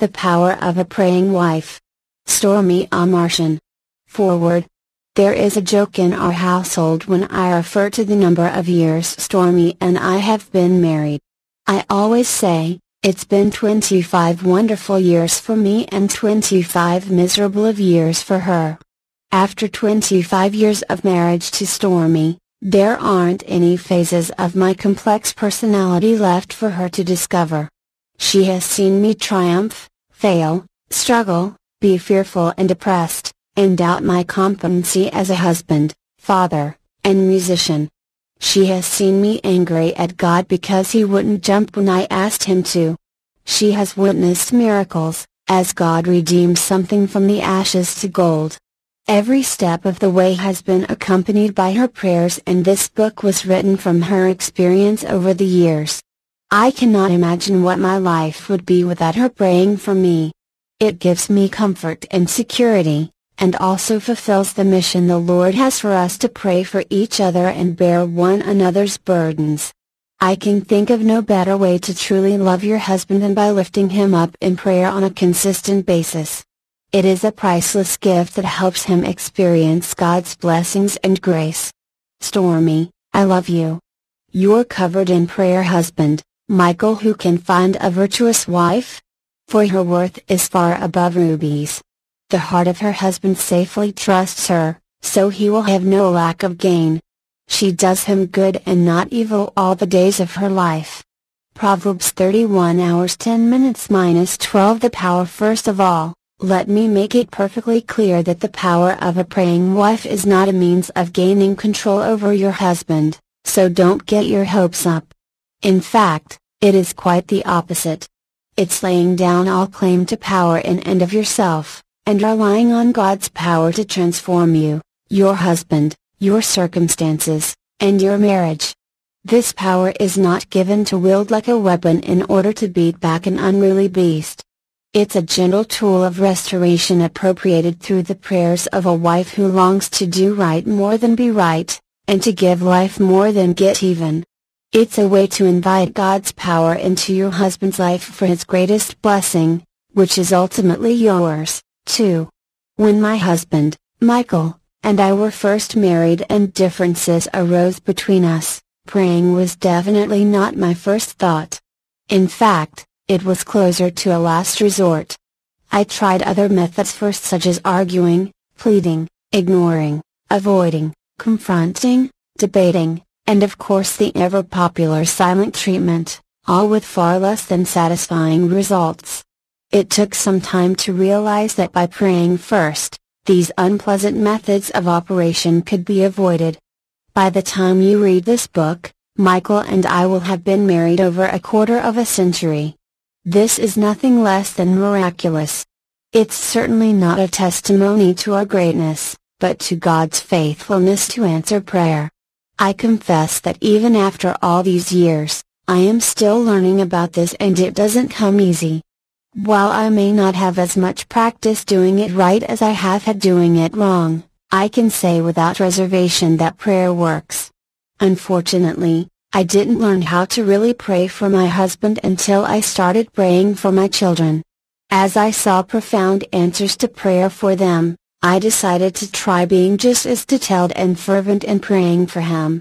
The Power of a Praying Wife. Stormie Omartian. Forward. There is a joke in our household when I refer to the number of years Stormie and I have been married. I always say, it's been 25 wonderful years for me and 25 miserable of years for her. After 25 years of marriage to Stormie, there aren't any phases of my complex personality left for her to discover. She has seen me triumph, fail, struggle, be fearful and depressed, and doubt my competency as a husband, father, and musician. She has seen me angry at God because he wouldn't jump when I asked him to. She has witnessed miracles, as God redeemed something from the ashes to gold. Every step of the way has been accompanied by her prayers and this book was written from her experience over the years. I cannot imagine what my life would be without her praying for me. It gives me comfort and security, and also fulfills the mission the Lord has for us to pray for each other and bear one another's burdens. I can think of no better way to truly love your husband than by lifting him up in prayer on a consistent basis. It is a priceless gift that helps him experience God's blessings and grace. Stormie, I love you. You're covered in prayer husband, Michael who can find a virtuous wife? For her worth is far above rubies. The heart of her husband safely trusts her, so he will have no lack of gain. She does him good and not evil all the days of her life. Proverbs 31 hours 10 minutes minus 12 The power First of all, let me make it perfectly clear that the power of a praying wife is not a means of gaining control over your husband, so don't get your hopes up. In fact, it is quite the opposite. It's laying down all claim to power in and of yourself and relying on God's power to transform you, your husband, your circumstances, and your marriage. This power is not given to wield like a weapon in order to beat back an unruly beast. It's a gentle tool of restoration appropriated through the prayers of a wife who longs to do right more than be right, and to give life more than get even. It's a way to invite God's power into your husband's life for his greatest blessing, which is ultimately yours. too. When my husband, Michael, and I were first married and differences arose between us, praying was definitely not my first thought. In fact, it was closer to a last resort. I tried other methods first such as arguing, pleading, ignoring, avoiding, confronting, debating, and of course the ever popular silent treatment, all with far less than satisfying results. It took some time to realize that by praying first, these unpleasant methods of operation could be avoided. By the time you read this book, Michael and I will have been married over a quarter of a century. This is nothing less than miraculous. It's certainly not a testimony to our greatness, but to God's faithfulness to answer prayer. I confess that even after all these years, I am still learning about this and it doesn't come easy. While I may not have as much practice doing it right as I have had doing it wrong, I can say without reservation that prayer works. Unfortunately, I didn't learn how to really pray for my husband until I started praying for my children. As I saw profound answers to prayer for them, I decided to try being just as detailed and fervent in praying for him.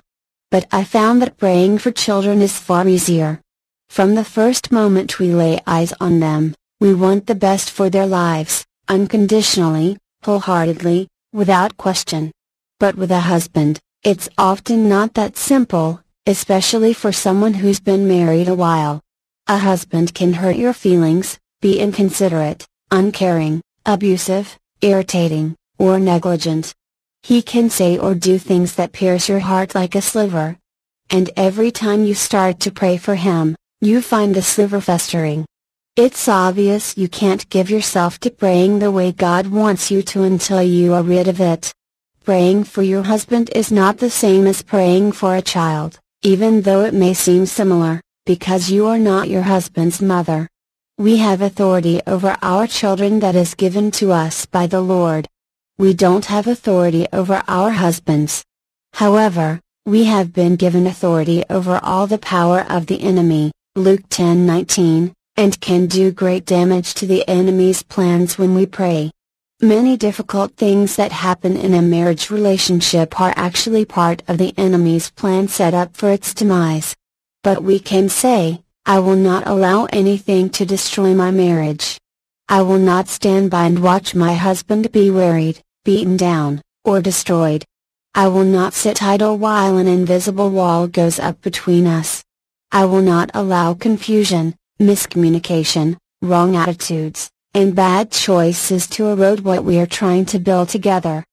But I found that praying for children is far easier. From the first moment we lay eyes on them, we want the best for their lives, unconditionally, wholeheartedly, without question. But with a husband, it's often not that simple, especially for someone who's been married a while. A husband can hurt your feelings, be inconsiderate, uncaring, abusive, irritating, or negligent. He can say or do things that pierce your heart like a sliver. And every time you start to pray for him, you find the sliver festering. It's obvious you can't give yourself to praying the way God wants you to until you are rid of it. Praying for your husband is not the same as praying for a child, even though it may seem similar, because you are not your husband's mother. We have authority over our children that is given to us by the Lord. We don't have authority over our husbands. However, we have been given authority over all the power of the enemy, Luke 10:19, and can do great damage to the enemy's plans when we pray. Many difficult things that happen in a marriage relationship are actually part of the enemy's plan set up for its demise. But we can say, I will not allow anything to destroy my marriage. I will not stand by and watch my husband be worried, beaten down, or destroyed. I will not sit idle while an invisible wall goes up between us. I will not allow confusion, miscommunication, wrong attitudes, and bad choices to erode what we are trying to build together.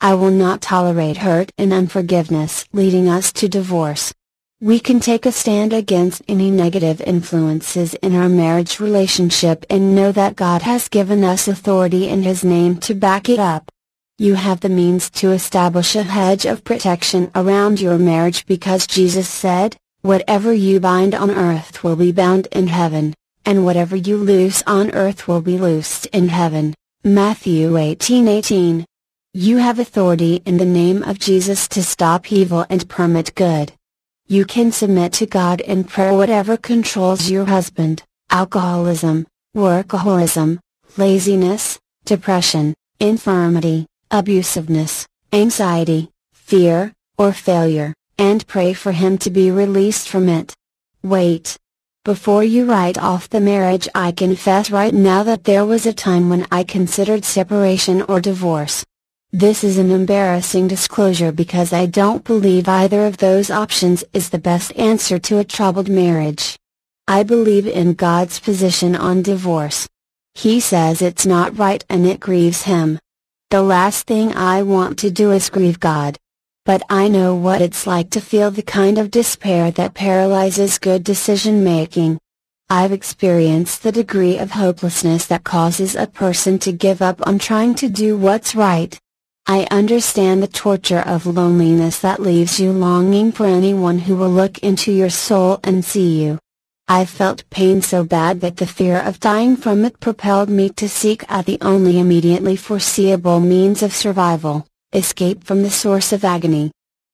I will not tolerate hurt and unforgiveness leading us to divorce. We can take a stand against any negative influences in our marriage relationship and know that God has given us authority in His name to back it up. You have the means to establish a hedge of protection around your marriage because Jesus said, Whatever you bind on earth will be bound in heaven, and whatever you loose on earth will be loosed in heaven. Matthew 18:18. You have authority in the name of Jesus to stop evil and permit good. You can submit to God in prayer whatever controls your husband, alcoholism, workaholism, laziness, depression, infirmity, abusiveness, anxiety, fear, or failure and pray for him to be released from it. Wait. Before you write off the marriage I confess right now that there was a time when I considered separation or divorce. This is an embarrassing disclosure because I don't believe either of those options is the best answer to a troubled marriage. I believe in God's position on divorce. He says it's not right and it grieves Him. The last thing I want to do is grieve God. But I know what it's like to feel the kind of despair that paralyzes good decision making. I've experienced the degree of hopelessness that causes a person to give up on trying to do what's right. I understand the torture of loneliness that leaves you longing for anyone who will look into your soul and see you. I've felt pain so bad that the fear of dying from it propelled me to seek out the only immediately foreseeable means of survival escape from the source of agony.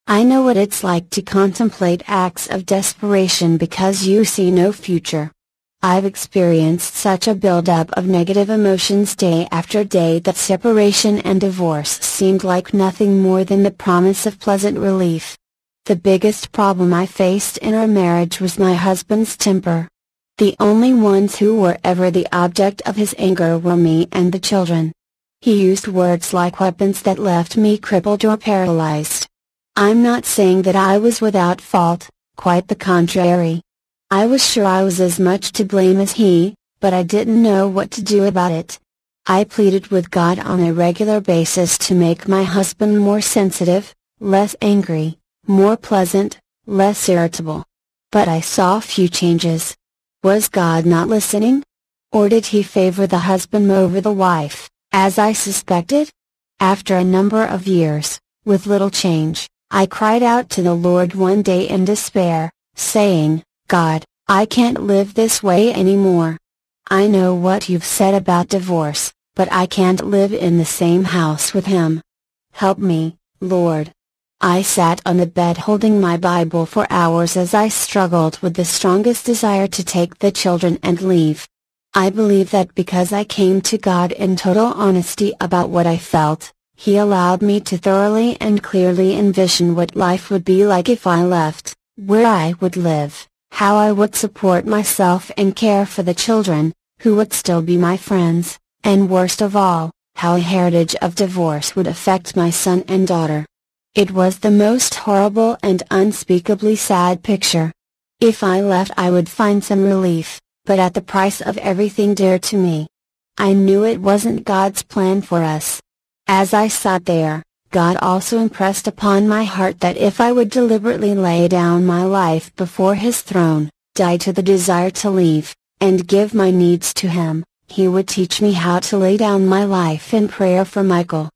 I know what it's like to contemplate acts of desperation because you see no future. I've experienced such a buildup of negative emotions day after day that separation and divorce seemed like nothing more than the promise of pleasant relief. The biggest problem I faced in our marriage was my husband's temper. The only ones who were ever the object of his anger were me and the children. He used words like weapons that left me crippled or paralyzed. I'm not saying that I was without fault, quite the contrary. I was sure I was as much to blame as he, but I didn't know what to do about it. I pleaded with God on a regular basis to make my husband more sensitive, less angry, more pleasant, less irritable. But I saw few changes. Was God not listening? Or did he favor the husband over the wife? As I suspected? After a number of years, with little change, I cried out to the Lord one day in despair, saying, God, I can't live this way anymore. I know what you've said about divorce, but I can't live in the same house with him. Help me, Lord. I sat on the bed holding my Bible for hours as I struggled with the strongest desire to take the children and leave. I believe that because I came to God in total honesty about what I felt, He allowed me to thoroughly and clearly envision what life would be like if I left, where I would live, how I would support myself and care for the children, who would still be my friends, and worst of all, how a heritage of divorce would affect my son and daughter. It was the most horrible and unspeakably sad picture. If I left I would find some relief, but at the price of everything dear to me. I knew it wasn't God's plan for us. As I sat there, God also impressed upon my heart that if I would deliberately lay down my life before His throne, die to the desire to leave, and give my needs to Him, He would teach me how to lay down my life in prayer for Michael.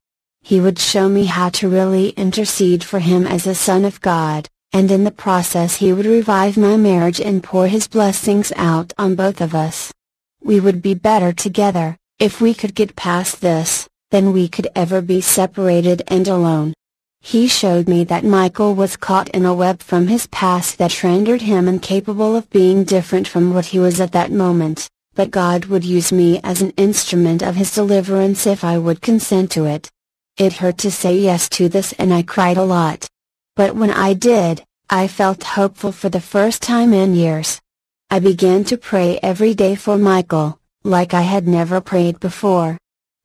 He would show me how to really intercede for him as a son of God, and in the process He would revive my marriage and pour His blessings out on both of us. We would be better together, if we could get past this, than we could ever be separated and alone. He showed me that Michael was caught in a web from his past that rendered him incapable of being different from what he was at that moment, but God would use me as an instrument of His deliverance if I would consent to it. It hurt to say yes to this and I cried a lot. But when I did, I felt hopeful for the first time in years. I began to pray every day for Michael, like I had never prayed before.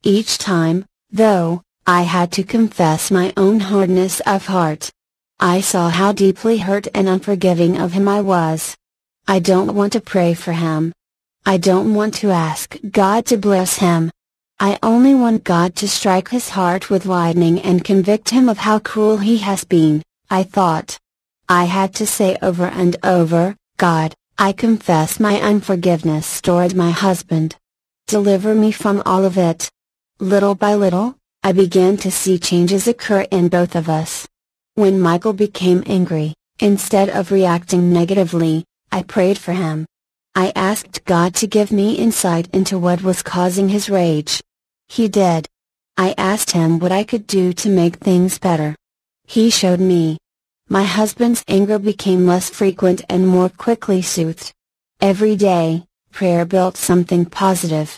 Each time, though, I had to confess my own hardness of heart. I saw how deeply hurt and unforgiving of him I was. I don't want to pray for him. I don't want to ask God to bless him. I only want God to strike his heart with lightning and convict him of how cruel he has been, I thought. I had to say over and over, God, I confess my unforgiveness toward my husband. Deliver me from all of it. Little by little, I began to see changes occur in both of us. When Michael became angry, instead of reacting negatively, I prayed for him. I asked God to give me insight into what was causing his rage. He did. I asked him what I could do to make things better. He showed me. My husband's anger became less frequent and more quickly soothed. Every day, prayer built something positive.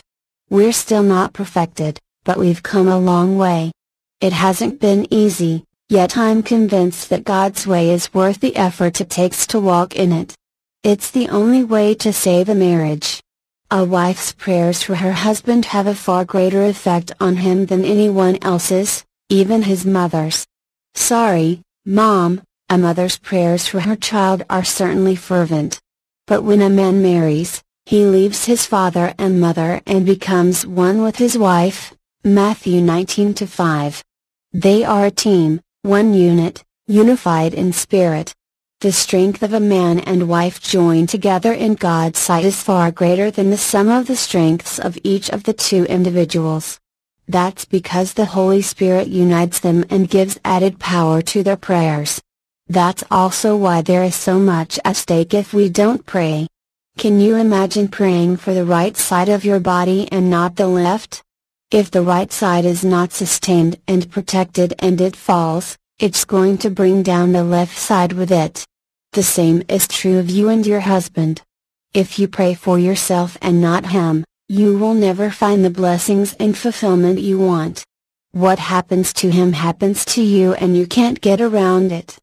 We're still not perfected, but we've come a long way. It hasn't been easy, yet I'm convinced that God's way is worth the effort it takes to walk in it. It's the only way to save a marriage. A wife's prayers for her husband have a far greater effect on him than anyone else's, even his mother's. Sorry, Mom, a mother's prayers for her child are certainly fervent. But when a man marries, he leaves his father and mother and becomes one with his wife, Matthew 19 5. They are a team, one unit, unified in spirit. The strength of a man and wife joined together in God's sight is far greater than the sum of the strengths of each of the two individuals. That's because the Holy Spirit unites them and gives added power to their prayers. That's also why there is so much at stake if we don't pray. Can you imagine praying for the right side of your body and not the left? If the right side is not sustained and protected and it falls, it's going to bring down the left side with it. The same is true of you and your husband. If you pray for yourself and not him, you will never find the blessings and fulfillment you want. What happens to him happens to you and you can't get around it.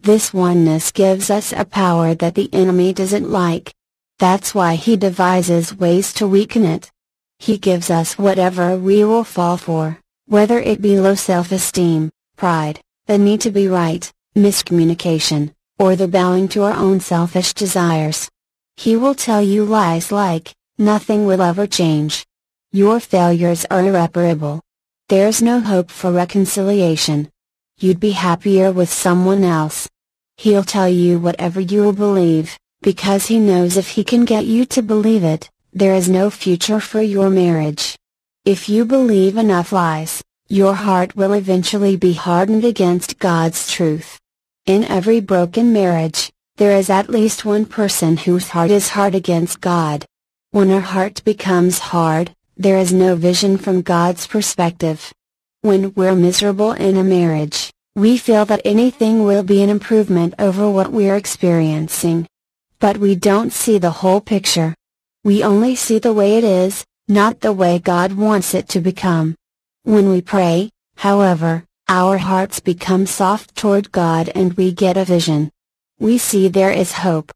This oneness gives us a power that the enemy doesn't like. That's why he devises ways to weaken it. He gives us whatever we will fall for, whether it be low self-esteem, pride, the need to be right, miscommunication, or the bowing to our own selfish desires. He will tell you lies like, nothing will ever change. Your failures are irreparable. There's no hope for reconciliation. You'd be happier with someone else. He'll tell you whatever you will believe, because he knows if he can get you to believe it, there is no future for your marriage. If you believe enough lies, your heart will eventually be hardened against God's truth. In every broken marriage, there is at least one person whose heart is hard against God. When our heart becomes hard, there is no vision from God's perspective. When we're miserable in a marriage, we feel that anything will be an improvement over what we're experiencing. But we don't see the whole picture. We only see the way it is, not the way God wants it to become. When we pray, however, our hearts become soft toward God and we get a vision. We see there is hope.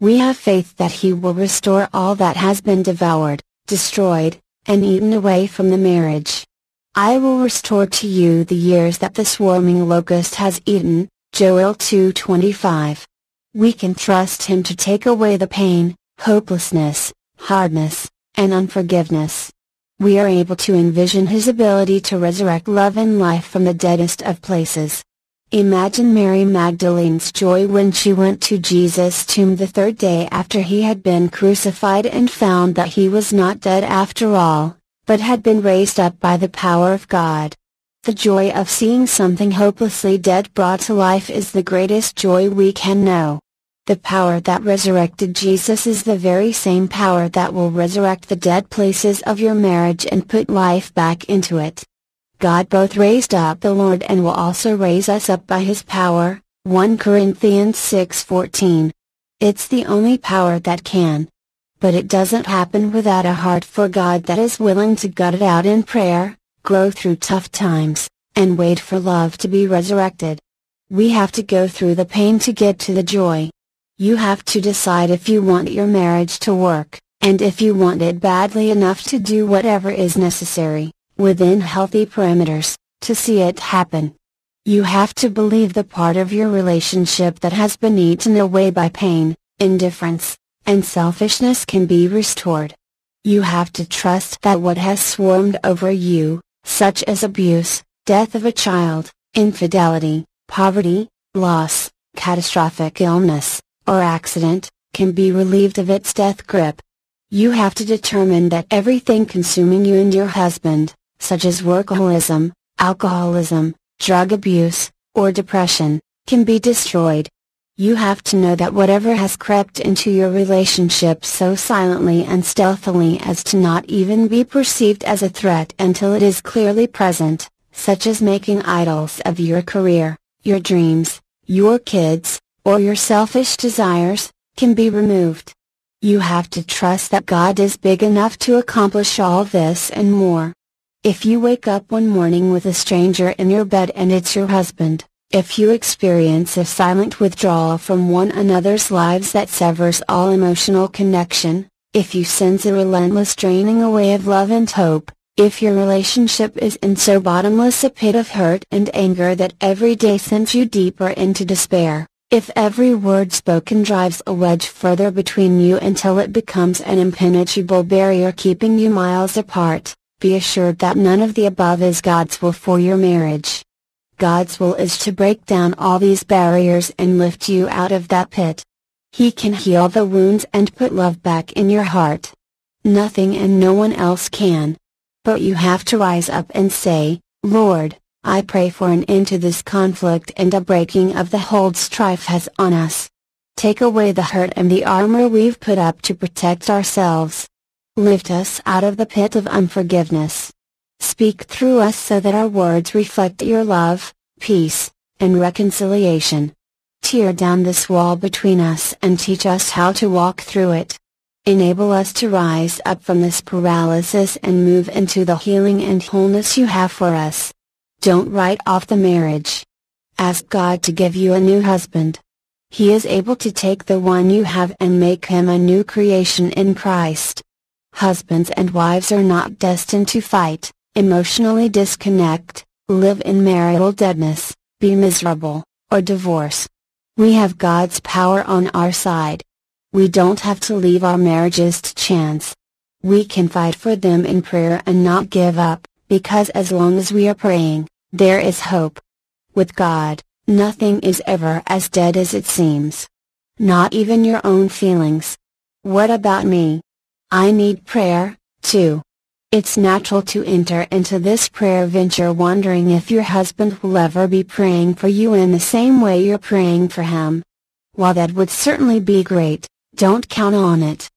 We have faith that He will restore all that has been devoured, destroyed, and eaten away from the marriage. I will restore to you the years that the swarming locust has eaten, Joel 2.25. We can trust Him to take away the pain, hopelessness, hardness, and unforgiveness. We are able to envision His ability to resurrect love and life from the deadest of places. Imagine Mary Magdalene's joy when she went to Jesus' tomb the third day after he had been crucified and found that he was not dead after all, but had been raised up by the power of God. The joy of seeing something hopelessly dead brought to life is the greatest joy we can know. The power that resurrected Jesus is the very same power that will resurrect the dead places of your marriage and put life back into it. God both raised up the Lord and will also raise us up by His power, 1 Corinthians 6:14. It's the only power that can. But it doesn't happen without a heart for God that is willing to gut it out in prayer, grow through tough times, and wait for love to be resurrected. We have to go through the pain to get to the joy. You have to decide if you want your marriage to work, and if you want it badly enough to do whatever is necessary, within healthy parameters, to see it happen. You have to believe the part of your relationship that has been eaten away by pain, indifference, and selfishness can be restored. You have to trust that what has swarmed over you, such as abuse, death of a child, infidelity, poverty, loss, catastrophic illness, or accident, can be relieved of its death grip. You have to determine that everything consuming you and your husband, such as workaholism, alcoholism, drug abuse, or depression, can be destroyed. You have to know that whatever has crept into your relationship so silently and stealthily as to not even be perceived as a threat until it is clearly present, such as making idols of your career, your dreams, your kids, or your selfish desires, can be removed. You have to trust that God is big enough to accomplish all this and more. If you wake up one morning with a stranger in your bed and it's your husband, if you experience a silent withdrawal from one another's lives that severs all emotional connection, if you sense a relentless draining away of love and hope, if your relationship is in so bottomless a pit of hurt and anger that every day sends you deeper into despair, if every word spoken drives a wedge further between you until it becomes an impenetrable barrier keeping you miles apart, be assured that none of the above is God's will for your marriage. God's will is to break down all these barriers and lift you out of that pit. He can heal the wounds and put love back in your heart. Nothing and no one else can. But you have to rise up and say, Lord, I pray for an end to this conflict and a breaking of the hold strife has on us. Take away the hurt and the armor we've put up to protect ourselves. Lift us out of the pit of unforgiveness. Speak through us so that our words reflect your love, peace, and reconciliation. Tear down this wall between us and teach us how to walk through it. Enable us to rise up from this paralysis and move into the healing and wholeness you have for us. Don't write off the marriage. Ask God to give you a new husband. He is able to take the one you have and make him a new creation in Christ. Husbands and wives are not destined to fight, emotionally disconnect, live in marital deadness, be miserable, or divorce. We have God's power on our side. We don't have to leave our marriages to chance. We can fight for them in prayer and not give up, because as long as we are praying, there is hope. With God, nothing is ever as dead as it seems. Not even your own feelings. What about me? I need prayer, too. It's natural to enter into this prayer venture wondering if your husband will ever be praying for you in the same way you're praying for him. While that would certainly be great, don't count on it.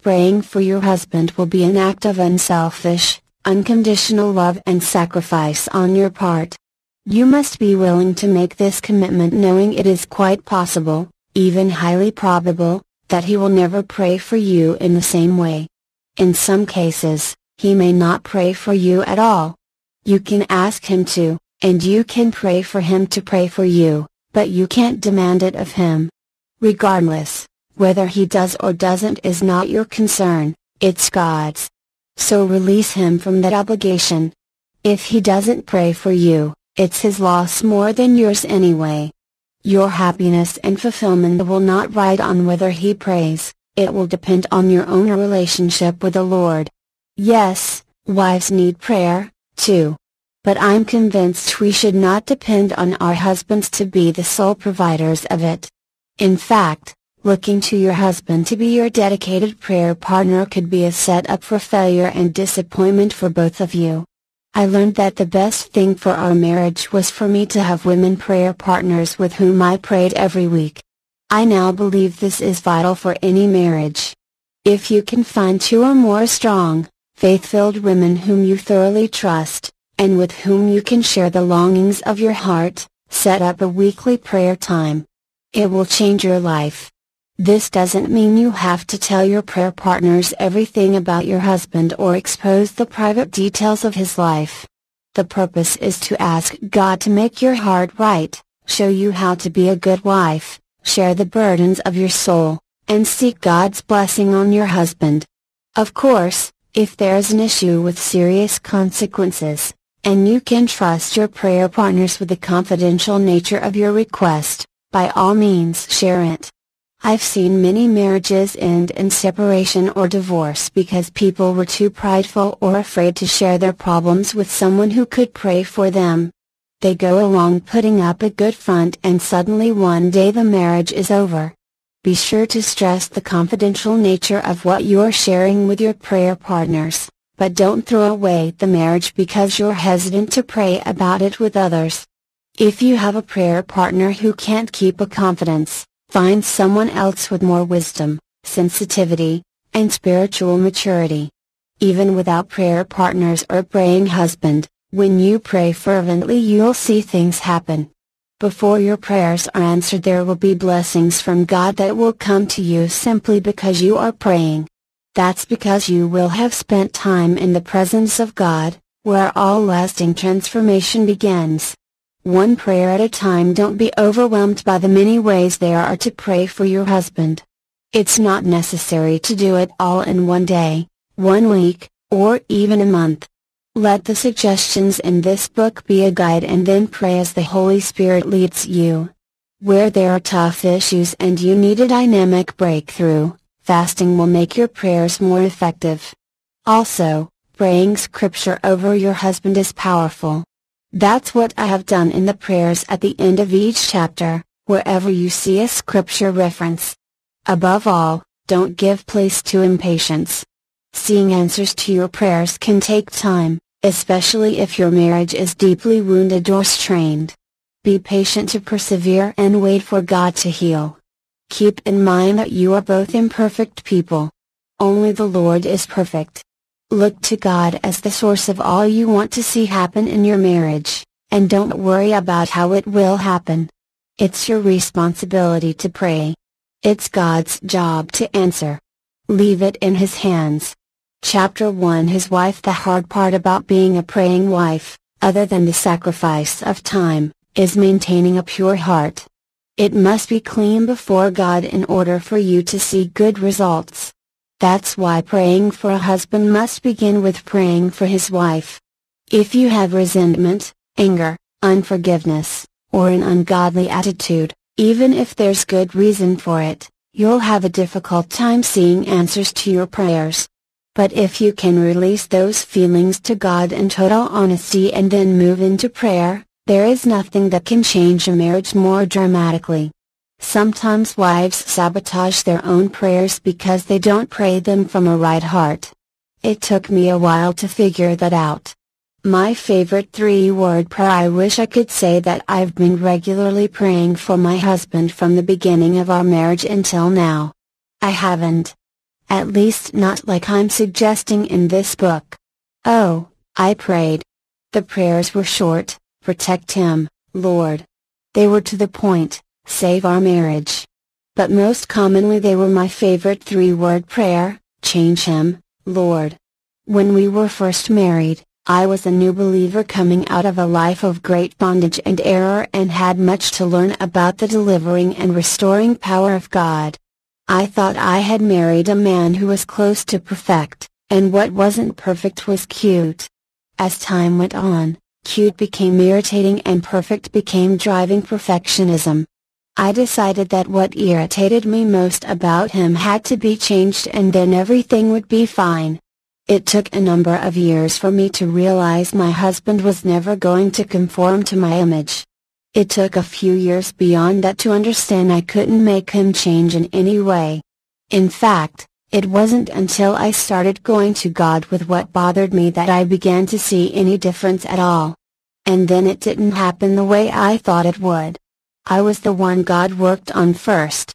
Praying for your husband will be an act of unselfish, unconditional love and sacrifice on your part. You must be willing to make this commitment knowing it is quite possible, even highly probable, that he will never pray for you in the same way. In some cases, he may not pray for you at all. You can ask him to, and you can pray for him to pray for you, but you can't demand it of him. Regardless, whether he does or doesn't is not your concern, it's God's. So release him from that obligation. If he doesn't pray for you, it's his loss more than yours anyway. Your happiness and fulfillment will not ride on whether he prays, it will depend on your own relationship with the Lord. Yes, wives need prayer, too. But I'm convinced we should not depend on our husbands to be the sole providers of it. In fact, Looking to your husband to be your dedicated prayer partner could be a setup for failure and disappointment for both of you. I learned that the best thing for our marriage was for me to have women prayer partners with whom I prayed every week. I now believe this is vital for any marriage. If you can find two or more strong, faith-filled women whom you thoroughly trust, and with whom you can share the longings of your heart, set up a weekly prayer time. It will change your life. This doesn't mean you have to tell your prayer partners everything about your husband or expose the private details of his life. The purpose is to ask God to make your heart right, show you how to be a good wife, share the burdens of your soul, and seek God's blessing on your husband. Of course, if there's an issue with serious consequences, and you can trust your prayer partners with the confidential nature of your request, by all means share it. I've seen many marriages end in separation or divorce because people were too prideful or afraid to share their problems with someone who could pray for them. They go along putting up a good front and suddenly one day the marriage is over. Be sure to stress the confidential nature of what you're sharing with your prayer partners, but don't throw away the marriage because you're hesitant to pray about it with others. If you have a prayer partner who can't keep a confidence, Find someone else with more wisdom, sensitivity, and spiritual maturity. Even without prayer partners or praying husband, when you pray fervently you'll see things happen. Before your prayers are answered there will be blessings from God that will come to you simply because you are praying. That's because you will have spent time in the presence of God, where all lasting transformation begins one prayer at a time. Don't be overwhelmed by the many ways there are to pray for your husband. It's not necessary to do it all in one day, one week, or even a month. Let the suggestions in this book be a guide and then pray as the Holy Spirit leads you. Where there are tough issues and you need a dynamic breakthrough, fasting will make your prayers more effective. Also, praying scripture over your husband is powerful. That's what I have done in the prayers at the end of each chapter, wherever you see a scripture reference. Above all, don't give place to impatience. Seeing answers to your prayers can take time, especially if your marriage is deeply wounded or strained. Be patient to persevere and wait for God to heal. Keep in mind that you are both imperfect people. Only the Lord is perfect. Look to God as the source of all you want to see happen in your marriage, and don't worry about how it will happen. It's your responsibility to pray. It's God's job to answer. Leave it in His hands. Chapter 1 His wife The hard part about being a praying wife, other than the sacrifice of time, is maintaining a pure heart. It must be clean before God in order for you to see good results. That's why praying for a husband must begin with praying for his wife. If you have resentment, anger, unforgiveness, or an ungodly attitude, even if there's good reason for it, you'll have a difficult time seeing answers to your prayers. But if you can release those feelings to God in total honesty and then move into prayer, there is nothing that can change a marriage more dramatically. Sometimes wives sabotage their own prayers because they don't pray them from a right heart. It took me a while to figure that out. My favorite three word prayer I wish I could say that I've been regularly praying for my husband from the beginning of our marriage until now. I haven't. At least not like I'm suggesting in this book. Oh, I prayed. The prayers were short, protect him, Lord. They were to the point, save our marriage. But most commonly they were my favorite three-word prayer, change him, Lord. When we were first married, I was a new believer coming out of a life of great bondage and error and had much to learn about the delivering and restoring power of God. I thought I had married a man who was close to perfect, and what wasn't perfect was cute. As time went on, cute became irritating and perfect became driving perfectionism. I decided that what irritated me most about him had to be changed and then everything would be fine. It took a number of years for me to realize my husband was never going to conform to my image. It took a few years beyond that to understand I couldn't make him change in any way. In fact, it wasn't until I started going to God with what bothered me that I began to see any difference at all. And then it didn't happen the way I thought it would. I was the one God worked on first.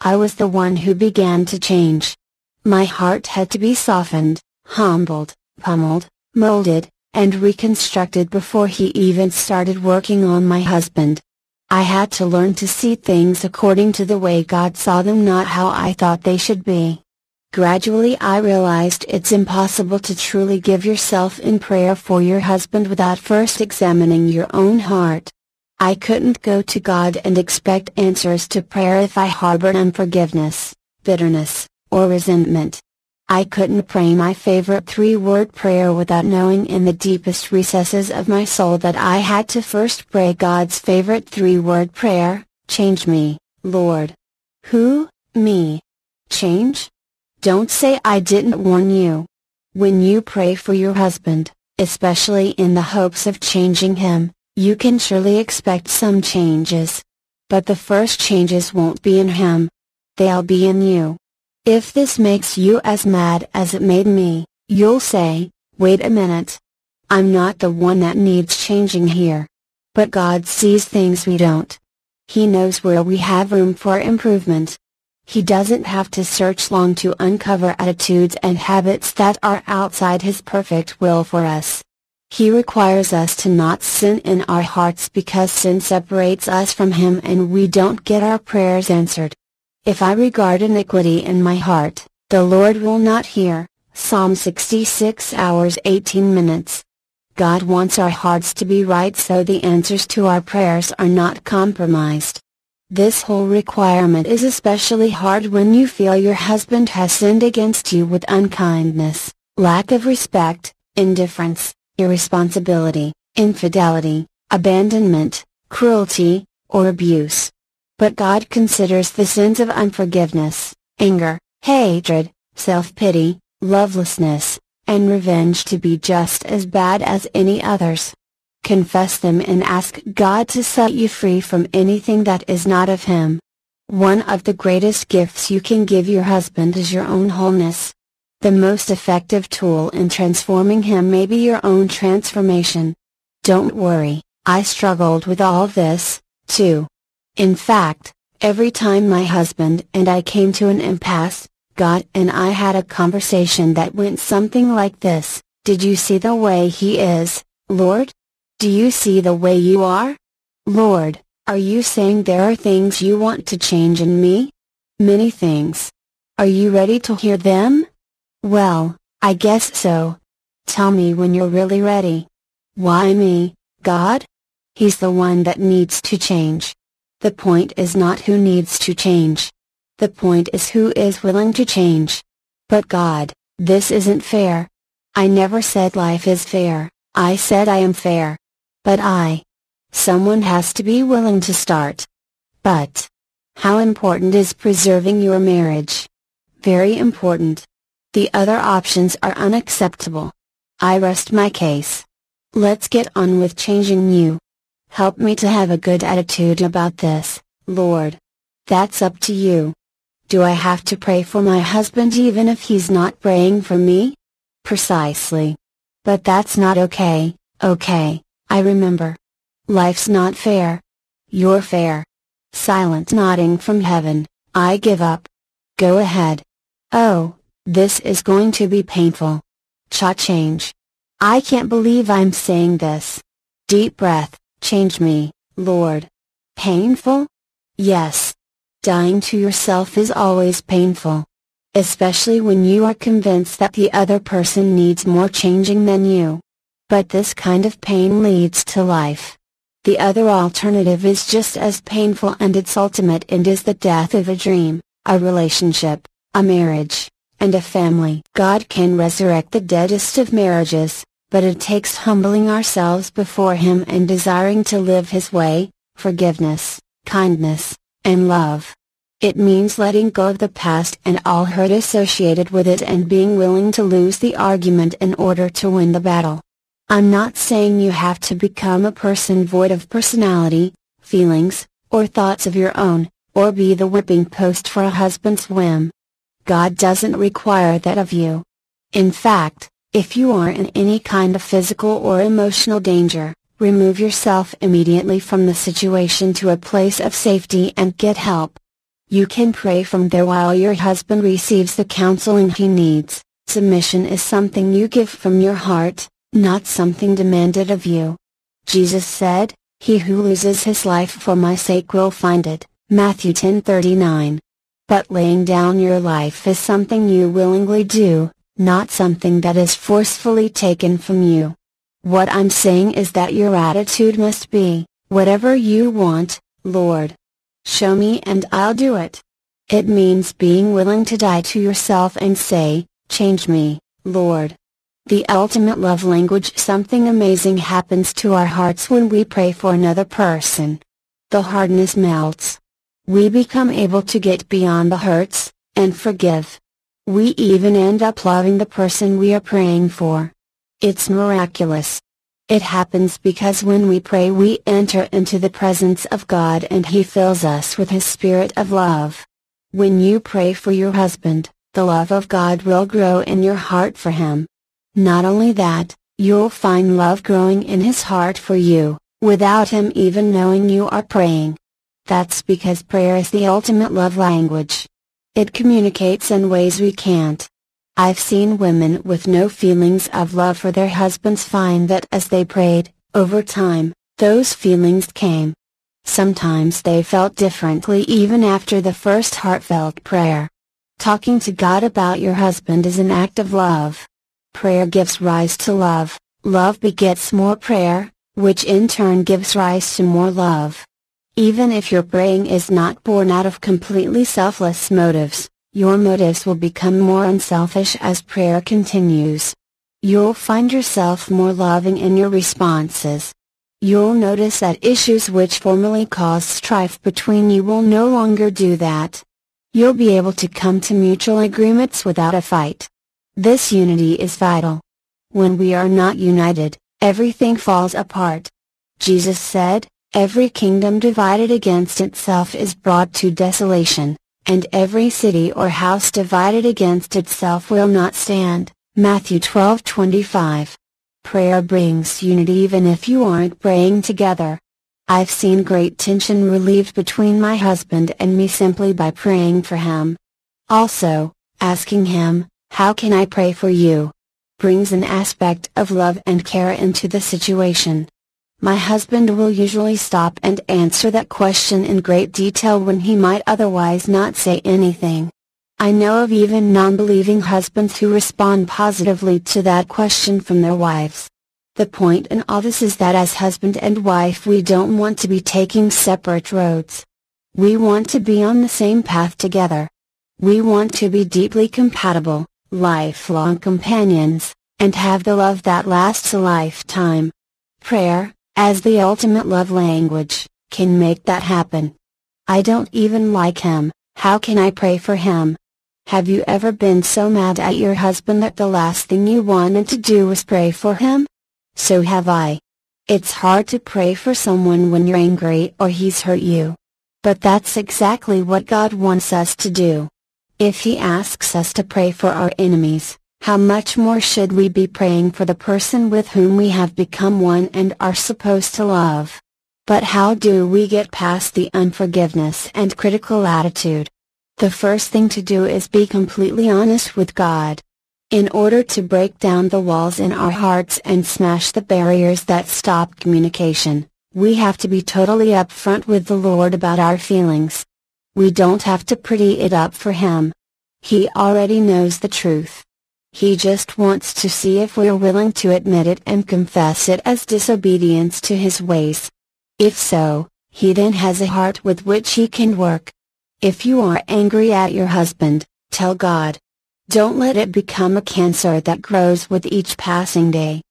I was the one who began to change. My heart had to be softened, humbled, pummeled, molded, and reconstructed before He even started working on my husband. I had to learn to see things according to the way God saw them not how I thought they should be. Gradually I realized it's impossible to truly give yourself in prayer for your husband without first examining your own heart. I couldn't go to God and expect answers to prayer if I harbored unforgiveness, bitterness, or resentment. I couldn't pray my favorite three word prayer without knowing in the deepest recesses of my soul that I had to first pray God's favorite three word prayer Change me, Lord. Who, me? Change? Don't say I didn't warn you. When you pray for your husband, especially in the hopes of changing him, you can surely expect some changes. But the first changes won't be in him. They'll be in you. If this makes you as mad as it made me, you'll say, wait a minute. I'm not the one that needs changing here. But God sees things we don't. He knows where we have room for improvement. He doesn't have to search long to uncover attitudes and habits that are outside His perfect will for us. He requires us to not sin in our hearts because sin separates us from Him and we don't get our prayers answered. If I regard iniquity in my heart, the Lord will not hear. Psalm 66 hours 18 minutes. God wants our hearts to be right so the answers to our prayers are not compromised. This whole requirement is especially hard when you feel your husband has sinned against you with unkindness, lack of respect, indifference, irresponsibility, infidelity, abandonment, cruelty, or abuse. But God considers the sins of unforgiveness, anger, hatred, self-pity, lovelessness, and revenge to be just as bad as any others confess them and ask God to set you free from anything that is not of Him. One of the greatest gifts you can give your husband is your own wholeness. The most effective tool in transforming him may be your own transformation. Don't worry, I struggled with all this, too. In fact, every time my husband and I came to an impasse, God and I had a conversation that went something like this Did you see the way he is, Lord? Do you see the way you are? Lord, are you saying there are things you want to change in me? Many things. Are you ready to hear them? Well, I guess so. Tell me when you're really ready. Why me, God? He's the one that needs to change. The point is not who needs to change. The point is who is willing to change. But God, this isn't fair. I never said life is fair, I said I am fair. But I. Someone has to be willing to start. But. How important is preserving your marriage? Very important. The other options are unacceptable. I rest my case. Let's get on with changing you. Help me to have a good attitude about this, Lord. That's up to you. Do I have to pray for my husband even if he's not praying for me? Precisely. But that's not okay, okay. I remember. Life's not fair. You're fair. Silent nodding from heaven, I give up. Go ahead. Oh, this is going to be painful. Cha change. I can't believe I'm saying this. Deep breath, change me, Lord. Painful? Yes. Dying to yourself is always painful. Especially when you are convinced that the other person needs more changing than you. But this kind of pain leads to life. The other alternative is just as painful and its ultimate end is the death of a dream, a relationship, a marriage, and a family. God can resurrect the deadest of marriages, but it takes humbling ourselves before Him and desiring to live His way, forgiveness, kindness, and love. It means letting go of the past and all hurt associated with it and being willing to lose the argument in order to win the battle. I'm not saying you have to become a person void of personality, feelings, or thoughts of your own, or be the whipping post for a husband's whim. God doesn't require that of you. In fact, if you are in any kind of physical or emotional danger, remove yourself immediately from the situation to a place of safety and get help. You can pray from there while your husband receives the counseling he needs. Submission is something you give from your heart, not something demanded of you. Jesus said, He who loses his life for my sake will find it. Matthew 10:39. But laying down your life is something you willingly do, not something that is forcefully taken from you. What I'm saying is that your attitude must be, whatever you want, Lord. Show me and I'll do it. It means being willing to die to yourself and say, Change me, Lord. The ultimate love language Something amazing happens to our hearts when we pray for another person. The hardness melts. We become able to get beyond the hurts, and forgive. We even end up loving the person we are praying for. It's miraculous. It happens because when we pray we enter into the presence of God and He fills us with His Spirit of love. When you pray for your husband, the love of God will grow in your heart for him. Not only that, you'll find love growing in his heart for you, without him even knowing you are praying. That's because prayer is the ultimate love language. It communicates in ways we can't. I've seen women with no feelings of love for their husbands find that as they prayed, over time, those feelings came. Sometimes they felt differently even after the first heartfelt prayer. Talking to God about your husband is an act of love. Prayer gives rise to love, love begets more prayer, which in turn gives rise to more love. Even if your praying is not born out of completely selfless motives, your motives will become more unselfish as prayer continues. You'll find yourself more loving in your responses. You'll notice that issues which formerly caused strife between you will no longer do that. You'll be able to come to mutual agreements without a fight. This unity is vital. When we are not united, everything falls apart. Jesus said, Every kingdom divided against itself is brought to desolation, and every city or house divided against itself will not stand. Matthew 12:25. Prayer brings unity even if you aren't praying together. I've seen great tension relieved between my husband and me simply by praying for him. Also, asking him, How can I pray for you? brings an aspect of love and care into the situation. My husband will usually stop and answer that question in great detail when he might otherwise not say anything. I know of even non-believing husbands who respond positively to that question from their wives. The point in all this is that as husband and wife we don't want to be taking separate roads. We want to be on the same path together. We want to be deeply compatible, lifelong companions, and have the love that lasts a lifetime. Prayer, as the ultimate love language, can make that happen. I don't even like him, how can I pray for him? Have you ever been so mad at your husband that the last thing you wanted to do was pray for him? So have I. It's hard to pray for someone when you're angry or he's hurt you. But that's exactly what God wants us to do. If He asks us to pray for our enemies, how much more should we be praying for the person with whom we have become one and are supposed to love? But how do we get past the unforgiveness and critical attitude? The first thing to do is be completely honest with God. In order to break down the walls in our hearts and smash the barriers that stop communication, we have to be totally upfront with the Lord about our feelings. We don't have to pretty it up for Him. He already knows the truth. He just wants to see if we're willing to admit it and confess it as disobedience to His ways. If so, He then has a heart with which He can work. If you are angry at your husband, tell God. Don't let it become a cancer that grows with each passing day.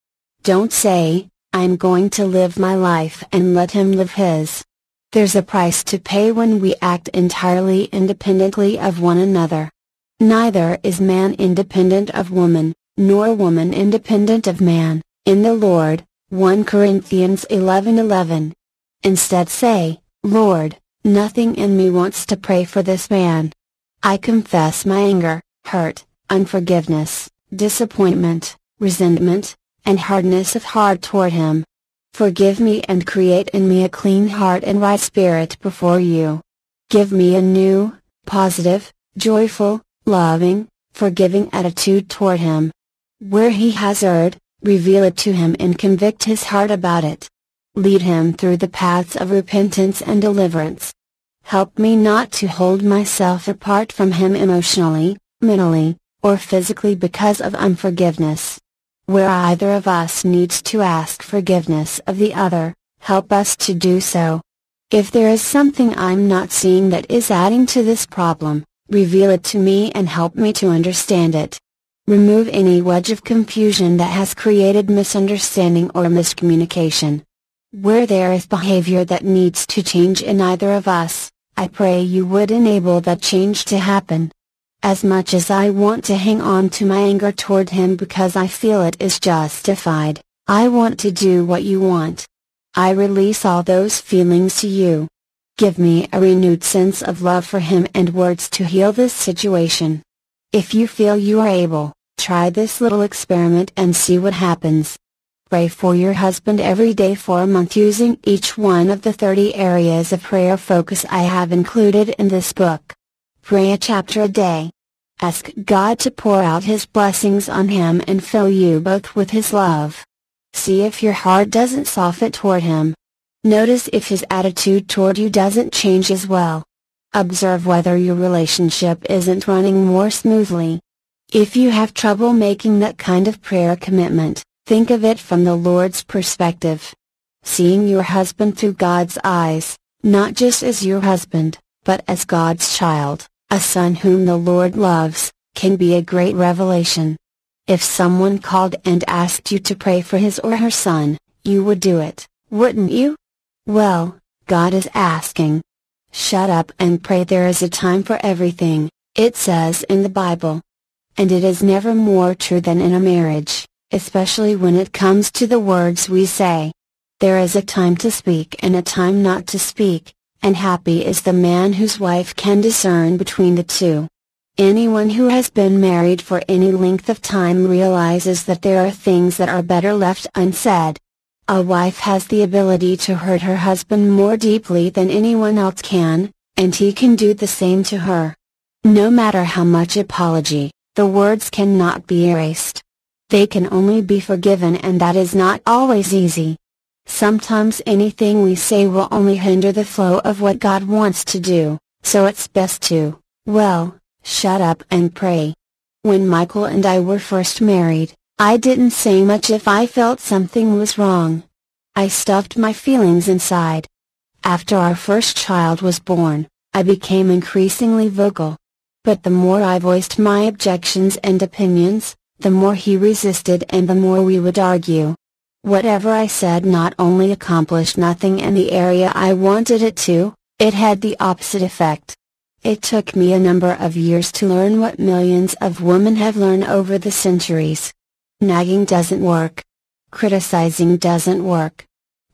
Don't say, I'm going to live my life and let him live his. There's a price to pay when we act entirely independently of one another. Neither is man independent of woman, nor woman independent of man, in the Lord, 1 Corinthians 11:11. Instead say, Lord, Nothing in me wants to pray for this man. I confess my anger, hurt, unforgiveness, disappointment, resentment, and hardness of heart toward him. Forgive me and create in me a clean heart and right spirit before you. Give me a new, positive, joyful, loving, forgiving attitude toward him. Where he has erred, reveal it to him and convict his heart about it. Lead him through the paths of repentance and deliverance. Help me not to hold myself apart from him emotionally, mentally, or physically because of unforgiveness. Where either of us needs to ask forgiveness of the other, help us to do so. If there is something I'm not seeing that is adding to this problem, reveal it to me and help me to understand it. Remove any wedge of confusion that has created misunderstanding or miscommunication. Where there is behavior that needs to change in either of us, I pray you would enable that change to happen. As much as I want to hang on to my anger toward him because I feel it is justified, I want to do what you want. I release all those feelings to you. Give me a renewed sense of love for him and words to heal this situation. If you feel you are able, try this little experiment and see what happens. Pray for your husband every day for a month using each one of the 30 areas of prayer focus I have included in this book. Pray a chapter a day. Ask God to pour out His blessings on him and fill you both with His love. See if your heart doesn't soften toward Him. Notice if His attitude toward you doesn't change as well. Observe whether your relationship isn't running more smoothly. If you have trouble making that kind of prayer commitment, Think of it from the Lord's perspective. Seeing your husband through God's eyes, not just as your husband, but as God's child, a son whom the Lord loves, can be a great revelation. If someone called and asked you to pray for his or her son, you would do it, wouldn't you? Well, God is asking. Shut up and pray there is a time for everything, it says in the Bible. And it is never more true than in a marriage especially when it comes to the words we say. There is a time to speak and a time not to speak, and happy is the man whose wife can discern between the two. Anyone who has been married for any length of time realizes that there are things that are better left unsaid. A wife has the ability to hurt her husband more deeply than anyone else can, and he can do the same to her. No matter how much apology, the words cannot be erased. They can only be forgiven and that is not always easy. Sometimes anything we say will only hinder the flow of what God wants to do, so it's best to, well, shut up and pray. When Michael and I were first married, I didn't say much if I felt something was wrong. I stuffed my feelings inside. After our first child was born, I became increasingly vocal. But the more I voiced my objections and opinions, the more he resisted and the more we would argue. Whatever I said not only accomplished nothing in the area I wanted it to, it had the opposite effect. It took me a number of years to learn what millions of women have learned over the centuries. Nagging doesn't work. Criticizing doesn't work.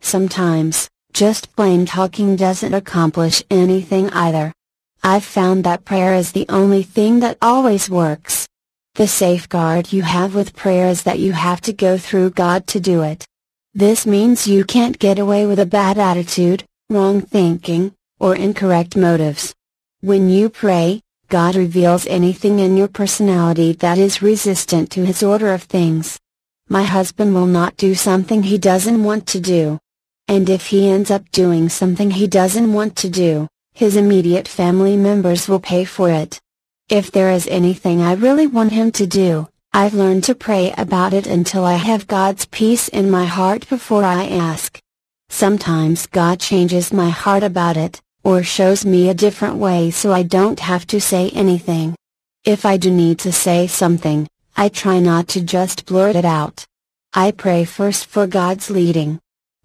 Sometimes, just plain talking doesn't accomplish anything either. I've found that prayer is the only thing that always works. The safeguard you have with prayer is that you have to go through God to do it. This means you can't get away with a bad attitude, wrong thinking, or incorrect motives. When you pray, God reveals anything in your personality that is resistant to His order of things. My husband will not do something he doesn't want to do. And if he ends up doing something he doesn't want to do, his immediate family members will pay for it. If there is anything I really want Him to do, I've learned to pray about it until I have God's peace in my heart before I ask. Sometimes God changes my heart about it, or shows me a different way so I don't have to say anything. If I do need to say something, I try not to just blurt it out. I pray first for God's leading.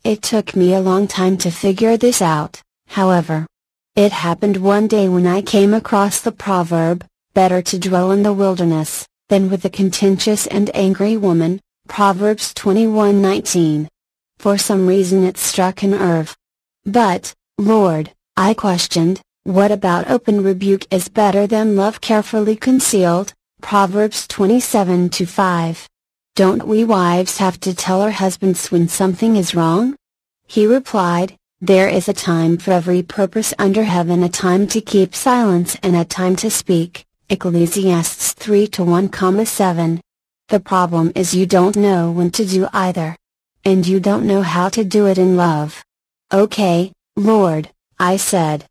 It took me a long time to figure this out, however. It happened one day when I came across the proverb, better to dwell in the wilderness, than with a contentious and angry woman, Proverbs 21:19. For some reason it struck a nerve. But, Lord, I questioned, what about open rebuke is better than love carefully concealed, Proverbs 27-5. Don't we wives have to tell our husbands when something is wrong? He replied, There is a time for every purpose under heaven a time to keep silence and a time to speak. Ecclesiastes 3 to 1, 7. The problem is you don't know when to do either. and you don't know how to do it in love. Okay, Lord, I said.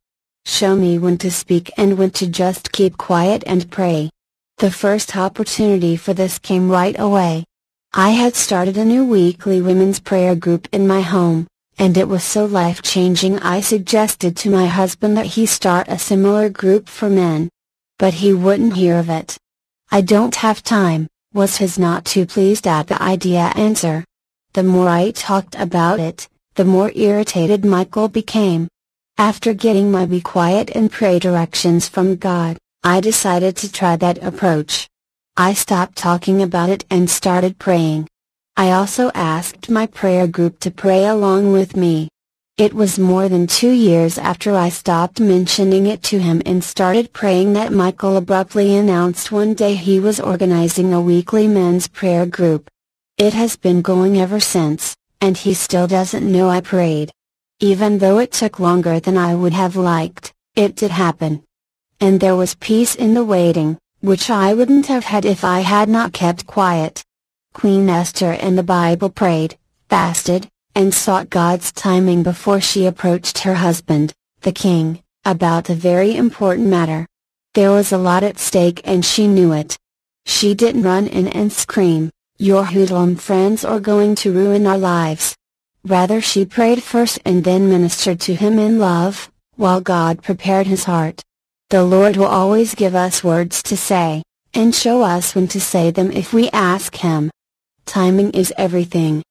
Show me when to speak and when to just keep quiet and pray. The first opportunity for this came right away. I had started a new weekly women's prayer group in my home, and it was so life changing I suggested to my husband that he start a similar group for men. But he wouldn't hear of it. I don't have time, was his not too pleased at the idea answer. The more I talked about it, the more irritated Michael became. After getting my be quiet and pray directions from God, I decided to try that approach. I stopped talking about it and started praying. I also asked my prayer group to pray along with me. It was more than two years after I stopped mentioning it to him and started praying that Michael abruptly announced one day he was organizing a weekly men's prayer group. It has been going ever since, and he still doesn't know I prayed. Even though it took longer than I would have liked, it did happen. And there was peace in the waiting which I wouldn't have had if I had not kept quiet. Queen Esther in the Bible prayed, fasted, and sought God's timing before she approached her husband, the king, about a very important matter. There was a lot at stake and she knew it. She didn't run in and scream, your hoodlum friends are going to ruin our lives. Rather she prayed first and then ministered to him in love, while God prepared his heart. The Lord will always give us words to say, and show us when to say them if we ask Him. Timing is everything.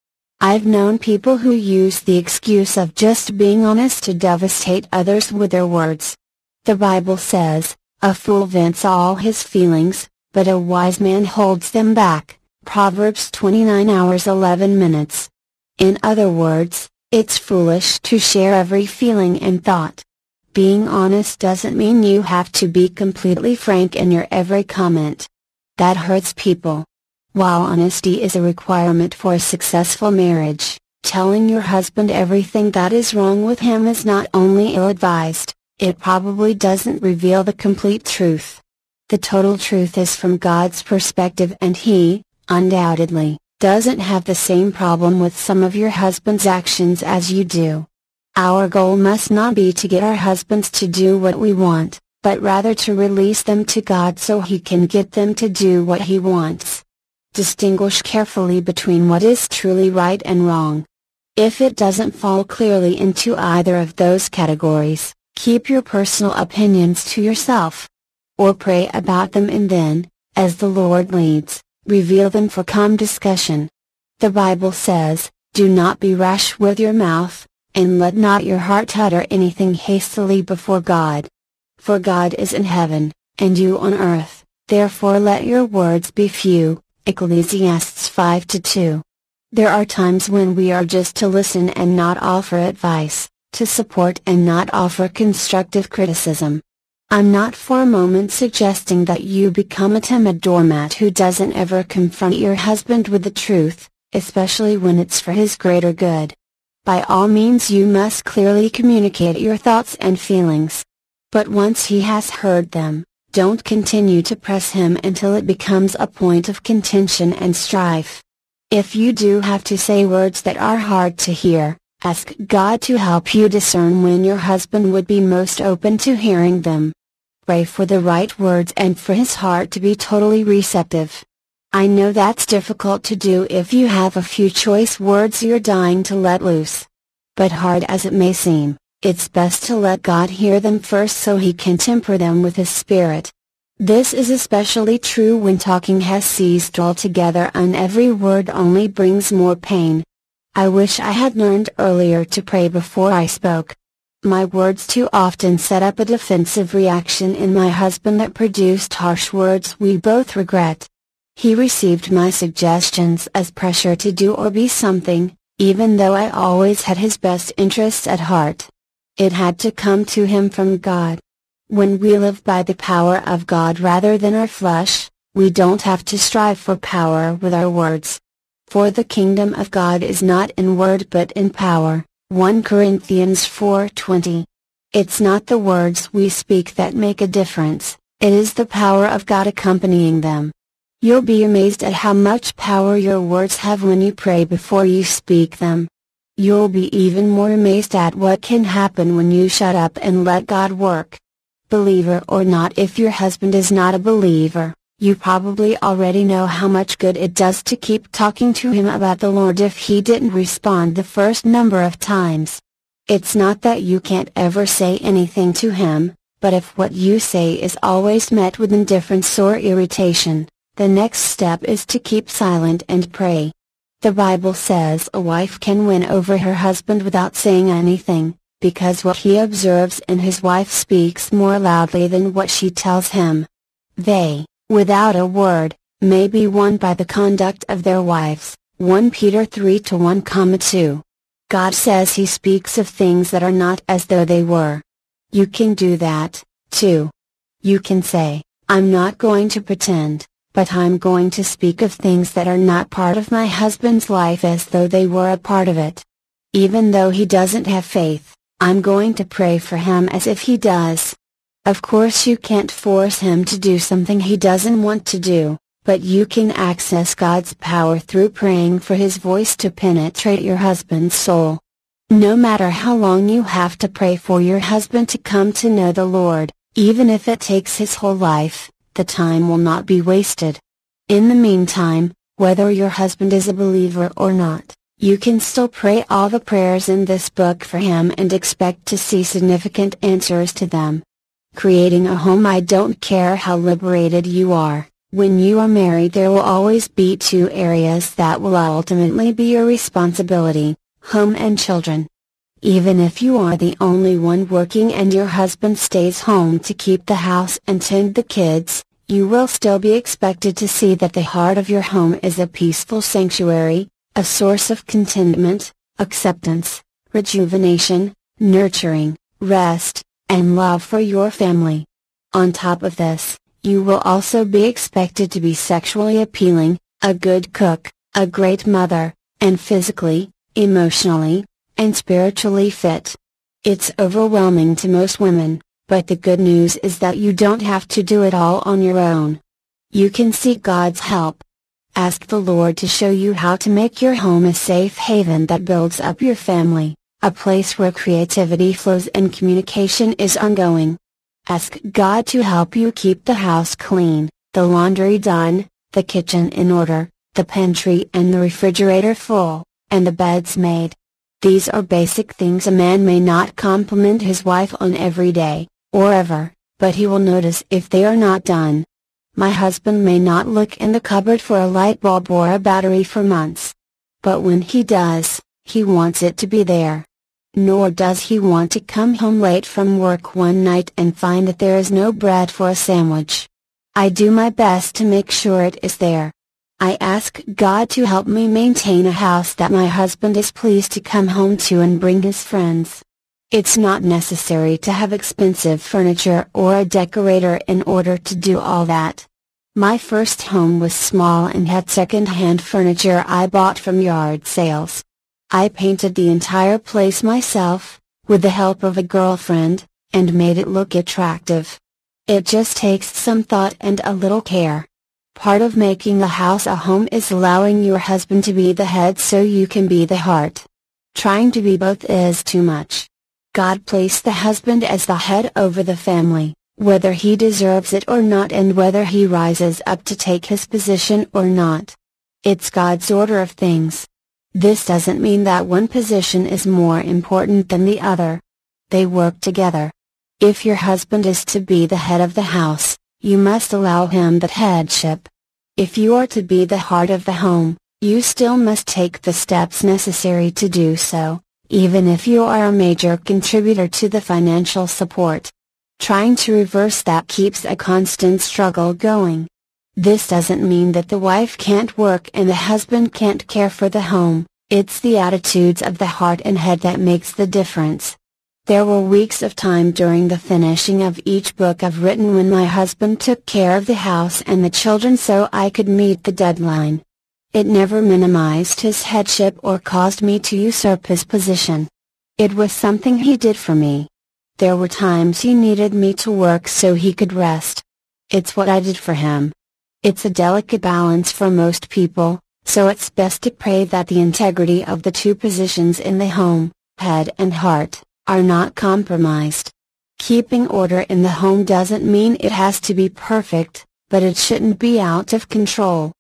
I've known people who use the excuse of just being honest to devastate others with their words. The Bible says, a fool vents all his feelings, but a wise man holds them back. Proverbs 29 hours 11 minutes. In other words, it's foolish to share every feeling and thought. Being honest doesn't mean you have to be completely frank in your every comment. That hurts people. While honesty is a requirement for a successful marriage, telling your husband everything that is wrong with him is not only ill advised, it probably doesn't reveal the complete truth. The total truth is from God's perspective and He, undoubtedly, doesn't have the same problem with some of your husband's actions as you do. Our goal must not be to get our husbands to do what we want, but rather to release them to God so He can get them to do what He wants. Distinguish carefully between what is truly right and wrong. If it doesn't fall clearly into either of those categories, keep your personal opinions to yourself. Or pray about them and then, as the Lord leads, reveal them for calm discussion. The Bible says, Do not be rash with your mouth, and let not your heart utter anything hastily before God. For God is in heaven, and you on earth, therefore let your words be few. Ecclesiastes 5 2. There are times when we are just to listen and not offer advice, to support and not offer constructive criticism. I'm not for a moment suggesting that you become a timid doormat who doesn't ever confront your husband with the truth, especially when it's for his greater good. By all means you must clearly communicate your thoughts and feelings. But once he has heard them, don't continue to press him until it becomes a point of contention and strife. If you do have to say words that are hard to hear, ask God to help you discern when your husband would be most open to hearing them. Pray for the right words and for his heart to be totally receptive. I know that's difficult to do if you have a few choice words you're dying to let loose. But hard as it may seem, it's best to let God hear them first so He can temper them with His Spirit. This is especially true when talking has ceased altogether and every word only brings more pain. I wish I had learned earlier to pray before I spoke. My words too often set up a defensive reaction in my husband that produced harsh words we both regret. He received my suggestions as pressure to do or be something, even though I always had his best interests at heart. It had to come to him from God. When we live by the power of God rather than our flesh, we don't have to strive for power with our words. For the kingdom of God is not in word but in power. 1 Corinthians 4:20. It's not the words we speak that make a difference, it is the power of God accompanying them. You'll be amazed at how much power your words have when you pray before you speak them. You'll be even more amazed at what can happen when you shut up and let God work. Believer or not if your husband is not a believer, you probably already know how much good it does to keep talking to him about the Lord if he didn't respond the first number of times. It's not that you can't ever say anything to him, but if what you say is always met with indifference or irritation, the next step is to keep silent and pray. The Bible says a wife can win over her husband without saying anything, because what he observes in his wife speaks more loudly than what she tells him. They, without a word, may be won by the conduct of their wives. 1 Peter 3 to 1, 2. God says He speaks of things that are not as though they were. You can do that, too. You can say, I'm not going to pretend, but I'm going to speak of things that are not part of my husband's life as though they were a part of it. Even though he doesn't have faith, I'm going to pray for him as if he does. Of course you can't force him to do something he doesn't want to do, but you can access God's power through praying for his voice to penetrate your husband's soul. No matter how long you have to pray for your husband to come to know the Lord, even if it takes his whole life, the time will not be wasted. In the meantime, whether your husband is a believer or not, you can still pray all the prayers in this book for him and expect to see significant answers to them. Creating a home I don't care how liberated you are, when you are married there will always be two areas that will ultimately be your responsibility, home and children. Even if you are the only one working and your husband stays home to keep the house and tend the kids, you will still be expected to see that the heart of your home is a peaceful sanctuary, a source of contentment, acceptance, rejuvenation, nurturing, rest, and love for your family. On top of this, you will also be expected to be sexually appealing, a good cook, a great mother, and physically, emotionally, and spiritually fit. It's overwhelming to most women, but the good news is that you don't have to do it all on your own. You can seek God's help. Ask the Lord to show you how to make your home a safe haven that builds up your family, a place where creativity flows and communication is ongoing. Ask God to help you keep the house clean, the laundry done, the kitchen in order, the pantry and the refrigerator full, and the beds made. These are basic things a man may not compliment his wife on every day, or ever, but he will notice if they are not done. My husband may not look in the cupboard for a light bulb or a battery for months. But when he does, he wants it to be there. Nor does he want to come home late from work one night and find that there is no bread for a sandwich. I do my best to make sure it is there. I ask God to help me maintain a house that my husband is pleased to come home to and bring his friends. It's not necessary to have expensive furniture or a decorator in order to do all that. My first home was small and had second-hand furniture I bought from yard sales. I painted the entire place myself, with the help of a girlfriend, and made it look attractive. It just takes some thought and a little care. Part of making a house a home is allowing your husband to be the head so you can be the heart. Trying to be both is too much. God placed the husband as the head over the family, whether he deserves it or not and whether he rises up to take his position or not. It's God's order of things. This doesn't mean that one position is more important than the other. They work together. If your husband is to be the head of the house, you must allow him that headship. If you are to be the heart of the home, you still must take the steps necessary to do so, even if you are a major contributor to the financial support. Trying to reverse that keeps a constant struggle going. This doesn't mean that the wife can't work and the husband can't care for the home, it's the attitudes of the heart and head that makes the difference. There were weeks of time during the finishing of each book I've written when my husband took care of the house and the children so I could meet the deadline. It never minimized his headship or caused me to usurp his position. It was something he did for me. There were times he needed me to work so he could rest. It's what I did for him. It's a delicate balance for most people, so it's best to pray that the integrity of the two positions in the home, head and heart, are not compromised. Keeping order in the home doesn't mean it has to be perfect, but it shouldn't be out of control.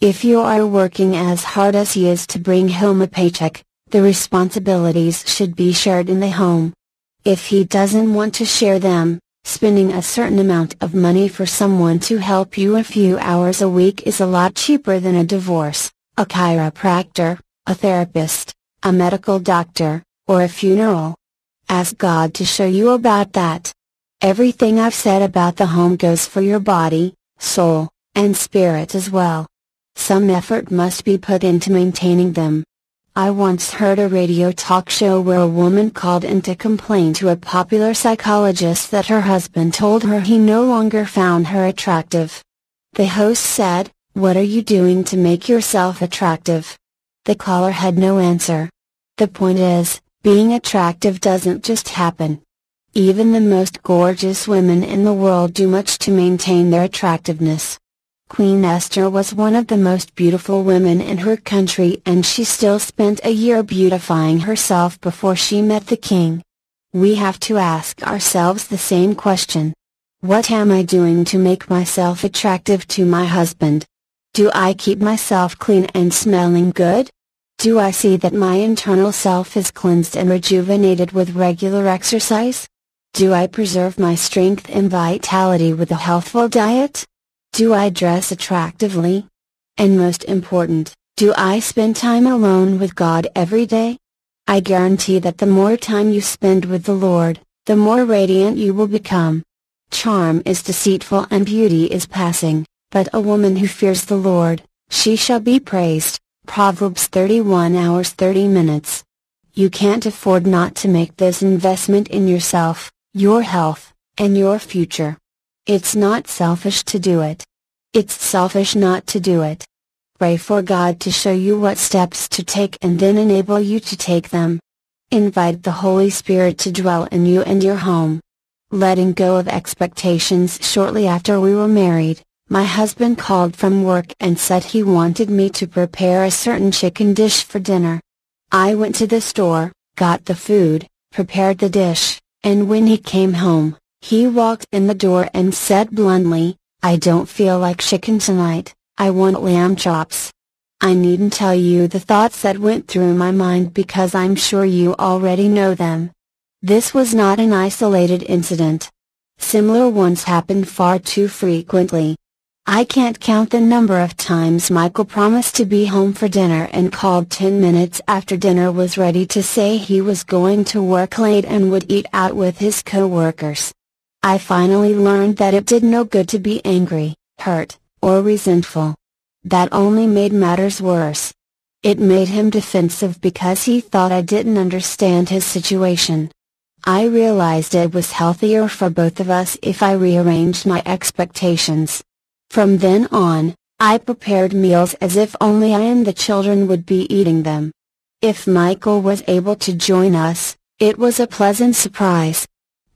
If you are working as hard as he is to bring home a paycheck, the responsibilities should be shared in the home. If he doesn't want to share them, spending a certain amount of money for someone to help you a few hours a week is a lot cheaper than a divorce, a chiropractor, a therapist, a medical doctor, or a funeral. Ask God to show you about that. Everything I've said about the home goes for your body, soul, and spirit as well. Some effort must be put into maintaining them. I once heard a radio talk show where a woman called in to complain to a popular psychologist that her husband told her he no longer found her attractive. The host said, What are you doing to make yourself attractive? The caller had no answer. The point is, being attractive doesn't just happen. Even the most gorgeous women in the world do much to maintain their attractiveness. Queen Esther was one of the most beautiful women in her country and she still spent a year beautifying herself before she met the king. We have to ask ourselves the same question. What am I doing to make myself attractive to my husband? Do I keep myself clean and smelling good? Do I see that my internal self is cleansed and rejuvenated with regular exercise? Do I preserve my strength and vitality with a healthful diet? Do I dress attractively? And most important, do I spend time alone with God every day? I guarantee that the more time you spend with the Lord, the more radiant you will become. Charm is deceitful and beauty is passing, but a woman who fears the Lord, she shall be praised. Proverbs 31 hours 30 minutes. You can't afford not to make this investment in yourself, your health, and your future. It's not selfish to do it. It's selfish not to do it. Pray for God to show you what steps to take and then enable you to take them. Invite the Holy Spirit to dwell in you and your home. Letting go of expectations shortly after we were married, my husband called from work and said he wanted me to prepare a certain chicken dish for dinner. I went to the store, got the food, prepared the dish, and when he came home, he walked in the door and said bluntly, I don't feel like chicken tonight, I want lamb chops. I needn't tell you the thoughts that went through my mind because I'm sure you already know them. This was not an isolated incident. Similar ones happen far too frequently. I can't count the number of times Michael promised to be home for dinner and called 10 minutes after dinner was ready to say he was going to work late and would eat out with his co-workers. I finally learned that it did no good to be angry, hurt, or resentful. That only made matters worse. It made him defensive because he thought I didn't understand his situation. I realized it was healthier for both of us if I rearranged my expectations. From then on, I prepared meals as if only I and the children would be eating them. If Michael was able to join us, it was a pleasant surprise.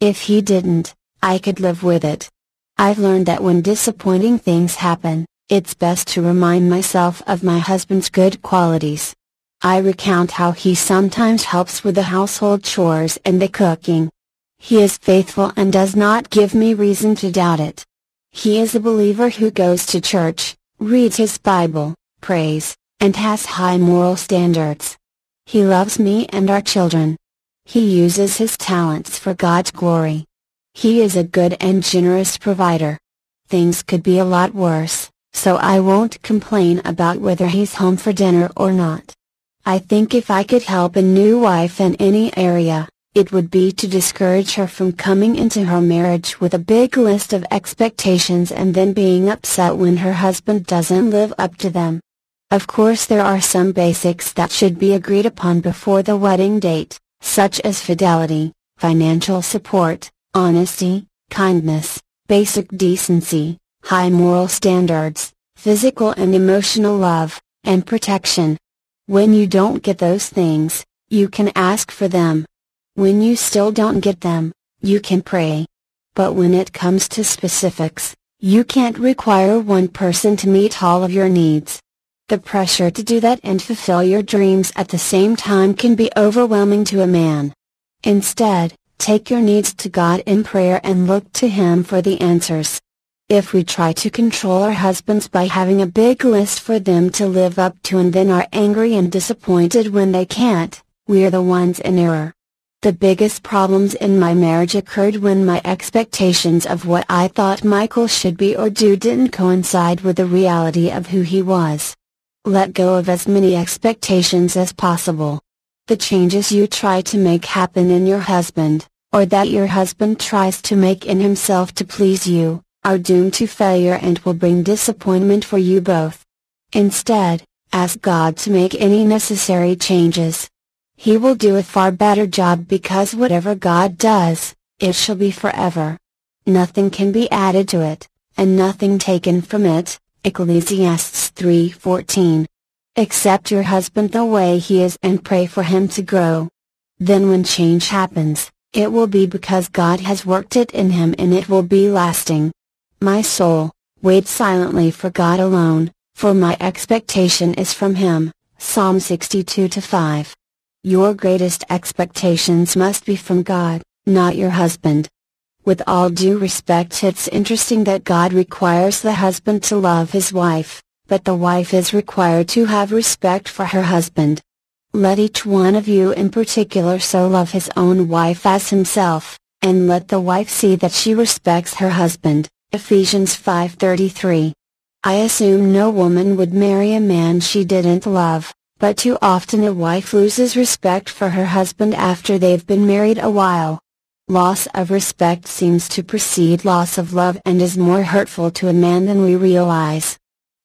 If he didn't, I could live with it. I've learned that when disappointing things happen, it's best to remind myself of my husband's good qualities. I recount how he sometimes helps with the household chores and the cooking. He is faithful and does not give me reason to doubt it. He is a believer who goes to church, reads his Bible, prays, and has high moral standards. He loves me and our children. He uses his talents for God's glory. He is a good and generous provider. Things could be a lot worse, so I won't complain about whether he's home for dinner or not. I think if I could help a new wife in any area, it would be to discourage her from coming into her marriage with a big list of expectations and then being upset when her husband doesn't live up to them. Of course there are some basics that should be agreed upon before the wedding date, such as fidelity, financial support, honesty, kindness, basic decency, high moral standards, physical and emotional love, and protection. When you don't get those things, you can ask for them. When you still don't get them, you can pray. But when it comes to specifics, You can't require one person to meet all of your needs. The pressure to do that and fulfill your dreams at the same time can be overwhelming to a man. Instead, take your needs to God in prayer and look to Him for the answers. If we try to control our husbands by having a big list for them to live up to and then are angry and disappointed when they can't, we're the ones in error. The biggest problems in my marriage occurred when my expectations of what I thought Michael should be or do didn't coincide with the reality of who he was. Let go of as many expectations as possible. The changes you try to make happen in your husband, or that your husband tries to make in himself to please you, are doomed to failure and will bring disappointment for you both. Instead, ask God to make any necessary changes. He will do a far better job because whatever God does, it shall be forever. Nothing can be added to it, and nothing taken from it, Ecclesiastes 3:14. Accept your husband the way he is and pray for him to grow. Then when change happens, it will be because God has worked it in him and it will be lasting. My soul, wait silently for God alone, for my expectation is from him. Psalm 62 5. Your greatest expectations must be from God, not your husband. With all due respect it's interesting that God requires the husband to love his wife, but the wife is required to have respect for her husband. Let each one of you in particular so love his own wife as himself, and let the wife see that she respects her husband. Ephesians 5:33. I assume no woman would marry a man she didn't love, but too often a wife loses respect for her husband after they've been married a while. Loss of respect seems to precede loss of love and is more hurtful to a man than we realize.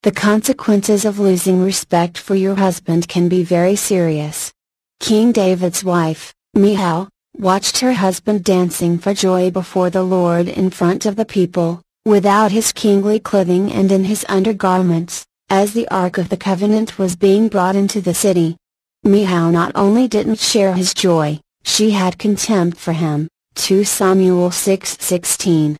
The consequences of losing respect for your husband can be very serious. King David's wife, Michal, watched her husband dancing for joy before the Lord in front of the people, without his kingly clothing and in his undergarments, as the Ark of the Covenant was being brought into the city. Michal not only didn't share his joy, she had contempt for him. 2 Samuel 6:16.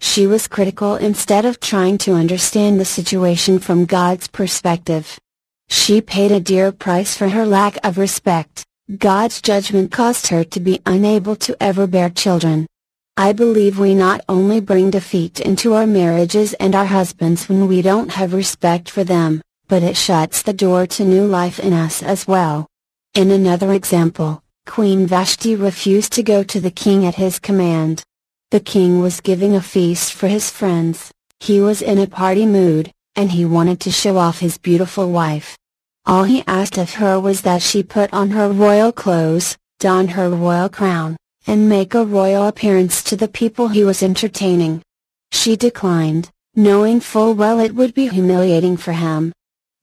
She was critical instead of trying to understand the situation from God's perspective. She paid a dear price for her lack of respect. God's judgment caused her to be unable to ever bear children. I believe we not only bring defeat into our marriages and our husbands when we don't have respect for them, but it shuts the door to new life in us as well. In another example, Queen Vashti refused to go to the king at his command. The king was giving a feast for his friends, he was in a party mood, and he wanted to show off his beautiful wife. All he asked of her was that she put on her royal clothes, don her royal crown, and make a royal appearance to the people he was entertaining. She declined, knowing full well it would be humiliating for him.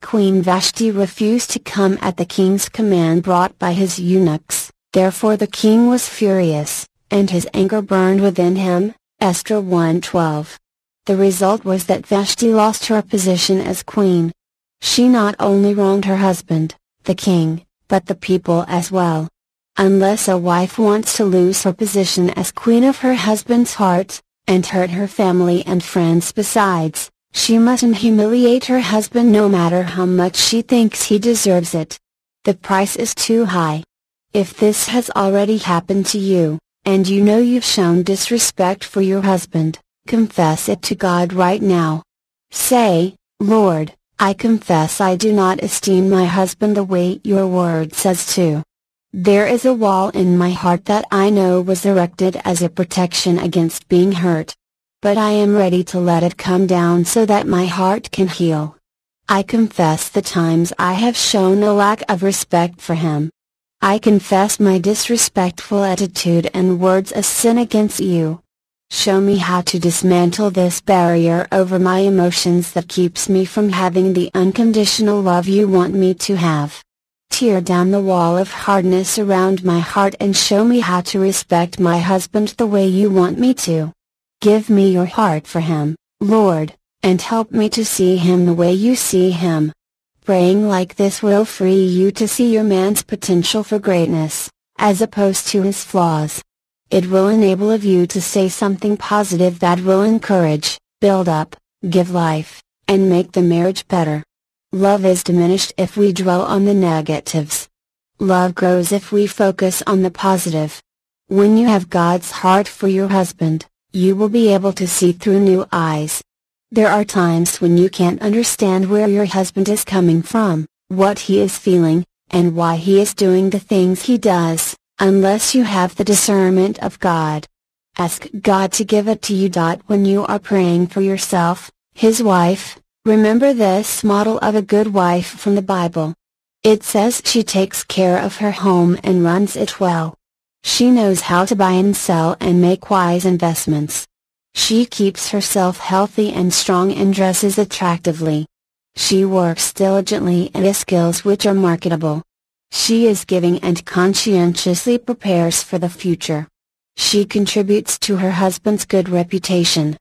Queen Vashti refused to come at the king's command brought by his eunuchs, therefore the king was furious, and his anger burned within him, Esther 1.12. The result was that Vashti lost her position as queen. She not only wronged her husband, the king, but the people as well. Unless a wife wants to lose her position as queen of her husband's heart, and hurt her family and friends besides, she mustn't humiliate her husband no matter how much she thinks he deserves it. The price is too high. If this has already happened to you, and you know you've shown disrespect for your husband, confess it to God right now. Say, Lord, I confess I do not esteem my husband the way your word says to. There is a wall in my heart that I know was erected as a protection against being hurt but I am ready to let it come down so that my heart can heal. I confess the times I have shown a lack of respect for him. I confess my disrespectful attitude and words as sin against you. Show me how to dismantle this barrier over my emotions that keeps me from having the unconditional love you want me to have. Tear down the wall of hardness around my heart and show me how to respect my husband the way you want me to. Give me your heart for him, Lord, and help me to see him the way you see him. Praying like this will free you to see your man's potential for greatness, as opposed to his flaws. It will enable of you to say something positive that will encourage, build up, give life, and make the marriage better. Love is diminished if we dwell on the negatives. Love grows if we focus on the positive. When you have God's heart for your husband, you will be able to see through new eyes. There are times when you can't understand where your husband is coming from, what he is feeling, and why he is doing the things he does, unless you have the discernment of God. Ask God to give it to you. When you are praying for yourself, his wife, remember this model of a good wife from the Bible. It says she takes care of her home and runs it well. She knows how to buy and sell and make wise investments. She keeps herself healthy and strong and dresses attractively. She works diligently and has skills which are marketable. She is giving and conscientiously prepares for the future. She contributes to her husband's good reputation.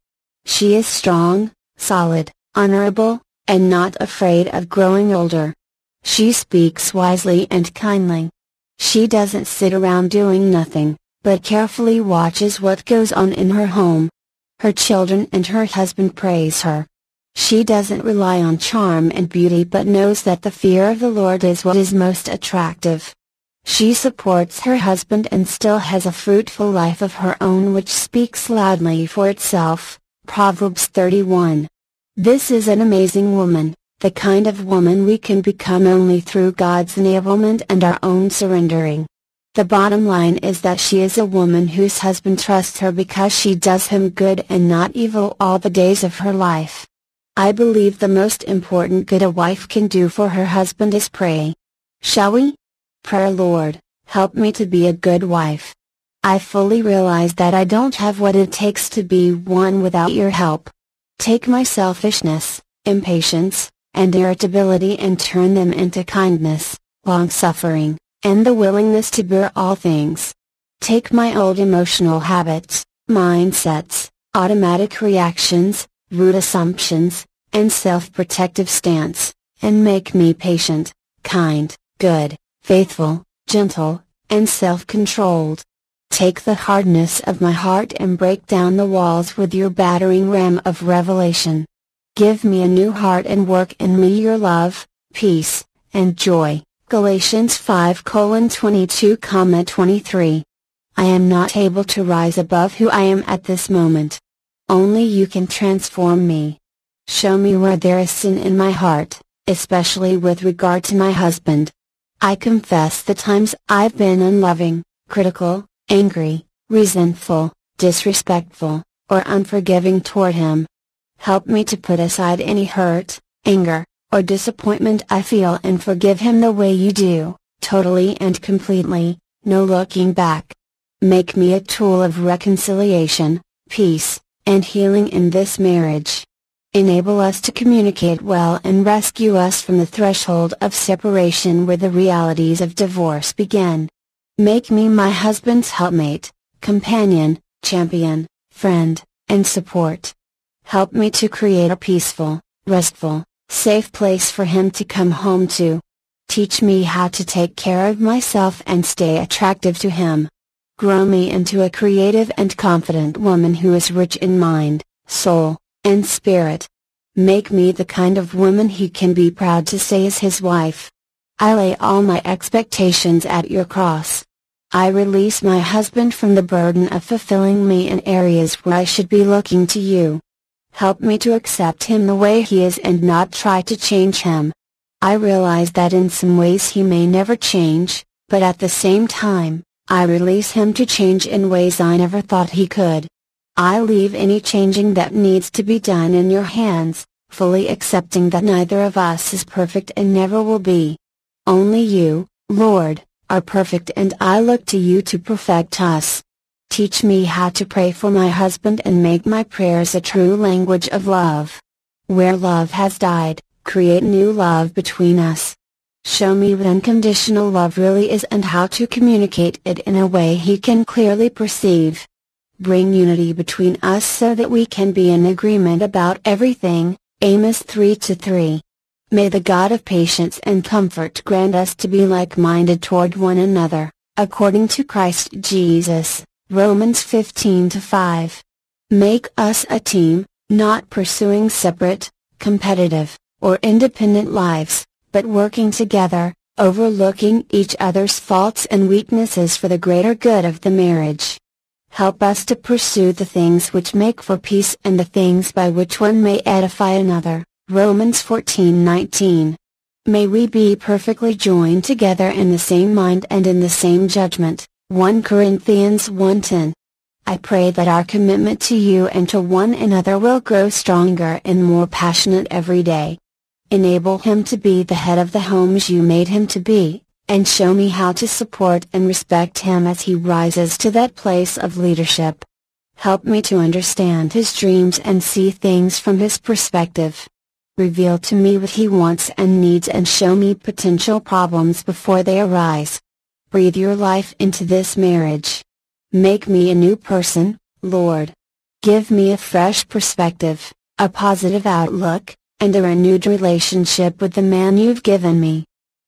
She is strong, solid, honorable, and not afraid of growing older. She speaks wisely and kindly. She doesn't sit around doing nothing, but carefully watches what goes on in her home. Her children and her husband praise her. She doesn't rely on charm and beauty but knows that the fear of the Lord is what is most attractive. She supports her husband and still has a fruitful life of her own which speaks loudly for itself. Proverbs 31. This is an amazing woman, the kind of woman we can become only through God's enablement and our own surrendering. The bottom line is that she is a woman whose husband trusts her because she does him good and not evil all the days of her life. I believe the most important good a wife can do for her husband is pray. Shall we? Prayer Lord, help me to be a good wife. I fully realize that I don't have what it takes to be one without your help. Take my selfishness, impatience, and irritability and turn them into kindness, long suffering, and the willingness to bear all things. Take my old emotional habits, mindsets, automatic reactions, rude assumptions, and self-protective stance, and make me patient, kind, good, faithful, gentle, and self-controlled. Take the hardness of my heart and break down the walls with your battering ram of revelation. Give me a new heart and work in me your love, peace, and joy. Galatians 5 22 23. I am not able to rise above who I am at this moment. Only you can transform me. Show me where there is sin in my heart, especially with regard to my husband. I confess the times I've been unloving, critical, angry, resentful, disrespectful, or unforgiving toward him. Help me to put aside any hurt, anger, or disappointment I feel and forgive him the way you do, totally and completely, no looking back. Make me a tool of reconciliation, peace, and healing in this marriage. Enable us to communicate well and rescue us from the threshold of separation where the realities of divorce begin. Make me my husband's helpmate, companion, champion, friend, and support. Help me to create a peaceful, restful, safe place for him to come home to. Teach me how to take care of myself and stay attractive to him. Grow me into a creative and confident woman who is rich in mind, soul, and spirit. Make me the kind of woman he can be proud to say is his wife. I lay all my expectations at your cross. I release my husband from the burden of fulfilling me in areas where I should be looking to you. Help me to accept him the way he is and not try to change him. I realize that in some ways he may never change, but at the same time, I release him to change in ways I never thought he could. I leave any changing that needs to be done in your hands, fully accepting that neither of us is perfect and never will be. Only you, Lord, are perfect and I look to you to perfect us. Teach me how to pray for my husband and make my prayers a true language of love. Where love has died, create new love between us. Show me what unconditional love really is and how to communicate it in a way he can clearly perceive. Bring unity between us so that we can be in agreement about everything, Amos 3 to 3. May the God of patience and comfort grant us to be like-minded toward one another, according to Christ Jesus. Romans 15 to 5. Make us a team, Not pursuing separate, competitive, or independent lives, but working together, overlooking each other's faults and weaknesses for the greater good of the marriage. Help us to pursue the things which make for peace and the things by which one may edify another. Romans 14:19. May we be perfectly joined together in the same mind and in the same judgment. 1 Corinthians 1:10. I pray that our commitment to you and to one another will grow stronger and more passionate every day. Enable him to be the head of the homes you made him to be, and show me how to support and respect him as he rises to that place of leadership. Help me to understand his dreams and see things from his perspective. Reveal to me what he wants and needs and show me potential problems before they arise. Breathe your life into this marriage. Make me a new person, Lord. Give me a fresh perspective, a positive outlook, and a renewed relationship with the man you've given me.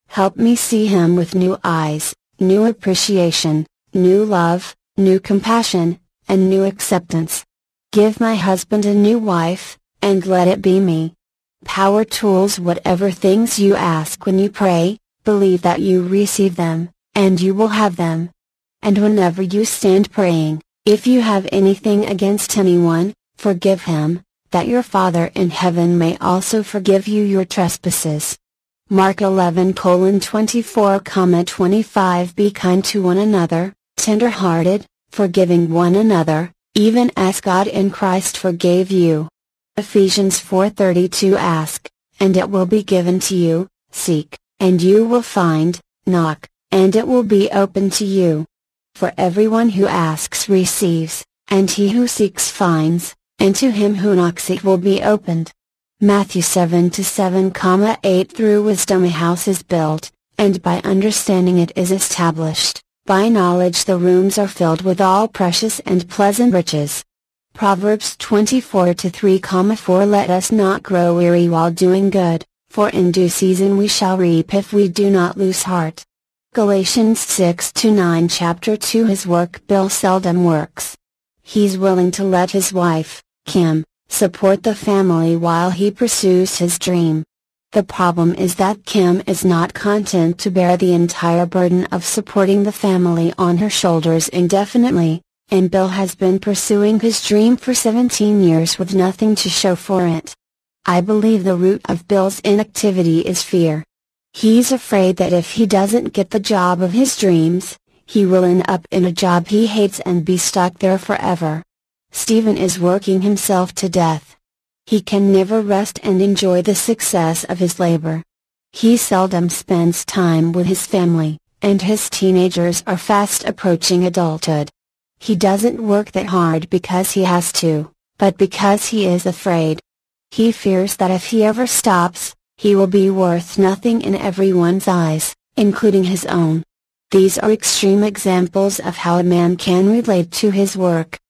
Help me see him with new eyes, new appreciation, new love, new compassion, and new acceptance. Give my husband a new wife, and let it be me. Power tools whatever things you ask when you pray, believe that you receive them, and you will have them. And whenever you stand praying, if you have anything against anyone, forgive him, that your Father in heaven may also forgive you your trespasses. Mark 11 24 25 Be kind to one another, tender hearted, forgiving one another, even as God in Christ forgave you. Ephesians 4:32 Ask, and it will be given to you, seek, and you will find, knock, and it will be open to you. For everyone who asks receives, and he who seeks finds, and to him who knocks it will be opened. Matthew 7 to 7, 8 Through wisdom a house is built, and by understanding it is established, by knowledge the rooms are filled with all precious and pleasant riches. Proverbs 24 to 3, 4 Let us not grow weary while doing good, for in due season we shall reap if we do not lose heart. Galatians 6 to 9 Chapter 2 His work Bill seldom works. He's willing to let his wife, Kim, support the family while he pursues his dream. The problem is that Kim is not content to bear the entire burden of supporting the family on her shoulders indefinitely, and Bill has been pursuing his dream for 17 years with nothing to show for it. I believe the root of Bill's inactivity is fear. He's afraid that if he doesn't get the job of his dreams, he will end up in a job he hates and be stuck there forever. Stephen is working himself to death. He can never rest and enjoy the success of his labor. He seldom spends time with his family, and his teenagers are fast approaching adulthood. He doesn't work that hard because he has to, but because he is afraid. He fears that if he ever stops, he will be worth nothing in everyone's eyes, including his own. These are extreme examples of how a man can relate to his work.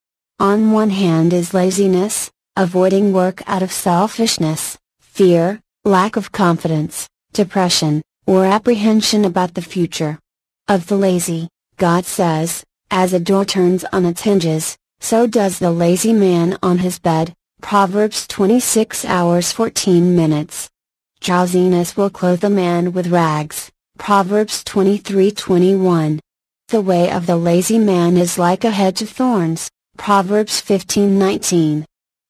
On one hand is laziness, avoiding work out of selfishness, fear, lack of confidence, depression, or apprehension about the future. Of the lazy, God says, as a door turns on its hinges, so does the lazy man on his bed, Proverbs 26 hours 14 minutes. Drowsiness will clothe a man with rags, Proverbs 23:21. The way of the lazy man is like a hedge of thorns, Proverbs 15:19.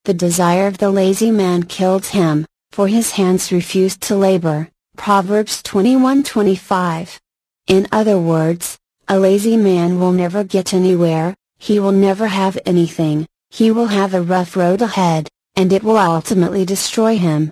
The desire of the lazy man killed him, for his hands refused to labor, Proverbs 21:25. In other words, a lazy man will never get anywhere, he will never have anything, he will have a rough road ahead, and it will ultimately destroy him.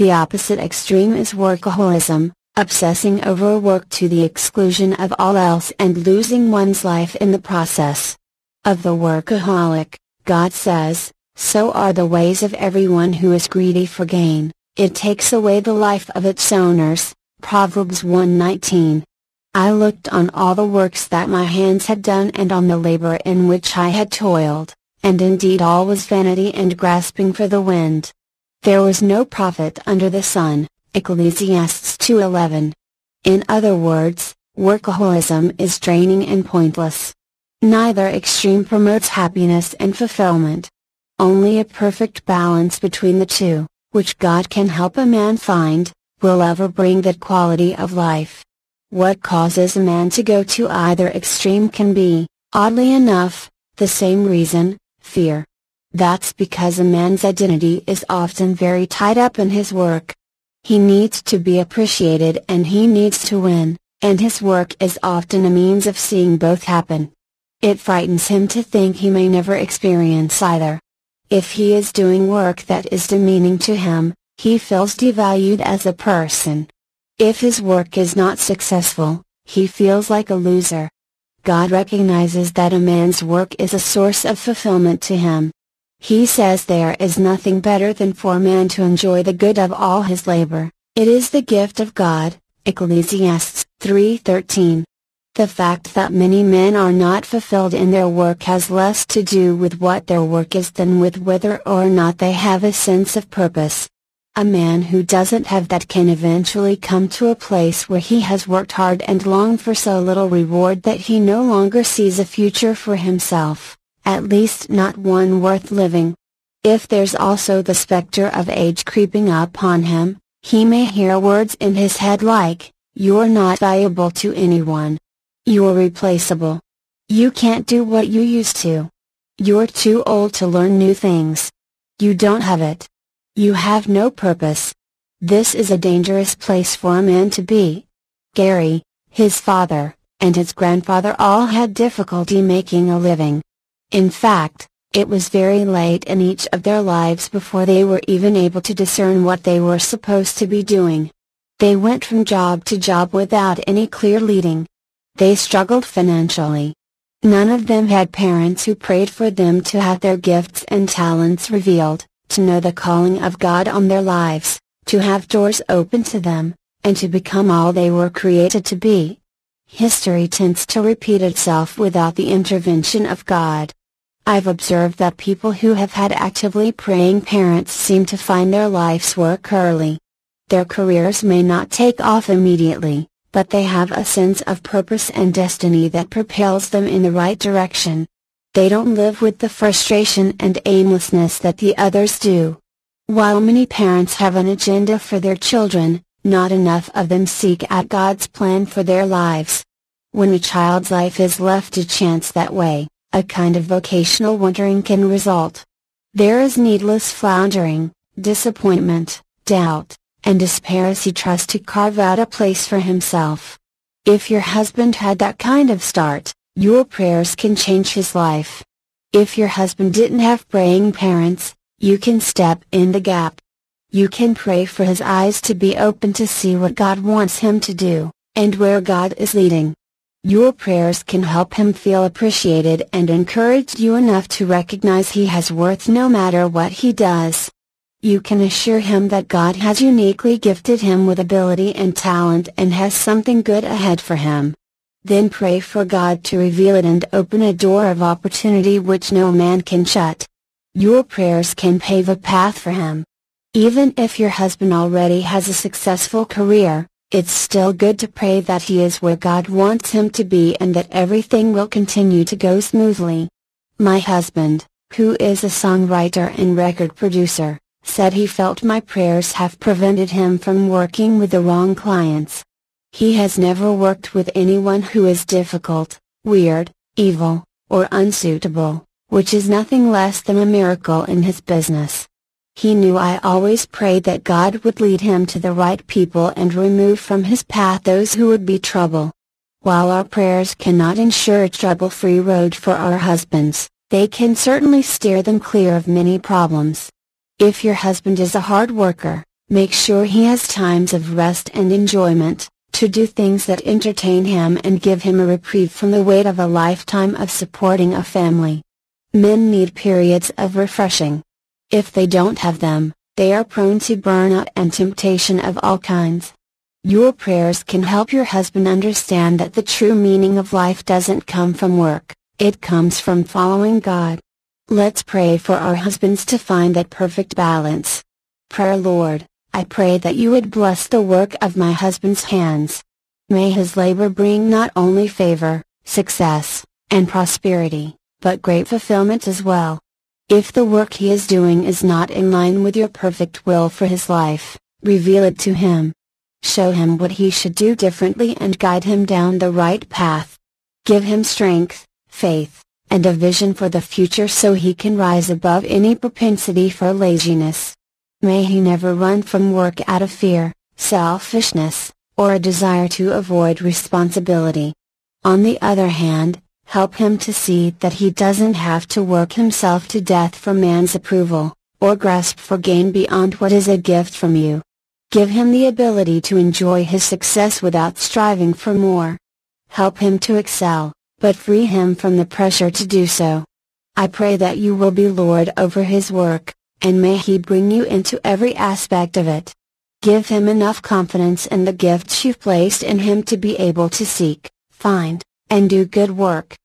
The opposite extreme is workaholism, obsessing over work to the exclusion of all else and losing one's life in the process. Of the workaholic, God says, so are the ways of everyone who is greedy for gain, it takes away the life of its owners, Proverbs 1:19. I looked on all the works that my hands had done and on the labor in which I had toiled, and indeed all was vanity and grasping for the wind. There was no profit under the sun, Ecclesiastes 2:11. In other words, workaholism is draining and pointless. Neither extreme promotes happiness and fulfillment. Only a perfect balance between the two, which God can help a man find, will ever bring that quality of life. What causes a man to go to either extreme can be, oddly enough, the same reason, fear. That's because a man's identity is often very tied up in his work. He needs to be appreciated and he needs to win, and his work is often a means of seeing both happen. It frightens him to think he may never experience either. If he is doing work that is demeaning to him, he feels devalued as a person. If his work is not successful, he feels like a loser. God recognizes that a man's work is a source of fulfillment to him. He says there is nothing better than for man to enjoy the good of all his labor, it is the gift of God, Ecclesiastes 3:13. The fact that many men are not fulfilled in their work has less to do with what their work is than with whether or not they have a sense of purpose. A man who doesn't have that can eventually come to a place where he has worked hard and long for so little reward that he no longer sees a future for himself, at least not one worth living. If there's also the specter of age creeping up on him, he may hear words in his head like, You're not valuable to anyone. You're replaceable. You can't do what you used to. You're too old to learn new things. You don't have it. You have no purpose. This is a dangerous place for a man to be. Gary, his father, and his grandfather all had difficulty making a living. In fact, it was very late in each of their lives before they were even able to discern what they were supposed to be doing. They went from job to job without any clear leading. They struggled financially. None of them had parents who prayed for them to have their gifts and talents revealed, to know the calling of God on their lives, to have doors open to them, and to become all they were created to be. History tends to repeat itself without the intervention of God. I've observed that people who have had actively praying parents seem to find their life's work early. Their careers may not take off immediately, but they have a sense of purpose and destiny that propels them in the right direction. They don't live with the frustration and aimlessness that the others do. While many parents have an agenda for their children, not enough of them seek out God's plan for their lives. When a child's life is left to chance that way, a kind of vocational wondering can result. There is needless floundering, disappointment, doubt, and despair as he tries to carve out a place for himself. If your husband had that kind of start, your prayers can change his life. If your husband didn't have praying parents, you can step in the gap. You can pray for his eyes to be open to see what God wants him to do, and where God is leading. Your prayers can help him feel appreciated and encourage you enough to recognize he has worth no matter what he does. You can assure him that God has uniquely gifted him with ability and talent and has something good ahead for him. Then pray for God to reveal it and open a door of opportunity which no man can shut. Your prayers can pave a path for him. Even if your husband already has a successful career, it's still good to pray that he is where God wants him to be and that everything will continue to go smoothly. My husband, who is a songwriter and record producer, said he felt my prayers have prevented him from working with the wrong clients. He has never worked with anyone who is difficult, weird, evil, or unsuitable, which is nothing less than a miracle in his business. He knew I always prayed that God would lead him to the right people and remove from his path those who would be trouble. While our prayers cannot ensure a trouble-free road for our husbands, they can certainly steer them clear of many problems. If your husband is a hard worker, make sure he has times of rest and enjoyment, to do things that entertain him and give him a reprieve from the weight of a lifetime of supporting a family. Men need periods of refreshing. If they don't have them, they are prone to burnout and temptation of all kinds. Your prayers can help your husband understand that the true meaning of life doesn't come from work, it comes from following God. Let's pray for our husbands to find that perfect balance. Prayer Lord, I pray that you would bless the work of my husband's hands. May his labor bring not only favor, success, and prosperity, but great fulfillment as well. If the work he is doing is not in line with your perfect will for his life, reveal it to him. Show him what he should do differently and guide him down the right path. Give him strength, faith, and a vision for the future so he can rise above any propensity for laziness. May he never run from work out of fear, selfishness, or a desire to avoid responsibility. On the other hand, help him to see that he doesn't have to work himself to death for man's approval, or grasp for gain beyond what is a gift from you. Give him the ability to enjoy his success without striving for more. Help him to excel, but free him from the pressure to do so. I pray that you will be Lord over his work, and may he bring you into every aspect of it. Give him enough confidence in the gifts you've placed in him to be able to seek, find, and do good work.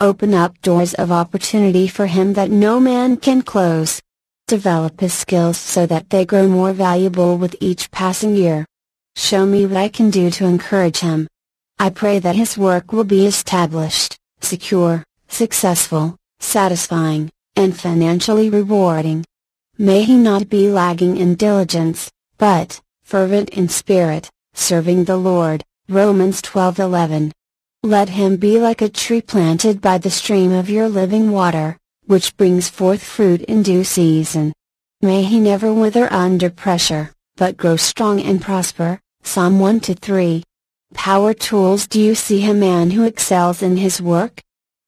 Open up doors of opportunity for him that no man can close. Develop his skills so that they grow more valuable with each passing year. Show me what I can do to encourage him. I pray that his work will be established, secure, successful, satisfying, and financially rewarding. May he not be lagging in diligence, but, fervent in spirit, serving the Lord. Romans 12:11. Let him be like a tree planted by the stream of your living water, which brings forth fruit in due season. May he never wither under pressure, but grow strong and prosper. Psalm 1 to 3. Power Tools Do you see a man who excels in his work?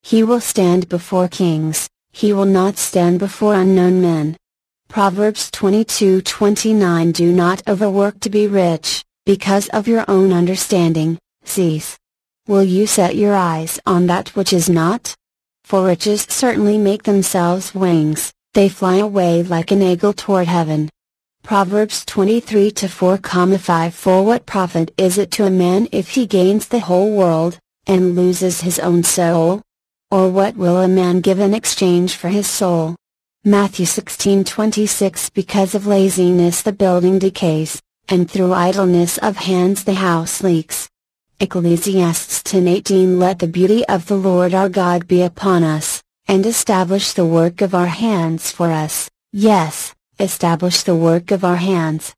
He will stand before kings, he will not stand before unknown men. Proverbs 22:29 Do not overwork to be rich, because of your own understanding, cease. Will you set your eyes on that which is not? For riches certainly make themselves wings, they fly away like an eagle toward heaven. Proverbs 23 to 4, 5 For what profit is it to a man if he gains the whole world, and loses his own soul? Or what will a man give in exchange for his soul? Matthew 16:26 Because of laziness the building decays, and through idleness of hands the house leaks. Ecclesiastes 10:18 Let the beauty of the Lord our God be upon us, and establish the work of our hands for us, yes, establish the work of our hands.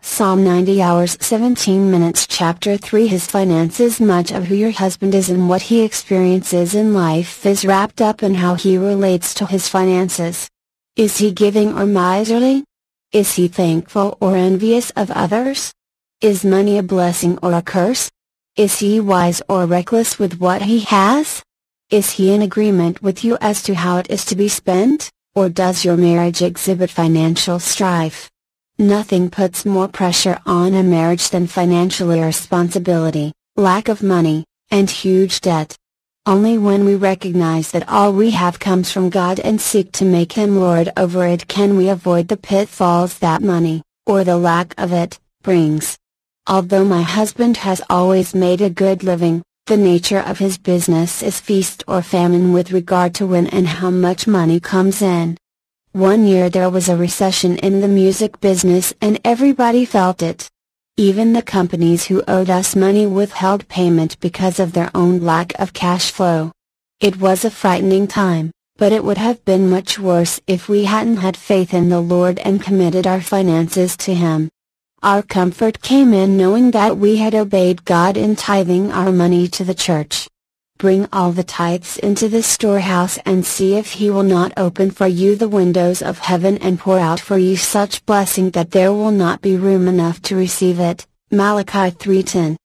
Psalm 90 hours 17 minutes Chapter 3 His finances Much of who your husband is and what he experiences in life is wrapped up in how he relates to his finances. Is he giving or miserly? Is he thankful or envious of others? Is money a blessing or a curse? Is he wise or reckless with what he has? Is he in agreement with you as to how it is to be spent, or does your marriage exhibit financial strife? Nothing puts more pressure on a marriage than financial irresponsibility, lack of money, and huge debt. Only when we recognize that all we have comes from God and seek to make Him Lord over it can we avoid the pitfalls that money, or the lack of it, brings. Although my husband has always made a good living, the nature of his business is feast or famine with regard to when and how much money comes in. One year there was a recession in the music business and everybody felt it. Even the companies who owed us money withheld payment because of their own lack of cash flow. It was a frightening time, but it would have been much worse if we hadn't had faith in the Lord and committed our finances to Him. Our comfort came in knowing that we had obeyed God in tithing our money to the church. Bring all the tithes into the storehouse and see if he will not open for you the windows of heaven and pour out for you such blessing that there will not be room enough to receive it. Malachi 3:10.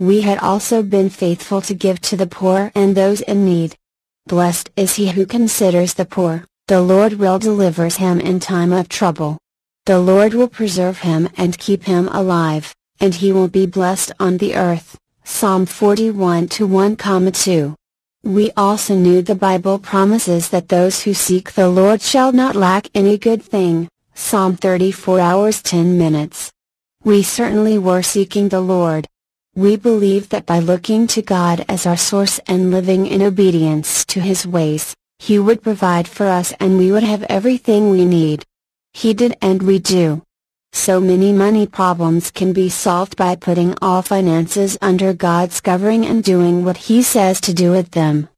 We had also been faithful to give to the poor and those in need. Blessed is he who considers the poor, the Lord will deliver him in time of trouble. The Lord will preserve him and keep him alive, and he will be blessed on the earth. Psalm 41 to 1, 2. We also knew the Bible promises that those who seek the Lord shall not lack any good thing. Psalm 34 hours 10 minutes. We certainly were seeking the Lord. We believed that by looking to God as our source and living in obedience to His ways, He would provide for us and we would have everything we need. He did and we do. So many money problems can be solved by putting all finances under God's covering and doing what He says to do with them.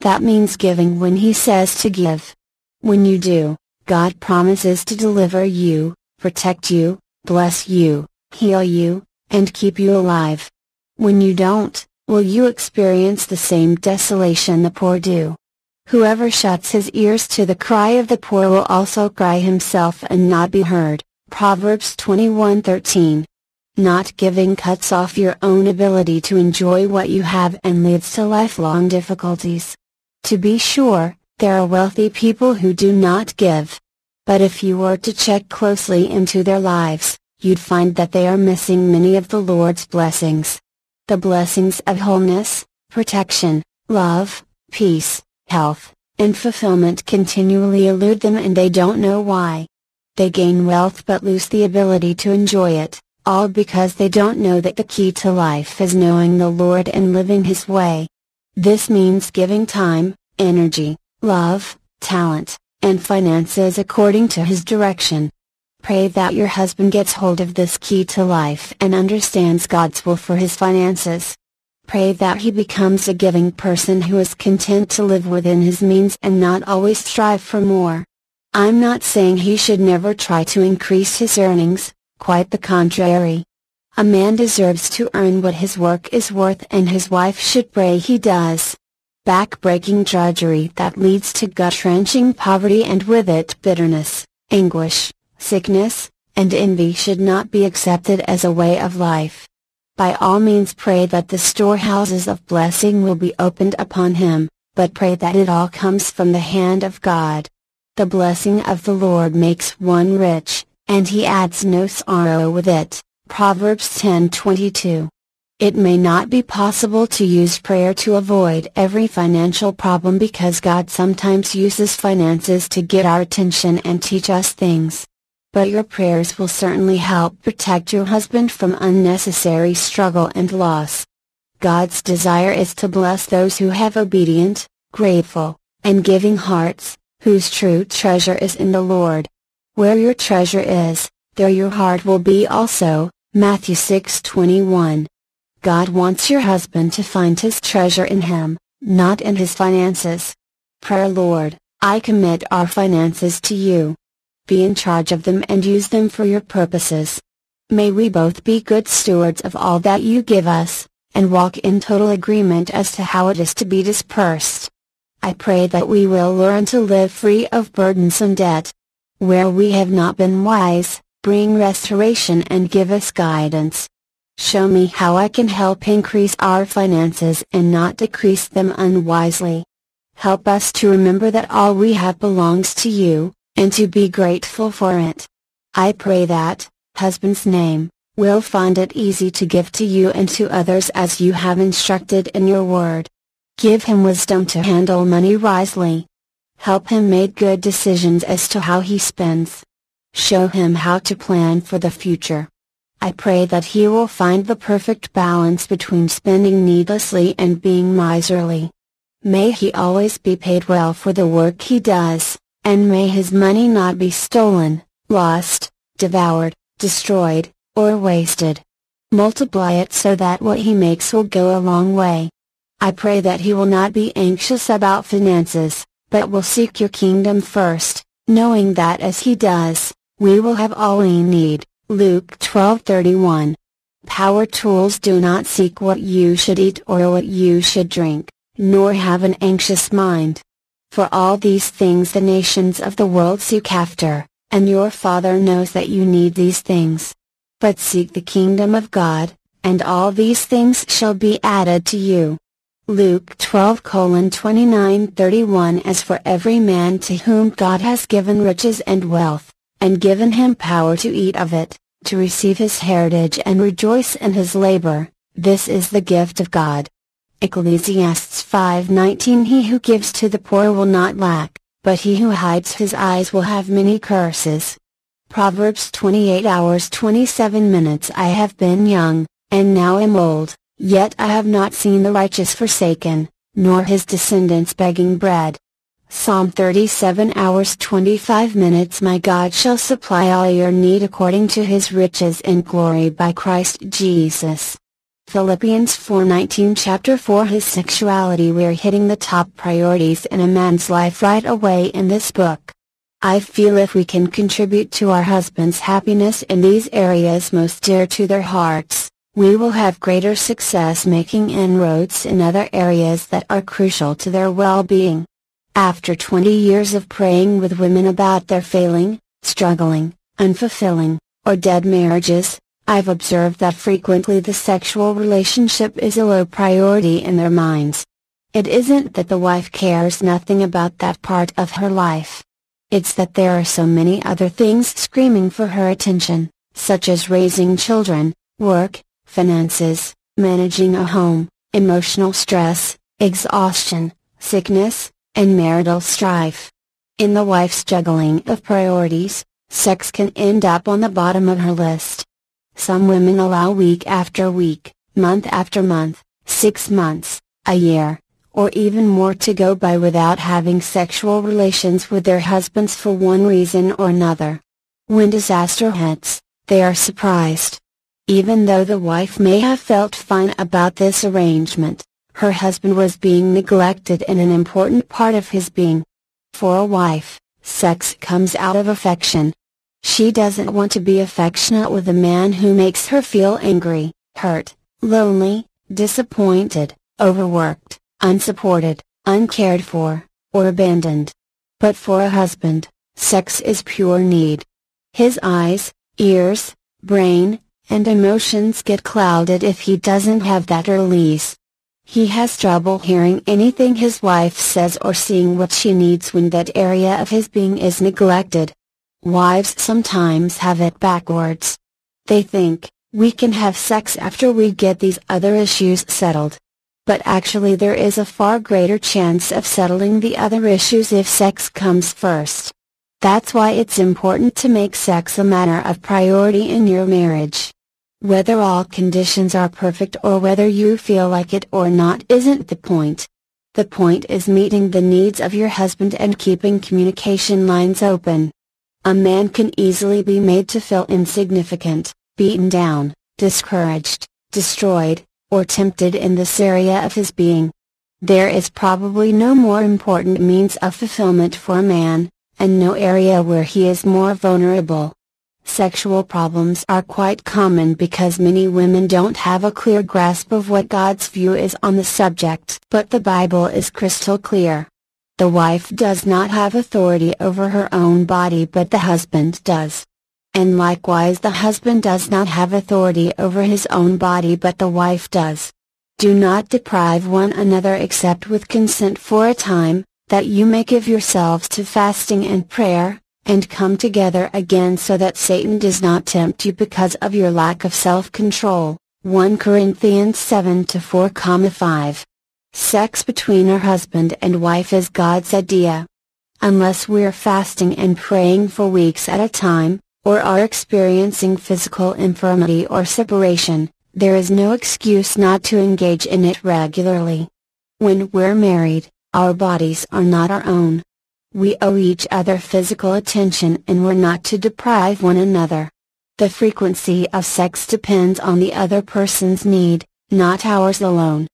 That means giving when He says to give. When you do, God promises to deliver you, protect you, bless you, heal you, and keep you alive. When you don't, will you experience the same desolation the poor do? Whoever shuts his ears to the cry of the poor will also cry himself and not be heard. Proverbs 21:13. Not giving cuts off your own ability to enjoy what you have and leads to lifelong difficulties. To be sure, there are wealthy people who do not give. But if you were to check closely into their lives, you'd find that they are missing many of the Lord's blessings. The blessings of wholeness, protection, love, peace, health, and fulfillment continually elude them and they don't know why. They gain wealth but lose the ability to enjoy it, all because they don't know that the key to life is knowing the Lord and living His way. This means giving time, energy, love, talent, and finances according to His direction. Pray that your husband gets hold of this key to life and understands God's will for his finances. Pray that he becomes a giving person who is content to live within his means and not always strive for more. I'm not saying he should never try to increase his earnings, quite the contrary. A man deserves to earn what his work is worth and his wife should pray he does. Back-breaking drudgery that leads to gut-wrenching poverty and with it bitterness, anguish, sickness, and envy should not be accepted as a way of life. By all means pray that the storehouses of blessing will be opened upon him, but pray that it all comes from the hand of God. The blessing of the Lord makes one rich, and he adds no sorrow with it. Proverbs 10:22. It may not be possible to use prayer to avoid every financial problem because God sometimes uses finances to get our attention and teach us things but your prayers will certainly help protect your husband from unnecessary struggle and loss. God's desire is to bless those who have obedient, grateful, and giving hearts, whose true treasure is in the Lord. Where your treasure is, there your heart will be also, Matthew 6:21. God wants your husband to find his treasure in him, not in his finances. Prayer Lord, I commit our finances to you be in charge of them and use them for your purposes. May we both be good stewards of all that you give us, and walk in total agreement as to how it is to be dispersed. I pray that we will learn to live free of burdensome debt. Where we have not been wise, bring restoration and give us guidance. Show me how I can help increase our finances and not decrease them unwisely. Help us to remember that all we have belongs to you, and to be grateful for it. I pray that, husband's name, will find it easy to give to you and to others as you have instructed in your word. Give him wisdom to handle money wisely. Help him make good decisions as to how he spends. Show him how to plan for the future. I pray that he will find the perfect balance between spending needlessly and being miserly. May he always be paid well for the work he does and may his money not be stolen, lost, devoured, destroyed, or wasted. Multiply it so that what he makes will go a long way. I pray that he will not be anxious about finances, but will seek your kingdom first, knowing that as he does, we will have all we need. Luke 12:31. Power tools do not seek what you should eat or what you should drink, nor have an anxious mind. For all these things the nations of the world seek after, and your Father knows that you need these things. But seek the kingdom of God, and all these things shall be added to you. Luke 12 29 31 As for every man to whom God has given riches and wealth, and given him power to eat of it, to receive his heritage and rejoice in his labor, this is the gift of God. Ecclesiastes 5:19 He who gives to the poor will not lack, but he who hides his eyes will have many curses. Proverbs 28 hours 27 minutes I have been young, and now am old, yet I have not seen the righteous forsaken, nor his descendants begging bread. Psalm 37 hours 25 minutes My God shall supply all your need according to his riches and glory by Christ Jesus. Philippians 4:19 Chapter 4 His sexuality We're hitting the top priorities in a man's life right away in this book. I feel if we can contribute to our husband's happiness in these areas most dear to their hearts, we will have greater success making inroads in other areas that are crucial to their well-being. After 20 years of praying with women about their failing, struggling, unfulfilling, or dead marriages, I've observed that frequently the sexual relationship is a low priority in their minds. It isn't that the wife cares nothing about that part of her life. It's that there are so many other things screaming for her attention, such as raising children, work, finances, managing a home, emotional stress, exhaustion, sickness, and marital strife. In the wife's juggling of priorities, sex can end up on the bottom of her list. Some women allow week after week, month after month, six months, a year, or even more to go by without having sexual relations with their husbands for one reason or another. When disaster hits, they are surprised. Even though the wife may have felt fine about this arrangement, her husband was being neglected in an important part of his being. For a wife, sex comes out of affection. She doesn't want to be affectionate with a man who makes her feel angry, hurt, lonely, disappointed, overworked, unsupported, uncared for, or abandoned. But for a husband, sex is pure need. His eyes, ears, brain, and emotions get clouded if he doesn't have that release. He has trouble hearing anything his wife says or seeing what she needs when that area of his being is neglected. Wives sometimes have it backwards. They think, we can have sex after we get these other issues settled. But actually there is a far greater chance of settling the other issues if sex comes first. That's why it's important to make sex a matter of priority in your marriage. Whether all conditions are perfect or whether you feel like it or not isn't the point. The point is meeting the needs of your husband and keeping communication lines open. A man can easily be made to feel insignificant, beaten down, discouraged, destroyed, or tempted in this area of his being. There is probably no more important means of fulfillment for a man, and no area where he is more vulnerable. Sexual problems are quite common because many women don't have a clear grasp of what God's view is on the subject. But the Bible is crystal clear. The wife does not have authority over her own body but the husband does. And likewise the husband does not have authority over his own body but the wife does. Do not deprive one another except with consent for a time, that you may give yourselves to fasting and prayer, and come together again so that Satan does not tempt you because of your lack of self-control. 1 Corinthians 7 4, 5. Sex between our husband and wife is God's idea. Unless we're fasting and praying for weeks at a time, or are experiencing physical infirmity or separation, there is no excuse not to engage in it regularly. When we're married, our bodies are not our own. We owe each other physical attention and we're not to deprive one another. The frequency of sex depends on the other person's need, not ours alone.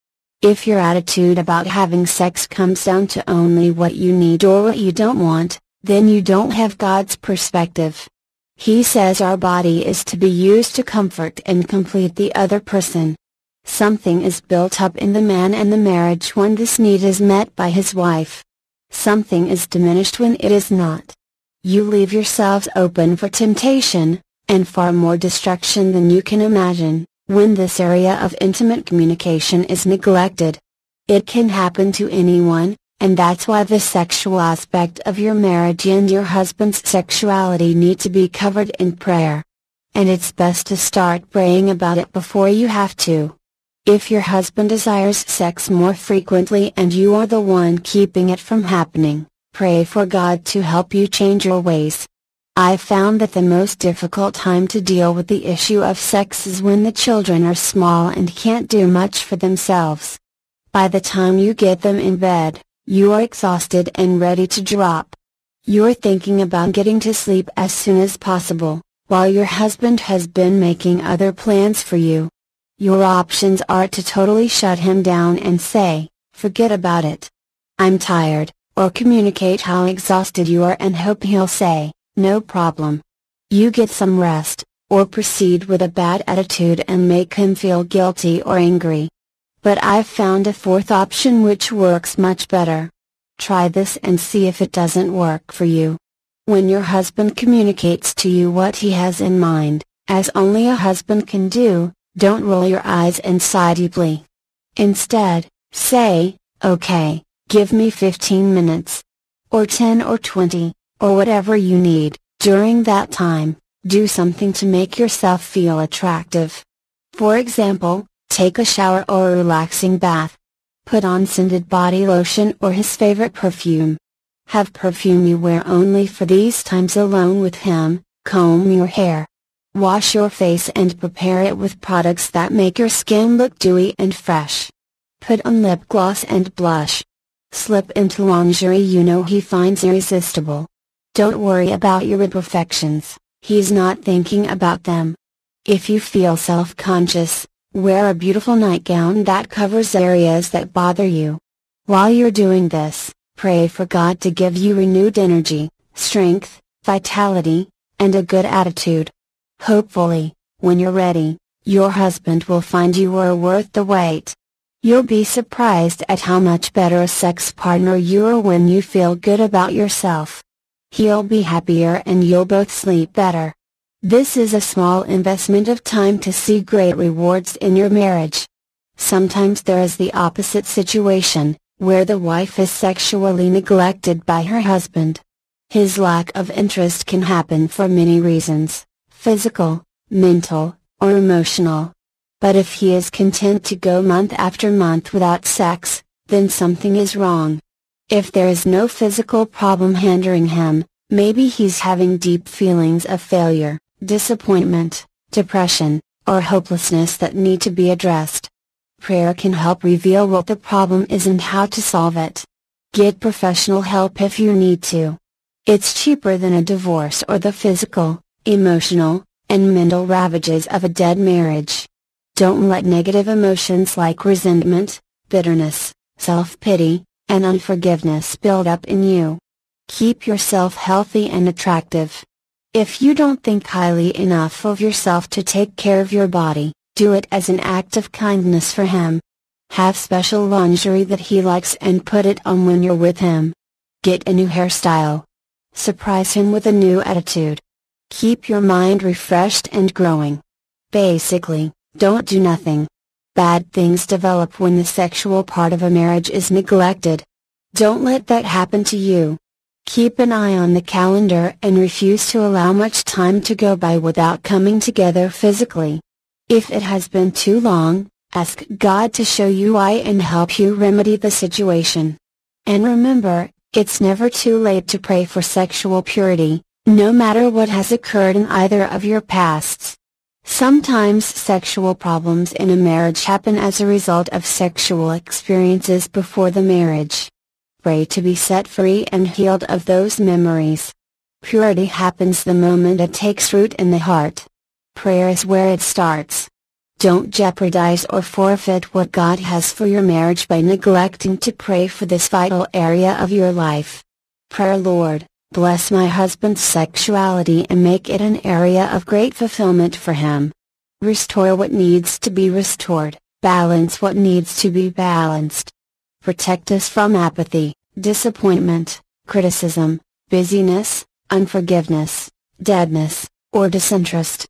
If your attitude about having sex comes down to only what you need or what you don't want, then you don't have God's perspective. He says our body is to be used to comfort and complete the other person. Something is built up in the man and the marriage when this need is met by his wife. Something is diminished when it is not. You leave yourselves open for temptation, and far more destruction than you can imagine, when this area of intimate communication is neglected. It can happen to anyone, and that's why the sexual aspect of your marriage and your husband's sexuality need to be covered in prayer. And it's best to start praying about it before you have to. If your husband desires sex more frequently and you are the one keeping it from happening, pray for God to help you change your ways. I've found that the most difficult time to deal with the issue of sex is when the children are small and can't do much for themselves. By the time you get them in bed, you are exhausted and ready to drop. You're thinking about getting to sleep as soon as possible, while your husband has been making other plans for you. Your options are to totally shut him down and say, forget about it. I'm tired, or communicate how exhausted you are and hope he'll say, no problem. You get some rest, or proceed with a bad attitude and make him feel guilty or angry. But I've found a fourth option which works much better. Try this and see if it doesn't work for you. When your husband communicates to you what he has in mind, as only a husband can do, don't roll your eyes and sigh deeply. Instead, say, okay, give me 15 minutes. Or 10 or 20, or whatever you need. During that time, do something to make yourself feel attractive. For example, take a shower or a relaxing bath. Put on scented body lotion or his favorite perfume. Have perfume you wear only for these times alone with him, comb your hair. Wash your face and prepare it with products that make your skin look dewy and fresh. Put on lip gloss and blush. Slip into lingerie you know he finds irresistible. Don't worry about your imperfections, he's not thinking about them. If you feel self-conscious, wear a beautiful nightgown that covers areas that bother you. While you're doing this, pray for God to give you renewed energy, strength, vitality, and a good attitude. Hopefully, when you're ready, your husband will find you are worth the wait. You'll be surprised at how much better a sex partner you are when you feel good about yourself. He'll be happier and you'll both sleep better. This is a small investment of time to see great rewards in your marriage. Sometimes there is the opposite situation, where the wife is sexually neglected by her husband. His lack of interest can happen for many reasons physical, mental, or emotional. But if he is content to go month after month without sex, then something is wrong. If there is no physical problem hindering him, maybe he's having deep feelings of failure, disappointment, depression, or hopelessness that need to be addressed. Prayer can help reveal what the problem is and how to solve it. Get professional help if you need to. It's cheaper than a divorce or the physical, emotional, and mental ravages of a dead marriage. Don't let negative emotions like resentment, bitterness, self-pity, and unforgiveness build up in you. Keep yourself healthy and attractive. If you don't think highly enough of yourself to take care of your body, do it as an act of kindness for him. Have special lingerie that he likes and put it on when you're with him. Get a new hairstyle. Surprise him with a new attitude. Keep your mind refreshed and growing. Basically, don't do nothing. Bad things develop when the sexual part of a marriage is neglected. Don't let that happen to you. Keep an eye on the calendar and refuse to allow much time to go by without coming together physically. If it has been too long, ask God to show you why and help you remedy the situation. And remember, it's never too late to pray for sexual purity. No matter what has occurred in either of your pasts. Sometimes sexual problems in a marriage happen as a result of sexual experiences before the marriage. Pray to be set free and healed of those memories. Purity happens the moment it takes root in the heart. Prayer is where it starts. Don't jeopardize or forfeit what God has for your marriage by neglecting to pray for this vital area of your life. Prayer Lord, Bless my husband's sexuality and make it an area of great fulfillment for him. Restore what needs to be restored, balance what needs to be balanced. Protect us from apathy, disappointment, criticism, busyness, unforgiveness, deadness, or disinterest.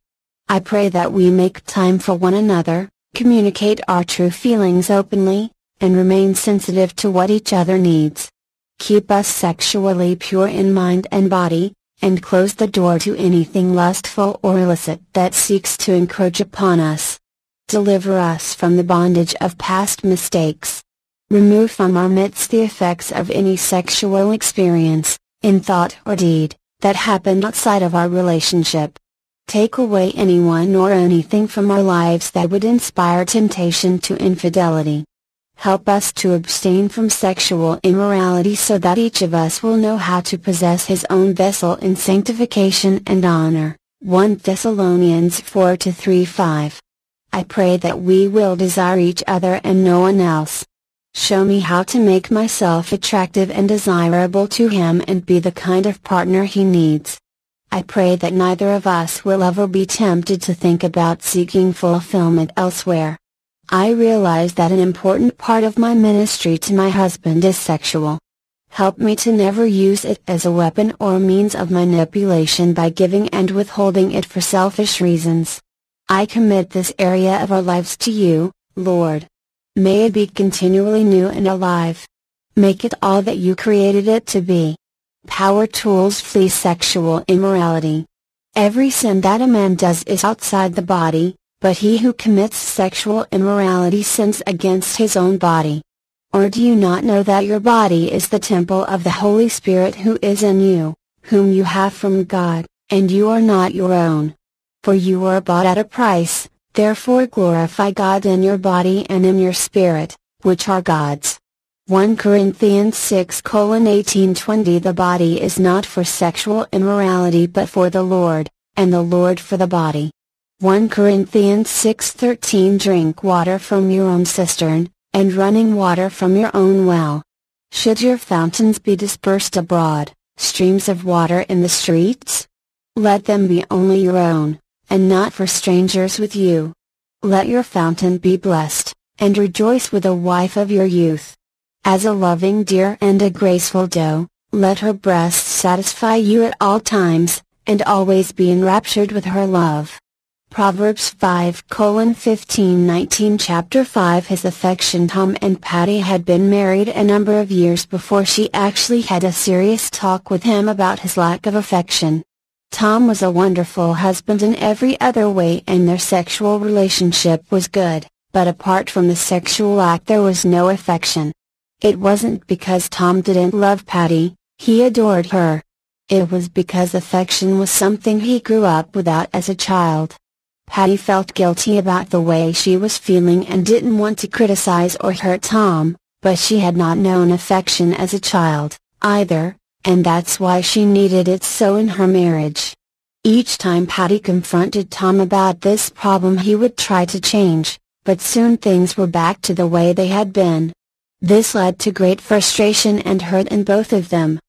I pray that we make time for one another, communicate our true feelings openly, and remain sensitive to what each other needs keep us sexually pure in mind and body, and close the door to anything lustful or illicit that seeks to encroach upon us. Deliver us from the bondage of past mistakes. Remove from our midst the effects of any sexual experience, in thought or deed, that happened outside of our relationship. Take away anyone or anything from our lives that would inspire temptation to infidelity. Help us to abstain from sexual immorality so that each of us will know how to possess his own vessel in sanctification and honor. 1 Thessalonians 4 3 5. I pray that we will desire each other and no one else. Show me how to make myself attractive and desirable to him and be the kind of partner he needs. I pray that neither of us will ever be tempted to think about seeking fulfillment elsewhere. I realize that an important part of my ministry to my husband is sexual. Help me to never use it as a weapon or means of manipulation by giving and withholding it for selfish reasons. I commit this area of our lives to you, Lord. May it be continually new and alive. Make it all that you created it to be. Power tools flee sexual immorality. Every sin that a man does is outside the body, but he who commits sexual immorality sins against his own body. Or do you not know that your body is the temple of the Holy Spirit who is in you, whom you have from God, and you are not your own? For you were bought at a price, therefore glorify God in your body and in your spirit, which are God's. 1 Corinthians 6 18-20 The body is not for sexual immorality but for the Lord, and the Lord for the body. 1 Corinthians 6:13 Drink water from your own cistern, and running water from your own well. Should your fountains be dispersed abroad, streams of water in the streets? Let them be only your own, and not for strangers with you. Let your fountain be blessed, and rejoice with the wife of your youth. As a loving deer and a graceful doe, let her breast satisfy you at all times, and always be enraptured with her love. Proverbs 5 colon 15 19 Chapter 5 His affection Tom and Patty had been married a number of years before she actually had a serious talk with him about his lack of affection. Tom was a wonderful husband in every other way and their sexual relationship was good, but apart from the sexual act there was no affection. It wasn't because Tom didn't love Patty, he adored her. It was because affection was something he grew up without as a child. Patty felt guilty about the way she was feeling and didn't want to criticize or hurt Tom, but she had not known affection as a child, either, and that's why she needed it so in her marriage. Each time Patty confronted Tom about this problem he would try to change, but soon things were back to the way they had been. This led to great frustration and hurt in both of them.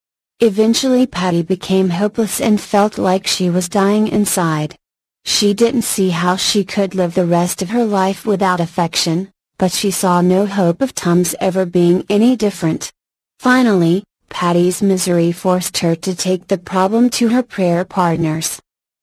Eventually Patty became hopeless and felt like she was dying inside. She didn't see how she could live the rest of her life without affection, but she saw no hope of Tom's ever being any different. Finally, Patty's misery forced her to take the problem to her prayer partners.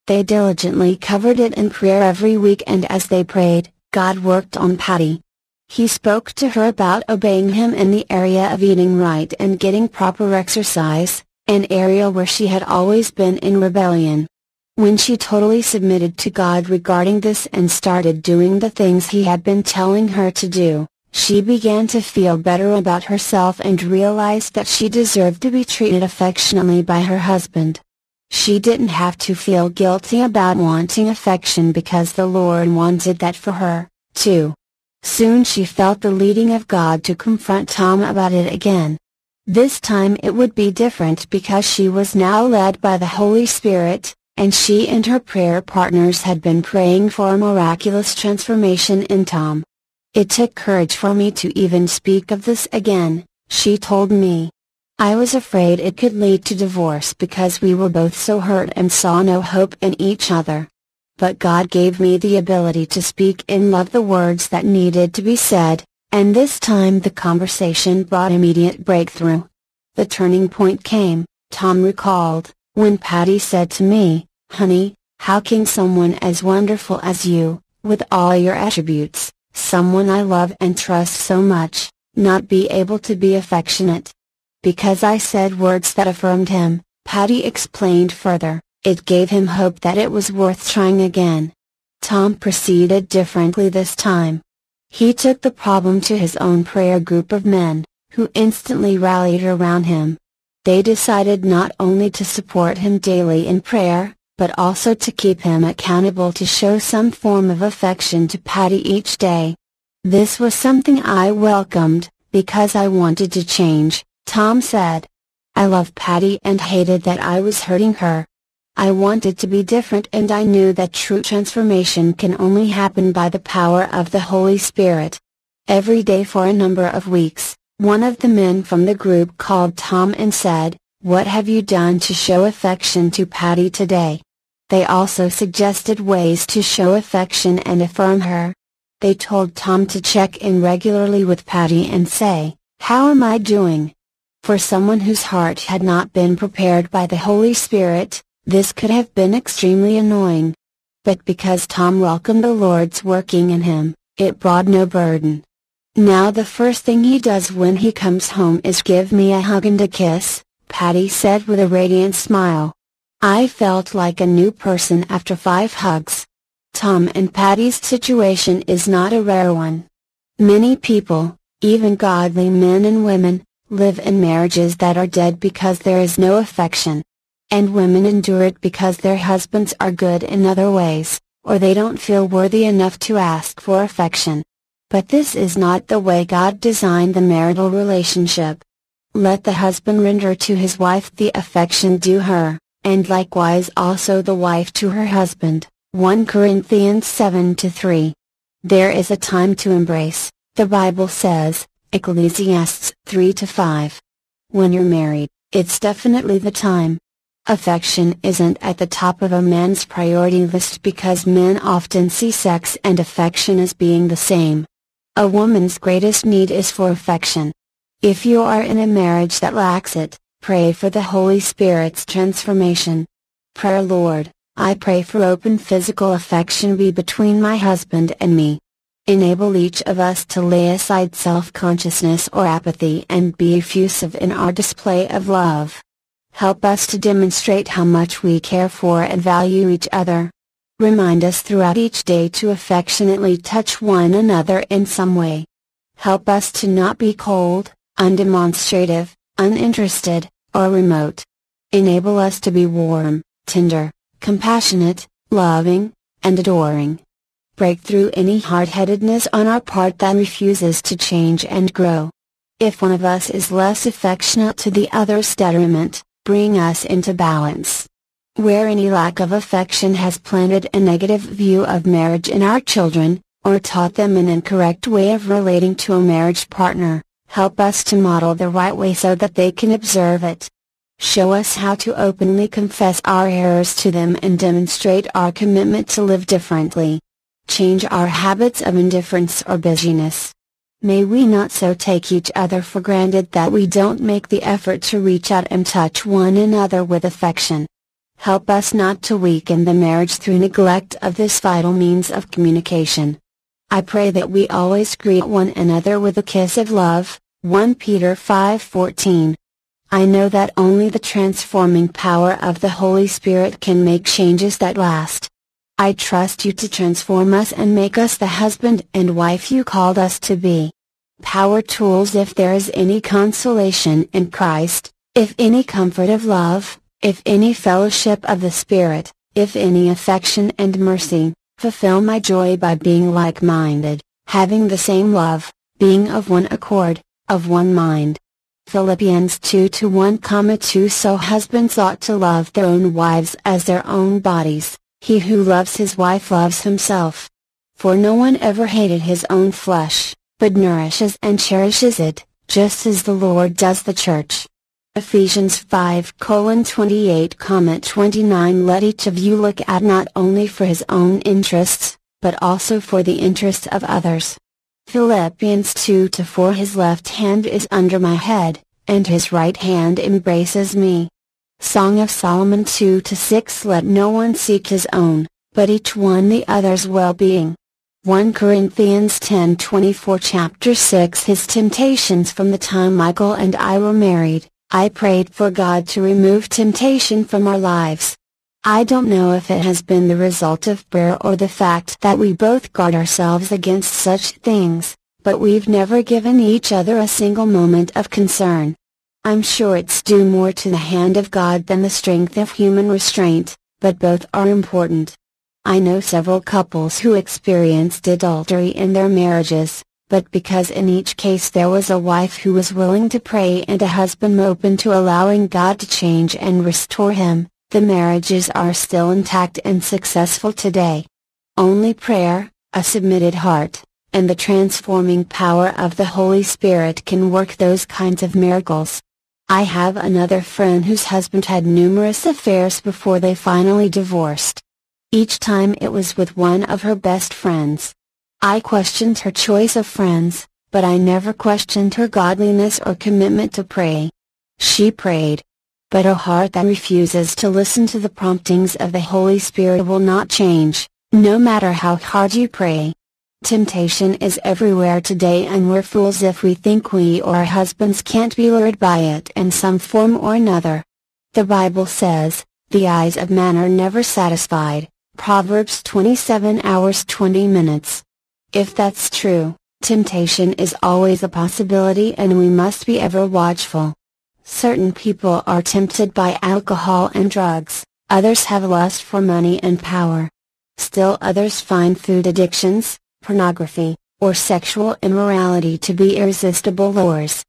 They diligently covered it in prayer every week and as they prayed, God worked on Patty. He spoke to her about obeying him in the area of eating right and getting proper exercise, an area where she had always been in rebellion. When she totally submitted to God regarding this and started doing the things He had been telling her to do, she began to feel better about herself and realized that she deserved to be treated affectionately by her husband. She didn't have to feel guilty about wanting affection because the Lord wanted that for her, too. Soon she felt the leading of God to confront Tom about it again. This time it would be different because she was now led by the Holy Spirit, and she and her prayer partners had been praying for a miraculous transformation in Tom. It took courage for me to even speak of this again, she told me. I was afraid it could lead to divorce because we were both so hurt and saw no hope in each other. But God gave me the ability to speak in love the words that needed to be said, and this time the conversation brought immediate breakthrough. The turning point came, Tom recalled, when Patty said to me, Honey, how can someone as wonderful as you, with all your attributes, someone I love and trust so much, not be able to be affectionate? Because I said words that affirmed him, Patty explained further, it gave him hope that it was worth trying again. Tom proceeded differently this time. He took the problem to his own prayer group of men, who instantly rallied around him. They decided not only to support him daily in prayer, but also to keep him accountable to show some form of affection to Patty each day. This was something I welcomed, because I wanted to change, Tom said. I loved Patty and hated that I was hurting her. I wanted to be different and I knew that true transformation can only happen by the power of the Holy Spirit. Every day for a number of weeks, one of the men from the group called Tom and said, What have you done to show affection to Patty today? They also suggested ways to show affection and affirm her. They told Tom to check in regularly with Patty and say, How am I doing? For someone whose heart had not been prepared by the Holy Spirit, this could have been extremely annoying. But because Tom welcomed the Lord's working in him, it brought no burden. Now the first thing he does when he comes home is give me a hug and a kiss, Patty said with a radiant smile. I felt like a new person after five hugs. Tom and Patty's situation is not a rare one. Many people, even godly men and women, live in marriages that are dead because there is no affection. And women endure it because their husbands are good in other ways, or they don't feel worthy enough to ask for affection. But this is not the way God designed the marital relationship. Let the husband render to his wife the affection due her, and likewise also the wife to her husband. 1 Corinthians 7 3. There is a time to embrace, the Bible says, Ecclesiastes 3 5. When you're married, it's definitely the time. Affection isn't at the top of a man's priority list because men often see sex and affection as being the same. A woman's greatest need is for affection. If you are in a marriage that lacks it, pray for the Holy Spirit's transformation. Prayer Lord, I pray for open physical affection be between my husband and me. Enable each of us to lay aside self-consciousness or apathy and be effusive in our display of love. Help us to demonstrate how much we care for and value each other. Remind us throughout each day to affectionately touch one another in some way. Help us to not be cold, undemonstrative, uninterested, or remote. Enable us to be warm, tender, compassionate, loving, and adoring. Break through any hard-headedness on our part that refuses to change and grow. If one of us is less affectionate to the other's detriment, bring us into balance. Where any lack of affection has planted a negative view of marriage in our children, or taught them an incorrect way of relating to a marriage partner, help us to model the right way so that they can observe it. Show us how to openly confess our errors to them and demonstrate our commitment to live differently. Change our habits of indifference or busyness. May we not so take each other for granted that we don't make the effort to reach out and touch one another with affection. Help us not to weaken the marriage through neglect of this vital means of communication. I pray that we always greet one another with a kiss of love, 1 Peter 5:14. I know that only the transforming power of the Holy Spirit can make changes that last. I trust you to transform us and make us the husband and wife you called us to be. Power tools if there is any consolation in Christ, if any comfort of love, if any fellowship of the Spirit, if any affection and mercy, fulfill my joy by being like-minded, having the same love, being of one accord, of one mind. Philippians 2 to 1, 2 So husbands ought to love their own wives as their own bodies, he who loves his wife loves himself. For no one ever hated his own flesh, but nourishes and cherishes it, just as the Lord does the church. Ephesians 5 28 29 Let each of you look at not only for his own interests, but also for the interests of others. Philippians 2 4 His left hand is under my head, and his right hand embraces me. Song of Solomon 2 6 Let no one seek his own, but each one the other's well-being. 1 Corinthians 10 24 Chapter 6 His temptations From the time Michael and I were married, I prayed for God to remove temptation from our lives. I don't know if it has been the result of prayer or the fact that we both guard ourselves against such things, but we've never given each other a single moment of concern. I'm sure it's due more to the hand of God than the strength of human restraint, but both are important. I know several couples who experienced adultery in their marriages, but because in each case there was a wife who was willing to pray and a husband open to allowing God to change and restore him, the marriages are still intact and successful today. Only prayer, a submitted heart, and the transforming power of the Holy Spirit can work those kinds of miracles. I have another friend whose husband had numerous affairs before they finally divorced. Each time it was with one of her best friends. I questioned her choice of friends, but I never questioned her godliness or commitment to pray. She prayed. But a heart that refuses to listen to the promptings of the Holy Spirit will not change, no matter how hard you pray. Temptation is everywhere today and we're fools if we think we or our husbands can't be lured by it in some form or another. The Bible says, the eyes of man are never satisfied, Proverbs 27 hours 20 minutes. If that's true, temptation is always a possibility and we must be ever watchful. Certain people are tempted by alcohol and drugs, others have lust for money and power. Still others find food addictions, pornography, or sexual immorality to be irresistible lures.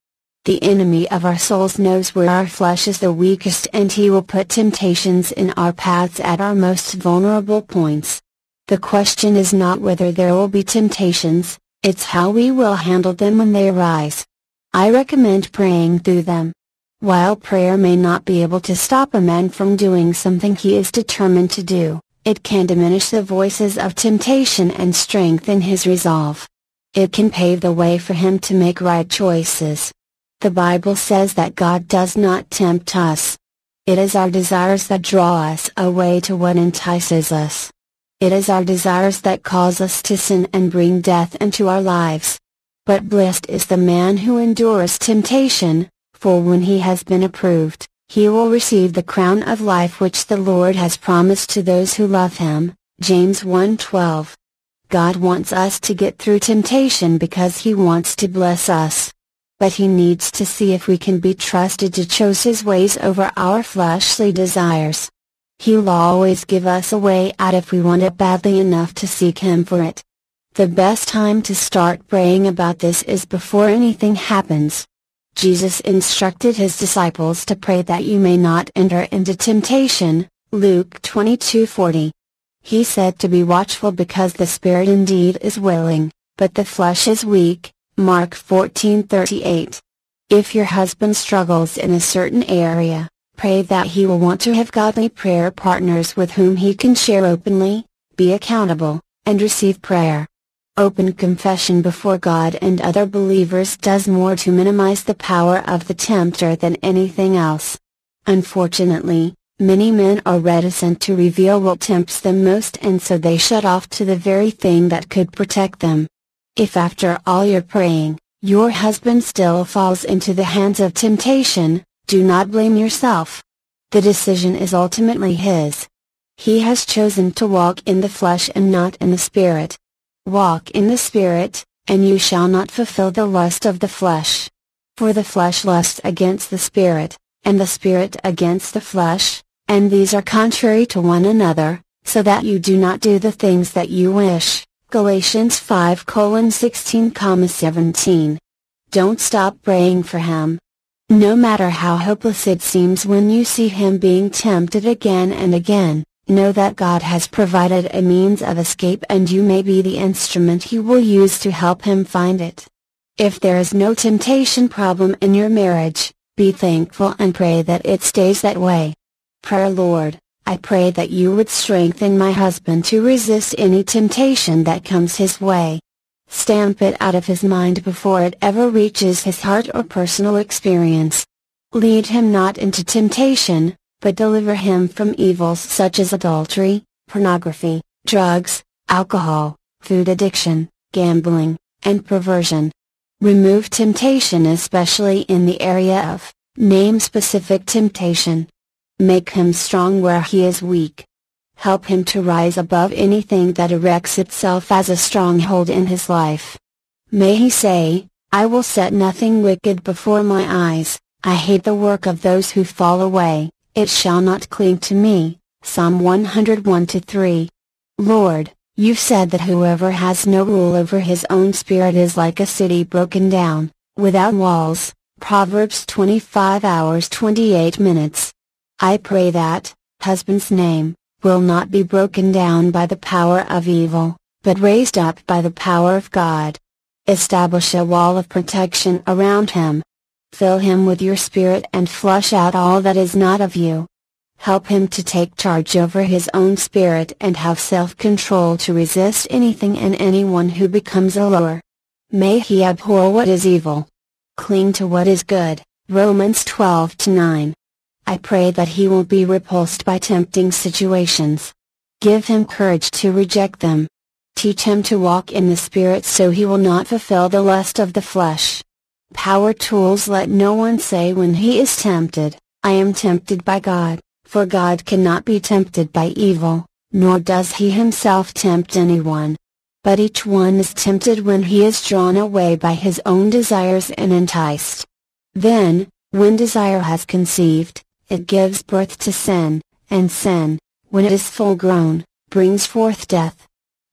The enemy of our souls knows where our flesh is the weakest and he will put temptations in our paths at our most vulnerable points. The question is not whether there will be temptations, it's how we will handle them when they arise. I recommend praying through them. While prayer may not be able to stop a man from doing something he is determined to do, it can diminish the voices of temptation and strengthen his resolve. It can pave the way for him to make right choices. The Bible says that God does not tempt us. It is our desires that draw us away to what entices us. It is our desires that cause us to sin and bring death into our lives. But blessed is the man who endures temptation, for when he has been approved, he will receive the crown of life which the Lord has promised to those who love him. James 1:12. God wants us to get through temptation because he wants to bless us. But he needs to see if we can be trusted to choose his ways over our fleshly desires. He'll always give us a way out if we want it badly enough to seek him for it. The best time to start praying about this is before anything happens. Jesus instructed his disciples to pray that you may not enter into temptation, Luke 22:40. He said to be watchful because the spirit indeed is willing, but the flesh is weak, Mark 14:38. If your husband struggles in a certain area, pray that he will want to have godly prayer partners with whom he can share openly, be accountable, and receive prayer. Open confession before God and other believers does more to minimize the power of the tempter than anything else. Unfortunately, many men are reticent to reveal what tempts them most and so they shut off to the very thing that could protect them. If after all your praying, your husband still falls into the hands of temptation, do not blame yourself. The decision is ultimately his. He has chosen to walk in the flesh and not in the spirit. Walk in the Spirit, and you shall not fulfill the lust of the flesh. For the flesh lusts against the Spirit, and the Spirit against the flesh, and these are contrary to one another, so that you do not do the things that you wish. Galatians 5 16 17. Don't stop praying for him. No matter how hopeless it seems when you see him being tempted again and again, Know that God has provided a means of escape and you may be the instrument He will use to help Him find it. If there is no temptation problem in your marriage, be thankful and pray that it stays that way. Prayer Lord, I pray that you would strengthen my husband to resist any temptation that comes his way. Stamp it out of his mind before it ever reaches his heart or personal experience. Lead him not into temptation, but deliver him from evils such as adultery, pornography, drugs, alcohol, food addiction, gambling, and perversion. Remove temptation especially in the area of, name specific temptation. Make him strong where he is weak. Help him to rise above anything that erects itself as a stronghold in his life. May he say, I will set nothing wicked before my eyes, I hate the work of those who fall away. It shall not cling to me. Psalm 101 3. Lord, you've said that whoever has no rule over his own spirit is like a city broken down, without walls. Proverbs 25 hours 28 minutes. I pray that, husband's name, will not be broken down by the power of evil, but raised up by the power of God. Establish a wall of protection around him. Fill him with your spirit and flush out all that is not of you. Help him to take charge over his own spirit and have self-control to resist anything and anyone who becomes a lure. May he abhor what is evil. Cling to what is good. Romans 12 9. I pray that he will be repulsed by tempting situations. Give him courage to reject them. Teach him to walk in the Spirit so he will not fulfill the lust of the flesh. Power tools Let no one say when he is tempted, I am tempted by God, for God cannot be tempted by evil, nor does he himself tempt anyone. But each one is tempted when he is drawn away by his own desires and enticed. Then, when desire has conceived, it gives birth to sin, and sin, when it is full grown, brings forth death.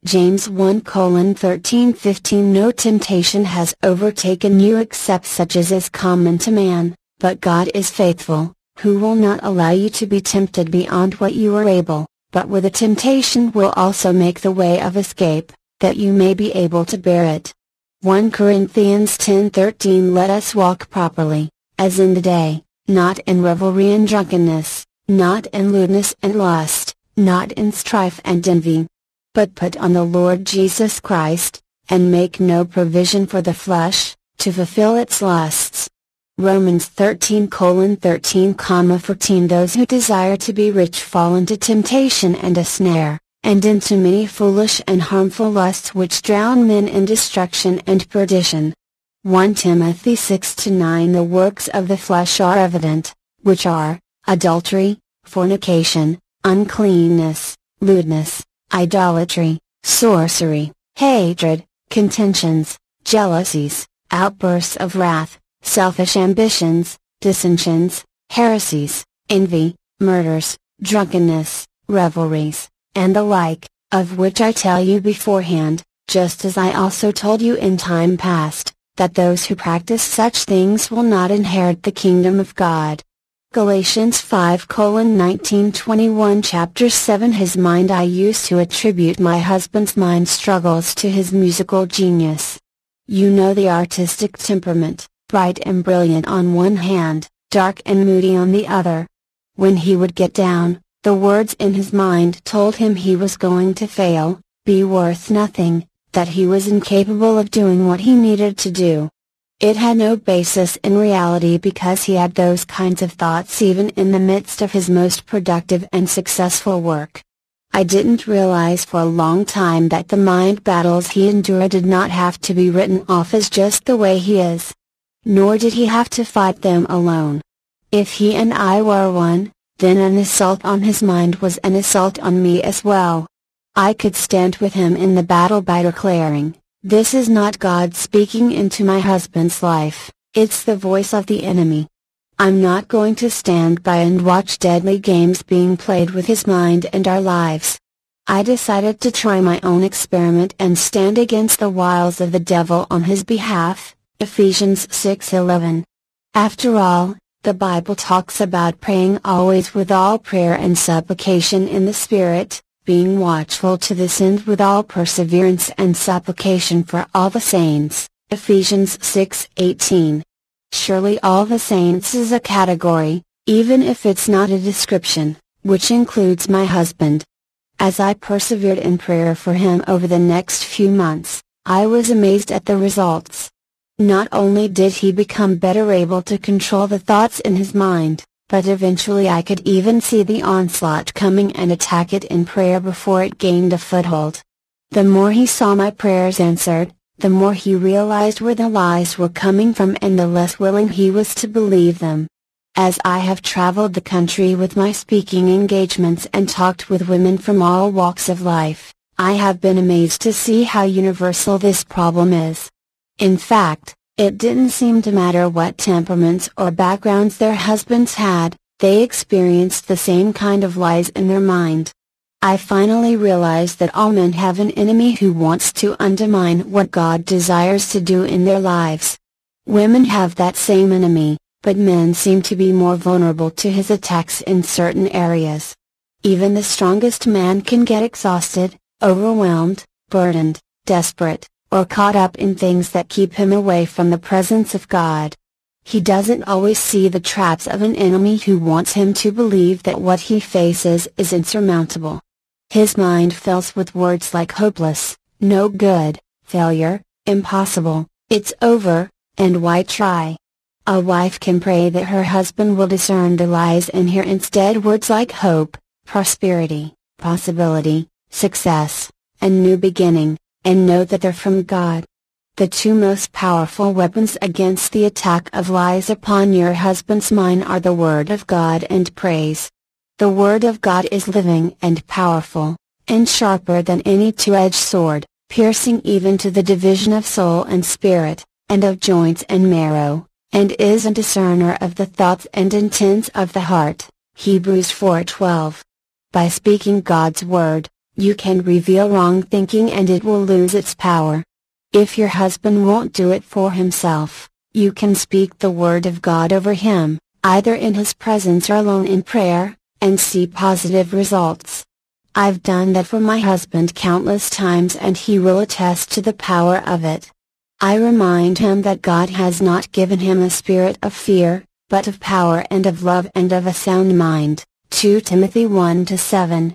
James 1 colon 13 15 No temptation has overtaken you except such as is common to man, but God is faithful, who will not allow you to be tempted beyond what you are able, but with the temptation will also make the way of escape, that you may be able to bear it. 1 Corinthians 10:13 Let us walk properly, as in the day, not in revelry and drunkenness, not in lewdness and lust, not in strife and envy. But put on the Lord Jesus Christ, and make no provision for the flesh, to fulfill its lusts. Romans 13 13 14 Those who desire to be rich fall into temptation and a snare, and into many foolish and harmful lusts which drown men in destruction and perdition. 1 Timothy 6 9 The works of the flesh are evident, which are, adultery, fornication, uncleanness, lewdness, idolatry, sorcery, hatred, contentions, jealousies, outbursts of wrath, selfish ambitions, dissensions, heresies, envy, murders, drunkenness, revelries, and the like, of which I tell you beforehand, just as I also told you in time past, that those who practice such things will not inherit the kingdom of God. Galatians 5 1921 Chapter 7 His mind I used to attribute my husband's mind struggles to his musical genius. You know the artistic temperament, bright and brilliant on one hand, dark and moody on the other. When he would get down, the words in his mind told him he was going to fail, be worth nothing, that he was incapable of doing what he needed to do. It had no basis in reality because he had those kinds of thoughts even in the midst of his most productive and successful work. I didn't realize for a long time that the mind battles he endured did not have to be written off as just the way he is. Nor did he have to fight them alone. If he and I were one, then an assault on his mind was an assault on me as well. I could stand with him in the battle by declaring, This is not God speaking into my husband's life, it's the voice of the enemy. I'm not going to stand by and watch deadly games being played with his mind and our lives. I decided to try my own experiment and stand against the wiles of the devil on his behalf, Ephesians 6:11. After all, the Bible talks about praying always with all prayer and supplication in the Spirit, being watchful to this end with all perseverance and supplication for all the saints. Ephesians 6:18. Surely all the saints is a category, even if it's not a description, which includes my husband. As I persevered in prayer for him over the next few months, I was amazed at the results. Not only did he become better able to control the thoughts in his mind, but eventually I could even see the onslaught coming and attack it in prayer before it gained a foothold. The more he saw my prayers answered, the more he realized where the lies were coming from and the less willing he was to believe them. As I have traveled the country with my speaking engagements and talked with women from all walks of life, I have been amazed to see how universal this problem is. In fact, it didn't seem to matter what temperaments or backgrounds their husbands had, they experienced the same kind of lies in their mind. I finally realized that all men have an enemy who wants to undermine what God desires to do in their lives. Women have that same enemy, but men seem to be more vulnerable to his attacks in certain areas. Even the strongest man can get exhausted, overwhelmed, burdened, desperate, or caught up in things that keep him away from the presence of God. He doesn't always see the traps of an enemy who wants him to believe that what he faces is insurmountable. His mind fills with words like hopeless, no good, failure, impossible, it's over, and why try? A wife can pray that her husband will discern the lies and hear instead words like hope, prosperity, possibility, success, and new beginning, and know that they're from God. The two most powerful weapons against the attack of lies upon your husband's mind are the Word of God and praise. The Word of God is living and powerful, and sharper than any two-edged sword, piercing even to the division of soul and spirit, and of joints and marrow, and is a discerner of the thoughts and intents of the heart. Hebrews 4:12. By speaking God's word, you can reveal wrong thinking and it will lose its power. If your husband won't do it for himself, you can speak the word of God over him, either in his presence or alone in prayer, and see positive results. I've done that for my husband countless times and he will attest to the power of it. I remind him that God has not given him a spirit of fear, but of power and of love and of a sound mind. 2 Timothy 1 7.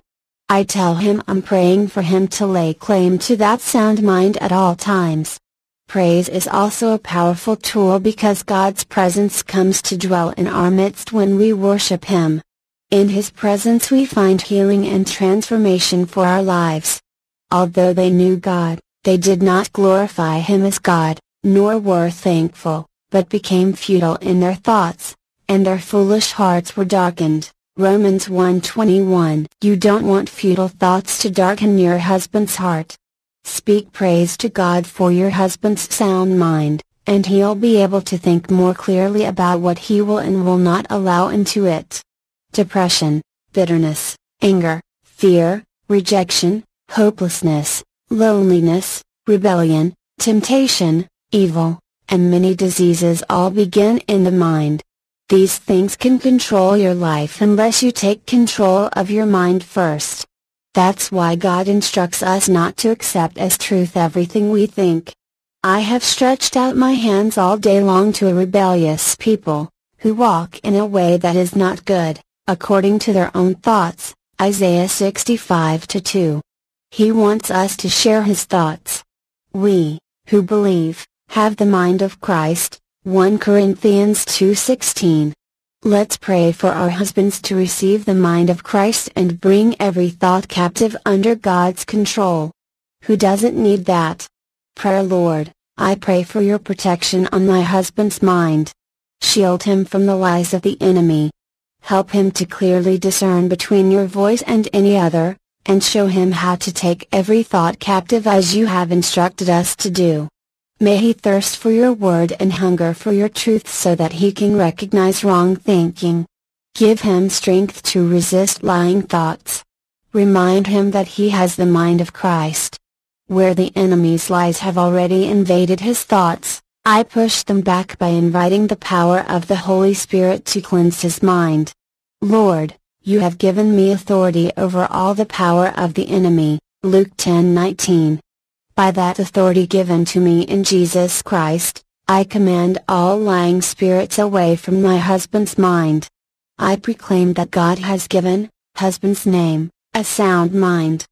I tell him I'm praying for him to lay claim to that sound mind at all times. Praise is also a powerful tool because God's presence comes to dwell in our midst when we worship Him. In His presence we find healing and transformation for our lives. Although they knew God, they did not glorify him as God, nor were thankful, but became futile in their thoughts, and their foolish hearts were darkened. Romans 1:21 You don't want futile thoughts to darken your husband's heart. Speak praise to God for your husband's sound mind, and he'll be able to think more clearly about what he will and will not allow into it. Depression, bitterness, anger, fear, rejection, hopelessness, loneliness, rebellion, temptation, evil, and many diseases all begin in the mind. These things can control your life unless you take control of your mind first. That's why God instructs us not to accept as truth everything we think. I have stretched out my hands all day long to a rebellious people, who walk in a way that is not good, according to their own thoughts. Isaiah 65 2. He wants us to share his thoughts. We, who believe, have the mind of Christ, 1 Corinthians 2.16. Let's pray for our husbands to receive the mind of Christ and bring every thought captive under God's control. Who doesn't need that? Prayer Lord, I pray for your protection on my husband's mind. Shield him from the lies of the enemy. Help him to clearly discern between your voice and any other, and show him how to take every thought captive as you have instructed us to do. May he thirst for your word and hunger for your truth so that he can recognize wrong thinking. Give him strength to resist lying thoughts. Remind him that he has the mind of Christ. Where the enemy's lies have already invaded his thoughts, I push them back by inviting the power of the Holy Spirit to cleanse his mind. Lord, you have given me authority over all the power of the enemy. Luke 10:19. By that authority given to me in Jesus Christ, I command all lying spirits away from my husband's mind. I proclaim that God has given, husband's name, a sound mind.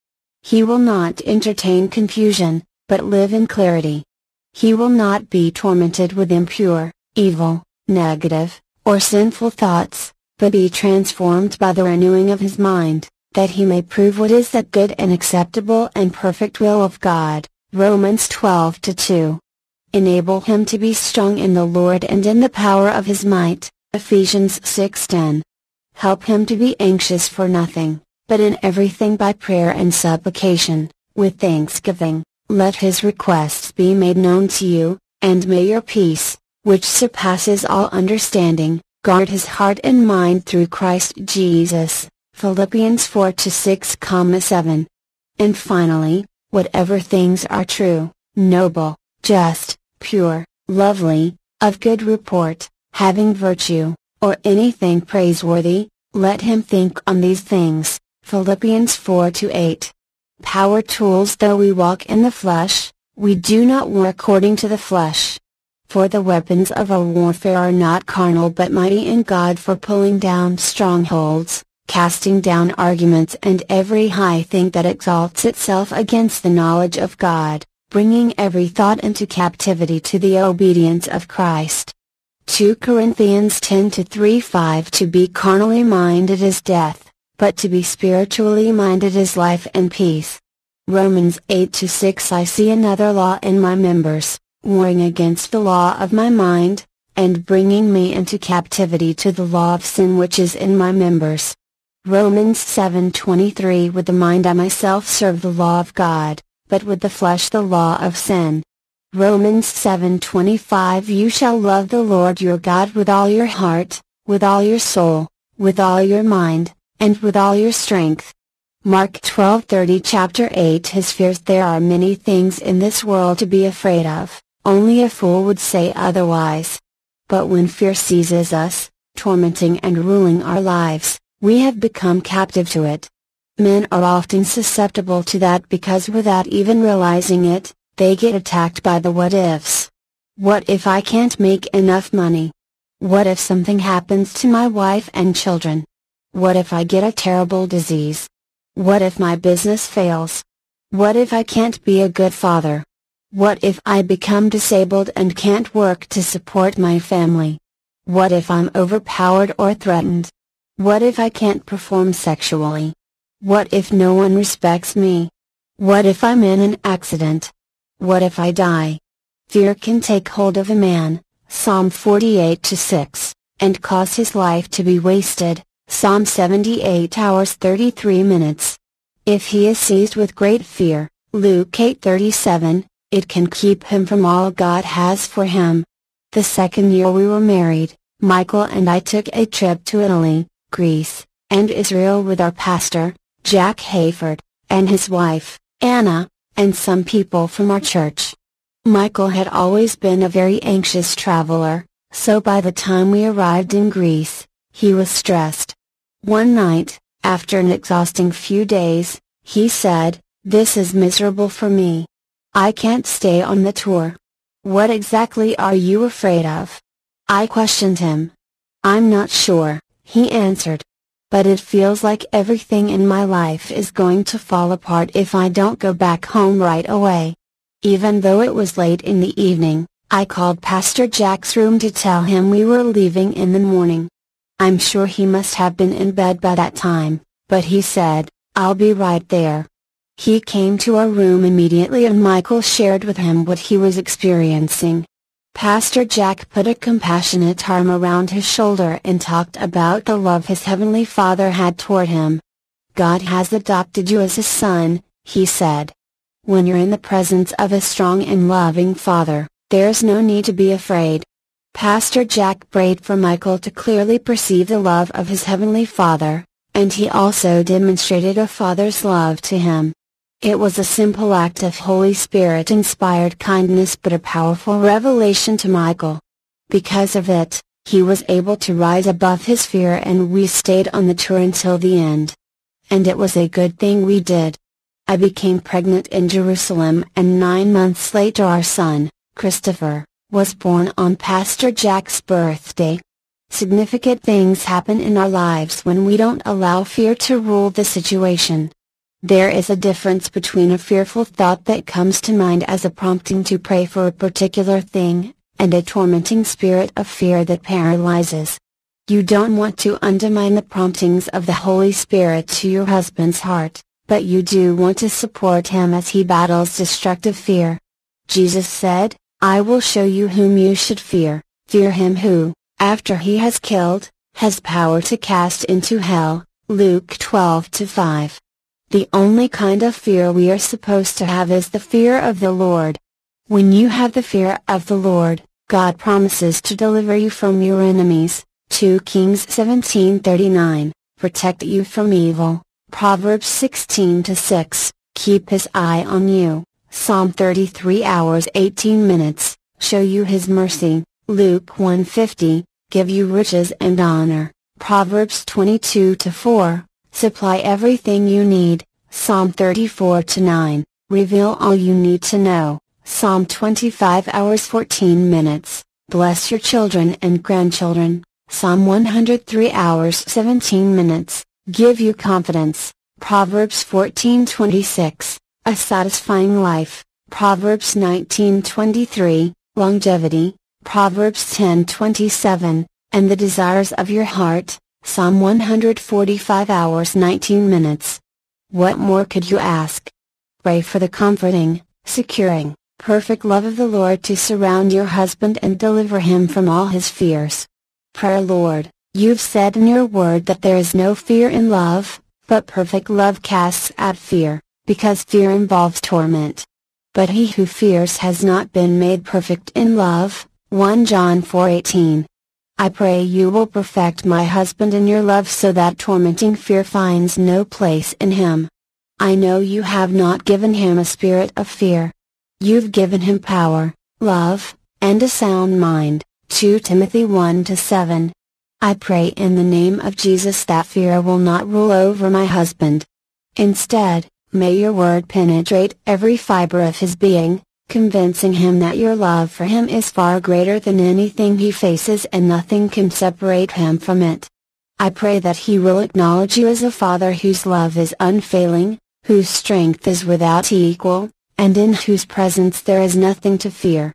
He will not entertain confusion, but live in clarity. He will not be tormented with impure, evil, negative, or sinful thoughts, but be transformed by the renewing of his mind, that he may prove what is that good and acceptable and perfect will of God. Romans 12 to 2. Enable him to be strong in the Lord and in the power of his might. Ephesians 6:10. Help him to be anxious for nothing, but in everything by prayer and supplication, with thanksgiving, let his requests be made known to you, and may your peace, which surpasses all understanding, guard his heart and mind through Christ Jesus. Philippians 4 to 6, 7. And finally, whatever things are true, noble, just, pure, lovely, of good report, having virtue, or anything praiseworthy, let him think on these things. Philippians 4 to 8. Power tools Though we walk in the flesh, we do not war according to the flesh. For the weapons of our warfare are not carnal but mighty in God for pulling down strongholds, casting down arguments and every high thing that exalts itself against the knowledge of God, bringing every thought into captivity to the obedience of Christ. 2 Corinthians 10 3 5 To be carnally minded is death, but to be spiritually minded is life and peace. Romans 8 6 I see another law in my members, warring against the law of my mind, and bringing me into captivity to the law of sin which is in my members. Romans 7:23 With the mind I myself serve the law of God, but with the flesh the law of sin. Romans 7:25 You shall love the Lord your God with all your heart, with all your soul, with all your mind, and with all your strength. Mark 12:30 Chapter 8 His fears There are many things in this world to be afraid of, only a fool would say otherwise. But when fear seizes us, tormenting and ruling our lives, we have become captive to it. Men are often susceptible to that because without even realizing it, they get attacked by the what ifs. What if I can't make enough money? What if something happens to my wife and children? What if I get a terrible disease? What if my business fails? What if I can't be a good father? What if I become disabled and can't work to support my family? What if I'm overpowered or threatened? What if I can't perform sexually? What if no one respects me? What if I'm in an accident? What if I die? Fear can take hold of a man, Psalm 48 to 6, and cause his life to be wasted, Psalm 78 hours 33 minutes. If he is seized with great fear, Luke 8:37, it can keep him from all God has for him. The second year we were married, Michael and I took a trip to Italy, Greece, and Israel with our pastor, Jack Hayford, and his wife, Anna, and some people from our church. Michael had always been a very anxious traveler, so by the time we arrived in Greece, he was stressed. One night, after an exhausting few days, he said, This is miserable for me. I can't stay on the tour. What exactly are you afraid of? I questioned him. I'm not sure he answered. But it feels like everything in my life is going to fall apart if I don't go back home right away. Even though it was late in the evening, I called Pastor Jack's room to tell him we were leaving in the morning. I'm sure he must have been in bed by that time, but he said, I'll be right there. He came to our room immediately and Michael shared with him what he was experiencing. Pastor Jack put a compassionate arm around his shoulder and talked about the love his heavenly Father had toward him. God has adopted you as his son, he said. When you're in the presence of a strong and loving Father, there's no need to be afraid. Pastor Jack prayed for Michael to clearly perceive the love of his heavenly Father, and he also demonstrated a father's love to him. It was a simple act of Holy Spirit inspired kindness but a powerful revelation to Michael. Because of it, he was able to rise above his fear and we stayed on the tour until the end. And it was a good thing we did. I became pregnant in Jerusalem and nine months later our son, Christopher, was born on Pastor Jack's birthday. Significant things happen in our lives when we don't allow fear to rule the situation. There is a difference between a fearful thought that comes to mind as a prompting to pray for a particular thing, and a tormenting spirit of fear that paralyzes. You don't want to undermine the promptings of the Holy Spirit to your husband's heart, but you do want to support him as he battles destructive fear. Jesus said, I will show you whom you should fear, fear him who, after he has killed, has power to cast into hell, Luke 12 5. The only kind of fear we are supposed to have is the fear of the Lord. When you have the fear of the Lord, God promises to deliver you from your enemies. 2 Kings 17:39, protect you from evil. Proverbs 16 6, keep his eye on you. Psalm 33 hours 18 minutes, show you his mercy. Luke 150, give you riches and honor. Proverbs 22 4, supply everything you need, Psalm 34 to 9, reveal all you need to know, Psalm 25 hours 14 minutes, bless your children and grandchildren, Psalm 103 hours 17 minutes, give you confidence, Proverbs 14:26, a satisfying life, Proverbs 19:23, longevity, Proverbs 10:27, and the desires of your heart, Psalm 145 hours 19 minutes. What more could you ask? Pray for the comforting, securing, perfect love of the Lord to surround your husband and deliver him from all his fears. Prayer Lord, you've said in your word that there is no fear in love, but perfect love casts out fear, because fear involves torment. But he who fears has not been made perfect in love, 1 John 4:18. I pray you will perfect my husband in your love so that tormenting fear finds no place in him. I know you have not given him a spirit of fear. You've given him power, love, and a sound mind. 2 Timothy 1 7. I pray in the name of Jesus that fear will not rule over my husband. Instead, may your word penetrate every fiber of his being, convincing him that your love for him is far greater than anything he faces and nothing can separate him from it. I pray that he will acknowledge you as a father whose love is unfailing, whose strength is without equal, and in whose presence there is nothing to fear.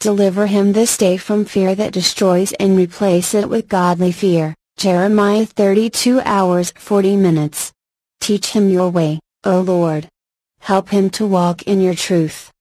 Deliver him this day from fear that destroys and replace it with godly fear. Jeremiah 32 hours 40 minutes. Teach him your way, O Lord. Help him to walk in your truth.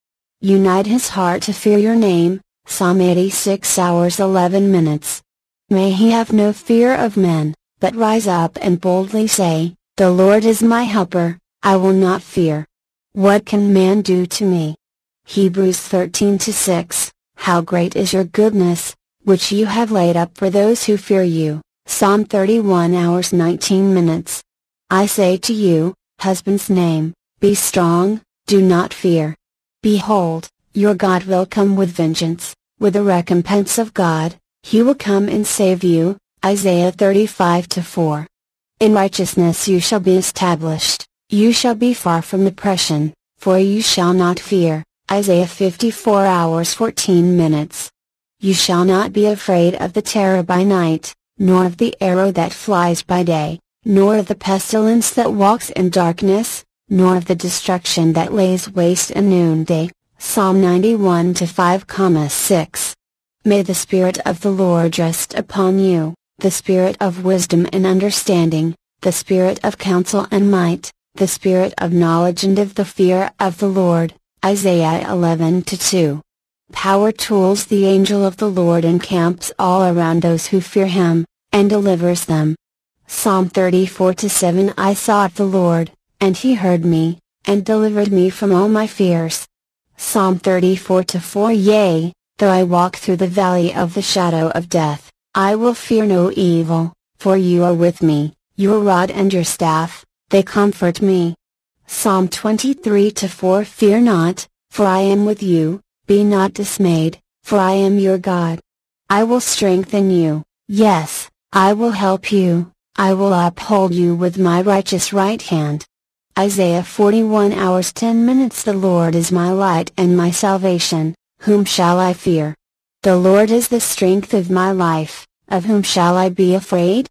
Unite his heart to fear your name, Psalm 86 hours 11 minutes. May he have no fear of men, but rise up and boldly say, The Lord is my helper, I will not fear. What can man do to me? Hebrews 13 6, How great is your goodness, which you have laid up for those who fear you, Psalm 31 hours 19 minutes. I say to you, husband's name, be strong, do not fear. Behold, your God will come with vengeance, with the recompense of God, he will come and save you, Isaiah 35 4. In righteousness you shall be established, you shall be far from oppression, for you shall not fear, Isaiah 54 hours 14 minutes. You shall not be afraid of the terror by night, nor of the arrow that flies by day, nor of the pestilence that walks in darkness, nor of the destruction that lays waste in noonday. Psalm 91 to 5, 6. May the Spirit of the Lord rest upon you, the Spirit of wisdom and understanding, the Spirit of counsel and might, the Spirit of knowledge and of the fear of the Lord. Isaiah 11 to 2. Power tools The angel of the Lord encamps all around those who fear him, and delivers them. Psalm 34 to 7 I sought the Lord, and he heard me, and delivered me from all my fears. Psalm 34 to 4 Yea, though I walk through the valley of the shadow of death, I will fear no evil, for you are with me, your rod and your staff, they comfort me. Psalm 23 to 4 Fear not, for I am with you, be not dismayed, for I am your God. I will strengthen you, yes, I will help you, I will uphold you with my righteous right hand. Isaiah 41 hours 10 minutes The Lord is my light and my salvation, whom shall I fear? The Lord is the strength of my life, of whom shall I be afraid?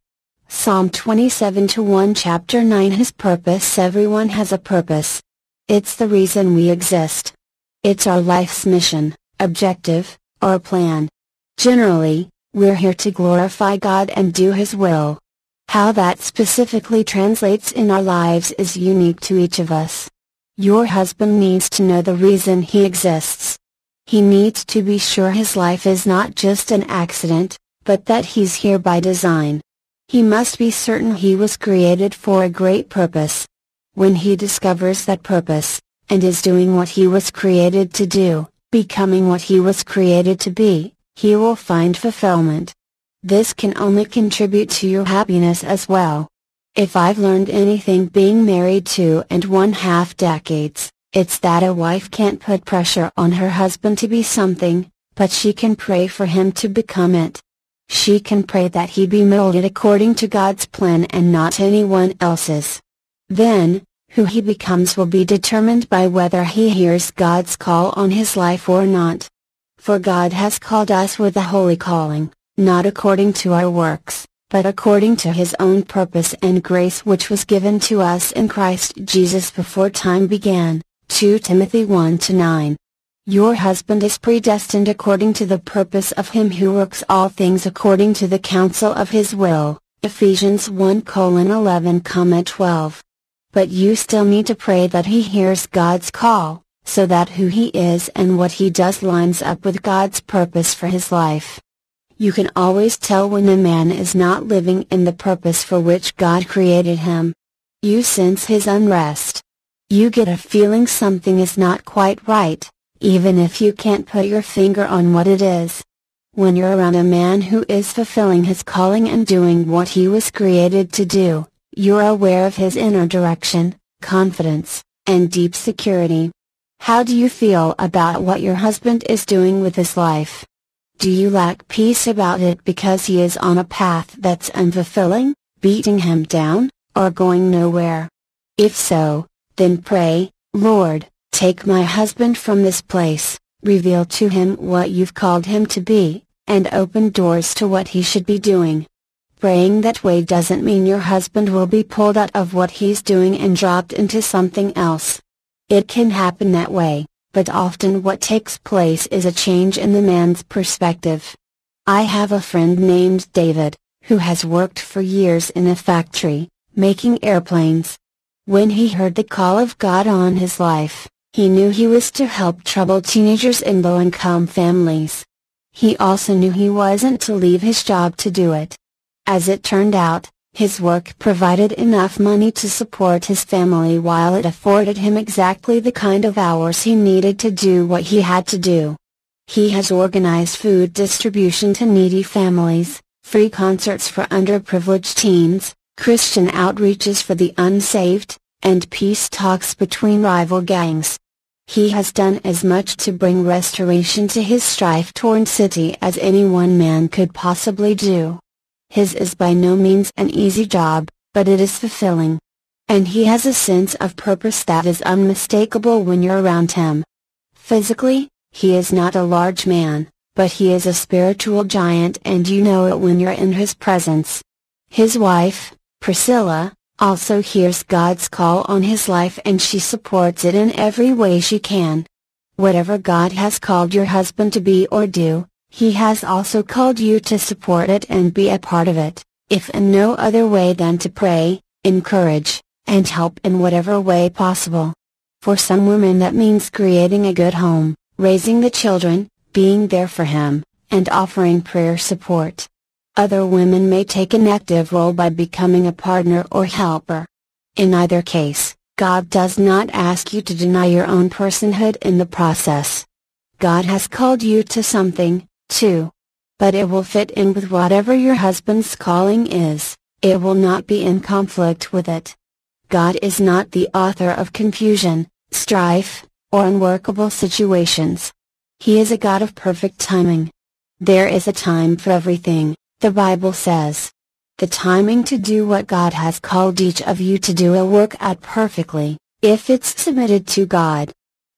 Psalm 27 to 1 Chapter 9 His purpose Everyone has a purpose. It's the reason we exist. It's our life's mission, objective, or plan. Generally, we're here to glorify God and do His will. How that specifically translates in our lives is unique to each of us. Your husband needs to know the reason he exists. He needs to be sure his life is not just an accident, but that he's here by design. He must be certain he was created for a great purpose. When he discovers that purpose, and is doing what he was created to do, becoming what he was created to be, he will find fulfillment. This can only contribute to your happiness as well. If I've learned anything being married two and one half decades, it's that a wife can't put pressure on her husband to be something, but she can pray for him to become it. She can pray that he be molded according to God's plan and not anyone else's. Then, Who he becomes will be determined by whether he hears God's call on his life or not. For God has called us with a holy calling, not according to our works, but according to His own purpose and grace which was given to us in Christ Jesus before time began. 2 Timothy 1 9. Your husband is predestined according to the purpose of Him who works all things according to the counsel of His will. Ephesians 1 11, 12. But you still need to pray that he hears God's call, so that who he is and what he does lines up with God's purpose for his life. You can always tell when a man is not living in the purpose for which God created him. You sense his unrest. You get a feeling something is not quite right, even if you can't put your finger on what it is. When you're around a man who is fulfilling his calling and doing what he was created to do, you're aware of his inner direction, confidence, and deep security. How do you feel about what your husband is doing with his life? Do you lack peace about it because he is on a path that's unfulfilling, beating him down, or going nowhere? If so, then pray, Lord, take my husband from this place, reveal to him what you've called him to be, and open doors to what he should be doing. Praying that way doesn't mean your husband will be pulled out of what he's doing and dropped into something else. It can happen that way, but often what takes place is a change in the man's perspective. I have a friend named David, who has worked for years in a factory, making airplanes. When he heard the call of God on his life, he knew he was to help troubled teenagers in low income families. He also knew he wasn't to leave his job to do it. As it turned out, his work provided enough money to support his family while it afforded him exactly the kind of hours he needed to do what he had to do. He has organized food distribution to needy families, free concerts for underprivileged teens, Christian outreaches for the unsaved, and peace talks between rival gangs. He has done as much to bring restoration to his strife-torn city as any one man could possibly do. His is by no means an easy job, but it is fulfilling. And he has a sense of purpose that is unmistakable when you're around him. Physically, he is not a large man, but he is a spiritual giant and you know it when you're in his presence. His wife, Priscilla, also hears God's call on his life and she supports it in every way she can. Whatever God has called your husband to be or do, he has also called you to support it and be a part of it, if in no other way than to pray, encourage, and help in whatever way possible. For some women that means creating a good home, raising the children, being there for him, and offering prayer support. Other women may take an active role by becoming a partner or helper. In either case, God does not ask you to deny your own personhood in the process. God has called you to something, too. But it will fit in with whatever your husband's calling is, it will not be in conflict with it. God is not the author of confusion, strife, or unworkable situations. He is a God of perfect timing. There is a time for everything, the Bible says. The timing to do what God has called each of you to do will work out perfectly, if it's submitted to God.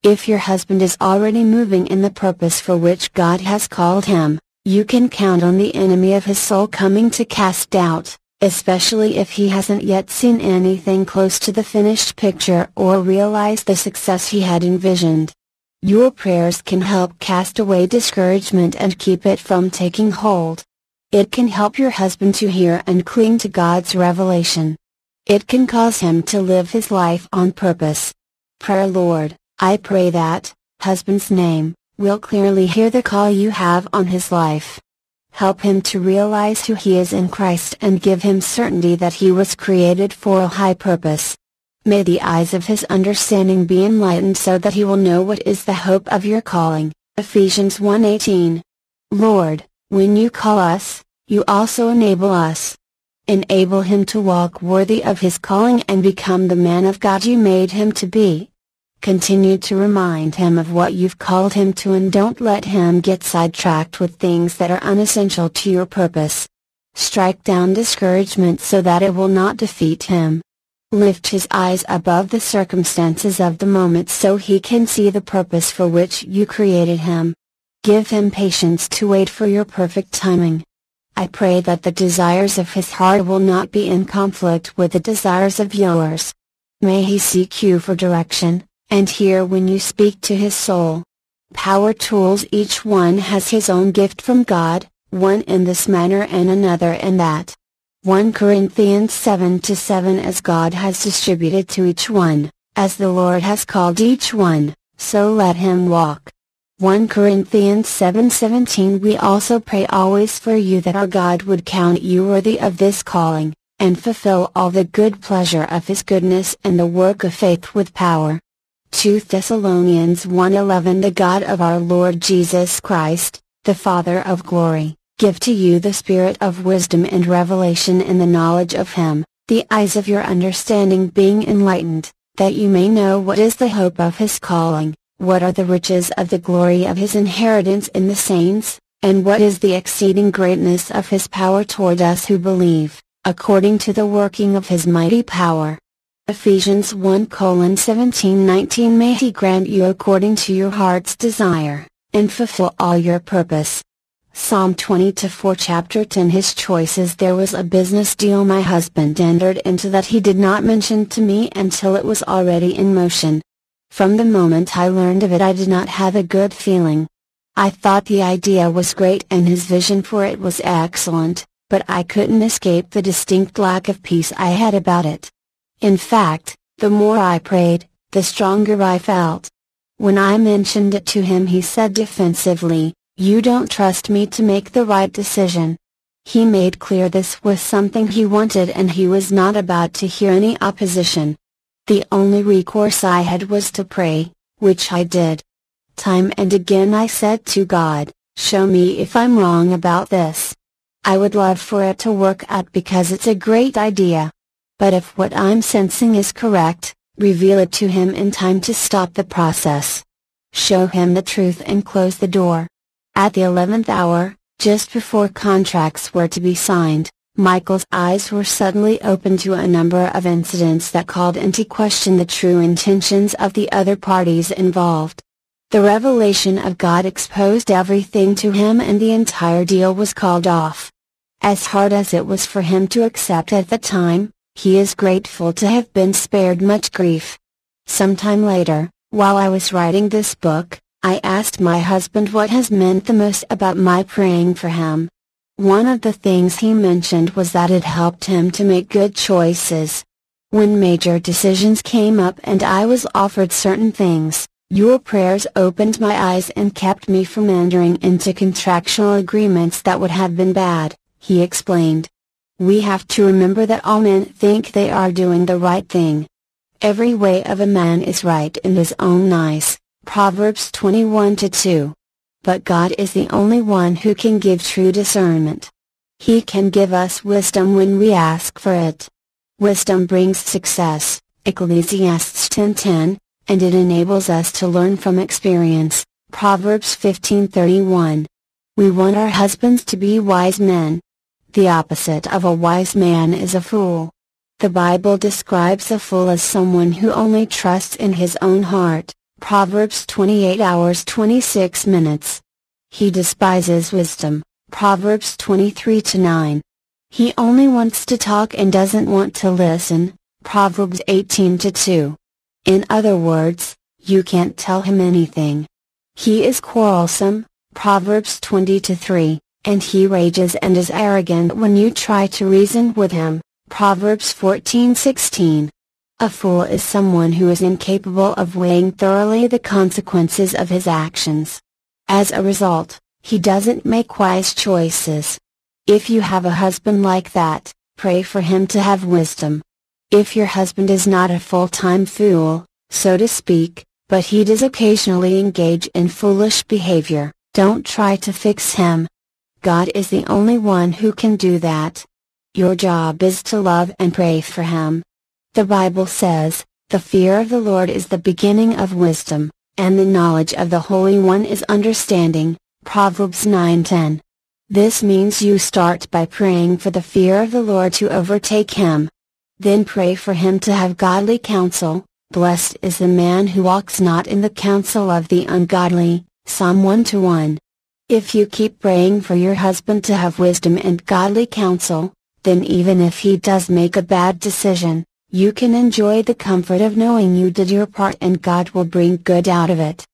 If your husband is already moving in the purpose for which God has called him, you can count on the enemy of his soul coming to cast doubt, especially if he hasn't yet seen anything close to the finished picture or realized the success he had envisioned. Your prayers can help cast away discouragement and keep it from taking hold. It can help your husband to hear and cling to God's revelation. It can cause him to live his life on purpose. Prayer Lord, I pray that, husband's name, will clearly hear the call you have on his life. Help him to realize who he is in Christ and give him certainty that he was created for a high purpose. May the eyes of his understanding be enlightened so that he will know what is the hope of your calling. Ephesians 1:18. Lord, when you call us, you also enable us. Enable him to walk worthy of his calling and become the man of God you made him to be. Continue to remind him of what you've called him to and don't let him get sidetracked with things that are unessential to your purpose. Strike down discouragement so that it will not defeat him. Lift his eyes above the circumstances of the moment so he can see the purpose for which you created him. Give him patience to wait for your perfect timing. I pray that the desires of his heart will not be in conflict with the desires of yours. May he seek you for direction, and hear when you speak to his soul. Power tools Each one has his own gift from God, one in this manner and another in that. 1 Corinthians 7 to 7 As God has distributed to each one, as the Lord has called each one, so let him walk. 1 Corinthians 7:17 We also pray always for you that our God would count you worthy of this calling, and fulfill all the good pleasure of his goodness and the work of faith with power. 2 Thessalonians 1:11 The God of our Lord Jesus Christ, the Father of glory, give to you the spirit of wisdom and revelation in the knowledge of Him, the eyes of your understanding being enlightened, that you may know what is the hope of His calling, what are the riches of the glory of His inheritance in the saints, and what is the exceeding greatness of His power toward us who believe, according to the working of His mighty power. Ephesians 1 colon 17 19 May He grant you according to your heart's desire, and fulfill all your purpose, Psalm 20 to 4 Chapter 10 His choices There was a business deal my husband entered into that he did not mention to me until it was already in motion. From the moment I learned of it I did not have a good feeling. I thought the idea was great and his vision for it was excellent, but I couldn't escape the distinct lack of peace I had about it. In fact, the more I prayed, the stronger I felt. When I mentioned it to him he said defensively, you don't trust me to make the right decision. He made clear this was something he wanted and he was not about to hear any opposition. The only recourse I had was to pray, which I did. Time and again I said to God, show me if I'm wrong about this. I would love for it to work out because it's a great idea. But if what I'm sensing is correct, reveal it to him in time to stop the process. Show him the truth and close the door. At the eleventh hour, just before contracts were to be signed, Michael's eyes were suddenly opened to a number of incidents that called into question the true intentions of the other parties involved. The revelation of God exposed everything to him and the entire deal was called off. As hard as it was for him to accept at the time, he is grateful to have been spared much grief. Sometime later, while I was writing this book, I asked my husband what has meant the most about my praying for him. One of the things he mentioned was that it helped him to make good choices. When major decisions came up and I was offered certain things, your prayers opened my eyes and kept me from entering into contractual agreements that would have been bad, he explained. We have to remember that all men think they are doing the right thing. Every way of a man is right in his own eyes. Proverbs 21 2. But God is the only one who can give true discernment. He can give us wisdom when we ask for it. Wisdom brings success, Ecclesiastes 10:10, and it enables us to learn from experience, Proverbs 15:31. We want our husbands to be wise men. The opposite of a wise man is a fool. The Bible describes a fool as someone who only trusts in his own heart. Proverbs 28 hours 26 minutes. He despises wisdom, Proverbs 23 to 9. He only wants to talk and doesn't want to listen, Proverbs 18 to 2. In other words, you can't tell him anything. He is quarrelsome, Proverbs 20 to 3, and he rages and is arrogant when you try to reason with him, Proverbs 14:16. A fool is someone who is incapable of weighing thoroughly the consequences of his actions. As a result, he doesn't make wise choices. If you have a husband like that, pray for him to have wisdom. If your husband is not a full-time fool, so to speak, but he does occasionally engage in foolish behavior, don't try to fix him. God is the only one who can do that. Your job is to love and pray for him. The Bible says, The fear of the Lord is the beginning of wisdom, and the knowledge of the Holy One is understanding. Proverbs 9:10. This means you start by praying for the fear of the Lord to overtake him. Then pray for him to have godly counsel, blessed is the man who walks not in the counsel of the ungodly, Psalm 1 to 1. If you keep praying for your husband to have wisdom and godly counsel, then even if he does make a bad decision, you can enjoy the comfort of knowing you did your part and God will bring good out of it.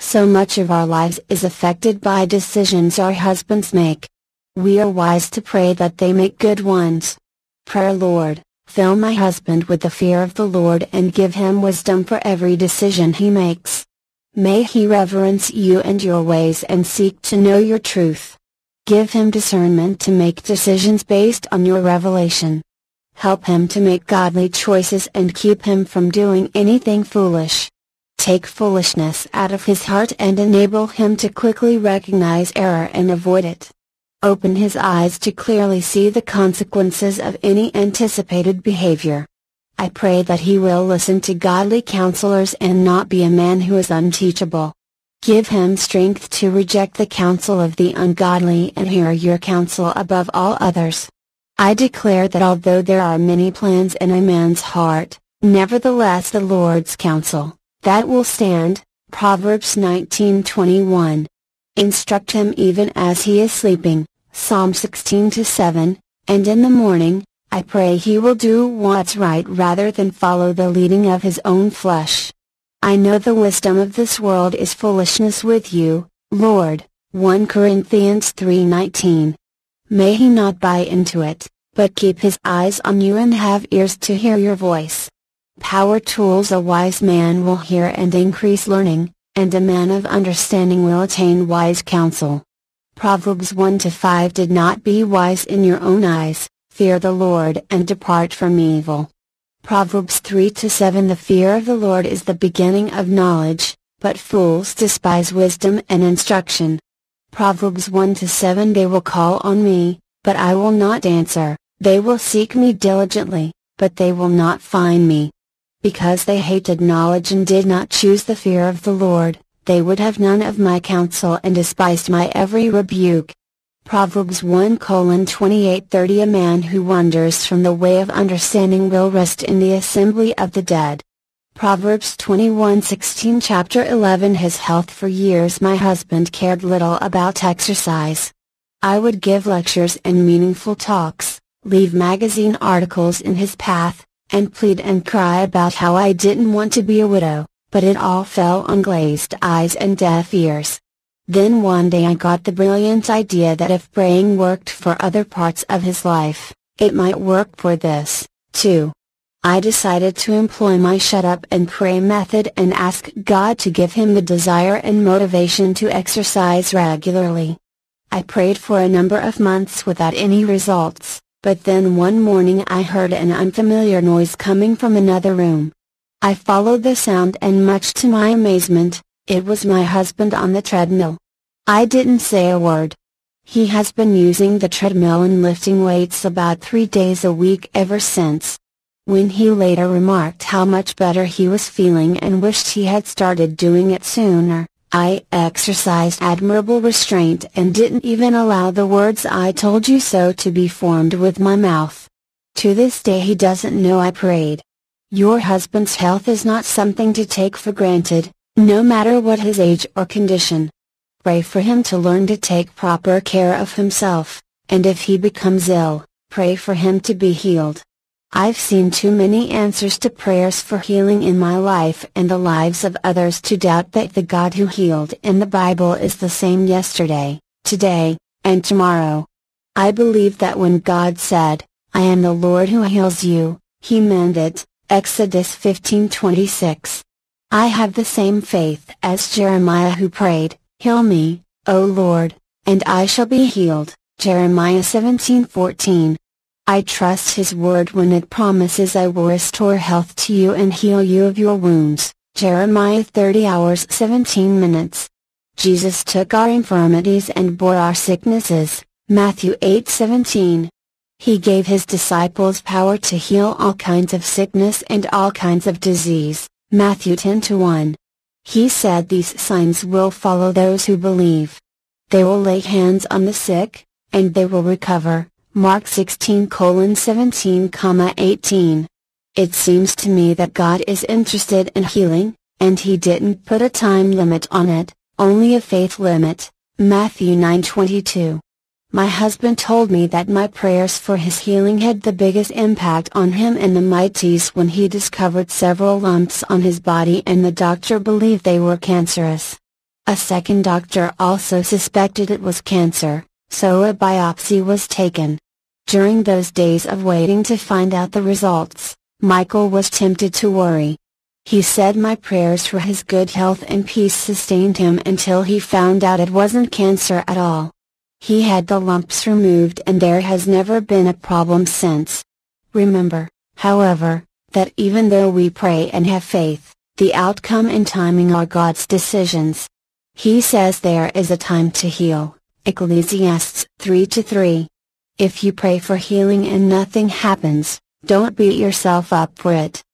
So much of our lives is affected by decisions our husbands make. We are wise to pray that they make good ones. Prayer Lord, fill my husband with the fear of the Lord and give him wisdom for every decision he makes. May he reverence you and your ways and seek to know your truth. Give him discernment to make decisions based on your revelation. Help him to make godly choices and keep him from doing anything foolish. Take foolishness out of his heart and enable him to quickly recognize error and avoid it. Open his eyes to clearly see the consequences of any anticipated behavior. I pray that he will listen to godly counselors and not be a man who is unteachable. Give him strength to reject the counsel of the ungodly and hear your counsel above all others. I declare that although there are many plans in a man's heart, nevertheless the Lord's counsel, that will stand, Proverbs 19:21. Instruct him even as he is sleeping, Psalm 16 7, and in the morning, I pray he will do what's right rather than follow the leading of his own flesh. I know the wisdom of this world is foolishness with you, Lord, 1 Corinthians 3:19. May he not buy into it, but keep his eyes on you and have ears to hear your voice. Power tools a wise man will hear and increase learning, and a man of understanding will attain wise counsel. Proverbs 1 to 5 Did not be wise in your own eyes, fear the Lord and depart from evil. Proverbs 3 to 7 The fear of the Lord is the beginning of knowledge, but fools despise wisdom and instruction. Proverbs 1 to 7 They will call on me, but I will not answer, they will seek me diligently, but they will not find me. Because they hated knowledge and did not choose the fear of the Lord, they would have none of my counsel and despised my every rebuke. Proverbs 1 28 30 A man who wanders from the way of understanding will rest in the assembly of the dead. Proverbs 21 16 Chapter 11 His health For years my husband cared little about exercise. I would give lectures and meaningful talks, leave magazine articles in his path, and plead and cry about how I didn't want to be a widow, but it all fell on glazed eyes and deaf ears. Then one day I got the brilliant idea that if praying worked for other parts of his life, it might work for this, too. I decided to employ my shut up and pray method and ask God to give him the desire and motivation to exercise regularly. I prayed for a number of months without any results. But then one morning I heard an unfamiliar noise coming from another room. I followed the sound and much to my amazement, it was my husband on the treadmill. I didn't say a word. He has been using the treadmill and lifting weights about three days a week ever since. When he later remarked how much better he was feeling and wished he had started doing it sooner, I exercised admirable restraint and didn't even allow the words I told you so to be formed with my mouth. To this day he doesn't know I prayed. Your husband's health is not something to take for granted, no matter what his age or condition. Pray for him to learn to take proper care of himself, and if he becomes ill, pray for him to be healed. I've seen too many answers to prayers for healing in my life and the lives of others to doubt that the God who healed in the Bible is the same yesterday, today, and tomorrow. I believe that when God said, I am the Lord who heals you, He meant it, Exodus 15:26. I have the same faith as Jeremiah who prayed, Heal me, O Lord, and I shall be healed, Jeremiah 17:14. I trust His word when it promises I will restore health to you and heal you of your wounds, Jeremiah 30 hours 17 minutes. Jesus took our infirmities and bore our sicknesses, Matthew 8:17. He gave his disciples power to heal all kinds of sickness and all kinds of disease, Matthew 10 to 1. He said these signs will follow those who believe. They will lay hands on the sick, and they will recover, Mark 16 colon 17, comma 18. It seems to me that God is interested in healing, and He didn't put a time limit on it, only a faith limit. Matthew 9:22. My husband told me that my prayers for his healing had the biggest impact on him in the mighties when he discovered several lumps on his body and the doctor believed they were cancerous. A second doctor also suspected it was cancer, so a biopsy was taken. During those days of waiting to find out the results, Michael was tempted to worry. He said my prayers for his good health and peace sustained him until he found out it wasn't cancer at all. He had the lumps removed and there has never been a problem since. Remember, however, that even though we pray and have faith, the outcome and timing are God's decisions. He says there is a time to heal, Ecclesiastes 3 to 3. If you pray for healing and nothing happens, don't beat yourself up for it.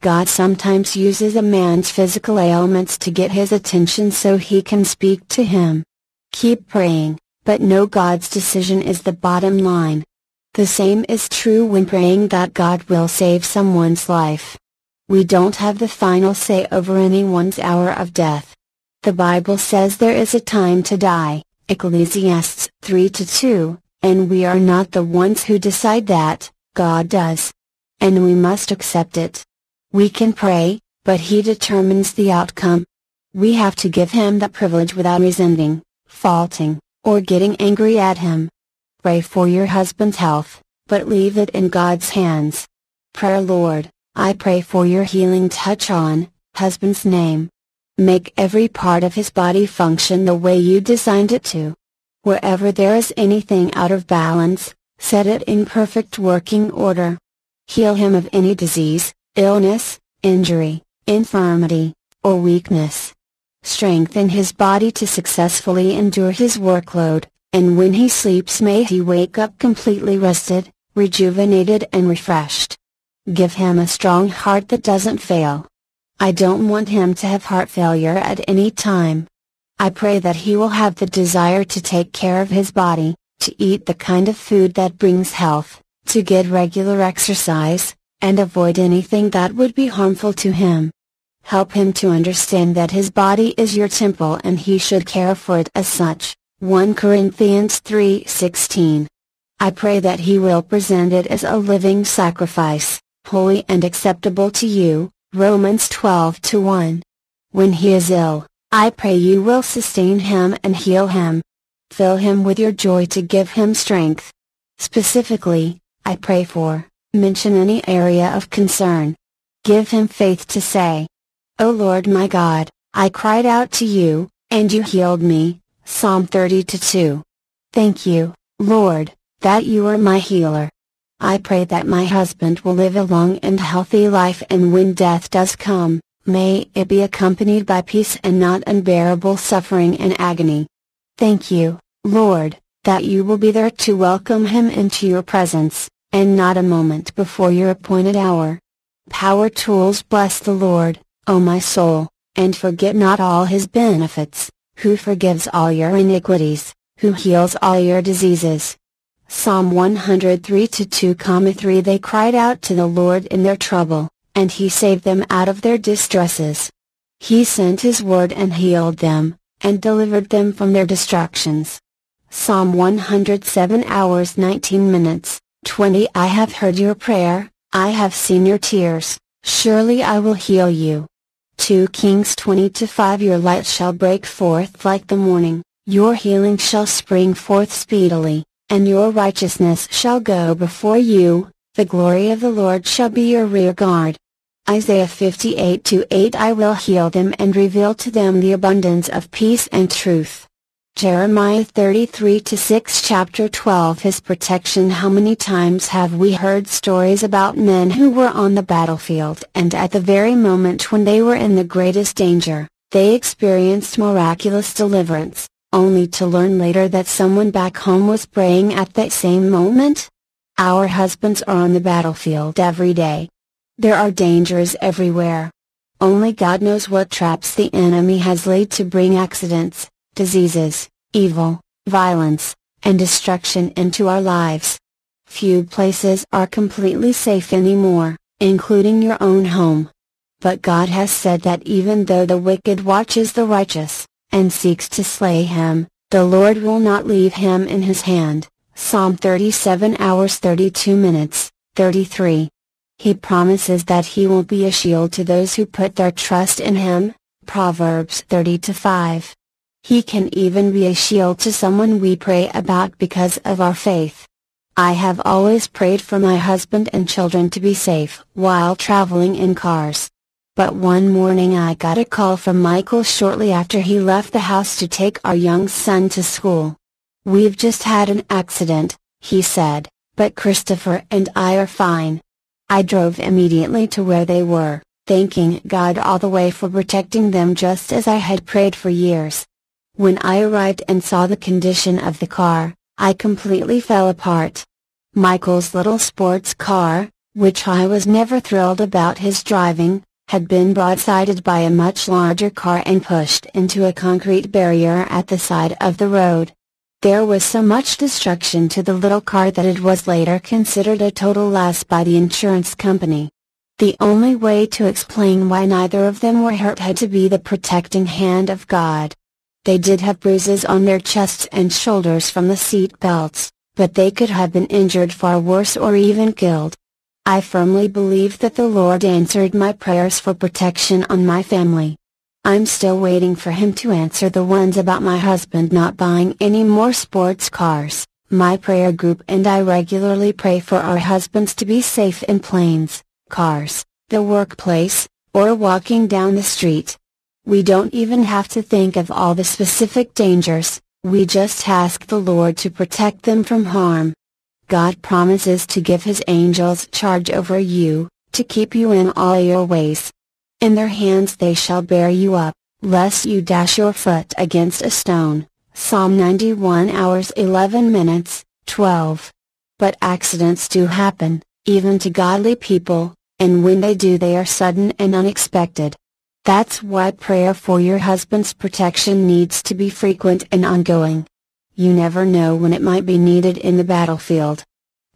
God sometimes uses a man's physical ailments to get his attention so he can speak to him. Keep praying, but know God's decision is the bottom line. The same is true when praying that God will save someone's life. We don't have the final say over anyone's hour of death. The Bible says there is a time to die, Ecclesiastes 3 to 2, and we are not the ones who decide that, God does. And we must accept it. We can pray, but He determines the outcome. We have to give Him that privilege without resenting, faulting, or getting angry at Him. Pray for your husband's health, but leave it in God's hands. Prayer Lord, I pray for your healing touch on, husband's name. Make every part of his body function the way you designed it to. Wherever there is anything out of balance, set it in perfect working order. Heal him of any disease, illness, injury, infirmity, or weakness. Strengthen his body to successfully endure his workload, and when he sleeps may he wake up completely rested, rejuvenated and refreshed. Give him a strong heart that doesn't fail. I don't want him to have heart failure at any time. I pray that he will have the desire to take care of his body, to eat the kind of food that brings health, to get regular exercise, and avoid anything that would be harmful to him. Help him to understand that his body is your temple and he should care for it as such. 1 Corinthians 3:16. I pray that he will present it as a living sacrifice, holy and acceptable to you. Romans 12:1. When he is ill, I pray you will sustain him and heal him. Fill him with your joy to give him strength. Specifically, I pray for Mention any area of concern. Give him faith to say, O Lord my God, I cried out to you, and you healed me. Psalm 30 2. Thank you, Lord, that you are my healer. I pray that my husband will live a long and healthy life and when death does come, may it be accompanied by peace and not unbearable suffering and agony. Thank you, Lord, that you will be there to welcome him into your presence and not a moment before your appointed hour. Power tools bless the Lord, O my soul, and forget not all his benefits, who forgives all your iniquities, who heals all your diseases. Psalm 103 2, 3 They cried out to the Lord in their trouble, and he saved them out of their distresses. He sent his word and healed them, and delivered them from their destructions. Psalm 107 hours 19 minutes. 20 I have heard your prayer, I have seen your tears, surely I will heal you. 2 Kings 20 to 5 Your light shall break forth like the morning, your healing shall spring forth speedily, and your righteousness shall go before you, the glory of the Lord shall be your rear guard. Isaiah 58 to 8 I will heal them and reveal to them the abundance of peace and truth. Jeremiah 33 to 6 Chapter 12 His protection How many times have we heard stories about men who were on the battlefield and at the very moment when they were in the greatest danger, they experienced miraculous deliverance, only to learn later that someone back home was praying at that same moment? Our husbands are on the battlefield every day. There are dangers everywhere. Only God knows what traps the enemy has laid to bring accidents, diseases, evil, violence, and destruction into our lives. few places are completely safe anymore, including your own home. But God has said that even though the wicked watches the righteous, and seeks to slay him, the Lord will not leave him in his hand. Psalm 37 hours 32 minutes, 33. He promises that he will be a shield to those who put their trust in him. Proverbs 30 to 5. He can even be a shield to someone we pray about because of our faith. I have always prayed for my husband and children to be safe while traveling in cars. But one morning I got a call from Michael shortly after he left the house to take our young son to school. We've just had an accident, he said, but Christopher and I are fine. I drove immediately to where they were, thanking God all the way for protecting them just as I had prayed for years. When I arrived and saw the condition of the car, I completely fell apart. Michael's little sports car, which I was never thrilled about his driving, had been broadsided by a much larger car and pushed into a concrete barrier at the side of the road. There was so much destruction to the little car that it was later considered a total loss by the insurance company. The only way to explain why neither of them were hurt had to be the protecting hand of God. They did have bruises on their chests and shoulders from the seat belts, but they could have been injured far worse or even killed. I firmly believe that the Lord answered my prayers for protection on my family. I'm still waiting for him to answer the ones about my husband not buying any more sports cars. My prayer group and I regularly pray for our husbands to be safe in planes, cars, the workplace, or walking down the street. We don't even have to think of all the specific dangers, we just ask the Lord to protect them from harm. God promises to give His angels charge over you, to keep you in all your ways. In their hands they shall bear you up, lest you dash your foot against a stone. Psalm 91 hours 11 minutes, 12. But accidents do happen, even to godly people, and when they do they are sudden and unexpected. That's why prayer for your husband's protection needs to be frequent and ongoing. You never know when it might be needed in the battlefield.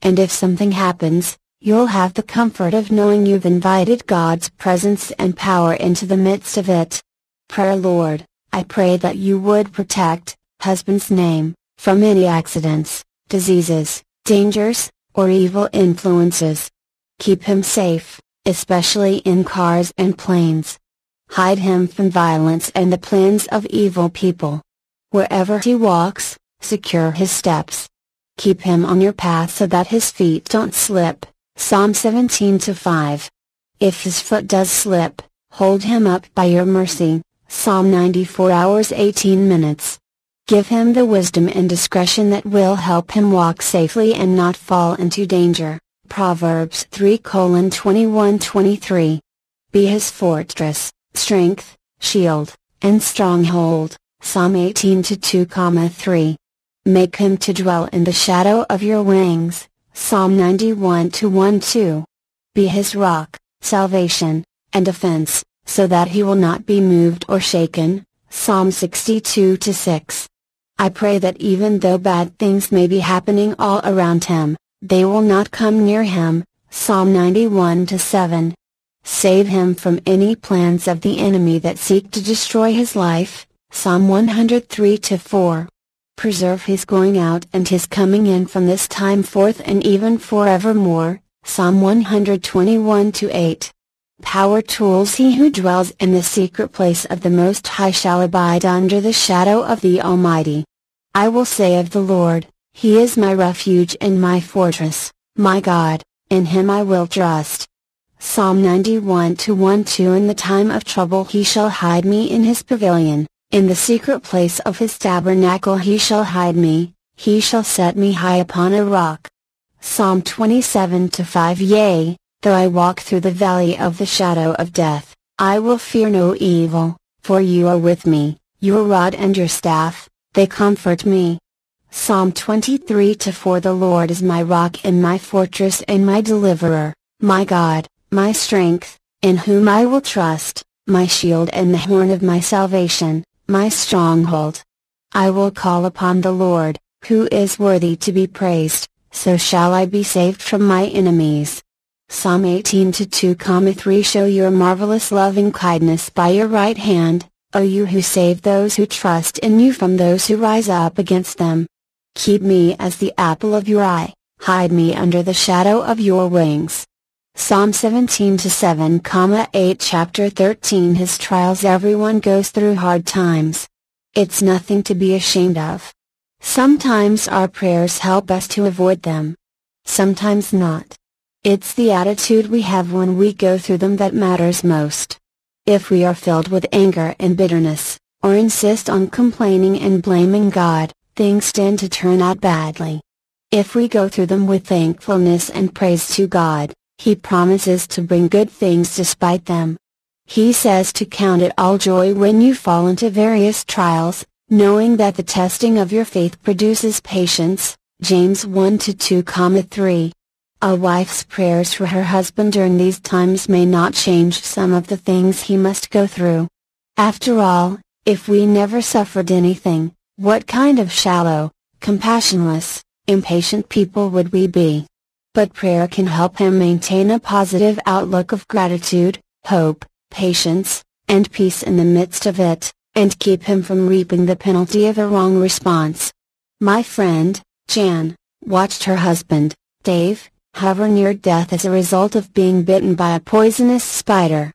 And if something happens, you'll have the comfort of knowing you've invited God's presence and power into the midst of it. Prayer Lord, I pray that you would protect, husband's name, from any accidents, diseases, dangers, or evil influences. Keep him safe, especially in cars and planes. Hide him from violence and the plans of evil people. Wherever he walks, secure his steps. Keep him on your path so that his feet don't slip. Psalm 17 to 5. If his foot does slip, hold him up by your mercy. Psalm 94 hours 18 minutes. Give him the wisdom and discretion that will help him walk safely and not fall into danger. Proverbs 3 21 23. Be his fortress, strength, shield, and stronghold. Psalm 18 to 2, 3. Make him to dwell in the shadow of your wings. Psalm 91 to 1 2. Be his rock, salvation, and defense, so that he will not be moved or shaken. Psalm 62 to 6. I pray that even though bad things may be happening all around him, they will not come near him. Psalm 91 to 7. Save him from any plans of the enemy that seek to destroy his life. Psalm 103-4. preserve his going out and his coming in from this time forth and even forevermore. Psalm 121 8. Power tools He who dwells in the secret place of the Most High shall abide under the shadow of the Almighty. I will say of the Lord, He is my refuge and my fortress, my God, in Him I will trust. Psalm 91 1 2 In the time of trouble He shall hide me in His pavilion. In the secret place of his tabernacle he shall hide me, he shall set me high upon a rock. Psalm 27 to 5 Yea, though I walk through the valley of the shadow of death, I will fear no evil, for you are with me, your rod and your staff, they comfort me. Psalm 23 to 4 The Lord is my rock and my fortress and my deliverer, my God, my strength, in whom I will trust, my shield and the horn of my salvation my stronghold. I will call upon the Lord, who is worthy to be praised. so shall I be saved from my enemies. Psalm 18 to 2, 3 Show your marvelous loving kindness by your right hand, O you who save those who trust in you from those who rise up against them. Keep me as the apple of your eye, hide me under the shadow of your wings. Psalm 17 to 7, 8 Chapter 13 His trials Everyone goes through hard times. It's nothing to be ashamed of. Sometimes our prayers help us to avoid them. Sometimes not. It's the attitude we have when we go through them that matters most. If we are filled with anger and bitterness, or insist on complaining and blaming God, things tend to turn out badly. If we go through them with thankfulness and praise to God, He promises to bring good things despite them. He says to count it all joy when you fall into various trials, knowing that the testing of your faith produces patience, James 1 2, 3. A wife's prayers for her husband during these times may not change some of the things he must go through. After all, if we never suffered anything, what kind of shallow, compassionless, impatient people would we be? But prayer can help him maintain a positive outlook of gratitude, hope, patience, and peace in the midst of it, and keep him from reaping the penalty of a wrong response. My friend, Jan, watched her husband, Dave, hover near death as a result of being bitten by a poisonous spider.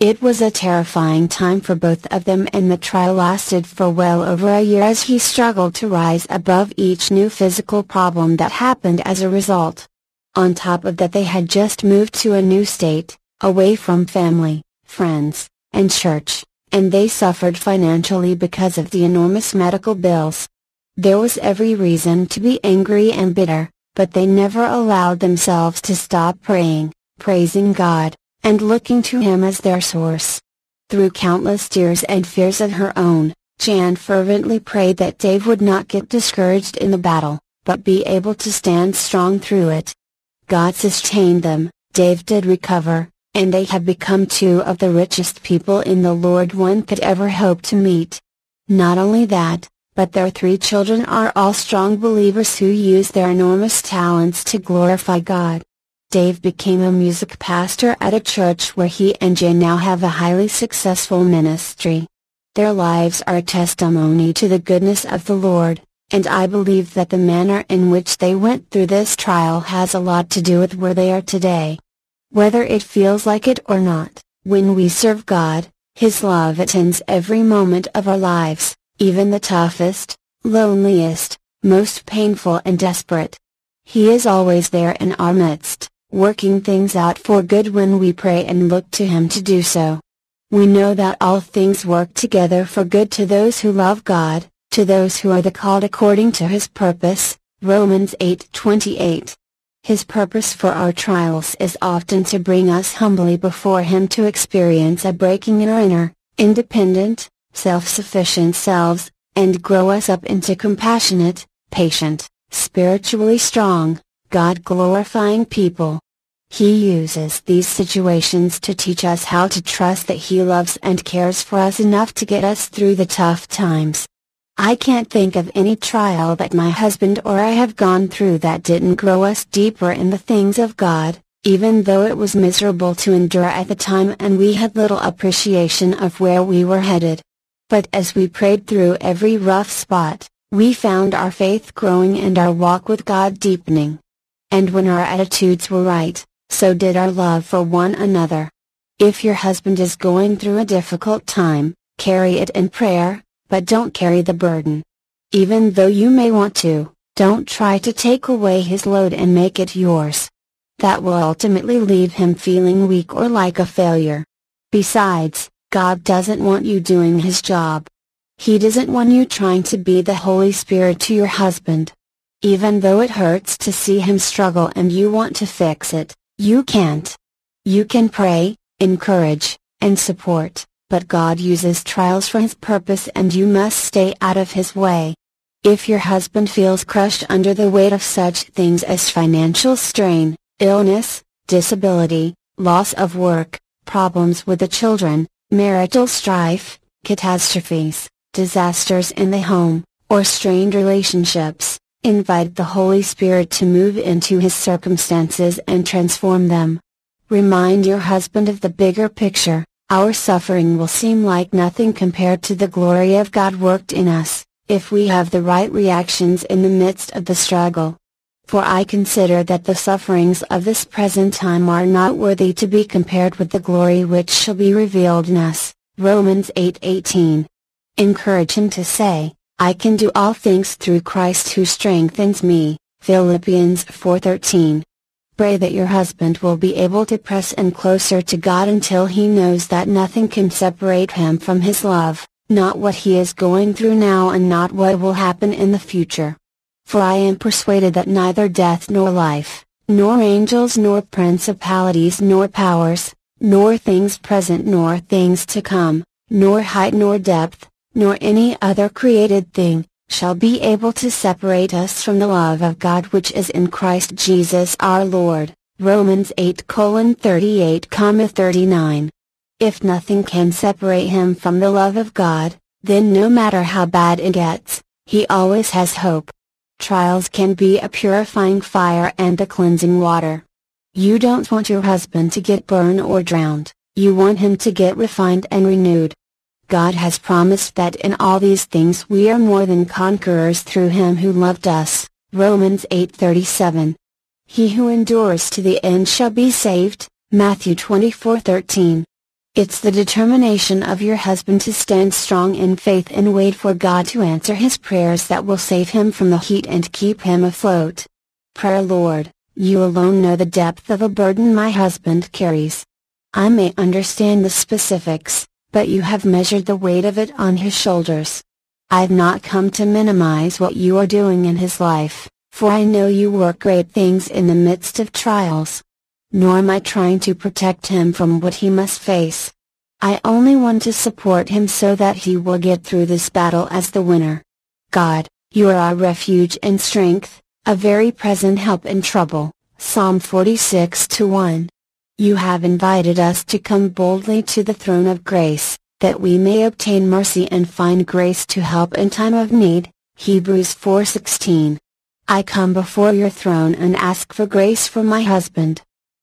It was a terrifying time for both of them and the trial lasted for well over a year as he struggled to rise above each new physical problem that happened as a result. On top of that they had just moved to a new state, away from family, friends, and church, and they suffered financially because of the enormous medical bills. There was every reason to be angry and bitter, but they never allowed themselves to stop praying, praising God, and looking to Him as their source. Through countless tears and fears of her own, Jan fervently prayed that Dave would not get discouraged in the battle, but be able to stand strong through it. God sustained them, Dave did recover, and they have become two of the richest people in the Lord one could ever hope to meet. Not only that, but their three children are all strong believers who use their enormous talents to glorify God. Dave became a music pastor at a church where he and Jan now have a highly successful ministry. Their lives are a testimony to the goodness of the Lord, and I believe that the manner in which they went through this trial has a lot to do with where they are today. Whether it feels like it or not, when we serve God, His love attends every moment of our lives even the toughest, loneliest, most painful and desperate. He is always there in our midst, working things out for good when we pray and look to Him to do so. We know that all things work together for good to those who love God, to those who are the called according to His purpose, Romans 8:28. His purpose for our trials is often to bring us humbly before Him to experience a breaking in our inner, independent, self-sufficient selves, and grow us up into compassionate, patient, spiritually strong, God-glorifying people. He uses these situations to teach us how to trust that He loves and cares for us enough to get us through the tough times. I can't think of any trial that my husband or I have gone through that didn't grow us deeper in the things of God, even though it was miserable to endure at the time and we had little appreciation of where we were headed. But as we prayed through every rough spot, we found our faith growing and our walk with God deepening. And when our attitudes were right, so did our love for one another. If your husband is going through a difficult time, carry it in prayer, but don't carry the burden. Even though you may want to, don't try to take away his load and make it yours. That will ultimately leave him feeling weak or like a failure. Besides, God doesn't want you doing His job. He doesn't want you trying to be the Holy Spirit to your husband. Even though it hurts to see him struggle and you want to fix it, you can't. You can pray, encourage, and support, but God uses trials for His purpose and you must stay out of His way. If your husband feels crushed under the weight of such things as financial strain, illness, disability, loss of work, problems with the children, marital strife, catastrophes, disasters in the home, or strained relationships, Invite the Holy Spirit to move into his circumstances and transform them. Remind your husband of the bigger picture, our suffering will seem like nothing compared to the glory of God worked in us, if we have the right reactions in the midst of the struggle. For I consider that the sufferings of this present time are not worthy to be compared with the glory which shall be revealed in us. Romans 8:18. Encourage him to say, I can do all things through Christ who strengthens me. Philippians 4:13. Pray that your husband will be able to press in closer to God until he knows that nothing can separate him from his love, not what he is going through now and not what will happen in the future. For I am persuaded that neither death nor life, nor angels nor principalities nor powers, nor things present nor things to come, nor height nor depth, nor any other created thing, shall be able to separate us from the love of God which is in Christ Jesus our Lord. Romans 8 38 39. If nothing can separate him from the love of God, then no matter how bad it gets, he always has hope. Trials can be a purifying fire and a cleansing water. You don't want your husband to get burned or drowned, you want him to get refined and renewed. God has promised that in all these things we are more than conquerors through him who loved us. Romans 8:37. He who endures to the end shall be saved. Matthew 24:13. It's the determination of your husband to stand strong in faith and wait for God to answer his prayers that will save him from the heat and keep him afloat. Prayer Lord, you alone know the depth of a burden my husband carries. I may understand the specifics, but you have measured the weight of it on his shoulders. I've not come to minimize what you are doing in his life, for I know you work great things in the midst of trials nor am I trying to protect him from what he must face. I only want to support him so that he will get through this battle as the winner. God, you are our refuge and strength, a very present help in trouble. Psalm 46 to 1. You have invited us to come boldly to the throne of grace, that we may obtain mercy and find grace to help in time of need. Hebrews 4:16. I come before your throne and ask for grace for my husband,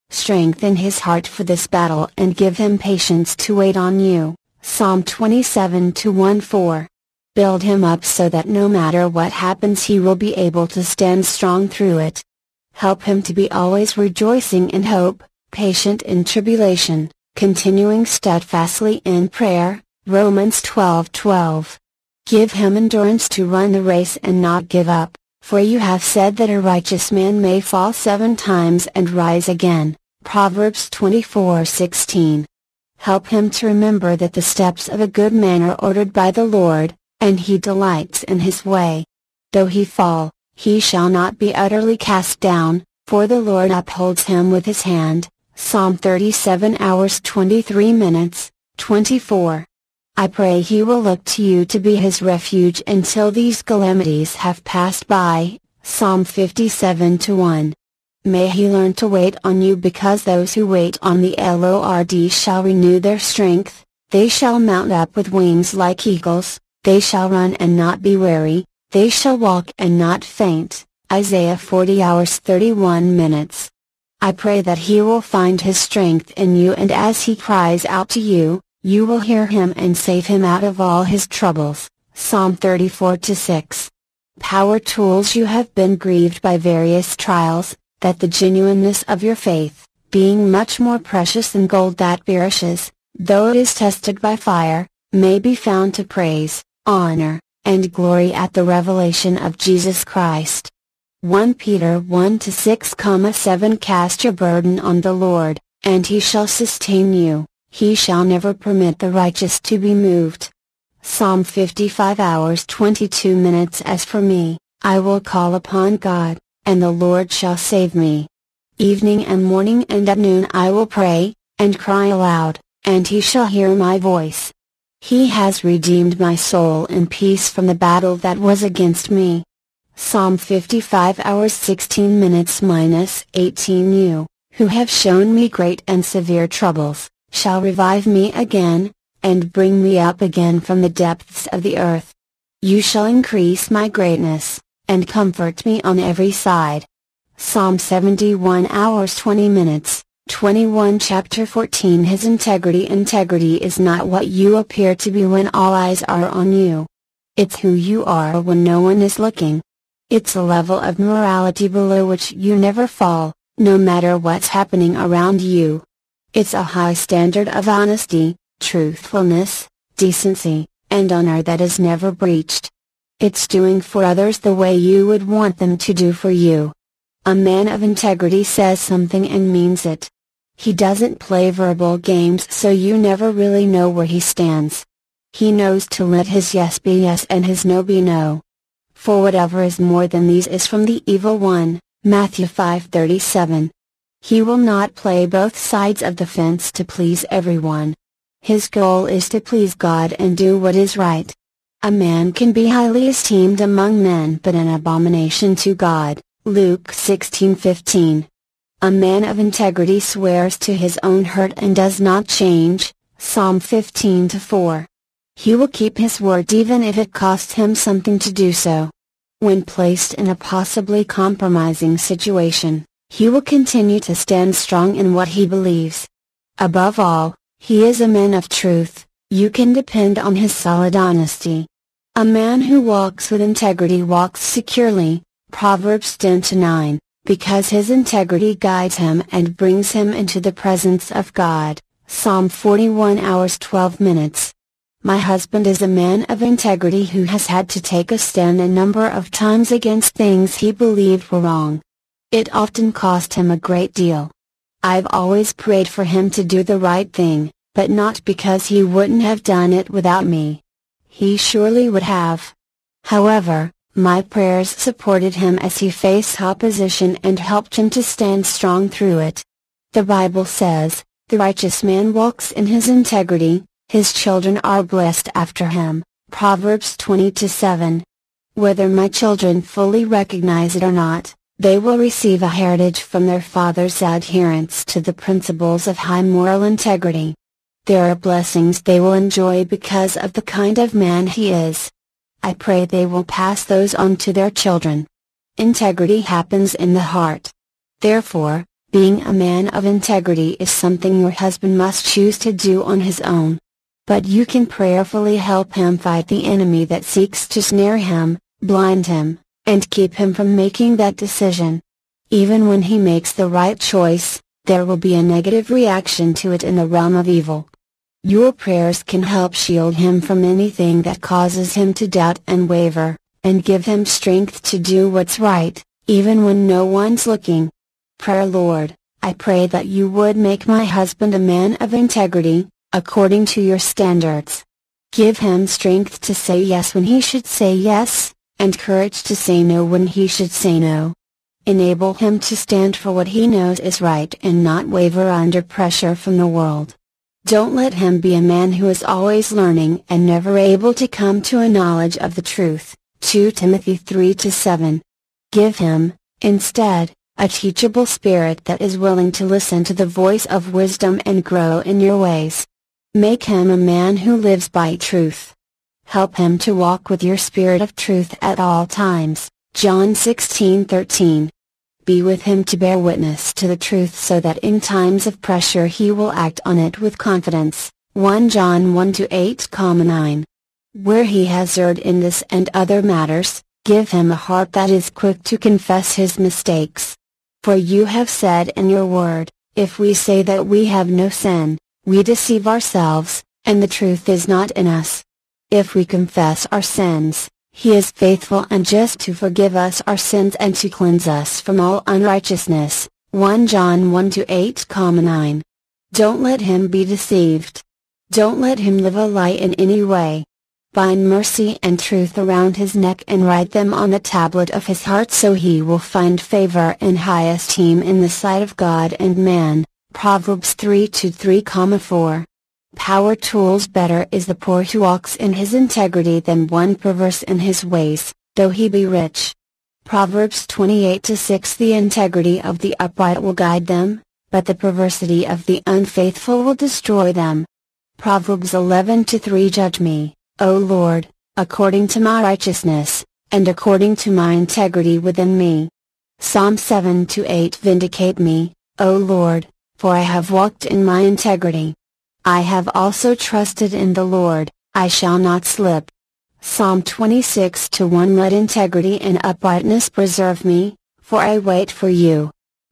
Strengthen his heart for this battle and give him patience to wait on you. Psalm 27 1 4. Build him up so that no matter what happens he will be able to stand strong through it. Help him to be always rejoicing in hope, patient in tribulation, continuing steadfastly in prayer. Romans 12 12. Give him endurance to run the race and not give up, for you have said that a righteous man may fall seven times and rise again. Proverbs 24:16. Help him to remember that the steps of a good man are ordered by the Lord, and he delights in his way. Though he fall, he shall not be utterly cast down, for the Lord upholds him with his hand. Psalm 37 hours 23 minutes, 24. I pray he will look to you to be his refuge until these calamities have passed by. Psalm 57 1. May he learn to wait on you because those who wait on the Lord shall renew their strength, they shall mount up with wings like eagles, they shall run and not be weary, they shall walk and not faint. Isaiah 40 hours 31 minutes. I pray that he will find his strength in you and as he cries out to you, you will hear him and save him out of all his troubles. Psalm 34 6. Power tools You have been grieved by various trials, that the genuineness of your faith, being much more precious than gold that perishes, though it is tested by fire, may be found to praise, honor, and glory at the revelation of Jesus Christ. 1 Peter 1 to 6, 7 Cast your burden on the Lord, and he shall sustain you, he shall never permit the righteous to be moved. Psalm 55 hours 22 minutes As for me, I will call upon God, and the Lord shall save me. Evening and morning and at noon I will pray, and cry aloud, and he shall hear my voice. He has redeemed my soul in peace from the battle that was against me. Psalm 55 hours 16 minutes minus 18 You, who have shown me great and severe troubles, shall revive me again, and bring me up again from the depths of the earth. You shall increase my greatness, and comfort me on every side. Psalm 71 hours 20 minutes, 21 Chapter 14 His integrity Integrity is not what you appear to be when all eyes are on you. It's who you are when no one is looking. It's a level of morality below which you never fall, no matter what's happening around you. It's a high standard of honesty, truthfulness, decency, and honor that is never breached. It's doing for others the way you would want them to do for you. A man of integrity says something and means it. He doesn't play verbal games so you never really know where he stands. He knows to let his yes be yes and his no be no. For whatever is more than these is from the evil one, Matthew 5:37. He will not play both sides of the fence to please everyone. His goal is to please God and do what is right. A man can be highly esteemed among men but an abomination to God. Luke 16:15. A man of integrity swears to his own hurt and does not change. Psalm 15-4. He will keep his word even if it costs him something to do so. When placed in a possibly compromising situation, he will continue to stand strong in what he believes. Above all, he is a man of truth, you can depend on his solid honesty. A man who walks with integrity walks securely, Proverbs 10 to 9, because his integrity guides him and brings him into the presence of God. Psalm 41 hours 12 minutes. My husband is a man of integrity who has had to take a stand a number of times against things he believed were wrong. It often cost him a great deal. I've always prayed for him to do the right thing, but not because he wouldn't have done it without me. He surely would have. However, my prayers supported him as he faced opposition and helped him to stand strong through it. The Bible says, The righteous man walks in his integrity, his children are blessed after him. Proverbs 20 7. Whether my children fully recognize it or not, they will receive a heritage from their father's adherence to the principles of high moral integrity. There are blessings they will enjoy because of the kind of man he is. I pray they will pass those on to their children. Integrity happens in the heart. Therefore, being a man of integrity is something your husband must choose to do on his own. But you can prayerfully help him fight the enemy that seeks to snare him, blind him, and keep him from making that decision. Even when he makes the right choice, there will be a negative reaction to it in the realm of evil. Your prayers can help shield him from anything that causes him to doubt and waver, and give him strength to do what's right, even when no one's looking. Prayer Lord, I pray that you would make my husband a man of integrity, according to your standards. Give him strength to say yes when he should say yes, and courage to say no when he should say no. Enable him to stand for what he knows is right and not waver under pressure from the world. Don't let him be a man who is always learning and never able to come to a knowledge of the truth. 2 Timothy 3 7. Give him, instead, a teachable spirit that is willing to listen to the voice of wisdom and grow in your ways. Make him a man who lives by truth. Help him to walk with your spirit of truth at all times. John 16:13 be with him to bear witness to the truth so that in times of pressure he will act on it with confidence. 1 John 1 8, 9. Where he has erred in this and other matters, give him a heart that is quick to confess his mistakes. For you have said in your word, if we say that we have no sin, we deceive ourselves, and the truth is not in us. If we confess our sins, he is faithful and just to forgive us our sins and to cleanse us from all unrighteousness. 1 John 1 8, 9. Don't let him be deceived. Don't let him live a lie in any way. Bind mercy and truth around his neck and write them on the tablet of his heart so he will find favor and high esteem in the sight of God and man. Proverbs 3 to 3, 4. Power tools better is the poor who walks in his integrity than one perverse in his ways, though he be rich. Proverbs 28 to 6 The integrity of the upright will guide them, but the perversity of the unfaithful will destroy them. Proverbs 11 to 3 Judge me, O Lord, according to my righteousness, and according to my integrity within me. Psalm 7 to 8 Vindicate me, O Lord, for I have walked in my integrity. I have also trusted in the Lord, I shall not slip. Psalm 26 to 1 Let integrity and uprightness preserve me, for I wait for you.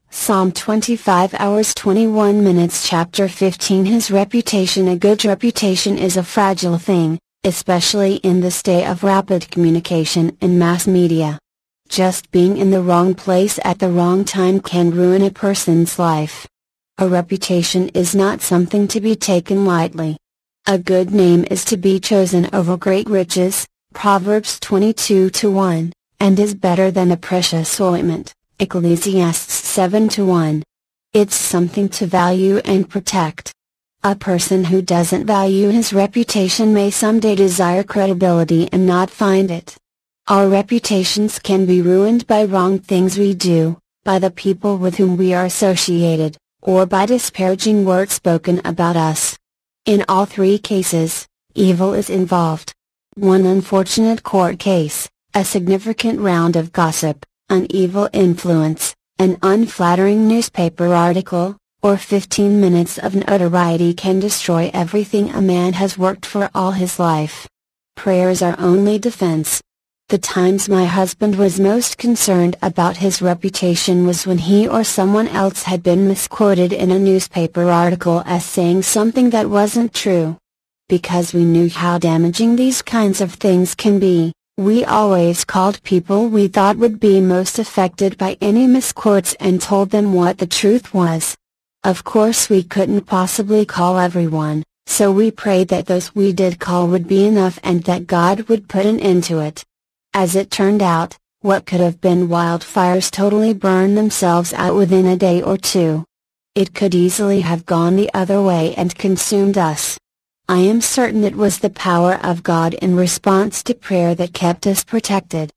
Psalm 25 hours 21 minutes Chapter 15 His reputation A good reputation is a fragile thing, especially in this day of rapid communication and mass media. Just being in the wrong place at the wrong time can ruin a person's life. A reputation is not something to be taken lightly. A good name is to be chosen over great riches, Proverbs 22 to 1, and is better than a precious ointment. Ecclesiastes 7 to 1. It's something to value and protect. A person who doesn't value his reputation may someday desire credibility and not find it. Our reputations can be ruined by wrong things we do, by the people with whom we are associated, or by disparaging words spoken about us. In all three cases, evil is involved. One unfortunate court case, a significant round of gossip, an evil influence, an unflattering newspaper article, or 15 minutes of notoriety can destroy everything a man has worked for all his life. Prayer is our only defense. The times my husband was most concerned about his reputation was when he or someone else had been misquoted in a newspaper article as saying something that wasn't true. Because we knew how damaging these kinds of things can be, we always called people we thought would be most affected by any misquotes and told them what the truth was. Of course we couldn't possibly call everyone, so we prayed that those we did call would be enough and that God would put an end to it. As it turned out, what could have been wildfires totally burned themselves out within a day or two. It could easily have gone the other way and consumed us. I am certain it was the power of God in response to prayer that kept us protected.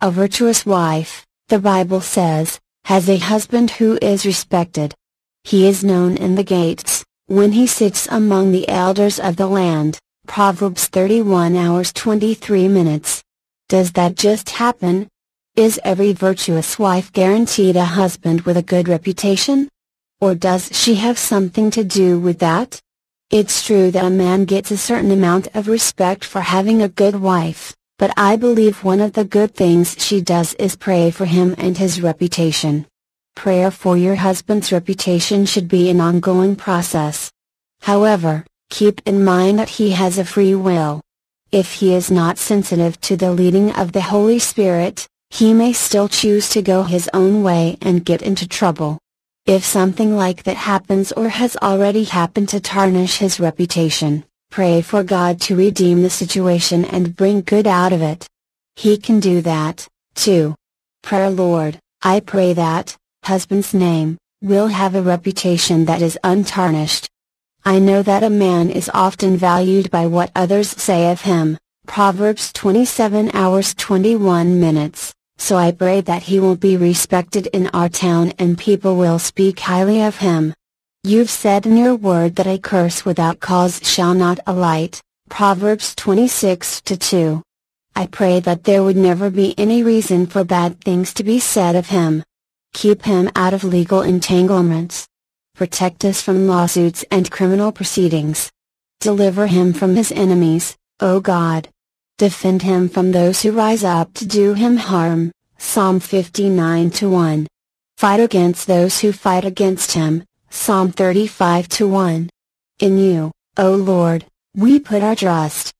A virtuous wife, the Bible says, has a husband who is respected. He is known in the gates, when he sits among the elders of the land. Proverbs 31 hours 23 minutes. Does that just happen? Is every virtuous wife guaranteed a husband with a good reputation? Or does she have something to do with that? It's true that a man gets a certain amount of respect for having a good wife, but I believe one of the good things she does is pray for him and his reputation. Prayer for your husband's reputation should be an ongoing process. However, keep in mind that he has a free will. If he is not sensitive to the leading of the Holy Spirit, he may still choose to go his own way and get into trouble. If something like that happens or has already happened to tarnish his reputation, pray for God to redeem the situation and bring good out of it. He can do that, too. Prayer Lord, I pray that, husband's name, will have a reputation that is untarnished. I know that a man is often valued by what others say of him, Proverbs 27 hours 21 minutes so I pray that he will be respected in our town and people will speak highly of him. You've said in your word that a curse without cause shall not alight, Proverbs 26 2. I pray that there would never be any reason for bad things to be said of him. Keep him out of legal entanglements. Protect us from lawsuits and criminal proceedings. Deliver him from his enemies, O God. Defend him from those who rise up to do him harm. Psalm 59 1. Fight against those who fight against him. Psalm 35 1. In you, O Lord, we put our trust.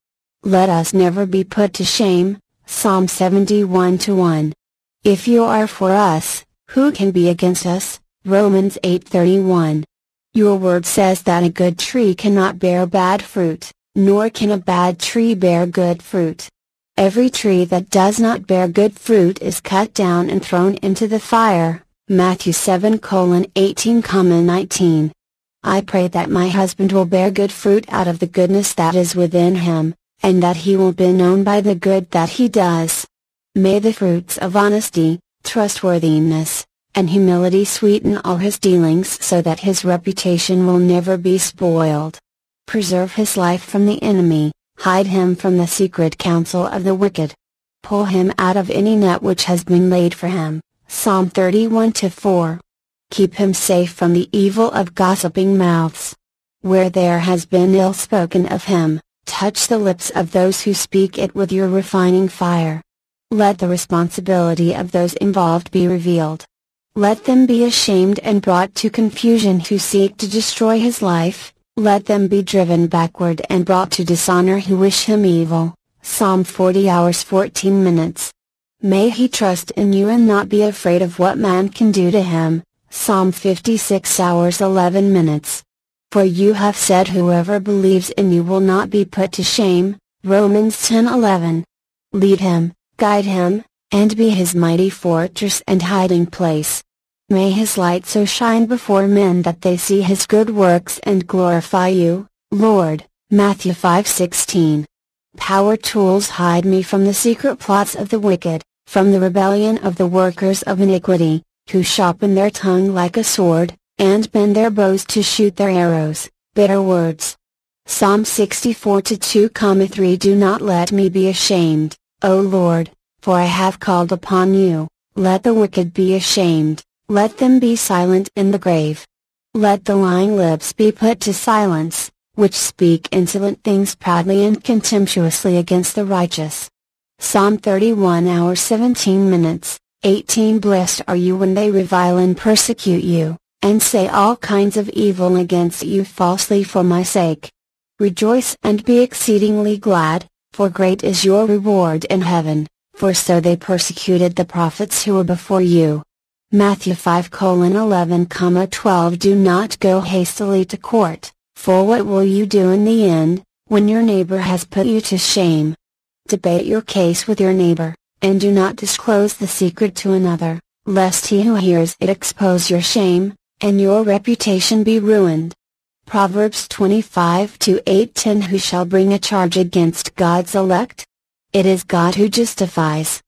Let us never be put to shame. Psalm 71 1. If you are for us, who can be against us? Romans 8:31. Your word says that a good tree cannot bear bad fruit, nor can a bad tree bear good fruit. Every tree that does not bear good fruit is cut down and thrown into the fire. Matthew 7 18 19. I pray that my husband will bear good fruit out of the goodness that is within him, and that he will be known by the good that he does. May the fruits of honesty, trustworthiness, and humility sweeten all his dealings so that his reputation will never be spoiled. Preserve his life from the enemy, hide him from the secret counsel of the wicked. Pull him out of any net which has been laid for him. Psalm 31 4. Keep him safe from the evil of gossiping mouths. Where there has been ill spoken of him, touch the lips of those who speak it with your refining fire. Let the responsibility of those involved be revealed. Let them be ashamed and brought to confusion who seek to destroy his life, let them be driven backward and brought to dishonor who wish him evil. Psalm 40 hours 14 minutes. May he trust in you and not be afraid of what man can do to him. Psalm 56 hours 11 minutes. For you have said whoever believes in you will not be put to shame. Romans 10:11. Lead him, guide him, and be his mighty fortress and hiding place. May his light so shine before men that they see his good works and glorify you, Lord. Matthew 5:16. Power tools hide me from the secret plots of the wicked, from the rebellion of the workers of iniquity, who sharpen their tongue like a sword, and bend their bows to shoot their arrows, bitter words. Psalm 64 2, 3 Do not let me be ashamed, O Lord, for I have called upon you, let the wicked be ashamed, let them be silent in the grave. Let the lying lips be put to silence, which speak insolent things proudly and contemptuously against the righteous. Psalm 31 hours 17 minutes, 18 Blessed are you when they revile and persecute you, and say all kinds of evil against you falsely for my sake. Rejoice and be exceedingly glad, for great is your reward in heaven, for so they persecuted the prophets who were before you. Matthew 5 colon 11 comma 12 Do not go hastily to court, for what will you do in the end, when your neighbor has put you to shame? Debate your case with your neighbor, and do not disclose the secret to another, lest he who hears it expose your shame, and your reputation be ruined. Proverbs 25 to 8:10 Who shall bring a charge against God's elect? It is God who justifies.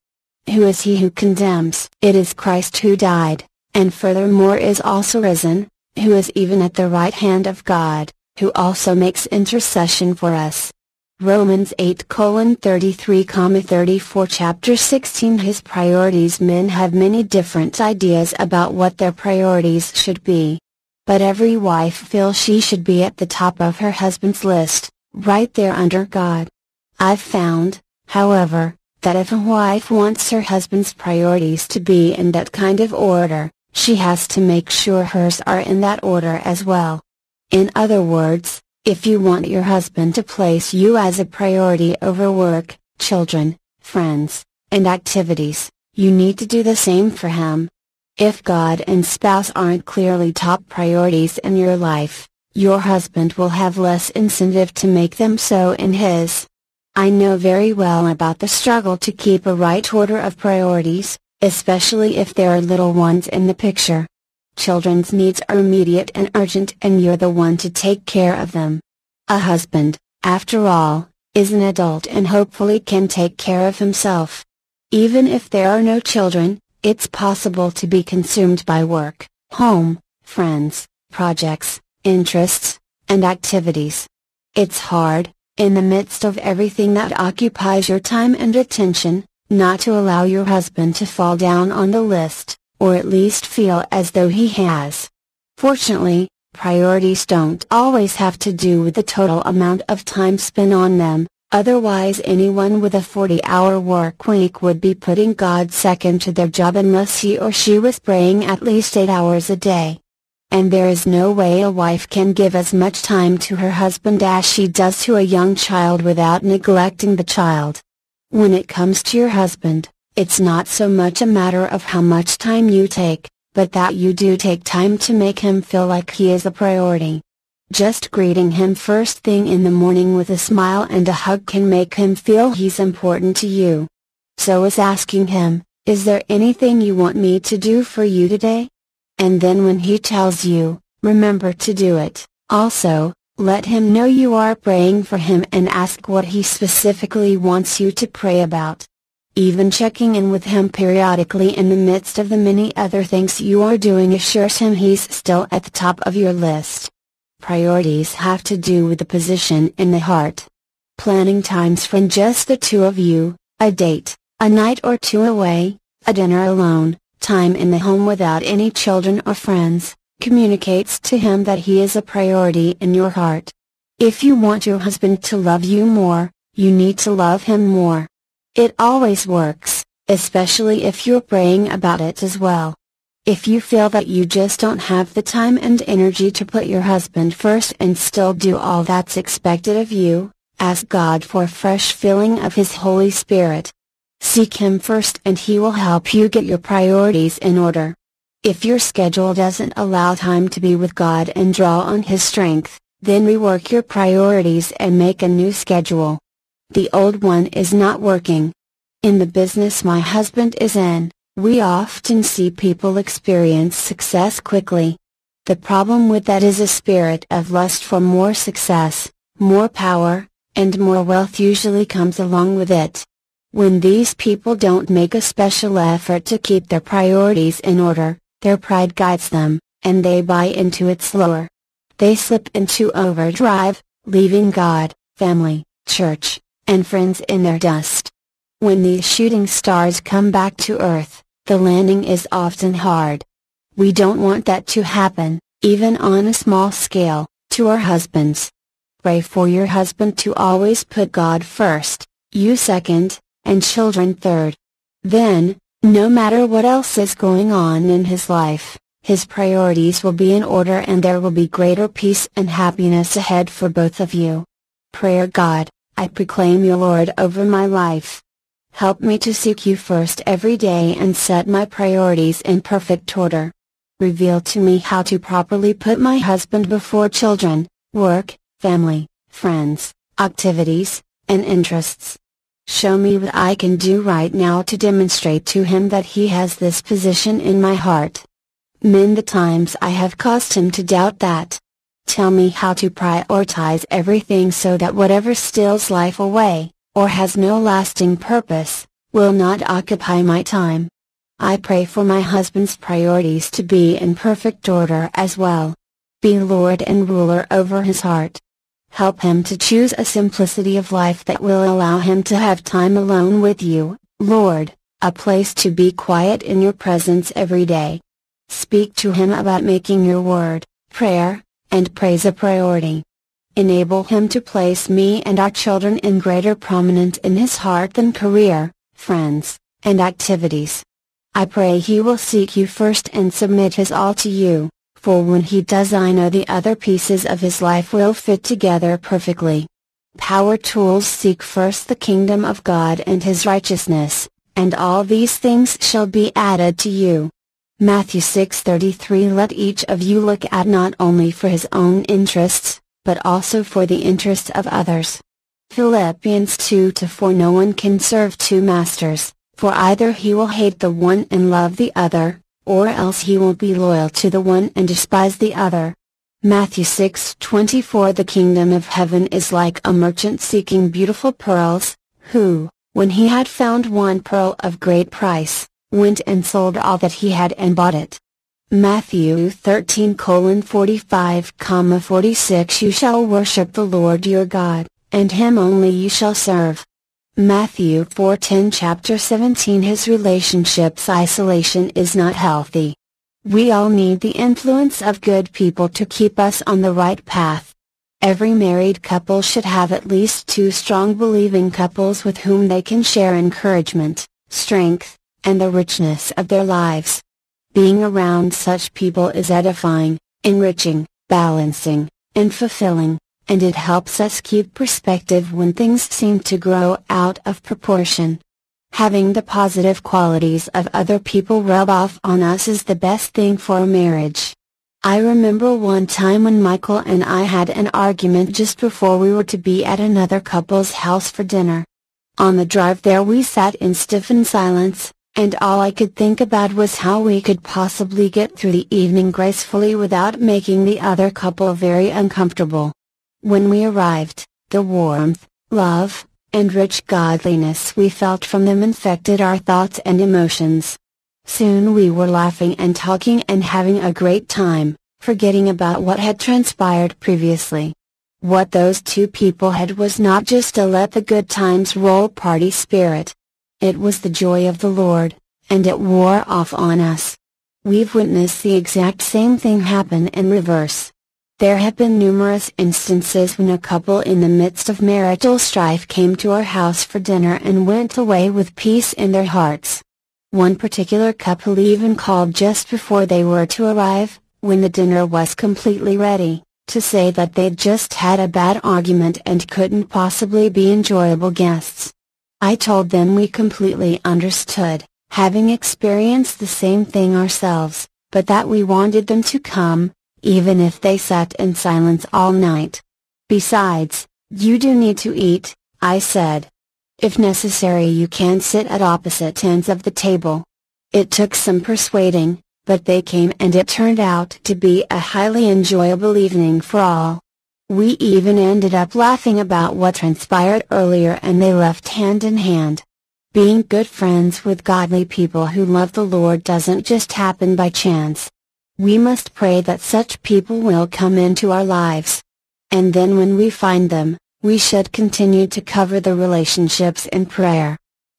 Who is he who condemns? It is Christ who died, and furthermore is also risen, who is even at the right hand of God, who also makes intercession for us. Romans 8 33 34 Chapter 16 His priorities Men have many different ideas about what their priorities should be. But every wife feels she should be at the top of her husband's list, right there under God. I've found, however, that if a wife wants her husband's priorities to be in that kind of order, she has to make sure hers are in that order as well. In other words, if you want your husband to place you as a priority over work, children, friends, and activities, you need to do the same for him. If God and spouse aren't clearly top priorities in your life, your husband will have less incentive to make them so in his. I know very well about the struggle to keep a right order of priorities, especially if there are little ones in the picture. Children's needs are immediate and urgent and you're the one to take care of them. A husband, after all, is an adult and hopefully can take care of himself. Even if there are no children, it's possible to be consumed by work, home, friends, projects, interests, and activities. It's hard, in the midst of everything that occupies your time and attention, not to allow your husband to fall down on the list or at least feel as though he has. Fortunately, priorities don't always have to do with the total amount of time spent on them, otherwise anyone with a 40-hour work week would be putting God second to their job unless he or she was praying at least 8 hours a day. And there is no way a wife can give as much time to her husband as she does to a young child without neglecting the child. When it comes to your husband, it's not so much a matter of how much time you take, but that you do take time to make him feel like he is a priority. Just greeting him first thing in the morning with a smile and a hug can make him feel he's important to you. So is asking him, is there anything you want me to do for you today? And then when he tells you, remember to do it. Also, let him know you are praying for him and ask what he specifically wants you to pray about. Even checking in with him periodically in the midst of the many other things you are doing assures him he's still at the top of your list. Priorities have to do with the position in the heart. Planning times for just the two of you, a date, A night or two away, a dinner alone, time in the home without any children or friends, communicates to him that he is a priority in your heart. If you want your husband to love you more, you need to love him more. It always works, especially if you're praying about it as well. If you feel that you just don't have the time and energy to put your husband first and still do all that's expected of you, ask God for a fresh filling of His Holy Spirit. Seek Him first and He will help you get your priorities in order. If your schedule doesn't allow time to be with God and draw on His strength, then rework your priorities and make a new schedule. The old one is not working. In the business my husband is in, we often see people experience success quickly. The problem with that is a spirit of lust for more success, more power, and more wealth usually comes along with it. When these people don't make a special effort to keep their priorities in order, their pride guides them, and they buy into its lure. They slip into overdrive, leaving God, family, church, and friends in their dust. When these shooting stars come back to Earth, the landing is often hard. We don't want that to happen, even on a small scale, to our husbands. Pray for your husband to always put God first, you second, and children third. Then, no matter what else is going on in his life, his priorities will be in order and there will be greater peace and happiness ahead for both of you. Prayer God, I proclaim you Lord over my life. Help me to seek you first every day and set my priorities in perfect order. Reveal to me how to properly put my husband before children, work, family, friends, activities, and interests. Show me what I can do right now to demonstrate to him that he has this position in my heart. Mend the times I have caused him to doubt that. Tell me how to prioritize everything so that whatever steals life away, or has no lasting purpose, will not occupy my time. I pray for my husband's priorities to be in perfect order as well. Be Lord and ruler over his heart. Help him to choose a simplicity of life that will allow him to have time alone with you, Lord, a place to be quiet in your presence every day. Speak to him about making your word, prayer, and praise a priority. Enable him to place me and our children in greater prominence in his heart than career, friends, and activities. I pray he will seek you first and submit his all to you, for when he does I know the other pieces of his life will fit together perfectly. Power tools seek first the kingdom of God and his righteousness, and all these things shall be added to you. Matthew 6:33 Let each of you look at not only for his own interests, but also for the interests of others. Philippians 2-4 No one can serve two masters, for either he will hate the one and love the other, or else he will be loyal to the one and despise the other. Matthew 6:24 The kingdom of heaven is like a merchant seeking beautiful pearls, who, when he had found one pearl of great price, went and sold all that he had and bought it. Matthew 13 45, 46 You shall worship the Lord your God, and him only you shall serve. Matthew 4:10 Chapter 17 His relationships isolation is not healthy. We all need the influence of good people to keep us on the right path. Every married couple should have at least two strong believing couples with whom they can share encouragement, strength, and the richness of their lives. Being around such people is edifying, enriching, balancing, and fulfilling, and it helps us keep perspective when things seem to grow out of proportion. Having the positive qualities of other people rub off on us is the best thing for a marriage. I remember one time when Michael and I had an argument just before we were to be at another couple's house for dinner. On the drive there we sat in stiffened silence, and all I could think about was how we could possibly get through the evening gracefully without making the other couple very uncomfortable. When we arrived, the warmth, love, and rich godliness we felt from them infected our thoughts and emotions. Soon we were laughing and talking and having a great time, forgetting about what had transpired previously. What those two people had was not just a let the good times roll party spirit, It was the joy of the Lord, and it wore off on us. We've witnessed the exact same thing happen in reverse. There have been numerous instances when a couple in the midst of marital strife came to our house for dinner and went away with peace in their hearts. One particular couple even called just before they were to arrive, when the dinner was completely ready, to say that they'd just had a bad argument and couldn't possibly be enjoyable guests. I told them we completely understood, having experienced the same thing ourselves, but that we wanted them to come, even if they sat in silence all night. Besides, you do need to eat, I said. If necessary you can sit at opposite ends of the table. It took some persuading, but they came and it turned out to be a highly enjoyable evening for all. We even ended up laughing about what transpired earlier and they left hand in hand. Being good friends with godly people who love the Lord doesn't just happen by chance. We must pray that such people will come into our lives. And then when we find them, we should continue to cover the relationships in prayer.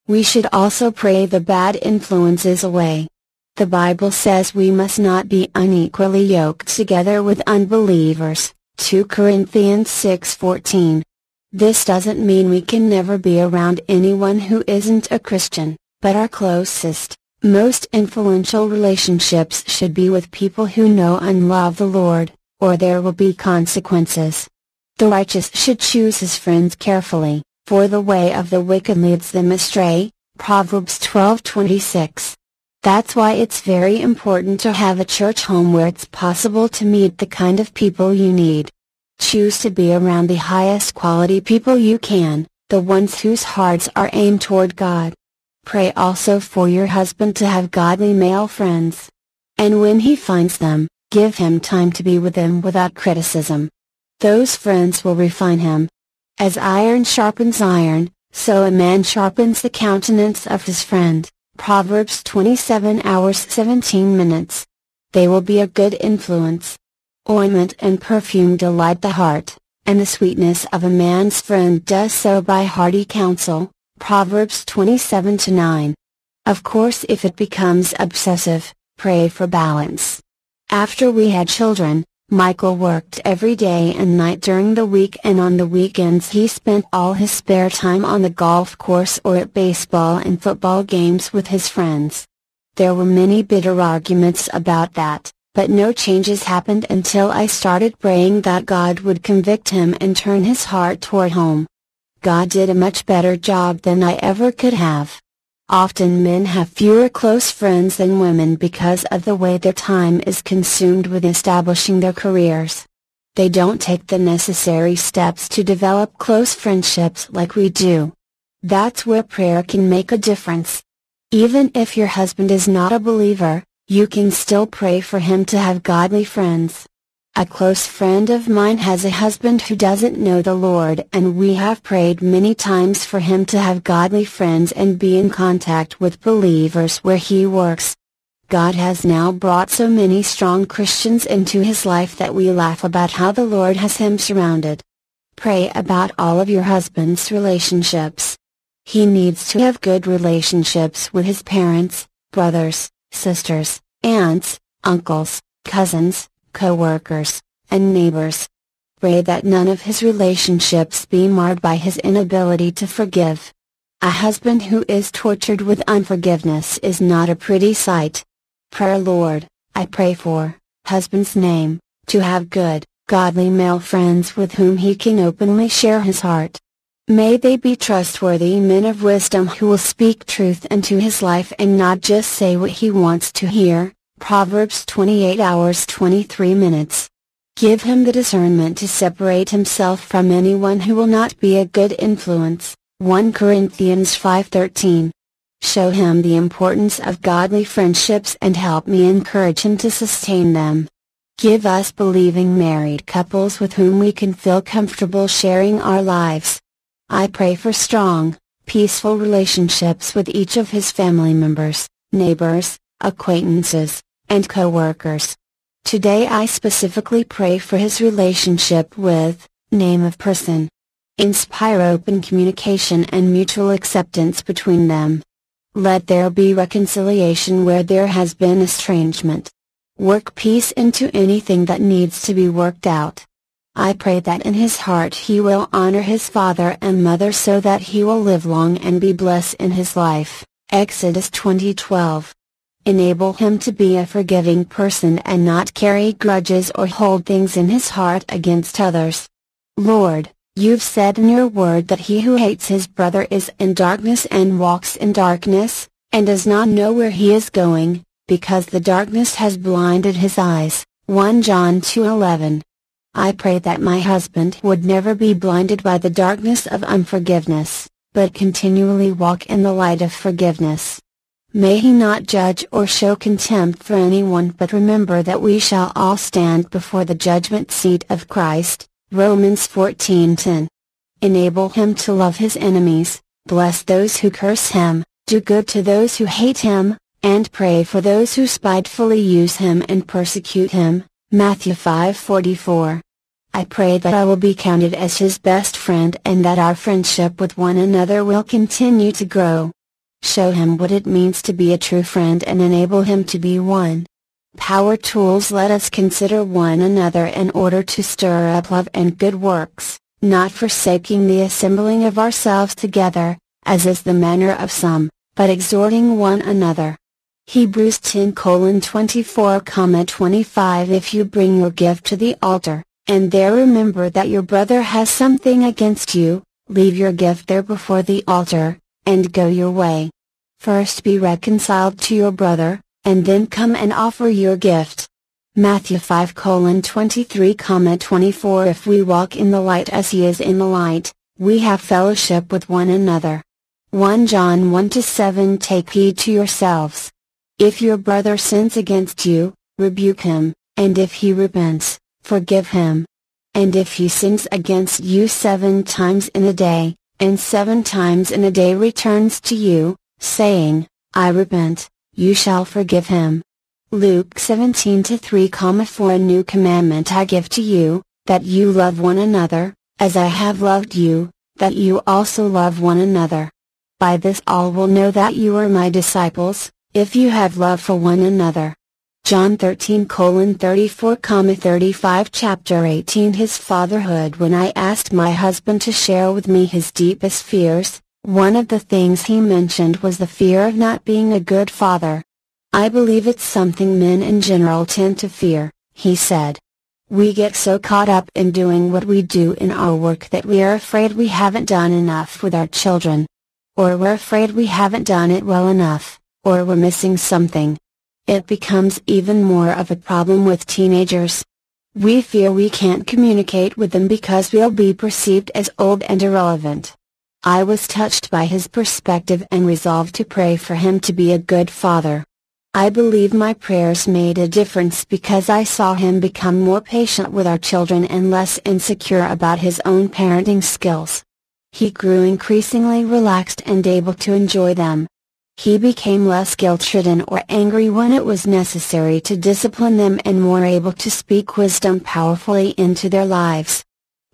We should also pray the bad influences away. The Bible says we must not be unequally yoked together with unbelievers, 2 Corinthians 6:14. This doesn't mean we can never be around anyone who isn't a Christian, but our closest, most influential relationships should be with people who know and love the Lord, or there will be consequences. The righteous should choose his friends carefully, for the way of the wicked leads them astray, Proverbs 12:26. That's why it's very important to have a church home where it's possible to meet the kind of people you need. Choose to be around the highest quality people you can, the ones whose hearts are aimed toward God. Pray also for your husband to have godly male friends. And when he finds them, give him time to be with them without criticism. Those friends will refine him. As iron sharpens iron, so a man sharpens the countenance of his friend. Proverbs 27 hours 17 minutes. They will be a good influence. Ointment and perfume delight the heart, and the sweetness of a man's friend does so by hearty counsel. Proverbs 27 to 9. Of course, if it becomes obsessive, pray for balance. After we had children, Michael worked every day and night during the week and on the weekends he spent all his spare time on the golf course or at baseball and football games with his friends. There were many bitter arguments about that, but no changes happened until I started praying that God would convict him and turn his heart toward home. God did a much better job than I ever could have. Often men have fewer close friends than women because of the way their time is consumed with establishing their careers. They don't take the necessary steps to develop close friendships like we do. That's where prayer can make a difference. Even if your husband is not a believer, you can still pray for him to have godly friends. A close friend of mine has a husband who doesn't know the Lord and we have prayed many times for him to have godly friends and be in contact with believers where he works. God has now brought so many strong Christians into his life that we laugh about how the Lord has him surrounded. Pray about all of your husband's relationships. He needs to have good relationships with his parents, brothers, sisters, aunts, uncles, cousins, co-workers, and neighbors. Pray that none of his relationships be marred by his inability to forgive. A husband who is tortured with unforgiveness is not a pretty sight. Prayer Lord, I pray for, husband's name, to have good, godly male friends with whom he can openly share his heart. May they be trustworthy men of wisdom who will speak truth into his life and not just say what he wants to hear, Proverbs 28 hours 23 minutes. Give him the discernment to separate himself from anyone who will not be a good influence. 1 Corinthians 5:13. Show him the importance of godly friendships and help me encourage him to sustain them. Give us believing married couples with whom we can feel comfortable sharing our lives. I pray for strong, peaceful relationships with each of his family members, neighbors, acquaintances, and co-workers. Today I specifically pray for his relationship with, name of person. Inspire open communication and mutual acceptance between them. Let there be reconciliation where there has been estrangement. Work peace into anything that needs to be worked out. I pray that in his heart he will honor his father and mother so that he will live long and be blessed in his life. Exodus 2012. Enable him to be a forgiving person and not carry grudges or hold things in his heart against others. Lord, you've said in your word that he who hates his brother is in darkness and walks in darkness, and does not know where he is going, because the darkness has blinded his eyes. 1 John 2:11 I pray that my husband would never be blinded by the darkness of unforgiveness, but continually walk in the light of forgiveness. May he not judge or show contempt for anyone but remember that we shall all stand before the judgment seat of Christ, Romans 14:10. Enable him to love his enemies, bless those who curse him, do good to those who hate him, and pray for those who spitefully use him and persecute him, Matthew 5:44. I pray that I will be counted as his best friend and that our friendship with one another will continue to grow. Show him what it means to be a true friend and enable him to be one. Power Tools Let us consider one another in order to stir up love and good works, not forsaking the assembling of ourselves together, as is the manner of some, but exhorting one another. Hebrews 10 24 25 If you bring your gift to the altar, and there remember that your brother has something against you, leave your gift there before the altar, and go your way. First be reconciled to your brother, and then come and offer your gift. Matthew 5 colon 23 24 If we walk in the light as he is in the light, we have fellowship with one another. 1 John 1 to 7 Take heed to yourselves. If your brother sins against you, rebuke him, and if he repents, forgive him. And if he sins against you seven times in a day, and seven times in a day returns to you, saying, I repent, you shall forgive him. Luke 17 3, 4 A new commandment I give to you, that you love one another, as I have loved you, that you also love one another. By this all will know that you are my disciples, if you have love for one another. John 13 34 35 Chapter 18 His fatherhood When I asked my husband to share with me his deepest fears, one of the things he mentioned was the fear of not being a good father. I believe it's something men in general tend to fear, he said. We get so caught up in doing what we do in our work that we are afraid we haven't done enough with our children. Or we're afraid we haven't done it well enough, or we're missing something. It becomes even more of a problem with teenagers. We fear we can't communicate with them because we'll be perceived as old and irrelevant. I was touched by his perspective and resolved to pray for him to be a good father. I believe my prayers made a difference because I saw him become more patient with our children and less insecure about his own parenting skills. He grew increasingly relaxed and able to enjoy them. He became less guilt-ridden or angry when it was necessary to discipline them and more able to speak wisdom powerfully into their lives.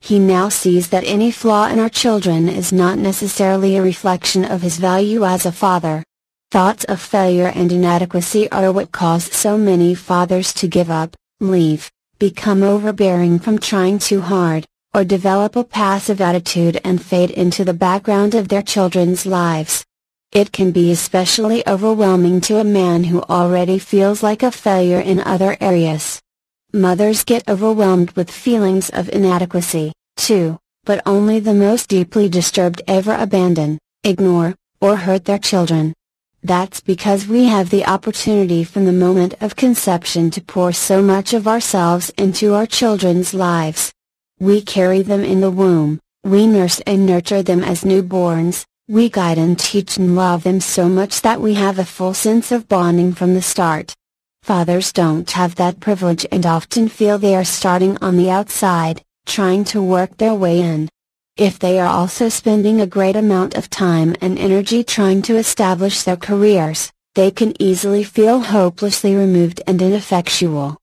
He now sees that any flaw in our children is not necessarily a reflection of his value as a father. Thoughts of failure and inadequacy are what cause so many fathers to give up, leave, become overbearing from trying too hard, or develop a passive attitude and fade into the background of their children's lives. It can be especially overwhelming to a man who already feels like a failure in other areas. Mothers get overwhelmed with feelings of inadequacy, too, but only the most deeply disturbed ever abandon, ignore, or hurt their children. That's because we have the opportunity from the moment of conception to pour so much of ourselves into our children's lives. We carry them in the womb, we nurse and nurture them as newborns, we guide and teach and love them so much that we have a full sense of bonding from the start. Fathers don't have that privilege and often feel they are starting on the outside, trying to work their way in. If they are also spending a great amount of time and energy trying to establish their careers, they can easily feel hopelessly removed and ineffectual.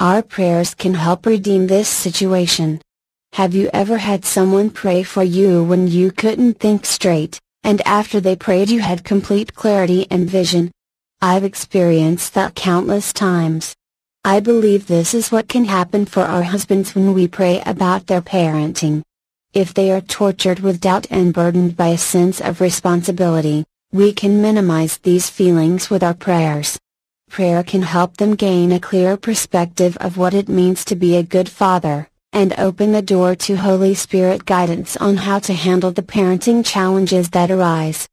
Our prayers can help redeem this situation. Have you ever had someone pray for you when you couldn't think straight? And after they prayed you had complete clarity and vision. I've experienced that countless times. I believe this is what can happen for our husbands when we pray about their parenting. If they are tortured with doubt and burdened by a sense of responsibility, we can minimize these feelings with our prayers. Prayer can help them gain a clear perspective of what it means to be a good father, and open the door to Holy Spirit guidance on how to handle the parenting challenges that arise.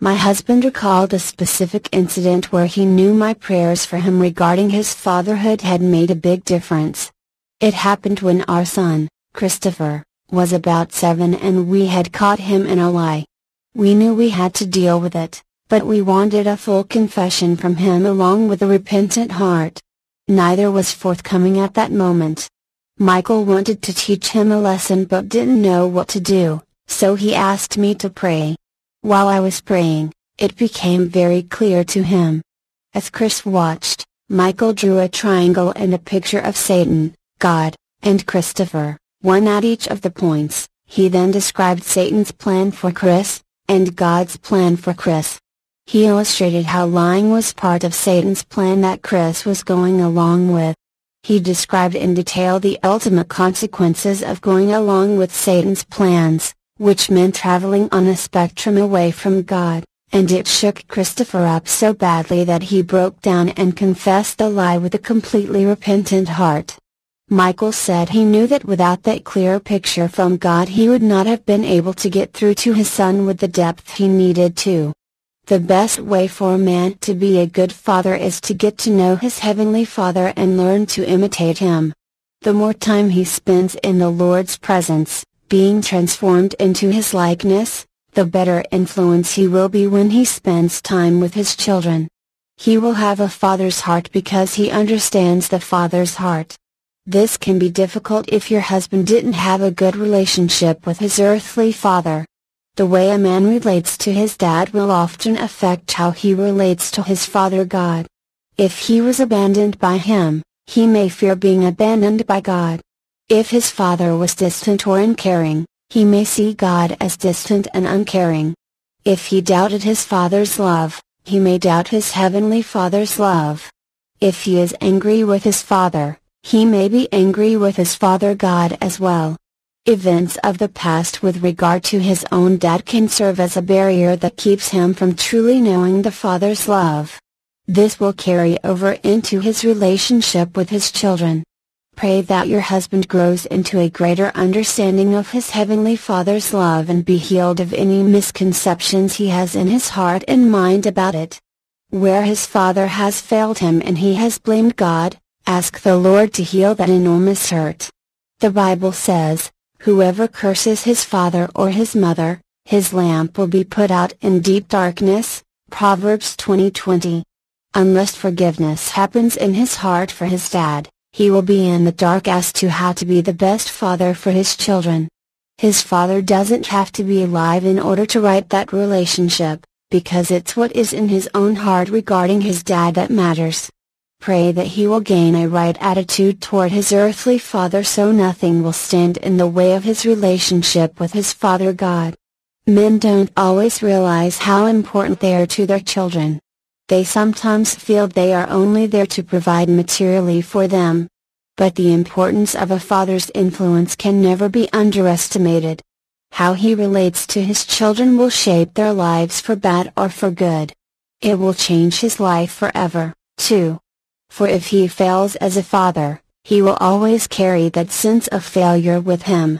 My husband recalled a specific incident where he knew my prayers for him regarding his fatherhood had made a big difference. It happened when our son, Christopher, was about seven and we had caught him in a lie. We knew we had to deal with it, but we wanted a full confession from him along with a repentant heart. Neither was forthcoming at that moment. Michael wanted to teach him a lesson but didn't know what to do, so he asked me to pray. While I was praying, it became very clear to him. As Chris watched, Michael drew a triangle and a picture of Satan, God, and Christopher, one at each of the points. He then described Satan's plan for Chris, and God's plan for Chris. He illustrated how lying was part of Satan's plan that Chris was going along with. He described in detail the ultimate consequences of going along with Satan's plans, which meant traveling on a spectrum away from God, and it shook Christopher up so badly that he broke down and confessed the lie with a completely repentant heart. Michael said he knew that without that clear picture from God he would not have been able to get through to his son with the depth he needed to. The best way for a man to be a good father is to get to know his heavenly Father and learn to imitate him. The more time he spends in the Lord's presence, being transformed into his likeness, the better influence he will be when he spends time with his children. He will have a father's heart because he understands the father's heart. This can be difficult if your husband didn't have a good relationship with his earthly father. The way a man relates to his dad will often affect how he relates to his father God. If he was abandoned by him, he may fear being abandoned by God. If his father was distant or uncaring, he may see God as distant and uncaring. If he doubted his father's love, he may doubt his heavenly father's love. If he is angry with his father, he may be angry with his father God as well. Events of the past with regard to his own dad can serve as a barrier that keeps him from truly knowing the Father's love. This will carry over into his relationship with his children. Pray that your husband grows into a greater understanding of his Heavenly Father's love and be healed of any misconceptions he has in his heart and mind about it. Where his father has failed him and he has blamed God, ask the Lord to heal that enormous hurt. The Bible says, Whoever curses his father or his mother, his lamp will be put out in deep darkness, Proverbs 20:20. Unless forgiveness happens in his heart for his dad, he will be in the dark as to how to be the best father for his children. His father doesn't have to be alive in order to right that relationship, because it's what is in his own heart regarding his dad that matters. Pray that he will gain a right attitude toward his earthly father so nothing will stand in the way of his relationship with his father God. Men don't always realize how important they are to their children. They sometimes feel they are only there to provide materially for them. But the importance of a father's influence can never be underestimated. How he relates to his children will shape their lives for bad or for good. It will change his life forever, too. For if he fails as a father, he will always carry that sense of failure with him.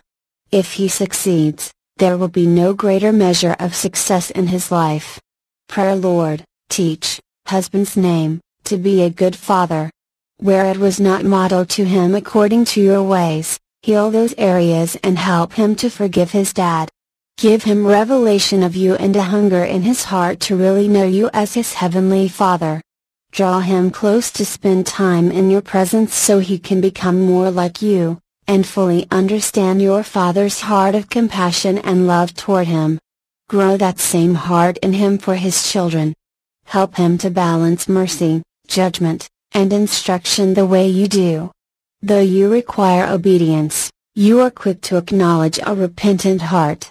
If he succeeds, there will be no greater measure of success in his life. Prayer Lord, teach, husband's name, to be a good father. Where it was not modeled to him according to your ways, heal those areas and help him to forgive his dad. Give him revelation of you and a hunger in his heart to really know you as his heavenly Father. Draw him close to spend time in your presence so he can become more like you, and fully understand your Father's heart of compassion and love toward him. Grow that same heart in him for his children. Help him to balance mercy, judgment, and instruction the way you do. Though you require obedience, you are quick to acknowledge a repentant heart.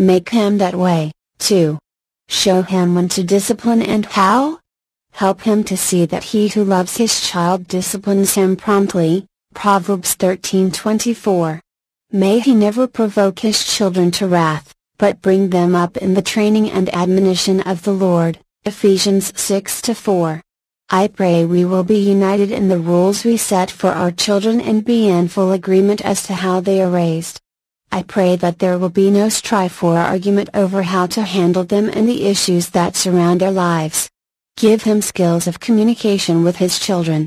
Make him that way, too. Show him when to discipline and how? Help him to see that he who loves his child disciplines him promptly. Proverbs 13:24. May he never provoke his children to wrath, but bring them up in the training and admonition of the Lord. Ephesians 6-4. I pray we will be united in the rules we set for our children and be in full agreement as to how they are raised. I pray that there will be no strife or argument over how to handle them and the issues that surround their lives. Give him skills of communication with his children.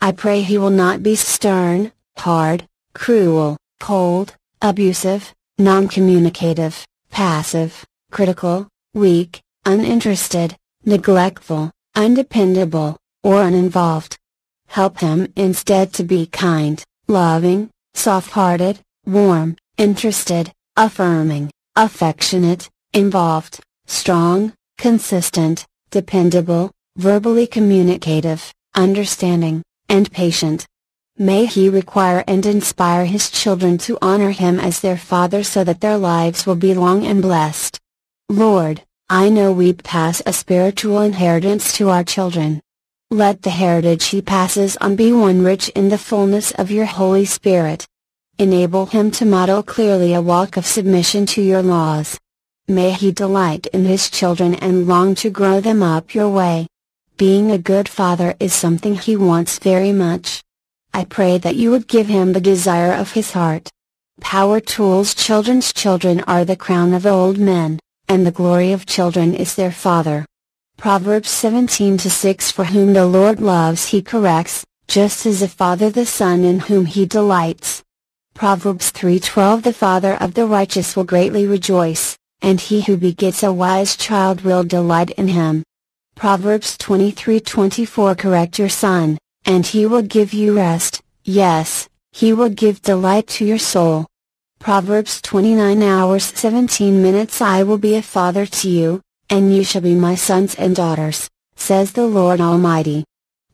I pray he will not be stern, hard, cruel, cold, abusive, non-communicative, passive, critical, weak, uninterested, neglectful, undependable, or uninvolved. Help him instead to be kind, loving, soft-hearted, warm, interested, affirming, affectionate, involved, strong, consistent, dependable, verbally communicative, understanding, and patient. May he require and inspire his children to honor him as their father so that their lives will be long and blessed. Lord, I know we pass a spiritual inheritance to our children. Let the heritage he passes on be one rich in the fullness of your Holy Spirit. Enable him to model clearly a walk of submission to your laws. May he delight in his children and long to grow them up your way. Being a good father is something he wants very much. I pray that you would give him the desire of his heart. Power Tools Children's children are the crown of old men and the glory of children is their father. Proverbs 17 6 For whom the Lord loves he corrects, just as a father the son in whom he delights. Proverbs 3:12 The father of the righteous will greatly rejoice, and he who begets a wise child will delight in him. Proverbs 23:24 Correct your son, and he will give you rest, yes, he will give delight to your soul. Proverbs 29 hours 17 minutes I will be a father to you, and you shall be my sons and daughters, says the Lord Almighty.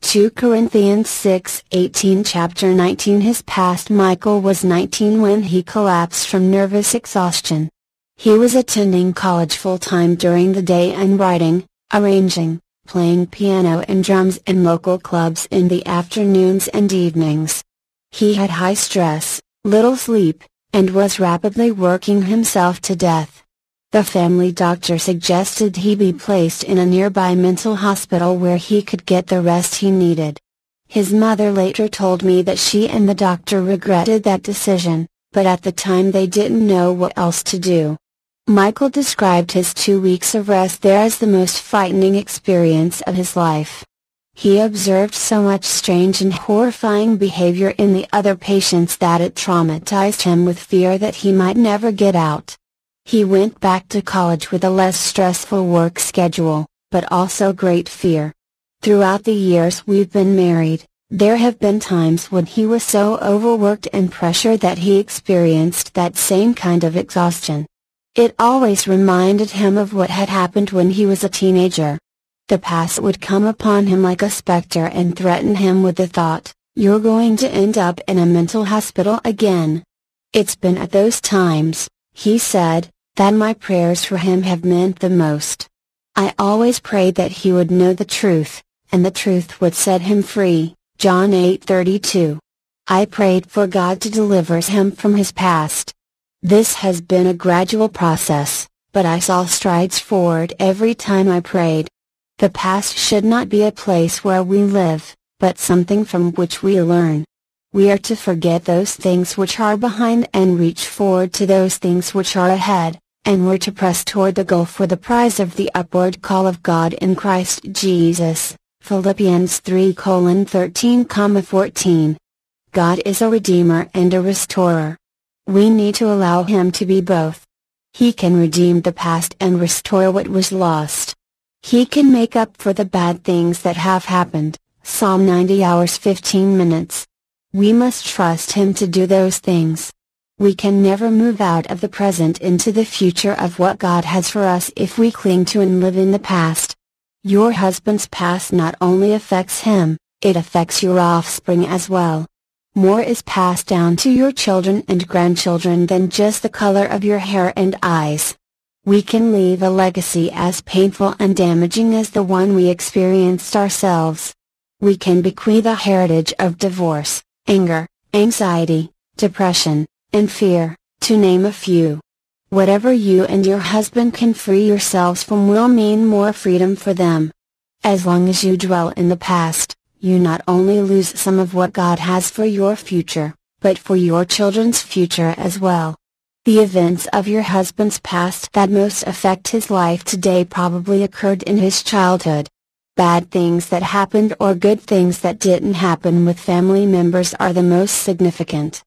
2 Corinthians 6 18 Chapter 19 His past Michael was 19 when he collapsed from nervous exhaustion. He was attending college full time during the day and writing, arranging, playing piano and drums in local clubs in the afternoons and evenings. He had high stress, little sleep, and was rapidly working himself to death. The family doctor suggested he be placed in a nearby mental hospital where he could get the rest he needed. His mother later told me that she and the doctor regretted that decision, but at the time they didn't know what else to do. Michael described his two weeks of rest there as the most frightening experience of his life. He observed so much strange and horrifying behavior in the other patients that it traumatized him with fear that he might never get out. He went back to college with a less stressful work schedule, but also great fear. Throughout the years we've been married, there have been times when he was so overworked and pressured that he experienced that same kind of exhaustion. It always reminded him of what had happened when he was a teenager. The past would come upon him like a specter and threaten him with the thought, you're going to end up in a mental hospital again. It's been at those times, he said, that my prayers for him have meant the most. I always prayed that he would know the truth, and the truth would set him free, John 8:32. I prayed for God to deliver him from his past. This has been a gradual process, but I saw strides forward every time I prayed. The past should not be a place where we live, but something from which we learn. We are to forget those things which are behind and reach forward to those things which are ahead, and we're to press toward the goal for the prize of the upward call of God in Christ Jesus. Philippians 3 13 14. God is a redeemer and a restorer. We need to allow Him to be both. He can redeem the past and restore what was lost. He can make up for the bad things that have happened. Psalm 90 hours 15 minutes. We must trust Him to do those things. We can never move out of the present into the future of what God has for us if we cling to and live in the past. Your husband's past not only affects him, it affects your offspring as well. More is passed down to your children and grandchildren than just the color of your hair and eyes. We can leave a legacy as painful and damaging as the one we experienced ourselves. We can bequeath a heritage of divorce, anger, anxiety, depression, and fear, to name a few. Whatever you and your husband can free yourselves from will mean more freedom for them. As long as you dwell in the past, you not only lose some of what God has for your future, but for your children's future as well. The events of your husband's past that most affect his life today probably occurred in his childhood. Bad things that happened or good things that didn't happen with family members are the most significant.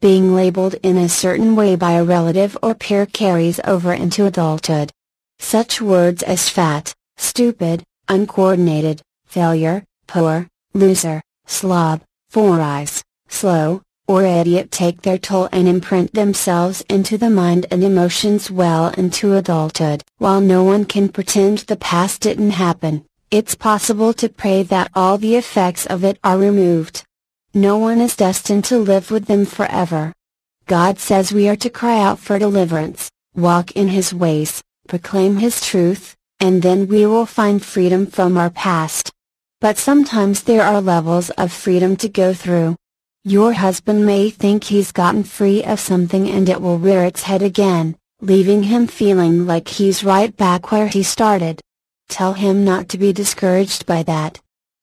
Being labeled in a certain way by a relative or peer carries over into adulthood. Such words as fat, stupid, uncoordinated, failure, poor, loser, slob, four eyes, slow, or idiot take their toll and imprint themselves into the mind and emotions well into adulthood. While no one can pretend the past didn't happen, it's possible to pray that all the effects of it are removed. No one is destined to live with them forever. God says we are to cry out for deliverance, walk in His ways, proclaim His truth, and then we will find freedom from our past. But sometimes there are levels of freedom to go through. Your husband may think he's gotten free of something and it will rear its head again, leaving him feeling like he's right back where he started. Tell him not to be discouraged by that.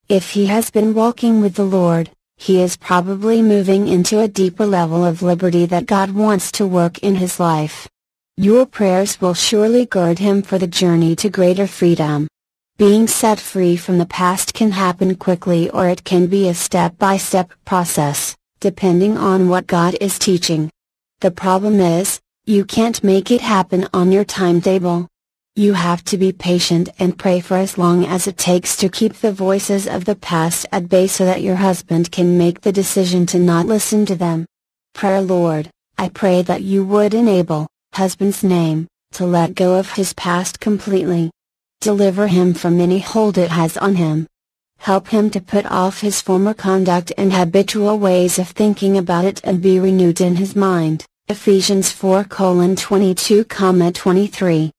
If he has been walking with the Lord, he is probably moving into a deeper level of liberty that God wants to work in his life. Your prayers will surely gird him for the journey to greater freedom. Being set free from the past can happen quickly or it can be a step-by-step process, depending on what God is teaching. The problem is, you can't make it happen on your timetable. You have to be patient and pray for as long as it takes to keep the voices of the past at bay so that your husband can make the decision to not listen to them. Prayer Lord, I pray that you would enable, husband's name, to let go of his past completely. Deliver him from any hold it has on him. Help him to put off his former conduct and habitual ways of thinking about it and be renewed in his mind. Ephesians 4 22 23.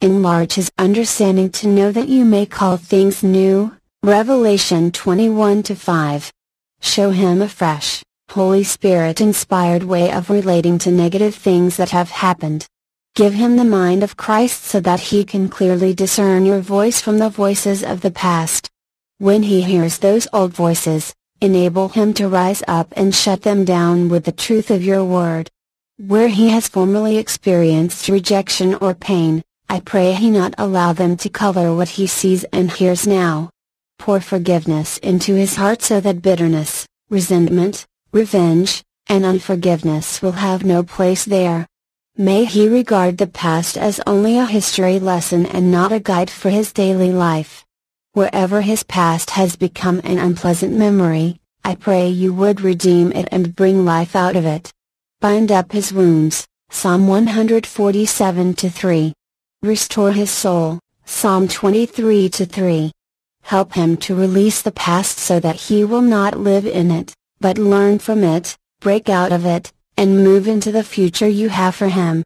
Enlarge his understanding to know that you may call things new. Revelation 21 5. Show him a fresh, Holy Spirit inspired way of relating to negative things that have happened. Give him the mind of Christ so that he can clearly discern your voice from the voices of the past. When he hears those old voices, enable him to rise up and shut them down with the truth of your word. Where he has formerly experienced rejection or pain, I pray he not allow them to color what he sees and hears now. Pour forgiveness into his heart so that bitterness, resentment, revenge, and unforgiveness will have no place there. May he regard the past as only a history lesson and not a guide for his daily life. Wherever his past has become an unpleasant memory, I pray you would redeem it and bring life out of it. Bind up his wounds, Psalm 147 3. Restore his soul, Psalm 23 3. Help him to release the past so that he will not live in it, but learn from it, break out of it, and move into the future you have for him.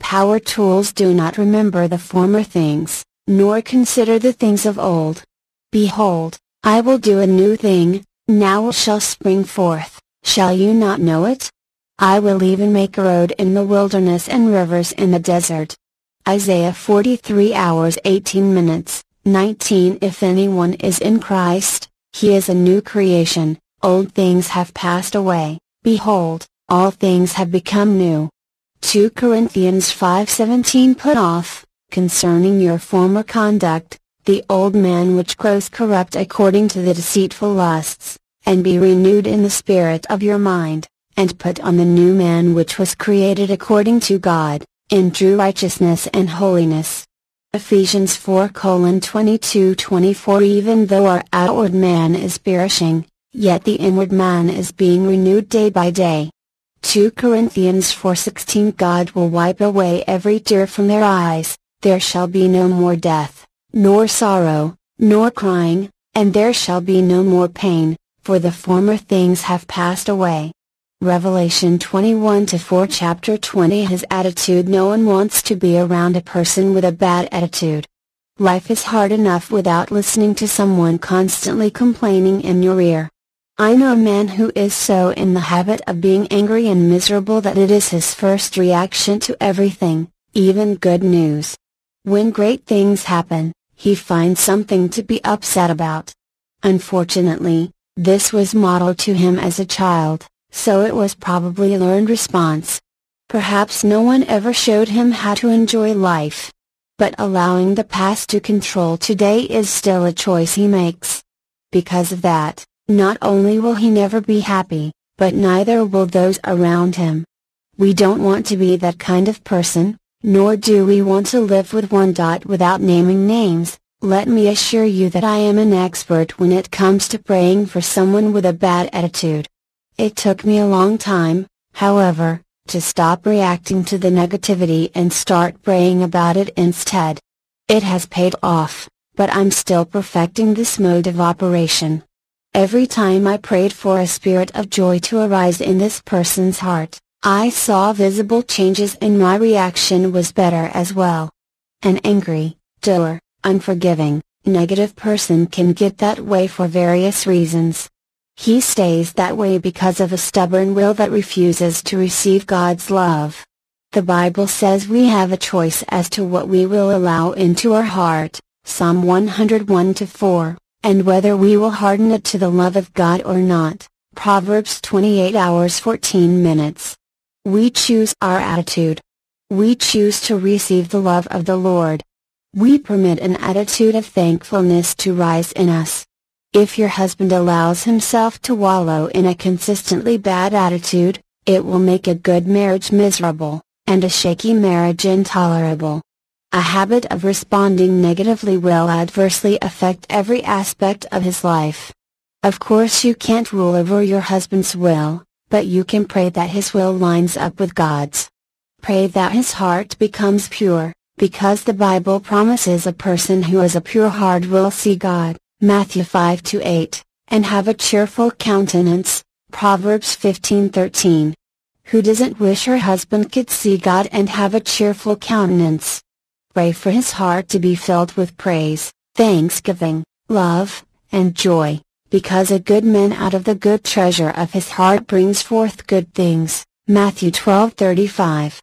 Power tools do not remember the former things, nor consider the things of old. Behold, I will do a new thing, now it shall spring forth, shall you not know it? I will even make a road in the wilderness and rivers in the desert. Isaiah 43 hours 18 minutes, 19 If anyone is in Christ, he is a new creation, old things have passed away, behold, all things have become new. 2 Corinthians 5:17 Put off, concerning your former conduct, the old man which grows corrupt according to the deceitful lusts, and be renewed in the spirit of your mind, and put on the new man which was created according to God, in true righteousness and holiness. Ephesians 4 22 24 Even though our outward man is perishing, yet the inward man is being renewed day by day. 2 Corinthians 4:16 God will wipe away every tear from their eyes, there shall be no more death, nor sorrow, nor crying, and there shall be no more pain, for the former things have passed away. Revelation 21 4 Chapter 20 His attitude No one wants to be around a person with a bad attitude. Life is hard enough without listening to someone constantly complaining in your ear. I know a man who is so in the habit of being angry and miserable that it is his first reaction to everything, even good news. When great things happen, he finds something to be upset about. Unfortunately, this was modeled to him as a child so it was probably a learned response. Perhaps no one ever showed him how to enjoy life. But allowing the past to control today is still a choice he makes. Because of that, not only will he never be happy, but neither will those around him. We don't want to be that kind of person, nor do we want to live with one dot without naming names. Let me assure you that I am an expert when it comes to praying for someone with a bad attitude. It took me a long time, however, to stop reacting to the negativity and start praying about it instead. It has paid off, but I'm still perfecting this mode of operation. Every time I prayed for a spirit of joy to arise in this person's heart, I saw visible changes and my reaction was better as well. An angry, dour, unforgiving, negative person can get that way for various reasons. He stays that way because of a stubborn will that refuses to receive God's love. The Bible says we have a choice as to what we will allow into our heart, Psalm 101 4, and whether we will harden it to the love of God or not, Proverbs 28 hours 14 minutes. We choose our attitude. We choose to receive the love of the Lord. We permit an attitude of thankfulness to rise in us. If your husband allows himself to wallow in a consistently bad attitude, it will make a good marriage miserable, and a shaky marriage intolerable. A habit of responding negatively will adversely affect every aspect of his life. Of course you can't rule over your husband's will, but you can pray that his will lines up with God's. Pray that his heart becomes pure, because the Bible promises a person who has a pure heart will see God. Matthew 5 to 8, and have a cheerful countenance, Proverbs 15:13. Who doesn't wish her husband could see God and have a cheerful countenance? Pray for his heart to be filled with praise, thanksgiving, love, and joy, because a good man out of the good treasure of his heart brings forth good things. Matthew 12:35.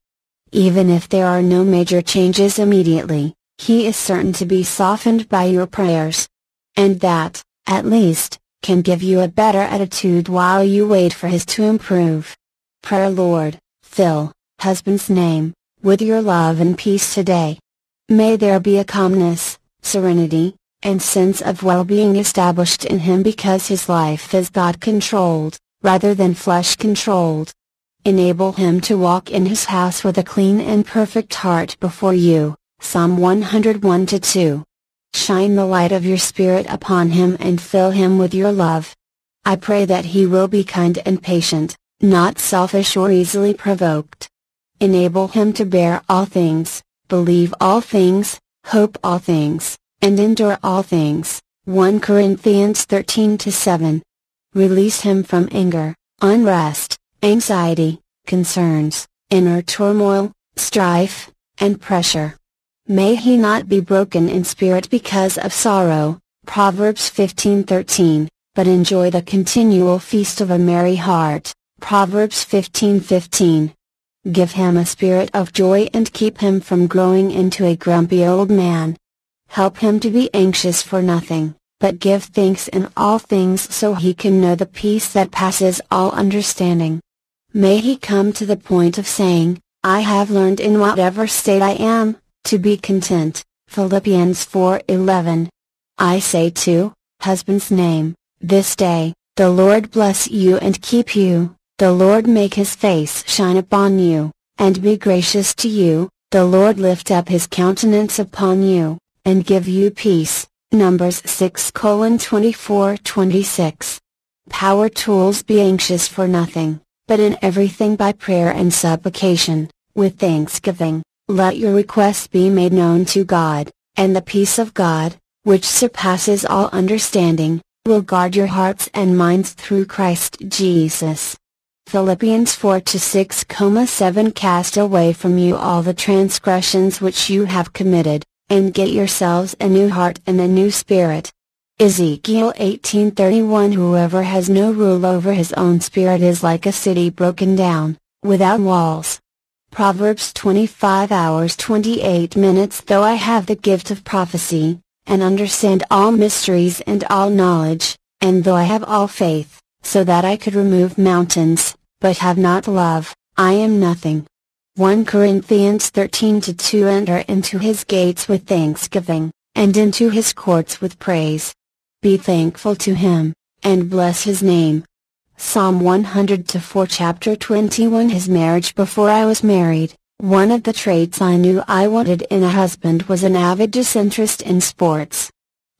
Even if there are no major changes immediately, he is certain to be softened by your prayers, and that, at least, can give you a better attitude while you wait for his to improve. Prayer Lord, fill, husband's name, with your love and peace today. May there be a calmness, serenity, and sense of well-being established in him because his life is God-controlled, rather than flesh-controlled. Enable him to walk in his house with a clean and perfect heart before you, Psalm 101 2. Shine the light of your Spirit upon him and fill him with your love. I pray that he will be kind and patient, not selfish or easily provoked. Enable him to bear all things, believe all things, hope all things, and endure all things. 1 Corinthians 13 7. Release him from anger, unrest, anxiety, concerns, inner turmoil, strife, and pressure. May he not be broken in spirit because of sorrow, Proverbs 15:13, but enjoy the continual feast of a merry heart, Proverbs 15:15. Give him a spirit of joy and keep him from growing into a grumpy old man. Help him to be anxious for nothing, but give thanks in all things so he can know the peace that passes all understanding. May he come to the point of saying, I have learned in whatever state I am, to be content, Philippians 4:11. I say to, husband's name, this day, the Lord bless you and keep you, the Lord make his face shine upon you, and be gracious to you, the Lord lift up his countenance upon you, and give you peace. Numbers 6 24 26. Power Tools Be anxious for nothing, but in everything by prayer and supplication, with thanksgiving let your requests be made known to God, and the peace of God, which surpasses all understanding, will guard your hearts and minds through Christ Jesus. Philippians 4 to 6, 7 Cast away from you all the transgressions which you have committed, and get yourselves a new heart and a new spirit. Ezekiel 18:31 Whoever has no rule over his own spirit is like a city broken down, without walls. Proverbs 25 hours 28 minutes Though I have the gift of prophecy, and understand all mysteries and all knowledge, and though I have all faith, so that I could remove mountains, but have not love, I am nothing. 1 Corinthians 13 2 Enter into his gates with thanksgiving, and into his courts with praise. Be thankful to him, and bless his name. Psalm 100 4 Chapter 21 His marriage Before I was married, one of the traits I knew I wanted in a husband was an avid disinterest in sports.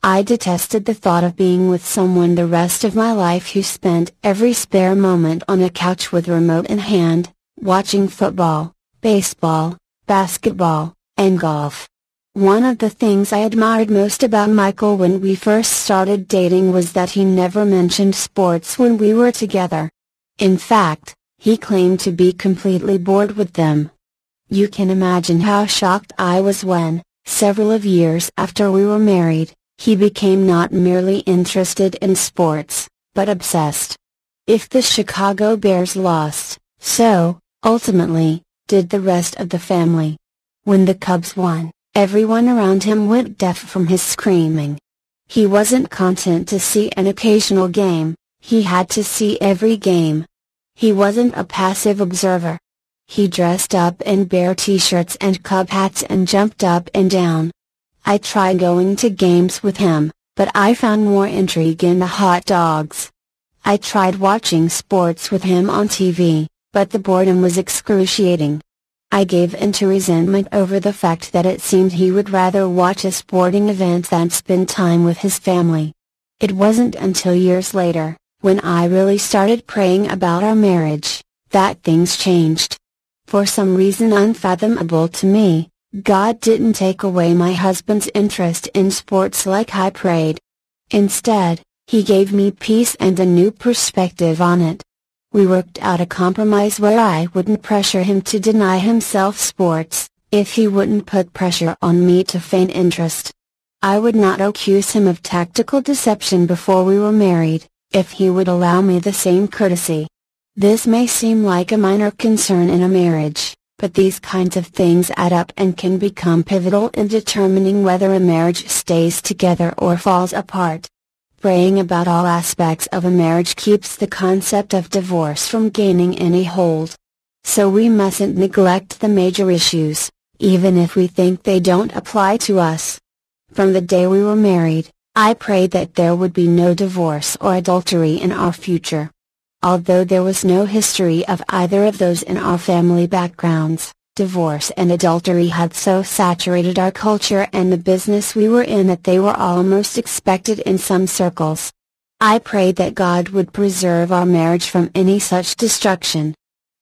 I detested the thought of being with someone the rest of my life who spent every spare moment on a couch with remote in hand, watching football, baseball, basketball, and golf. One of the things I admired most about Michael when we first started dating was that he never mentioned sports when we were together. In fact, he claimed to be completely bored with them. You can imagine how shocked I was when, several of years after we were married, he became not merely interested in sports, but obsessed. If the Chicago Bears lost, so, ultimately, did the rest of the family. When the Cubs won, everyone around him went deaf from his screaming. He wasn't content to see an occasional game, he had to see every game. He wasn't a passive observer. He dressed up in bear t-shirts and cub hats and jumped up and down, I tried going to games with him, but I found more intrigue in the hot dogs. I tried watching sports with him on TV, but the boredom was excruciating. I gave into resentment over the fact that it seemed he would rather watch a sporting event than spend time with his family. It wasn't until years later, when I really started praying about our marriage, that things changed. For some reason unfathomable to me, God didn't take away my husband's interest in sports like I prayed. Instead, He gave me peace and a new perspective on it. We worked out a compromise where I wouldn't pressure him to deny himself sports, if he wouldn't put pressure on me to feign interest. I would not accuse him of tactical deception before we were married, if he would allow me the same courtesy. This may seem like a minor concern in a marriage, but these kinds of things add up and can become pivotal in determining whether a marriage stays together or falls apart. Praying about all aspects of a marriage keeps the concept of divorce from gaining any hold. So we mustn't neglect the major issues, even if we think they don't apply to us. From the day we were married, I prayed that there would be no divorce or adultery in our future. Although there was no history of either of those in our family backgrounds, divorce and adultery had so saturated our culture and the business we were in that they were almost expected in some circles. I prayed that God would preserve our marriage from any such destruction.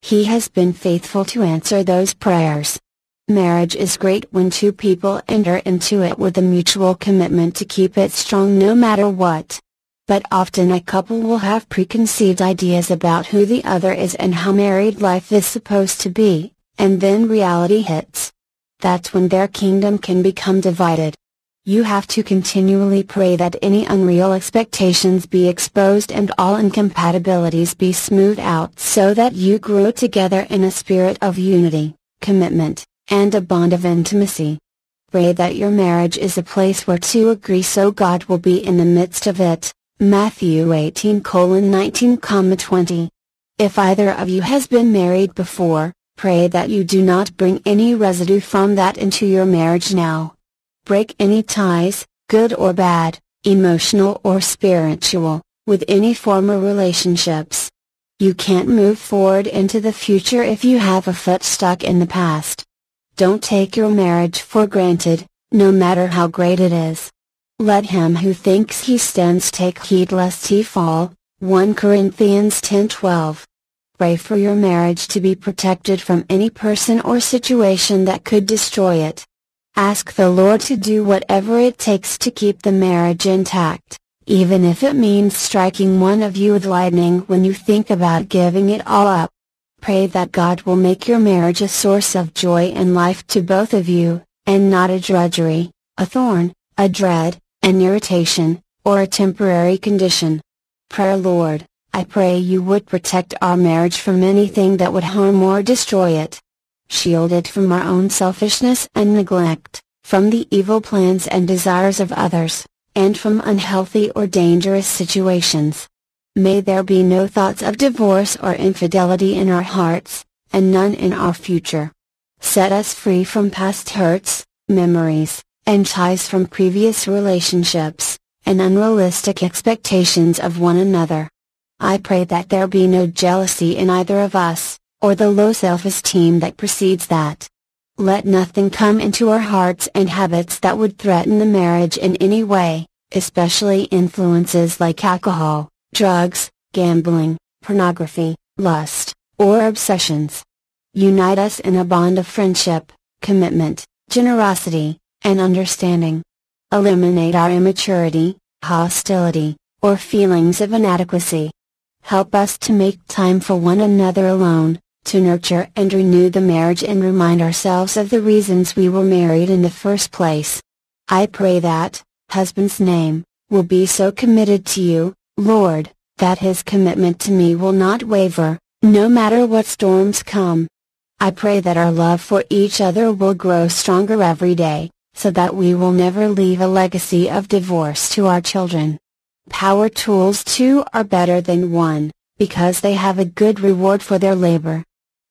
He has been faithful to answer those prayers. Marriage is great when two people enter into it with a mutual commitment to keep it strong no matter what. But often a couple will have preconceived ideas about who the other is and how married life is supposed to be, and then reality hits. That's when their kingdom can become divided. You have to continually pray that any unreal expectations be exposed and all incompatibilities be smoothed out so that you grow together in a spirit of unity, commitment, and a bond of intimacy. Pray that your marriage is a place where two agree so God will be in the midst of it. Matthew 18 19 20. If either of you has been married before, pray that you do not bring any residue from that into your marriage now. Break any ties, good or bad, emotional or spiritual, with any former relationships. You can't move forward into the future if you have a foot stuck in the past. Don't take your marriage for granted, no matter how great it is. Let him who thinks he stands take heed lest he fall. 1 Corinthians 10:12. Pray for your marriage to be protected from any person or situation that could destroy it. Ask the Lord to do whatever it takes to keep the marriage intact, even if it means striking one of you with lightning when you think about giving it all up. Pray that God will make your marriage a source of joy and life to both of you, and not a drudgery, a thorn, a dread, an irritation, or a temporary condition. Prayer Lord, I pray you would protect our marriage from anything that would harm or destroy it. Shield it from our own selfishness and neglect, from the evil plans and desires of others, and from unhealthy or dangerous situations. May there be no thoughts of divorce or infidelity in our hearts, and none in our future. Set us free from past hurts, memories, and ties from previous relationships, and unrealistic expectations of one another. I pray that there be no jealousy in either of us, or the low self-esteem that precedes that. Let nothing come into our hearts and habits that would threaten the marriage in any way, especially influences like alcohol, drugs, gambling, pornography, lust, or obsessions. Unite us in a bond of friendship, commitment, generosity, and understanding. Eliminate our immaturity, hostility, or feelings of inadequacy. Help us to make time for one another alone, to nurture and renew the marriage and remind ourselves of the reasons we were married in the first place. I pray that, husband's name, will be so committed to you, Lord, that his commitment to me will not waver, no matter what storms come. I pray that our love for each other will grow stronger every day, so that we will never leave a legacy of divorce to our children. Power tools two are better than one, because they have a good reward for their labor.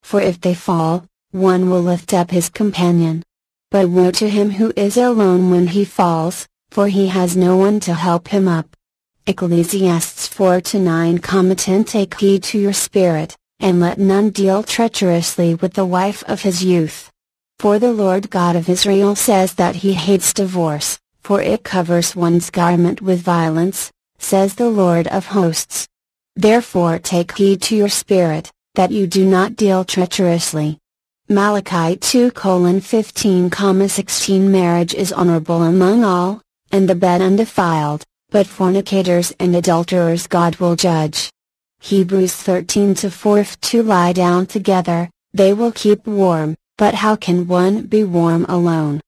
For if they fall, one will lift up his companion. But woe to him who is alone when he falls, for he has no one to help him up. Ecclesiastes 4 to 9 10 Take heed to your spirit, and let none deal treacherously with the wife of his youth. For the Lord God of Israel says that he hates divorce, for it covers one's garment with violence, says the Lord of hosts. Therefore take heed to your spirit, that you do not deal treacherously. Malachi 2 15 16 Marriage is honorable among all, and the bed undefiled, but fornicators and adulterers God will judge. Hebrews 13 to 4 If two lie down together, they will keep warm, but how can one be warm alone?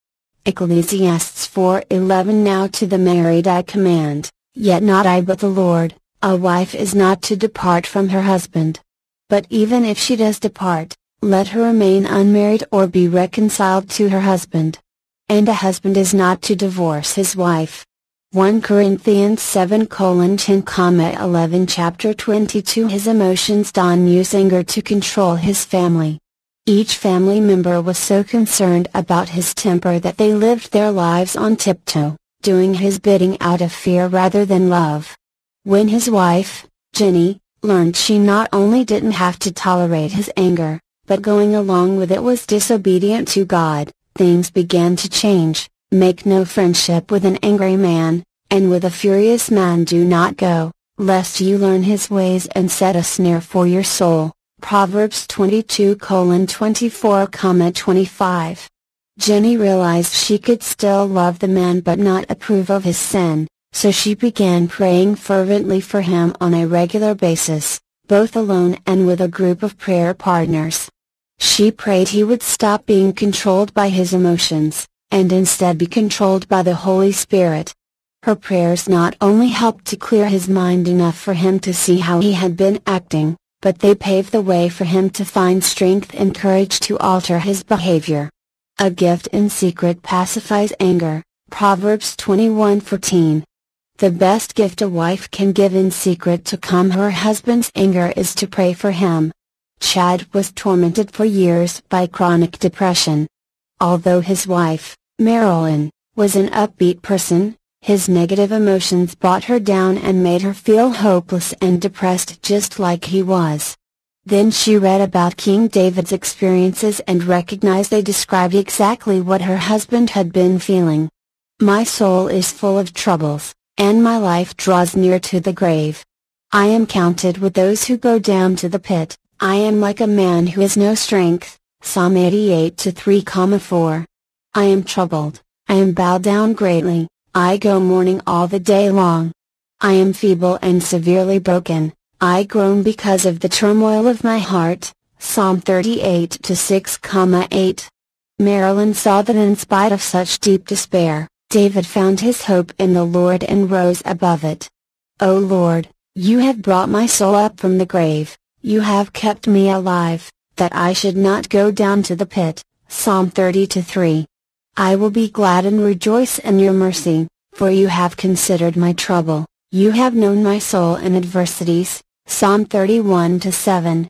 Ecclesiastes 4:11 Now to the married I command, yet not I but the Lord, a wife is not to depart from her husband. But even if she does depart, let her remain unmarried or be reconciled to her husband. And a husband is not to divorce his wife, 1 Corinthians 7 10 11 Chapter 22 His emotions Don use anger to control his family. Each family member was so concerned about his temper that they lived their lives on tiptoe, doing his bidding out of fear rather than love. When his wife, Jenny, learned she not only didn't have to tolerate his anger, but going along with it was disobedient to God, things began to change. Make no friendship with an angry man, and with a furious man do not go, lest you learn his ways and set a snare for your soul. Proverbs 22 24 25. Jenny realized she could still love the man but not approve of his sin, so she began praying fervently for him on a regular basis, both alone and with a group of prayer partners. She prayed he would stop being controlled by his emotions, and instead be controlled by the Holy Spirit. Her prayers not only helped to clear his mind enough for him to see how he had been acting, but they paved the way for him to find strength and courage to alter his behavior. A gift in secret pacifies anger, Proverbs 21:14. The best gift a wife can give in secret to calm her husband's anger is to pray for him. Chad was tormented for years by chronic depression. Although his wife, Marilyn, was an upbeat person, his negative emotions brought her down and made her feel hopeless and depressed just like he was. Then she read about King David's experiences and recognized they described exactly what her husband had been feeling. My soul is full of troubles, and my life draws near to the grave. I am counted with those who go down to the pit, I am like a man who has no strength, Psalm 88 to 3, 4. I am troubled, I am bowed down greatly, I go mourning all the day long. I am feeble and severely broken, I groan because of the turmoil of my heart, Psalm 38 to 6,8. Marilyn saw that in spite of such deep despair, David found his hope in the Lord and rose above it. O Lord, you have brought my soul up from the grave, you have kept me alive, that I should not go down to the pit. Psalm 30 3. I will be glad and rejoice in your mercy, for you have considered my trouble, you have known my soul in adversities. Psalm 31 7.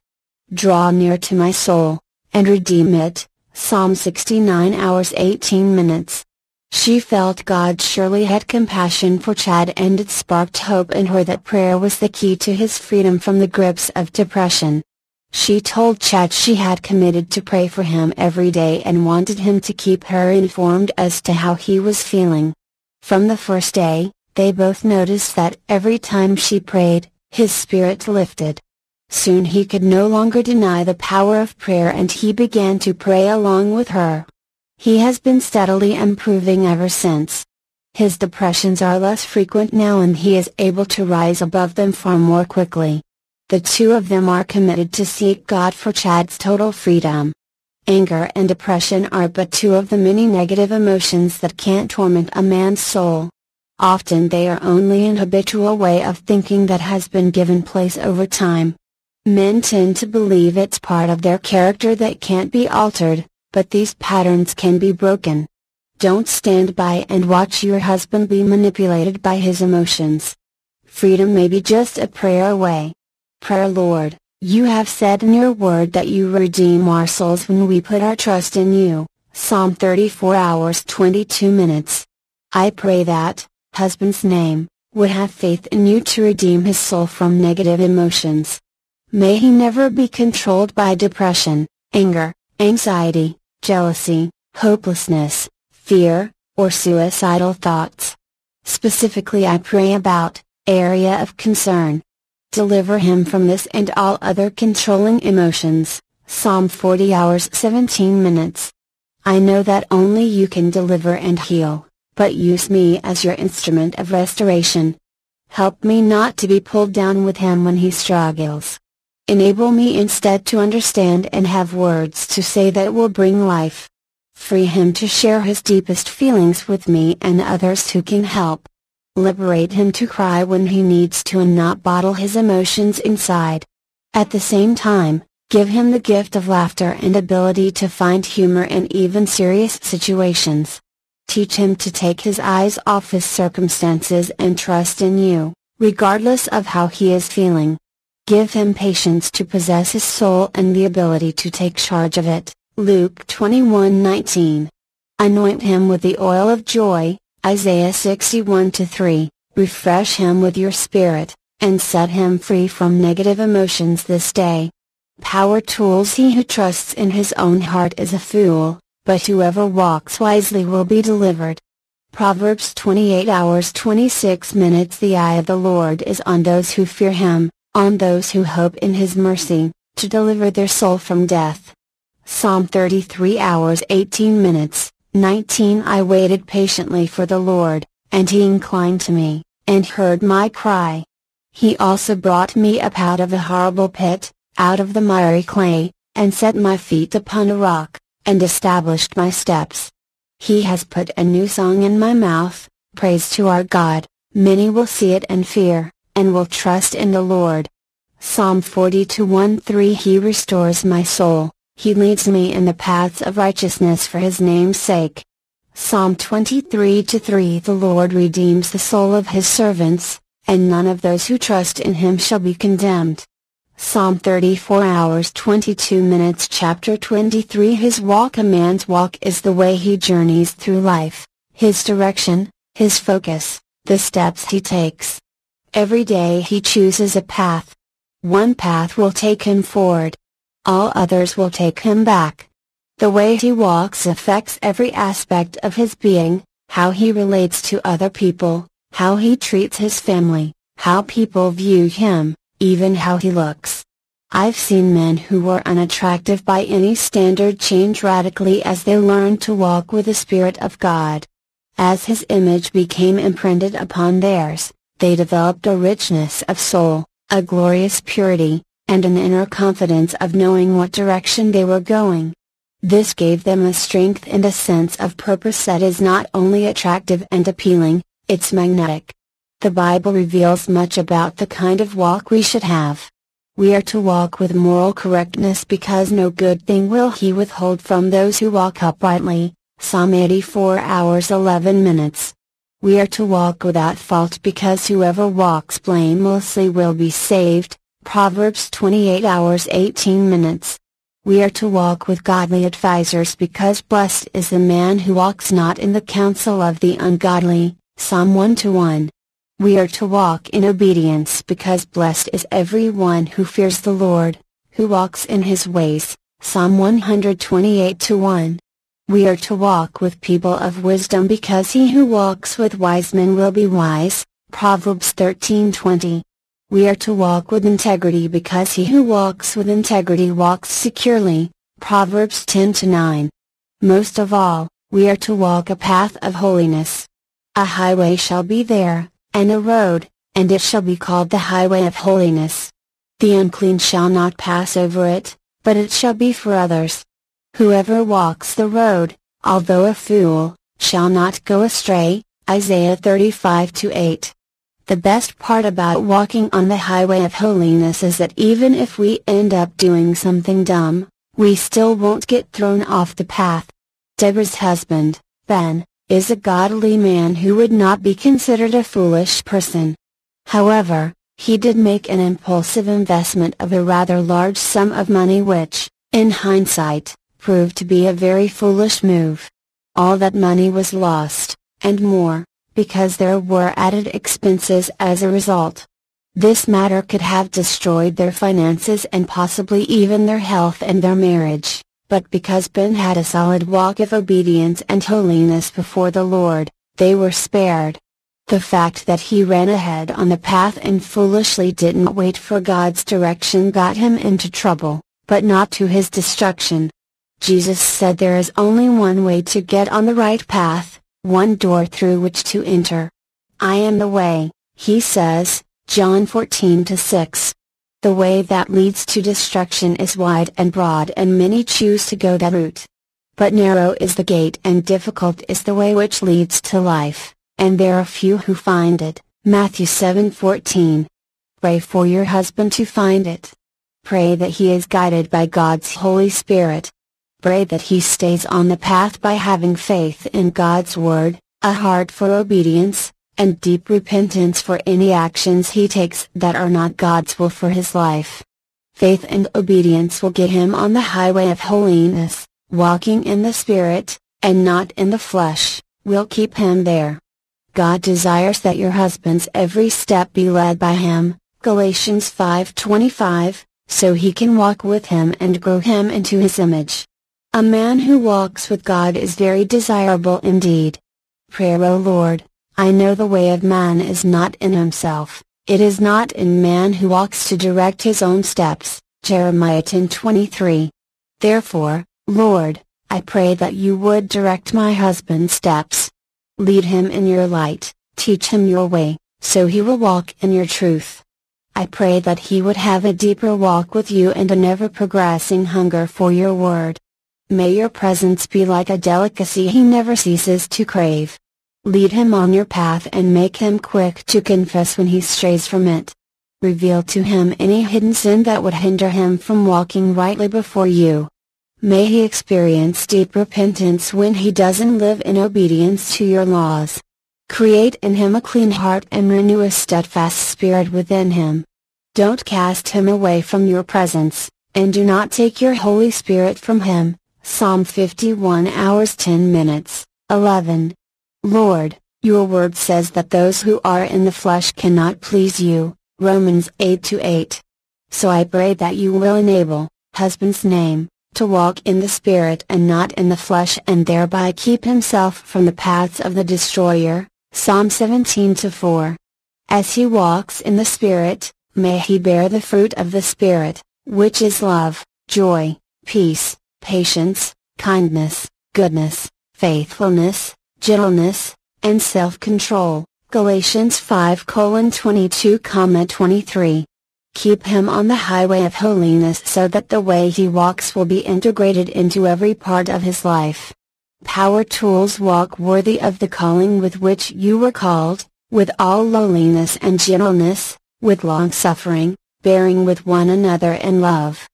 Draw near to my soul, and redeem it. Psalm 69 hours 18 minutes. She felt God surely had compassion for Chad and it sparked hope in her that prayer was the key to his freedom from the grips of depression. She told Chad she had committed to pray for him every day and wanted him to keep her informed as to how he was feeling. From the first day, they both noticed that every time she prayed, his spirit lifted. Soon he could no longer deny the power of prayer and he began to pray along with her. He has been steadily improving ever since. His depressions are less frequent now and he is able to rise above them far more quickly. The two of them are committed to seek God for Chad's total freedom. Anger and depression are but two of the many negative emotions that can torment a man's soul. Often they are only an habitual way of thinking that has been given place over time. Men tend to believe it's part of their character that can't be altered, but these patterns can be broken. Don't stand by and watch your husband be manipulated by his emotions. Freedom may be just a prayer away. Prayer Lord, you have said in your word that you redeem our souls when we put our trust in you. Psalm 34 hours 22 minutes. I pray that, husband's name, would have faith in you to redeem his soul from negative emotions. May he never be controlled by depression, anger, anxiety, jealousy, hopelessness, fear, or suicidal thoughts. Specifically I pray about, area of concern. Deliver him from this and all other controlling emotions, Psalm 40 hours 17 minutes. I know that only you can deliver and heal, but use me as your instrument of restoration. Help me not to be pulled down with him when he struggles. Enable me instead to understand and have words to say that will bring life. Free him to share his deepest feelings with me and others who can help. Liberate him to cry when he needs to and not bottle his emotions inside. At the same time, give him the gift of laughter and ability to find humor in even serious situations. Teach him to take his eyes off his circumstances and trust in you, regardless of how he is feeling. Give him patience to possess his soul and the ability to take charge of it. Luke 21:19. Anoint him with the oil of joy, Isaiah 61-3, refresh him with your spirit, and set him free from negative emotions this day. Power tools He who trusts in his own heart is a fool, but whoever walks wisely will be delivered. Proverbs 28 hours 26 minutes The eye of the Lord is on those who fear him, on those who hope in His mercy, to deliver their soul from death. Psalm 33 hours 18 minutes, 19 I waited patiently for the Lord, and He inclined to me, and heard my cry. He also brought me up out of the horrible pit, out of the miry clay, and set my feet upon a rock, and established my steps. He has put a new song in my mouth, praise to our God, many will see it and fear and will trust in the Lord. Psalm 42 1 3 He restores my soul, He leads me in the paths of righteousness for His name's sake. Psalm 23 3 The Lord redeems the soul of His servants, and none of those who trust in Him shall be condemned. Psalm 34 hours 22 minutes Chapter 23 His walk A man's walk is the way he journeys through life, his direction, his focus, the steps he takes. Every day he chooses a path. One path will take him forward. All others will take him back. The way he walks affects every aspect of his being, how he relates to other people, how he treats his family, how people view him, even how he looks. I've seen men who were unattractive by any standard change radically as they learned to walk with the Spirit of God. As his image became imprinted upon theirs, They developed a richness of soul, a glorious purity, and an inner confidence of knowing what direction they were going. This gave them a strength and a sense of purpose that is not only attractive and appealing, it's magnetic. The Bible reveals much about the kind of walk we should have. We are to walk with moral correctness because no good thing will he withhold from those who walk uprightly. Psalm 84 hours 11 minutes. We are to walk without fault because whoever walks blamelessly will be saved. Proverbs 28 hours 18 minutes. We are to walk with godly advisers because blessed is the man who walks not in the counsel of the ungodly. Psalm 1 to 1. We are to walk in obedience because blessed is every one who fears the Lord, who walks in his ways. Psalm 128 to 1. We are to walk with people of wisdom because he who walks with wise men will be wise. Proverbs 13:20. We are to walk with integrity because he who walks with integrity walks securely. Proverbs 10 to 9. Most of all, we are to walk a path of holiness. A highway shall be there, and a road, and it shall be called the highway of holiness. The unclean shall not pass over it, but it shall be for others. Whoever walks the road, although a fool, shall not go astray. Isaiah 35 to 8. The best part about walking on the highway of holiness is that even if we end up doing something dumb, we still won't get thrown off the path. Deborah's husband, Ben, is a godly man who would not be considered a foolish person. However, he did make an impulsive investment of a rather large sum of money which, in hindsight, proved to be a very foolish move. All that money was lost, and more, because there were added expenses as a result. This matter could have destroyed their finances and possibly even their health and their marriage but because Ben had a solid walk of obedience and holiness before the Lord, they were spared. The fact that he ran ahead on the path and foolishly didn't wait for God's direction got him into trouble, but not to his destruction. Jesus said there is only one way to get on the right path, one door through which to enter. I am the way, he says, John 14 6. The way that leads to destruction is wide and broad and many choose to go that route. But narrow is the gate and difficult is the way which leads to life, and there are few who find it. Matthew 7:14. Pray for your husband to find it. Pray that he is guided by God's Holy Spirit. Pray that he stays on the path by having faith in God's Word, a heart for obedience, and deep repentance for any actions he takes that are not God's will for his life. Faith and obedience will get him on the highway of holiness, walking in the Spirit, and not in the flesh, will keep him there. God desires that your husband's every step be led by him, Galatians 5:25, so he can walk with him and grow him into his image. A man who walks with God is very desirable indeed. Prayer O Lord, I know the way of man is not in himself, it is not in man who walks to direct his own steps. Jeremiah 10:23. Therefore, Lord, I pray that you would direct my husband's steps. Lead him in your light, teach him your way, so he will walk in your truth. I pray that he would have a deeper walk with you and an ever progressing hunger for your word. May your presence be like a delicacy he never ceases to crave. Lead him on your path and make him quick to confess when he strays from it. Reveal to him any hidden sin that would hinder him from walking rightly before you. May he experience deep repentance when he doesn't live in obedience to your laws. Create in him a clean heart and renew a steadfast spirit within him. Don't cast him away from your presence, and do not take your Holy Spirit from him. Psalm 51 hours 10 minutes, 11. Lord, your word says that those who are in the flesh cannot please you, Romans 8 8. So I pray that you will enable, husband's name, to walk in the Spirit and not in the flesh and thereby keep himself from the paths of the destroyer, Psalm 17 to 4. As he walks in the Spirit, may he bear the fruit of the Spirit, which is love, joy, peace, patience, kindness, goodness, faithfulness, gentleness, and self-control. Galatians 5 22 23. Keep him on the highway of holiness so that the way he walks will be integrated into every part of his life. Power Tools walk worthy of the calling with which you were called, with all lowliness and gentleness, with long suffering, bearing with one another in love.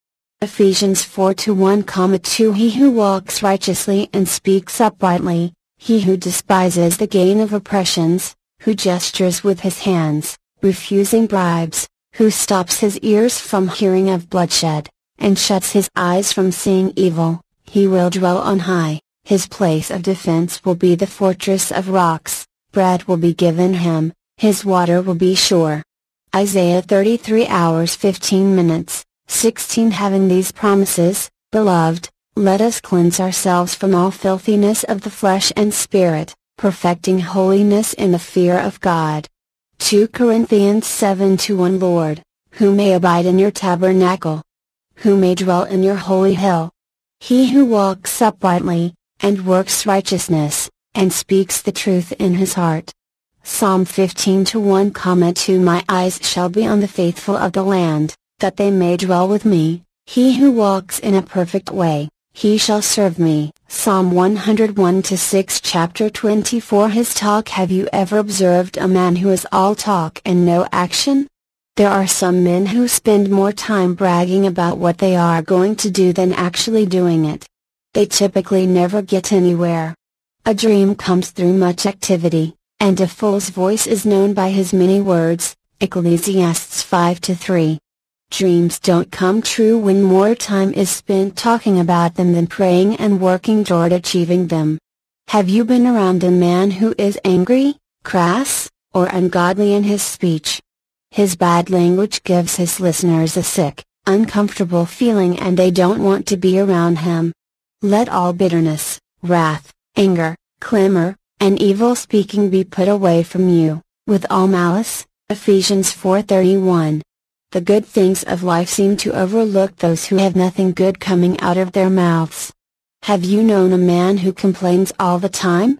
Ephesians 4 to 1 2 He who walks righteously and speaks uprightly, he who despises the gain of oppressions, who gestures with his hands, refusing bribes, who stops his ears from hearing of bloodshed, and shuts his eyes from seeing evil, he will dwell on high, his place of defense will be the fortress of rocks, bread will be given him, his water will be sure. Isaiah 33 hours 15 minutes, 16 Having these promises, beloved, let us cleanse ourselves from all filthiness of the flesh and spirit, perfecting holiness in the fear of God. 2 Corinthians 7 to 1 Lord, who may abide in your tabernacle? Who may dwell in your holy hill? He who walks uprightly, and works righteousness, and speaks the truth in his heart. Psalm 15 to 1 2 My eyes shall be on the faithful of the land, that they may dwell with me, he who walks in a perfect way, he shall serve me. Psalm 101 to 6 Chapter 24 His talk Have you ever observed a man who is all talk and no action? There are some men who spend more time bragging about what they are going to do than actually doing it. They typically never get anywhere. A dream comes through much activity, and a fool's voice is known by his many words. Ecclesiastes 5 to 3. Dreams don't come true when more time is spent talking about them than praying and working toward achieving them. Have you been around a man who is angry, crass, or ungodly in his speech? His bad language gives his listeners a sick, uncomfortable feeling and they don't want to be around him. Let all bitterness, wrath, anger, clamor, and evil speaking be put away from you, with all malice. Ephesians 4:31 the good things of life seem to overlook those who have nothing good coming out of their mouths. Have you known a man who complains all the time?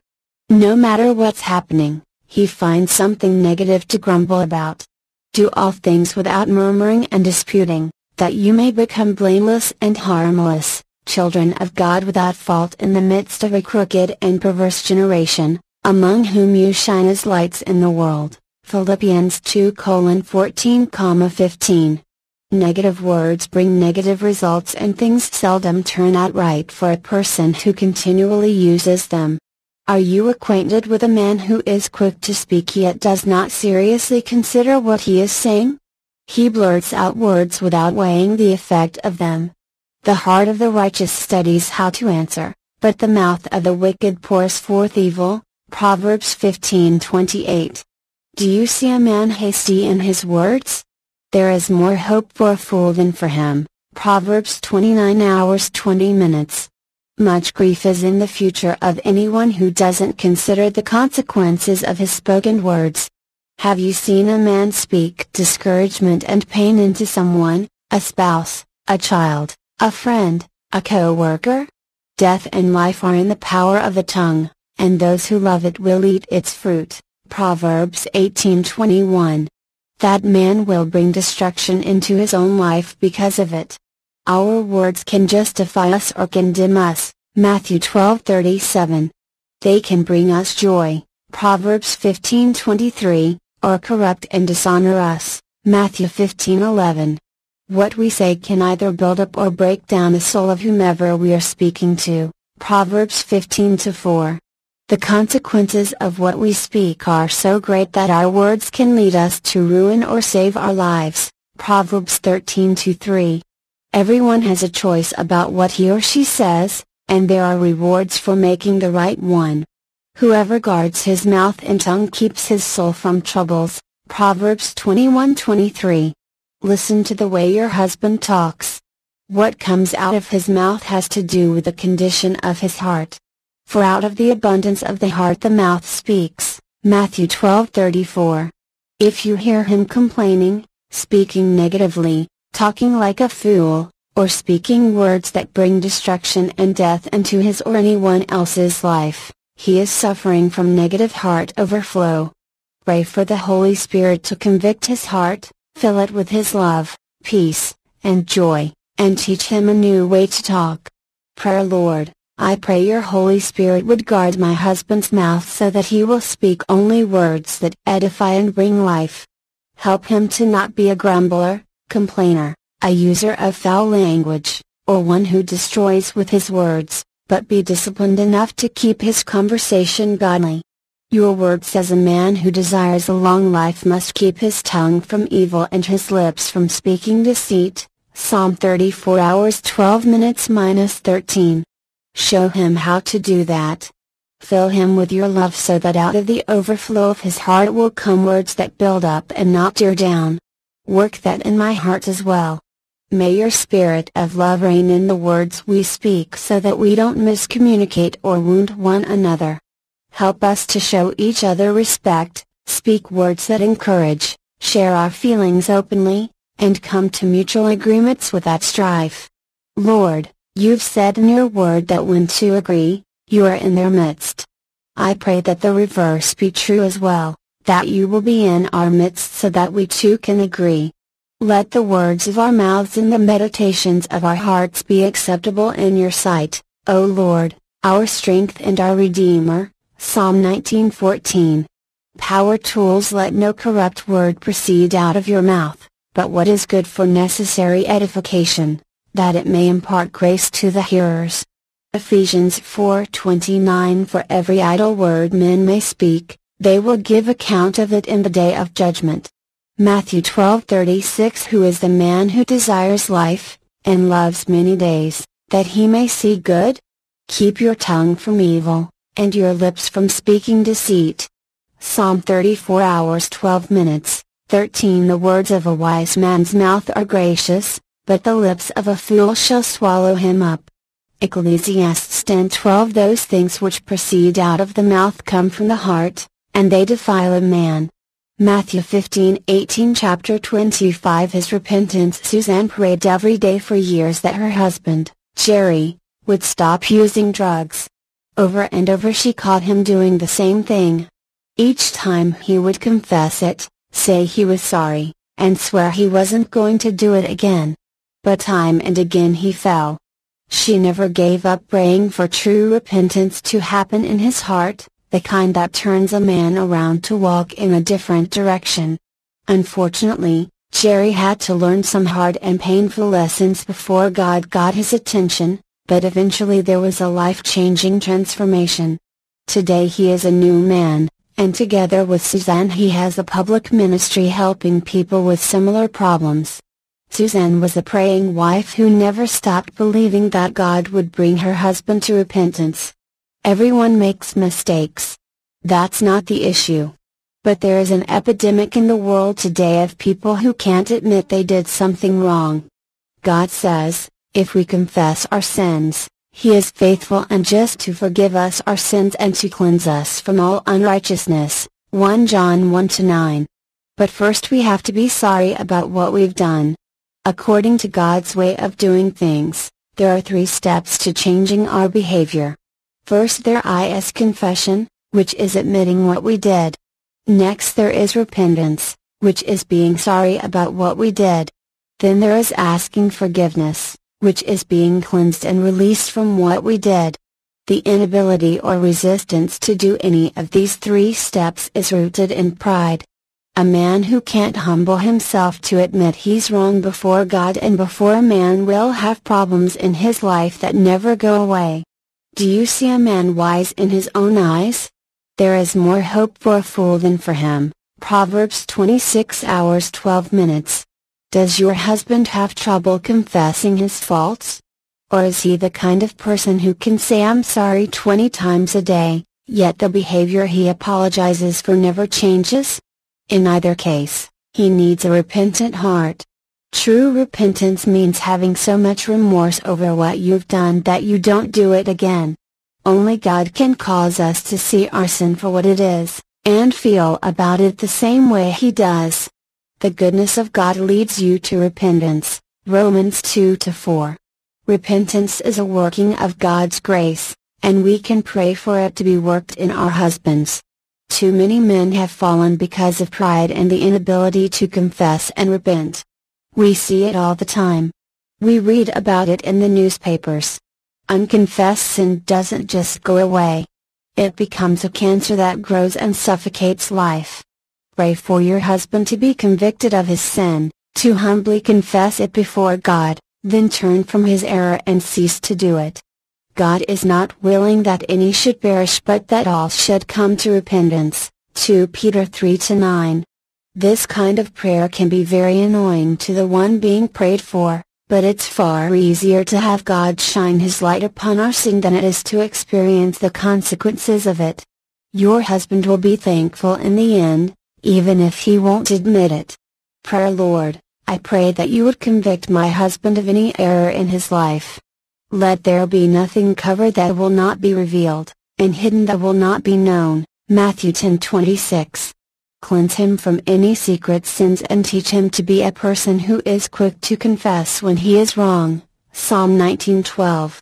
No matter what's happening, he finds something negative to grumble about. Do all things without murmuring and disputing, that you may become blameless and harmless, children of God without fault in the midst of a crooked and perverse generation, among whom you shine as lights in the world. Philippians 2 14 15. Negative words bring negative results and things seldom turn out right for a person who continually uses them. Are you acquainted with a man who is quick to speak yet does not seriously consider what he is saying? He blurts out words without weighing the effect of them. The heart of the righteous studies how to answer, but the mouth of the wicked pours forth evil. Proverbs 15:28. Do you see a man hasty in his words? There is more hope for a fool than for him. Proverbs 29 hours 20 minutes. Much grief is in the future of anyone who doesn't consider the consequences of his spoken words. Have you seen a man speak discouragement and pain into someone, a spouse, a child, a friend, a co-worker? Death and life are in the power of the tongue, and those who love it will eat its fruit. Proverbs 18:21. That man will bring destruction into his own life because of it. Our words can justify us or condemn us. Matthew 12:37. They can bring us joy. Proverbs 15:23, or corrupt and dishonor us. Matthew 15:11. What we say can either build up or break down the soul of whomever we are speaking to. Proverbs 15 4. The consequences of what we speak are so great that our words can lead us to ruin or save our lives. Proverbs 13-3. Everyone has a choice about what he or she says, and there are rewards for making the right one. Whoever guards his mouth and tongue keeps his soul from troubles. Proverbs 21-23. Listen to the way your husband talks. What comes out of his mouth has to do with the condition of his heart. For out of the abundance of the heart the mouth speaks. Matthew 12:34. If you hear him complaining, speaking negatively, talking like a fool, or speaking words that bring destruction and death into his or anyone else's life, he is suffering from negative heart overflow. Pray for the Holy Spirit to convict his heart, fill it with his love, peace, and joy, and teach him a new way to talk. Prayer Lord, I pray your Holy Spirit would guard my husband's mouth so that he will speak only words that edify and bring life. Help him to not be a grumbler, complainer, a user of foul language, or one who destroys with his words, but be disciplined enough to keep his conversation godly. Your word says a man who desires a long life must keep his tongue from evil and his lips from speaking deceit. Psalm 34 hours 12 minutes minus 13. Show him how to do that. Fill him with your love so that out of the overflow of his heart will come words that build up and not tear down. Work that in my heart as well. May your spirit of love reign in the words we speak so that we don't miscommunicate or wound one another. Help us to show each other respect, speak words that encourage, share our feelings openly, and come to mutual agreements without strife. Lord, you've said in your word that when two agree, you are in their midst. I pray that the reverse be true as well, that you will be in our midst so that we too can agree. Let the words of our mouths and the meditations of our hearts be acceptable in your sight, O Lord, our strength and our Redeemer. Psalm 19:14. Power tools let no corrupt word proceed out of your mouth, but what is good for necessary edification, that it may impart grace to the hearers. Ephesians 4:29 For every idle word men may speak, they will give account of it in the day of judgment. Matthew 12:36 Who is the man who desires life, and loves many days, that he may see good? Keep your tongue from evil, and your lips from speaking deceit. Psalm 34 hours 12 minutes, 13 The words of a wise man's mouth are gracious, but the lips of a fool shall swallow him up. Ecclesiastes 10:12 Those things which proceed out of the mouth come from the heart, and they defile a man. Matthew 15:18 Chapter 25 His repentance Suzanne prayed every day for years that her husband, Jerry, would stop using drugs. Over and over she caught him doing the same thing. Each time he would confess it, say he was sorry, and swear he wasn't going to do it again. But time and again he fell. She never gave up praying for true repentance to happen in his heart, the kind that turns a man around to walk in a different direction. Unfortunately, Jerry had to learn some hard and painful lessons before God got his attention, but eventually there was a life-changing transformation. Today he is a new man, and together with Suzanne he has a public ministry helping people with similar problems. Suzanne was a praying wife who never stopped believing that God would bring her husband to repentance. Everyone makes mistakes. That's not the issue. But there is an epidemic in the world today of people who can't admit they did something wrong. God says, if we confess our sins, He is faithful and just to forgive us our sins and to cleanse us from all unrighteousness. 1 John 1 9. But first we have to be sorry about what we've done. According to God's way of doing things, there are three steps to changing our behavior. First there is confession, which is admitting what we did. Next there is repentance, which is being sorry about what we did. Then there is asking forgiveness, which is being cleansed and released from what we did. The inability or resistance to do any of these three steps is rooted in pride. A man who can't humble himself to admit he's wrong before God and before a man will have problems in his life that never go away. Do you see a man wise in his own eyes? There is more hope for a fool than for him. Proverbs 26 hours 12 minutes. Does your husband have trouble confessing his faults? Or is he the kind of person who can say I'm sorry 20 times a day, yet the behavior he apologizes for never changes? In either case, he needs a repentant heart. True repentance means having so much remorse over what you've done that you don't do it again. Only God can cause us to see our sin for what it is, and feel about it the same way He does. The goodness of God leads you to repentance, Romans 2 4. Repentance is a working of God's grace, and we can pray for it to be worked in our husbands. Too many men have fallen because of pride and the inability to confess and repent. We see it all the time. We read about it in the newspapers. Unconfessed sin doesn't just go away. It becomes a cancer that grows and suffocates life. Pray for your husband to be convicted of his sin, to humbly confess it before God, then turn from his error and cease to do it. God is not willing that any should perish but that all should come to repentance. 2 Peter 3 9. This kind of prayer can be very annoying to the one being prayed for, but it's far easier to have God shine His light upon our sin than it is to experience the consequences of it. Your husband will be thankful in the end, even if he won't admit it. Prayer Lord, I pray that you would convict my husband of any error in his life. Let there be nothing covered that will not be revealed, and hidden that will not be known. Matthew 10:26. Cleanse him from any secret sins and teach him to be a person who is quick to confess when he is wrong. Psalm 19:12.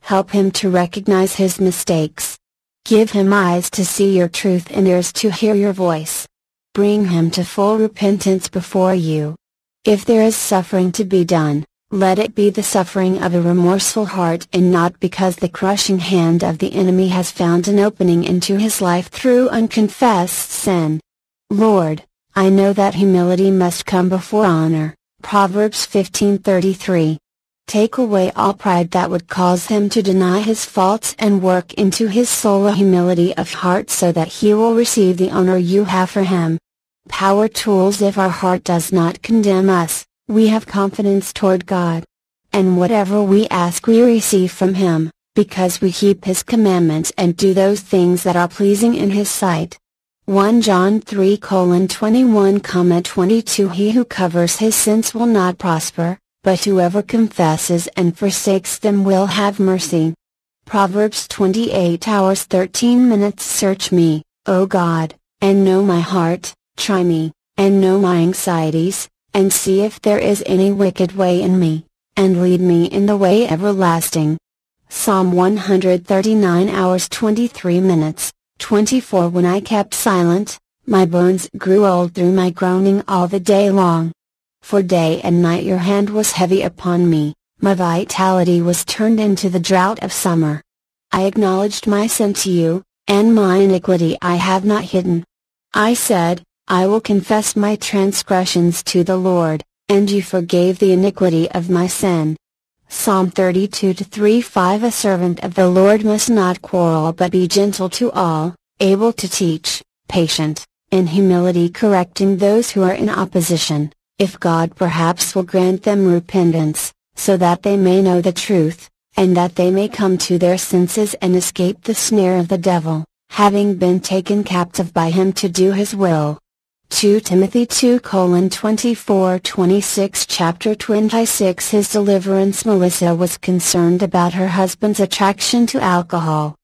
Help him to recognize his mistakes. Give him eyes to see your truth and ears to hear your voice. Bring him to full repentance before you. If there is suffering to be done, let it be the suffering of a remorseful heart and not because the crushing hand of the enemy has found an opening into his life through unconfessed sin. Lord, I know that humility must come before honor. Proverbs 15:33. Take away all pride that would cause him to deny his faults and work into his soul a humility of heart so that he will receive the honor you have for him. Power tools If our heart does not condemn us, we have confidence toward God. And whatever we ask we receive from Him, because we keep His commandments and do those things that are pleasing in His sight. 1 John 3 colon 21 comma 22 He who covers his sins will not prosper, but whoever confesses and forsakes them will have mercy. Proverbs 28 hours 13 minutes Search me, O God, and know my heart, try me, and know my anxieties, and see if there is any wicked way in me, and lead me in the way everlasting. Psalm 139 hours 23 minutes, 24 When I kept silent, my bones grew old through my groaning all the day long. For day and night your hand was heavy upon me, my vitality was turned into the drought of summer. I acknowledged my sin to you, and my iniquity I have not hidden. I said, I will confess my transgressions to the Lord, and you forgave the iniquity of my sin. Psalm 32 3 5 A servant of the Lord must not quarrel but be gentle to all, able to teach, patient, in humility correcting those who are in opposition, if God perhaps will grant them repentance, so that they may know the truth, and that they may come to their senses and escape the snare of the devil, having been taken captive by him to do his will. 2 Timothy 2 colon 24 26 Chapter 26 His deliverance Melissa was concerned about her husband's attraction to alcohol.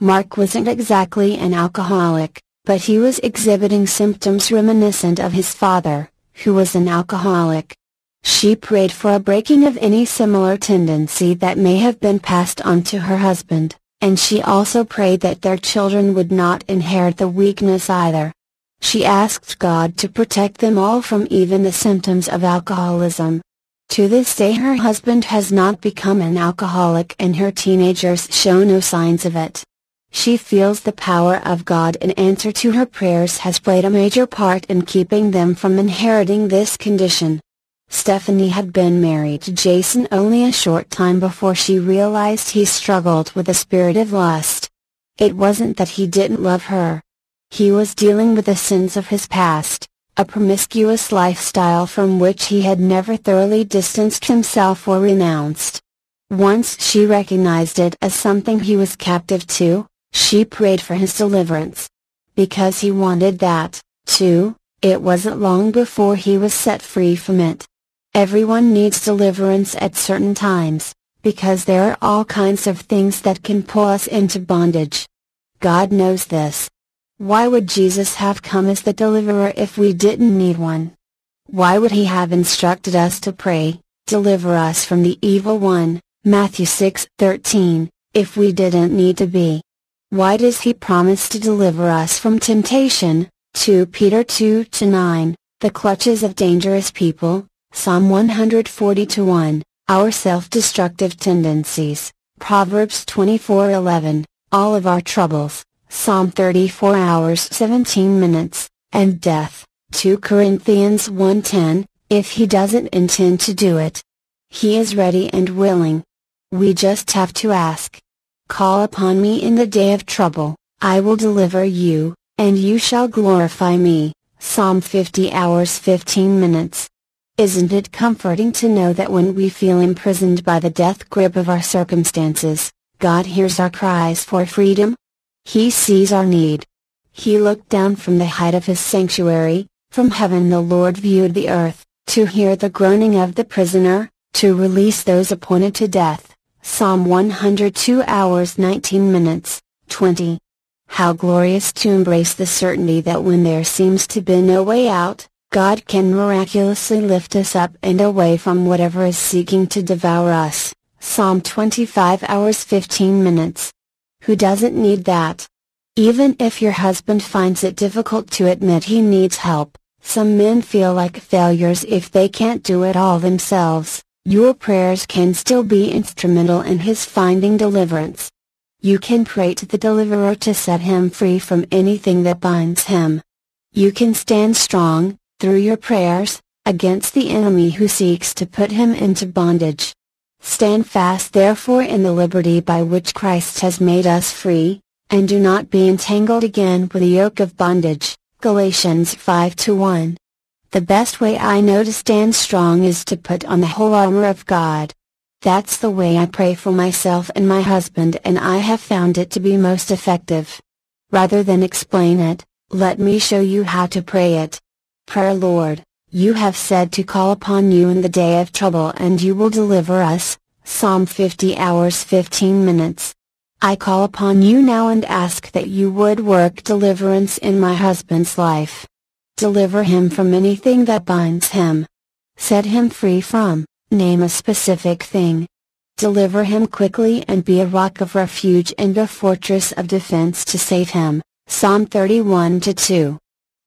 Mark wasn't exactly an alcoholic, but he was exhibiting symptoms reminiscent of his father, who was an alcoholic. She prayed for a breaking of any similar tendency that may have been passed on to her husband, and she also prayed that their children would not inherit the weakness either. She asked God to protect them all from even the symptoms of alcoholism. To this day her husband has not become an alcoholic and her teenagers show no signs of it. She feels the power of God in answer to her prayers has played a major part in keeping them from inheriting this condition. Stephanie had been married to Jason only a short time before she realized he struggled with a spirit of lust. It wasn't that he didn't love her, he was dealing with the sins of his past, a promiscuous lifestyle from which he had never thoroughly distanced himself or renounced. Once she recognized it as something he was captive to, she prayed for his deliverance. Because he wanted that, too, it wasn't long before he was set free from it. Everyone needs deliverance at certain times, because there are all kinds of things that can pull us into bondage. God knows this. Why would Jesus have come as the deliverer if we didn't need one? Why would he have instructed us to pray, deliver us from the evil one, Matthew 6:13, if we didn't need to be? Why does he promise to deliver us from temptation? 2 Peter 2 9, the clutches of dangerous people, Psalm 140 1, our self-destructive tendencies, Proverbs 24 11, all of our troubles, Psalm 34 hours 17 minutes, and death, 2 Corinthians 1:10, if he doesn't intend to do it. He is ready and willing. We just have to ask. Call upon me in the day of trouble, I will deliver you, and you shall glorify me. Psalm 50 hours 15 minutes. Isn't it comforting to know that when we feel imprisoned by the death grip of our circumstances, God hears our cries for freedom? He sees our need. He looked down from the height of his sanctuary, from heaven the Lord viewed the earth, to hear the groaning of the prisoner, to release those appointed to death. Psalm 102 hours 19 minutes, 20. How glorious to embrace the certainty that when there seems to be no way out, God can miraculously lift us up and away from whatever is seeking to devour us. Psalm 25 hours 15 minutes. Who doesn't need that? Even if your husband finds it difficult to admit he needs help, some men feel like failures if they can't do it all themselves. Your prayers can still be instrumental in his finding deliverance. You can pray to the deliverer to set him free from anything that binds him. You can stand strong, through your prayers, against the enemy who seeks to put him into bondage. Stand fast therefore in the liberty by which Christ has made us free, and do not be entangled again with the yoke of bondage. Galatians 5 1. The best way I know to stand strong is to put on the whole armor of God. That's the way I pray for myself and my husband and I have found it to be most effective. Rather than explain it, let me show you how to pray it. Prayer Lord, you have said to call upon you in the day of trouble and you will deliver us, Psalm 50 hours 15 minutes. I call upon you now and ask that you would work deliverance in my husband's life. Deliver him from anything that binds him. Set him free from, name a specific thing. Deliver him quickly and be a rock of refuge and a fortress of defense to save him. Psalm 31 2.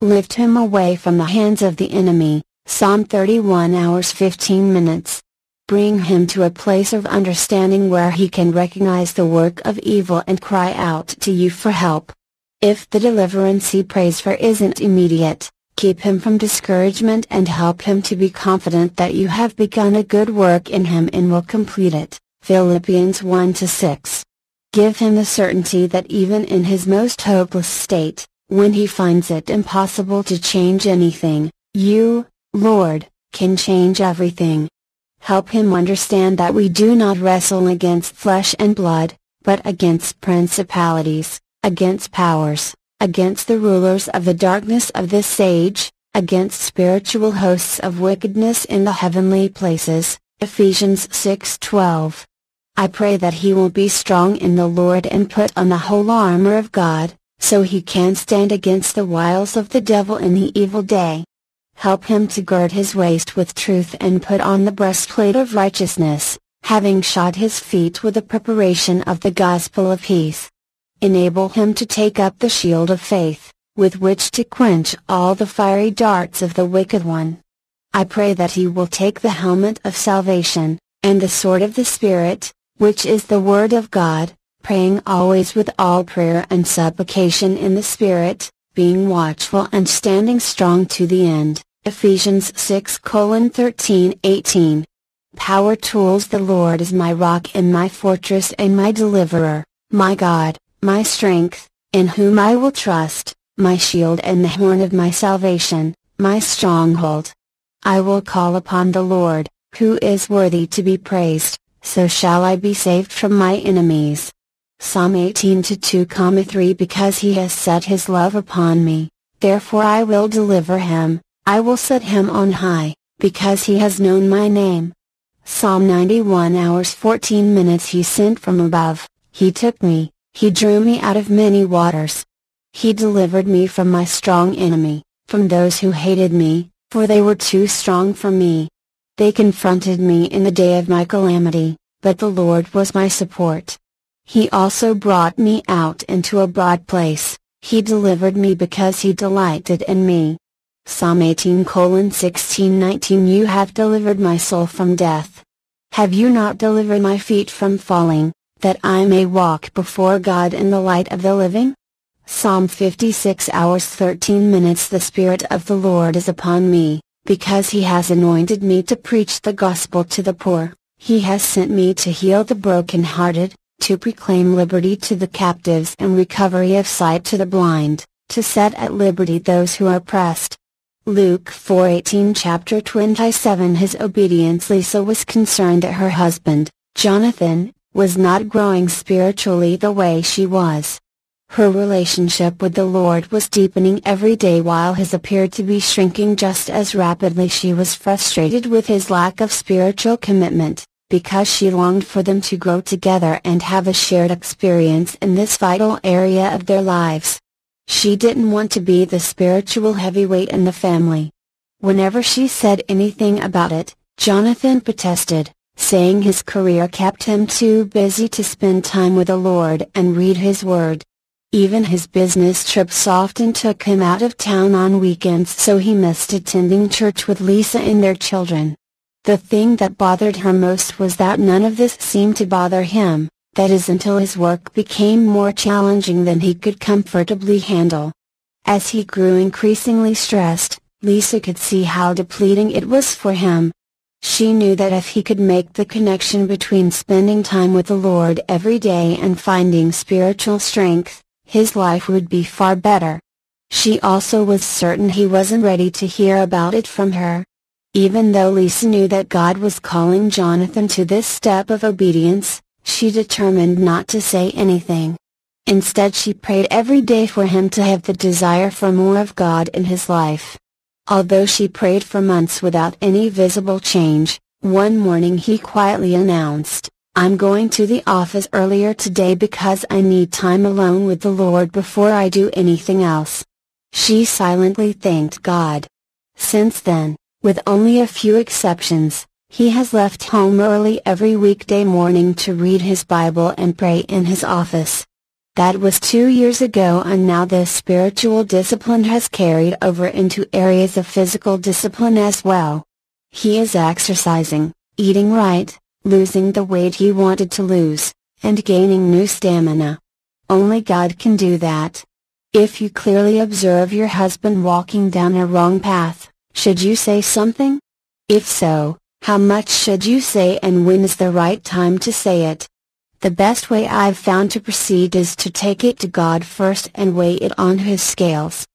Lift him away from the hands of the enemy. Psalm 31 hours 15 minutes. Bring him to a place of understanding where he can recognize the work of evil and cry out to you for help. If the deliverance he prays for isn't immediate, keep him from discouragement and help him to be confident that you have begun a good work in him and will complete it. Philippians 1 6. Give him the certainty that even in his most hopeless state, when he finds it impossible to change anything, you, Lord, can change everything. Help him understand that we do not wrestle against flesh and blood, but against principalities, against powers, against the rulers of the darkness of this age, against spiritual hosts of wickedness in the heavenly places. Ephesians 6:12. I pray that he will be strong in the Lord and put on the whole armor of God, so he can stand against the wiles of the devil in the evil day. Help him to gird his waist with truth and put on the breastplate of righteousness, having shod his feet with the preparation of the gospel of peace. Enable him to take up the shield of faith, with which to quench all the fiery darts of the wicked one. I pray that he will take the helmet of salvation, and the sword of the Spirit, which is the Word of God, praying always with all prayer and supplication in the Spirit, being watchful and standing strong to the end. Ephesians 6 13 18. Power Tools The Lord is my rock and my fortress and my deliverer, my God, my strength, in whom I will trust, my shield and the horn of my salvation, my stronghold. I will call upon the Lord, who is worthy to be praised, so shall I be saved from my enemies. Psalm 18 to 2, 3 Because he has set his love upon me, therefore I will deliver him, I will set him on high, because he has known my name. Psalm 91 hours 14 minutes He sent from above, He took me, he drew me out of many waters. He delivered me from my strong enemy, from those who hated me, for they were too strong for me. They confronted me in the day of my calamity, but the Lord was my support. He also brought me out into a broad place, He delivered me because He delighted in me. Psalm 18 16 19 You have delivered my soul from death. Have you not delivered my feet from falling, that I may walk before God in the light of the living? Psalm 56 hours 13 minutes The Spirit of the Lord is upon me, because He has anointed me to preach the gospel to the poor, He has sent me to heal the brokenhearted, to proclaim liberty to the captives and recovery of sight to the blind, to set at liberty those who are oppressed, Luke 4:18 Chapter 27 His obedience Lisa was concerned that her husband, Jonathan, was not growing spiritually the way she was. Her relationship with the Lord was deepening every day while his appeared to be shrinking just as rapidly she was frustrated with his lack of spiritual commitment, because she longed for them to grow together and have a shared experience in this vital area of their lives. She didn't want to be the spiritual heavyweight in the family. Whenever she said anything about it, Jonathan protested, saying his career kept him too busy to spend time with the Lord and read His Word. Even his business trips often took him out of town on weekends so he missed attending church with Lisa and their children. The thing that bothered her most was that none of this seemed to bother him, that is until his work became more challenging than he could comfortably handle. As he grew increasingly stressed, Lisa could see how depleting it was for him. She knew that if he could make the connection between spending time with the Lord every day and finding spiritual strength, his life would be far better. She also was certain he wasn't ready to hear about it from her. Even though Lisa knew that God was calling Jonathan to this step of obedience, she determined not to say anything. Instead she prayed every day for him to have the desire for more of God in his life. Although she prayed for months without any visible change, one morning he quietly announced, I'm going to the office earlier today because I need time alone with the Lord before I do anything else. She silently thanked God. Since then, with only a few exceptions, he has left home early every weekday morning to read his Bible and pray in his office. That was two years ago and now this spiritual discipline has carried over into areas of physical discipline as well. He is exercising, eating right, losing the weight he wanted to lose, and gaining new stamina. Only God can do that. If you clearly observe your husband walking down a wrong path, should you say something? If so, how much should you say and when is the right time to say it? The best way I've found to proceed is to take it to God first and weigh it on His scales.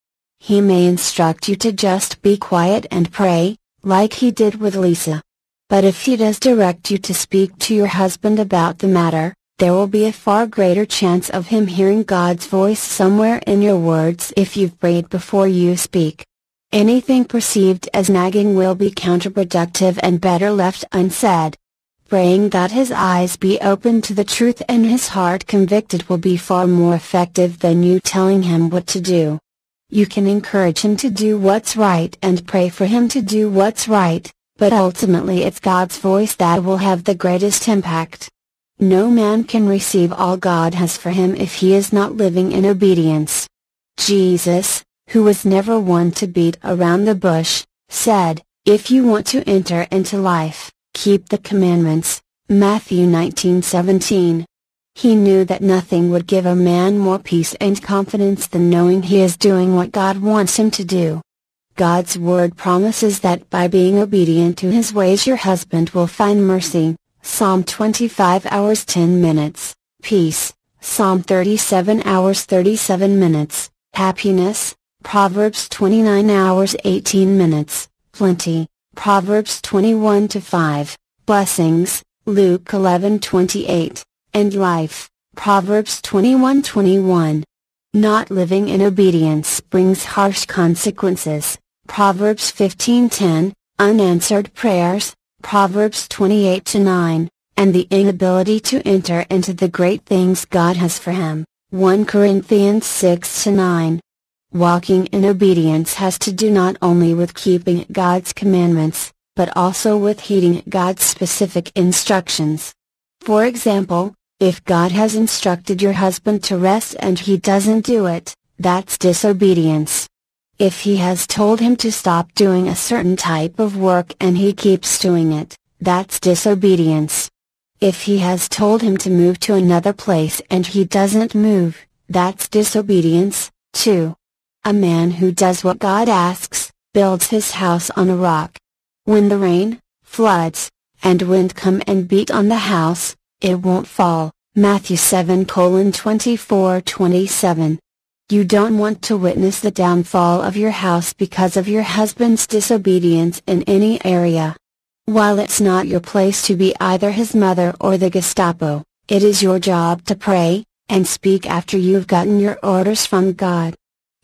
He may instruct you to just be quiet and pray, like He did with Lisa. But if He does direct you to speak to your husband about the matter, there will be a far greater chance of him hearing God's voice somewhere in your words if you've prayed before you speak. Anything perceived as nagging will be counterproductive and better left unsaid. Praying that his eyes be open to the truth and his heart convicted will be far more effective than you telling him what to do. You can encourage him to do what's right and pray for him to do what's right, but ultimately it's God's voice that will have the greatest impact. No man can receive all God has for him if he is not living in obedience. Jesus, who was never one to beat around the bush, said, If you want to enter into life, keep the commandments. Matthew 19:17. He knew that nothing would give a man more peace and confidence than knowing he is doing what God wants him to do. God's word promises that by being obedient to his ways your husband will find mercy. Psalm 25 hours 10 minutes, peace. Psalm 37 hours 37 minutes, happiness. Proverbs 29 hours 18 minutes, plenty, Proverbs 21 to 5, blessings, Luke 11 28, and life, Proverbs 21 21. Not living in obedience brings harsh consequences, Proverbs 15 10, unanswered prayers, Proverbs 28 to 9, and the inability to enter into the great things God has for him, 1 Corinthians 6 to 9. Walking in obedience has to do not only with keeping God's commandments, but also with heeding God's specific instructions. For example, If God has instructed your husband to rest and he doesn't do it, that's disobedience. If he has told him to stop doing a certain type of work and he keeps doing it, that's disobedience. If he has told him to move to another place and he doesn't move, that's disobedience, too. A man who does what God asks, builds his house on a rock. When the rain, floods, and wind come and beat on the house, it won't fall. Matthew 7 24 27. You don't want to witness the downfall of your house because of your husband's disobedience in any area. While it's not your place to be either his mother or the Gestapo, it is your job to pray, and speak after you've gotten your orders from God.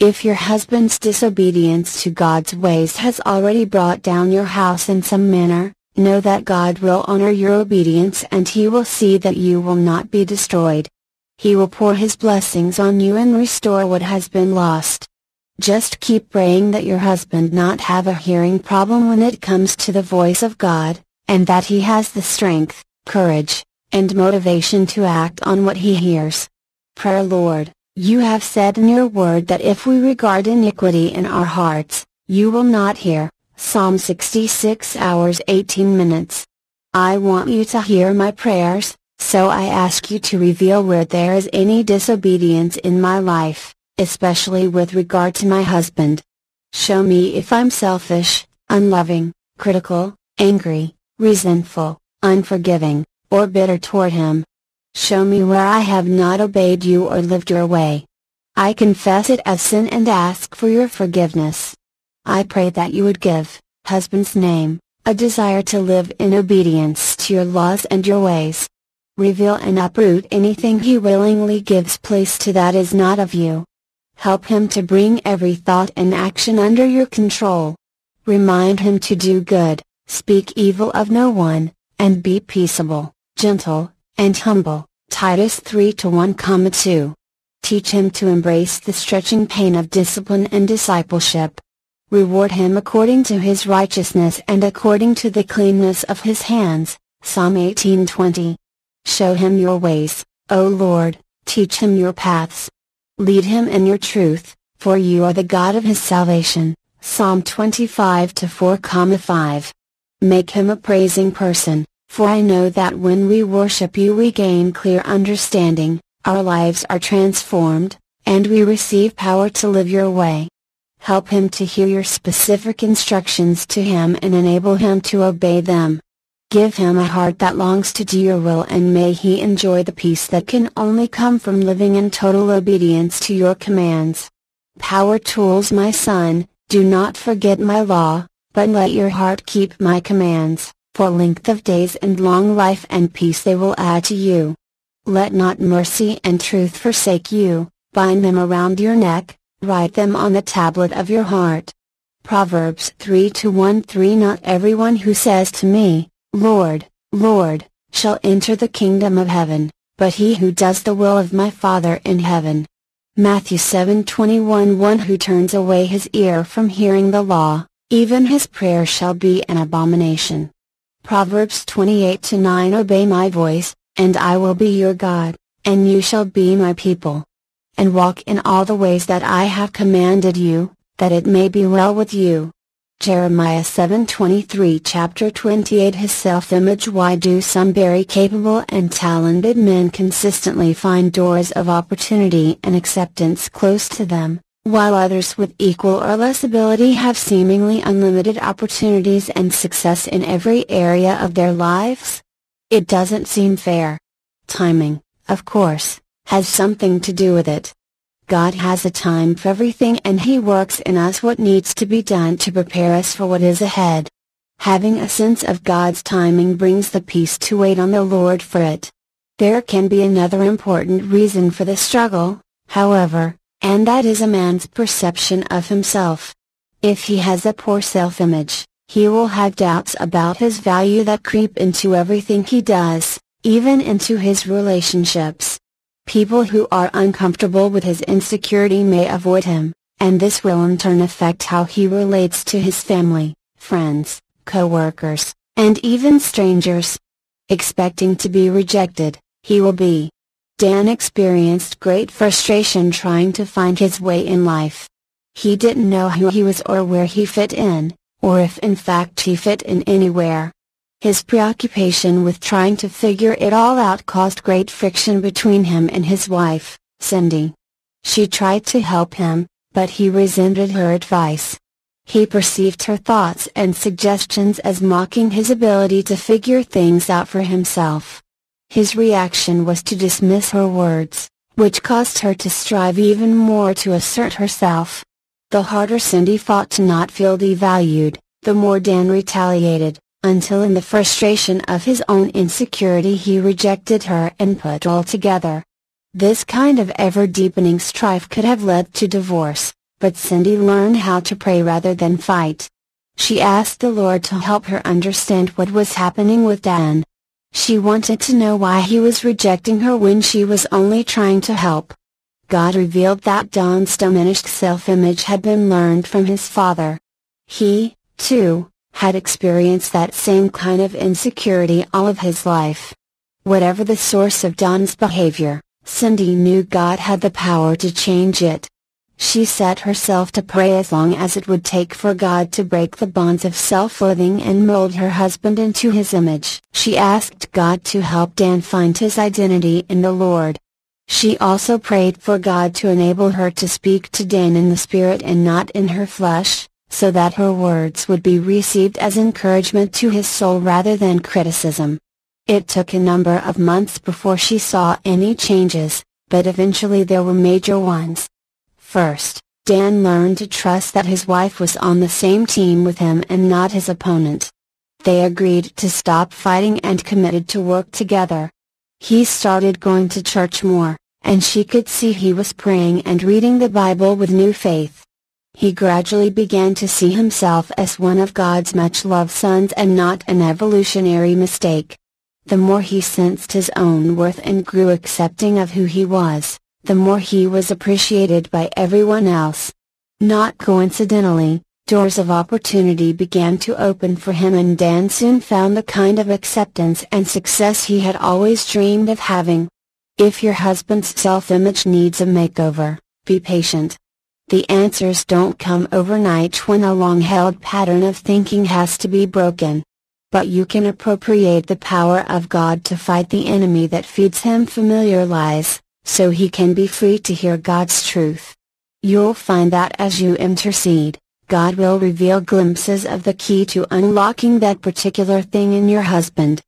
If your husband's disobedience to God's ways has already brought down your house in some manner, know that God will honor your obedience and He will see that you will not be destroyed. He will pour His blessings on you and restore what has been lost. Just keep praying that your husband not have a hearing problem when it comes to the voice of God, and that he has the strength, courage, and motivation to act on what he hears. Prayer Lord, you have said in your word that if we regard iniquity in our hearts, you will not hear. Psalm 66 hours 18 minutes. I want you to hear my prayers, so I ask you to reveal where there is any disobedience in my life especially with regard to my husband. Show me if I'm selfish, unloving, critical, angry, resentful, unforgiving, or bitter toward him. Show me where I have not obeyed you or lived your way. I confess it as sin and ask for your forgiveness. I pray that you would give, husband's name, a desire to live in obedience to your laws and your ways. Reveal and uproot anything he willingly gives place to that is not of you. Help him to bring every thought and action under your control. Remind him to do good, speak evil of no one, and be peaceable, gentle, and humble. Titus 3 to 1, comma 2. Teach him to embrace the stretching pain of discipline and discipleship. Reward him according to his righteousness and according to the cleanness of his hands. Psalm 18:20. Show him your ways, O Lord, teach him your paths. Lead him in your truth, for you are the God of his salvation. Psalm 25 to 4, comma 5. Make him a praising person, for I know that when we worship you we gain clear understanding, our lives are transformed, and we receive power to live your way. Help him to hear your specific instructions to him and enable him to obey them. Give him a heart that longs to do your will and may he enjoy the peace that can only come from living in total obedience to your commands. Power tools my son, do not forget my law, but let your heart keep my commands, for length of days and long life and peace they will add to you. Let not mercy and truth forsake you, bind them around your neck, write them on the tablet of your heart. Proverbs 3 to 1 3 Not everyone who says to me, Lord, Lord, shall enter the kingdom of heaven, but he who does the will of my Father in heaven. Matthew 7:21 One who turns away his ear from hearing the law, even his prayer shall be an abomination. Proverbs 28 to 9 Obey my voice, and I will be your God, and you shall be my people. And walk in all the ways that I have commanded you, that it may be well with you. Jeremiah 7:23 Chapter 28 His self-image Why do some very capable and talented men consistently find doors of opportunity and acceptance close to them, while others with equal or less ability have seemingly unlimited opportunities and success in every area of their lives? It doesn't seem fair. Timing, of course, has something to do with it. God has a time for everything and He works in us what needs to be done to prepare us for what is ahead. Having a sense of God's timing brings the peace to wait on the Lord for it. There can be another important reason for the struggle, however, and that is a man's perception of himself. If he has a poor self-image, he will have doubts about his value that creep into everything he does, even into his relationships. People who are uncomfortable with his insecurity may avoid him, and this will in turn affect how he relates to his family, friends, co-workers, and even strangers. Expecting to be rejected, he will be. Dan experienced great frustration trying to find his way in life. He didn't know who he was or where he fit in, or if in fact he fit in anywhere. His preoccupation with trying to figure it all out caused great friction between him and his wife, Cindy. She tried to help him, but he resented her advice. He perceived her thoughts and suggestions as mocking his ability to figure things out for himself. His reaction was to dismiss her words, which caused her to strive even more to assert herself. The harder Cindy fought to not feel devalued, the more Dan retaliated, until in the frustration of his own insecurity he rejected her and put all together. This kind of ever-deepening strife could have led to divorce, but Cindy learned how to pray rather than fight. She asked the Lord to help her understand what was happening with Dan. She wanted to know why he was rejecting her when she was only trying to help. God revealed that Don's diminished self-image had been learned from his father. He, too, had experienced that same kind of insecurity all of his life. Whatever the source of Don's behavior, Cindy knew God had the power to change it. She set herself to pray as long as it would take for God to break the bonds of self-loathing and mold her husband into his image. She asked God to help Dan find his identity in the Lord. She also prayed for God to enable her to speak to Dan in the spirit and not in her flesh, so that her words would be received as encouragement to his soul rather than criticism. It took a number of months before she saw any changes, but eventually there were major ones. First, Dan learned to trust that his wife was on the same team with him and not his opponent. They agreed to stop fighting and committed to work together. He started going to church more, and she could see he was praying and reading the Bible with new faith. He gradually began to see himself as one of God's much loved sons and not an evolutionary mistake. The more he sensed his own worth and grew accepting of who he was, the more he was appreciated by everyone else. Not coincidentally, doors of opportunity began to open for him and Dan soon found the kind of acceptance and success he had always dreamed of having. If your husband's self-image needs a makeover, be patient. The answers don't come overnight when a long-held pattern of thinking has to be broken. But you can appropriate the power of God to fight the enemy that feeds him familiar lies, so he can be free to hear God's truth. You'll find that as you intercede, God will reveal glimpses of the key to unlocking that particular thing in your husband.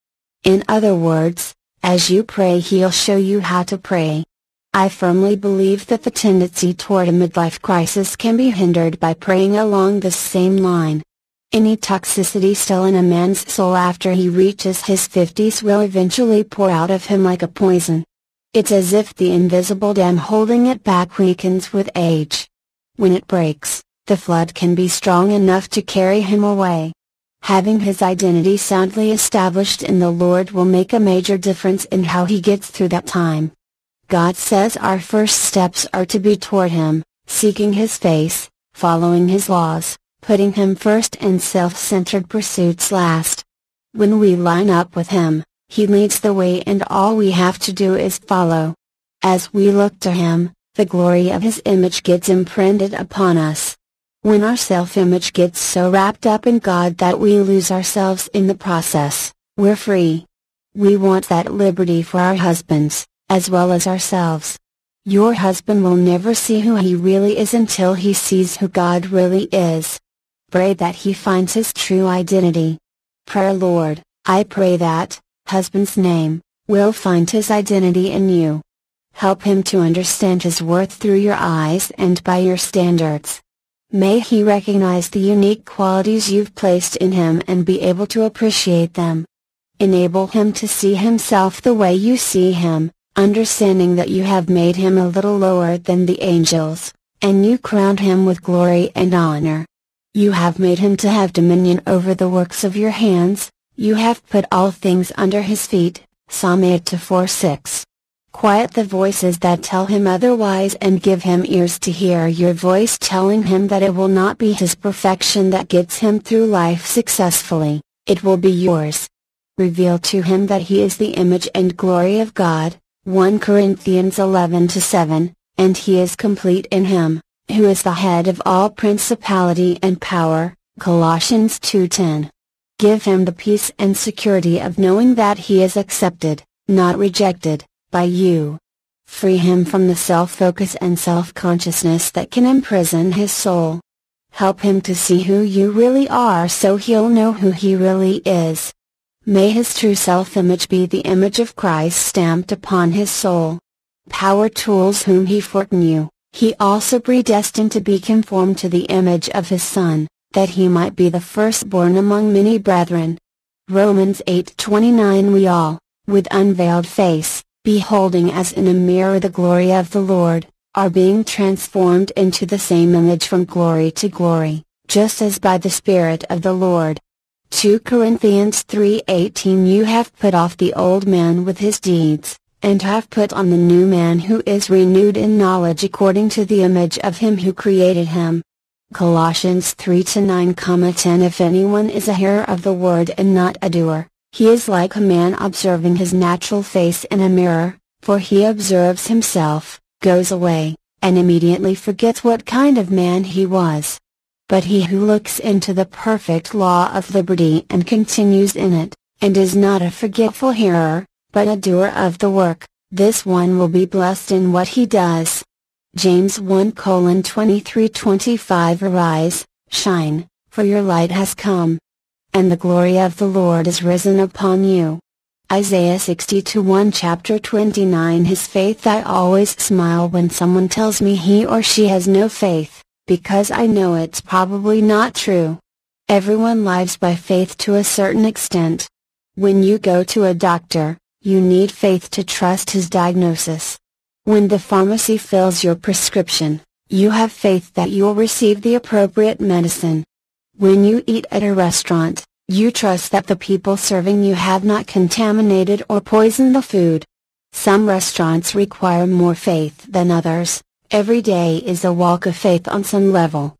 In other words, as you pray He'll show you how to pray. I firmly believe that the tendency toward a midlife crisis can be hindered by praying along this same line. Any toxicity still in a man's soul after he reaches his 50s will eventually pour out of him like a poison. It's as if the invisible dam holding it back weakens with age. When it breaks, the flood can be strong enough to carry him away. Having his identity soundly established in the Lord will make a major difference in how he gets through that time. God says our first steps are to be toward Him, seeking His face, following His laws, putting Him first and self-centered pursuits last. When we line up with Him, He leads the way and all we have to do is follow. As we look to Him, the glory of His image gets imprinted upon us. When our self-image gets so wrapped up in God that we lose ourselves in the process, we're free. We want that liberty for our husbands as well as ourselves. Your husband will never see who he really is until he sees who God really is. Pray that he finds his true identity. Prayer Lord, I pray that, husband's name, will find his identity in you. Help him to understand his worth through your eyes and by your standards. May he recognize the unique qualities you've placed in him and be able to appreciate them. Enable him to see himself the way you see him, understanding that you have made him a little lower than the angels, and you crowned him with glory and honor. You have made him to have dominion over the works of your hands, you have put all things under his feet, Psalm 8 to 4 6. Quiet the voices that tell him otherwise and give him ears to hear your voice telling him that it will not be his perfection that gets him through life successfully, it will be yours. reveal to him that he is the image and glory of God, 1 Corinthians 11 to 7, and he is complete in him, who is the head of all principality and power, Colossians 2:10. Give him the peace and security of knowing that he is accepted, not rejected, by you. Free him from the self-focus and self-consciousness that can imprison his soul. Help him to see who you really are so he'll know who he really is. May his true self-image be the image of Christ stamped upon his soul. Power tools whom he foreknew, he also predestined to be conformed to the image of his Son, that he might be the firstborn among many brethren. Romans 8:29 We all, with unveiled face, beholding as in a mirror the glory of the Lord, are being transformed into the same image from glory to glory, just as by the Spirit of the Lord. 2 Corinthians 3:18 You have put off the old man with his deeds, and have put on the new man who is renewed in knowledge according to the image of him who created him. Colossians 3 9, 10 If anyone is a hearer of the word and not a doer, he is like a man observing his natural face in a mirror, for he observes himself, goes away, and immediately forgets what kind of man he was. But he who looks into the perfect law of liberty and continues in it, and is not a forgetful hearer, but a doer of the work, this one will be blessed in what he does. James 1 colon 23 25 Arise, shine, for your light has come. And the glory of the Lord is risen upon you. Isaiah 62 1 Chapter 29 His faith I always smile when someone tells me he or she has no faith, because I know it's probably not true. Everyone lives by faith to a certain extent. When you go to a doctor, you need faith to trust his diagnosis. When the pharmacy fills your prescription, you have faith that you'll receive the appropriate medicine. When you eat at a restaurant, you trust that the people serving you have not contaminated or poisoned the food. Some restaurants require more faith than others, every day is a walk of faith on some level.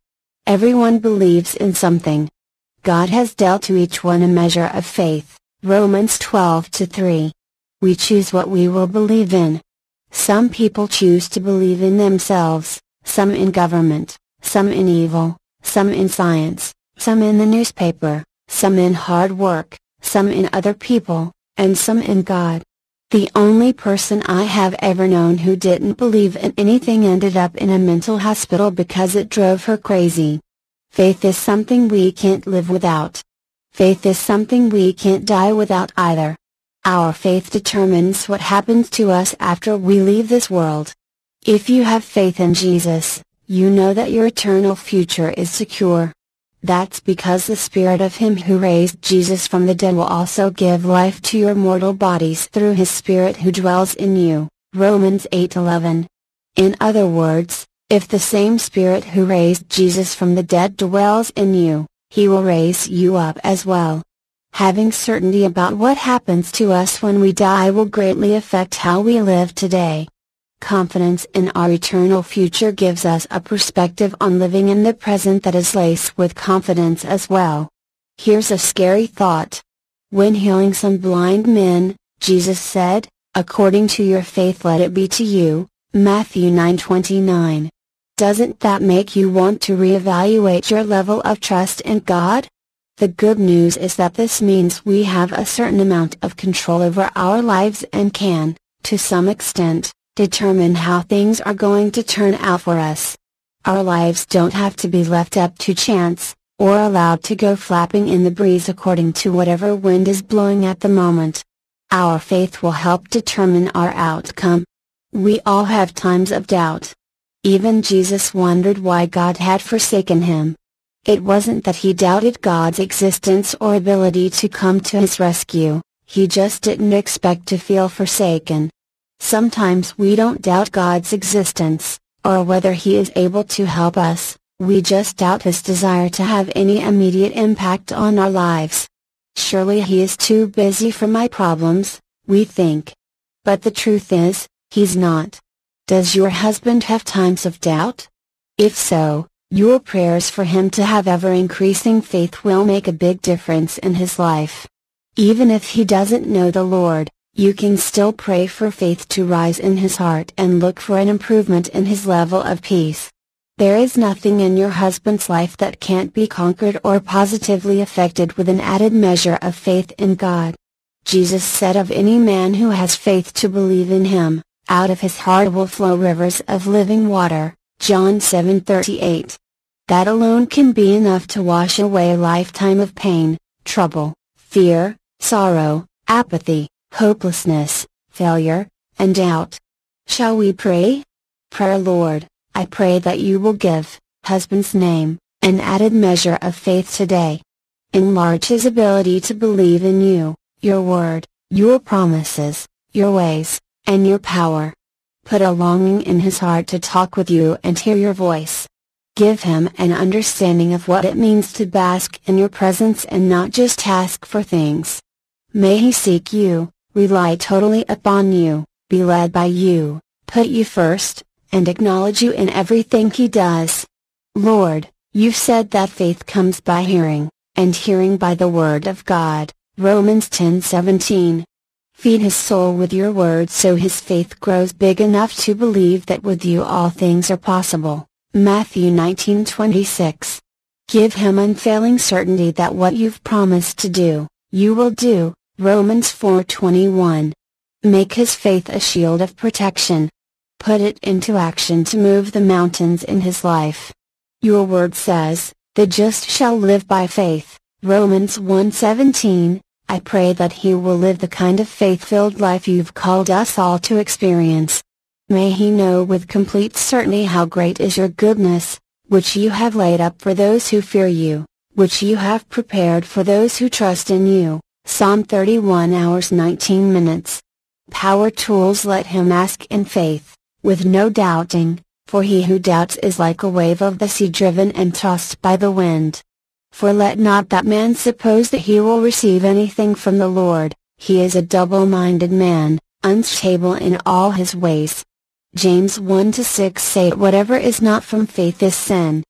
Everyone believes in something. God has dealt to each one a measure of faith, Romans 12 3. We choose what we will believe in. Some people choose to believe in themselves, some in government, some in evil, some in science, some in the newspaper, some in hard work, some in other people, and some in God. The only person I have ever known who didn't believe in anything ended up in a mental hospital because it drove her crazy. Faith is something we can't live without. Faith is something we can't die without either. Our faith determines what happens to us after we leave this world. If you have faith in Jesus, you know that your eternal future is secure. That's because the Spirit of Him who raised Jesus from the dead will also give life to your mortal bodies through His Spirit who dwells in you. Romans 8:11. In other words, if the same Spirit who raised Jesus from the dead dwells in you, He will raise you up as well. Having certainty about what happens to us when we die will greatly affect how we live today. Confidence in our eternal future gives us a perspective on living in the present that is laced with confidence as well. Here's a scary thought. When healing some blind men, Jesus said, According to your faith let it be to you, Matthew 9:29. Doesn't that make you want to reevaluate your level of trust in God? The good news is that this means we have a certain amount of control over our lives and can, to some extent, determine how things are going to turn out for us. Our lives don't have to be left up to chance, or allowed to go flapping in the breeze according to whatever wind is blowing at the moment. Our faith will help determine our outcome. We all have times of doubt. Even Jesus wondered why God had forsaken him. It wasn't that he doubted God's existence or ability to come to his rescue, he just didn't expect to feel forsaken. Sometimes we don't doubt God's existence, or whether he is able to help us, we just doubt his desire to have any immediate impact on our lives. Surely he is too busy for my problems, we think. But the truth is, he's not. Does your husband have times of doubt? If so, your prayers for him to have ever increasing faith will make a big difference in his life. Even if he doesn't know the Lord, you can still pray for faith to rise in his heart and look for an improvement in his level of peace. There is nothing in your husband's life that can't be conquered or positively affected with an added measure of faith in God. Jesus said of any man who has faith to believe in him, out of his heart will flow rivers of living water, John 7:38. That alone can be enough to wash away a lifetime of pain, trouble, fear, sorrow, apathy, hopelessness, failure, and doubt. Shall we pray? Prayer Lord, I pray that you will give, husband's name, an added measure of faith today. Enlarge his ability to believe in you, your word, your promises, your ways, and your power. Put a longing in his heart to talk with you and hear your voice. Give him an understanding of what it means to bask in your presence and not just ask for things. May he seek you, rely totally upon you, be led by you, put you first, and acknowledge you in everything he does. Lord, you've said that faith comes by hearing, and hearing by the word of God, Romans 10:17. Feed his soul with your word so his faith grows big enough to believe that with you all things are possible. Matthew 19:26. Give him unfailing certainty that what you've promised to do, you will do. Romans 4:21. Make his faith a shield of protection. Put it into action to move the mountains in his life. Your word says, "The just shall live by faith." Romans 1:17. I pray that he will live the kind of faith-filled life you've called us all to experience. May he know with complete certainty how great is your goodness, which you have laid up for those who fear you, which you have prepared for those who trust in you. Psalm 31 hours 19 minutes. Power tools let him ask in faith, with no doubting, for he who doubts is like a wave of the sea driven and tossed by the wind. For let not that man suppose that he will receive anything from the Lord, he is a double-minded man, unstable in all his ways. James 1 to 6 say whatever is not from faith is sin.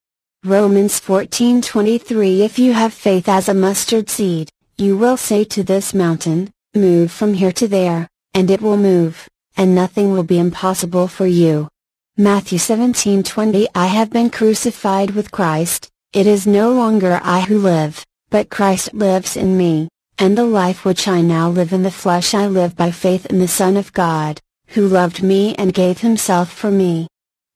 Romans 14:23 If you have faith as a mustard seed, you will say to this mountain, move from here to there, and it will move, and nothing will be impossible for you. Matthew 17:20 I have been crucified with Christ, it is no longer I who live, but Christ lives in me, and the life which I now live in the flesh I live by faith in the Son of God, who loved me and gave himself for me.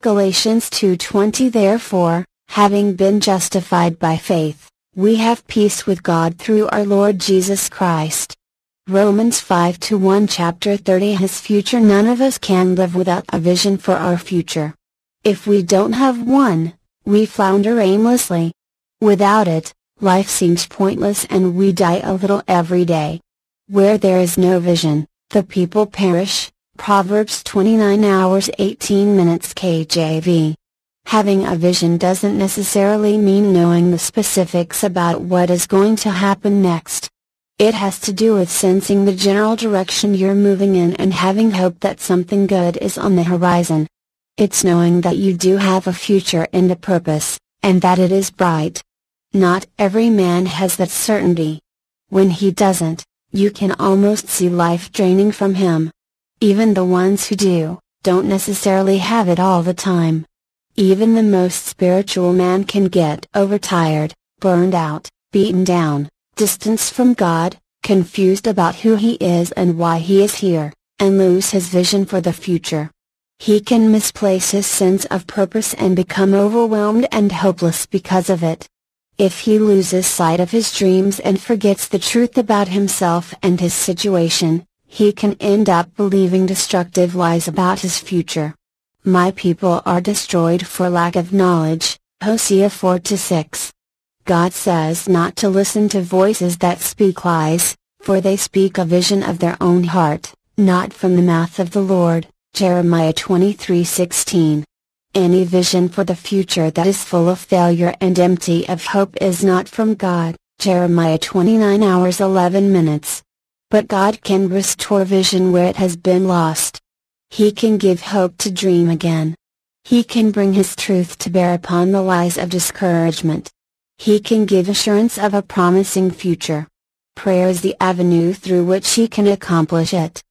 Galatians 2:20 Therefore, having been justified by faith, we have peace with God through our Lord Jesus Christ. Romans 5 to 1 chapter 30 His future None of us can live without a vision for our future. If we don't have one, we flounder aimlessly. Without it, life seems pointless and we die a little every day. Where there is no vision, the people perish. Proverbs 29 hours 18 minutes KJV. Having a vision doesn't necessarily mean knowing the specifics about what is going to happen next. It has to do with sensing the general direction you're moving in and having hope that something good is on the horizon. It's knowing that you do have a future and a purpose, and that it is bright. Not every man has that certainty. When he doesn't, you can almost see life draining from him. Even the ones who do, don't necessarily have it all the time. Even the most spiritual man can get overtired, burned out, beaten down, distanced from God, confused about who he is and why he is here, and lose his vision for the future. He can misplace his sense of purpose and become overwhelmed and hopeless because of it. If he loses sight of his dreams and forgets the truth about himself and his situation, he can end up believing destructive lies about his future. My people are destroyed for lack of knowledge, Hosea 4 6. God says not to listen to voices that speak lies, for they speak a vision of their own heart, not from the mouth of the Lord, Jeremiah 23:16. Any vision for the future that is full of failure and empty of hope is not from God, Jeremiah 29 hours 11 minutes. But God can restore vision where it has been lost. He can give hope to dream again. He can bring His truth to bear upon the lies of discouragement. He can give assurance of a promising future. Prayer is the avenue through which he can accomplish it.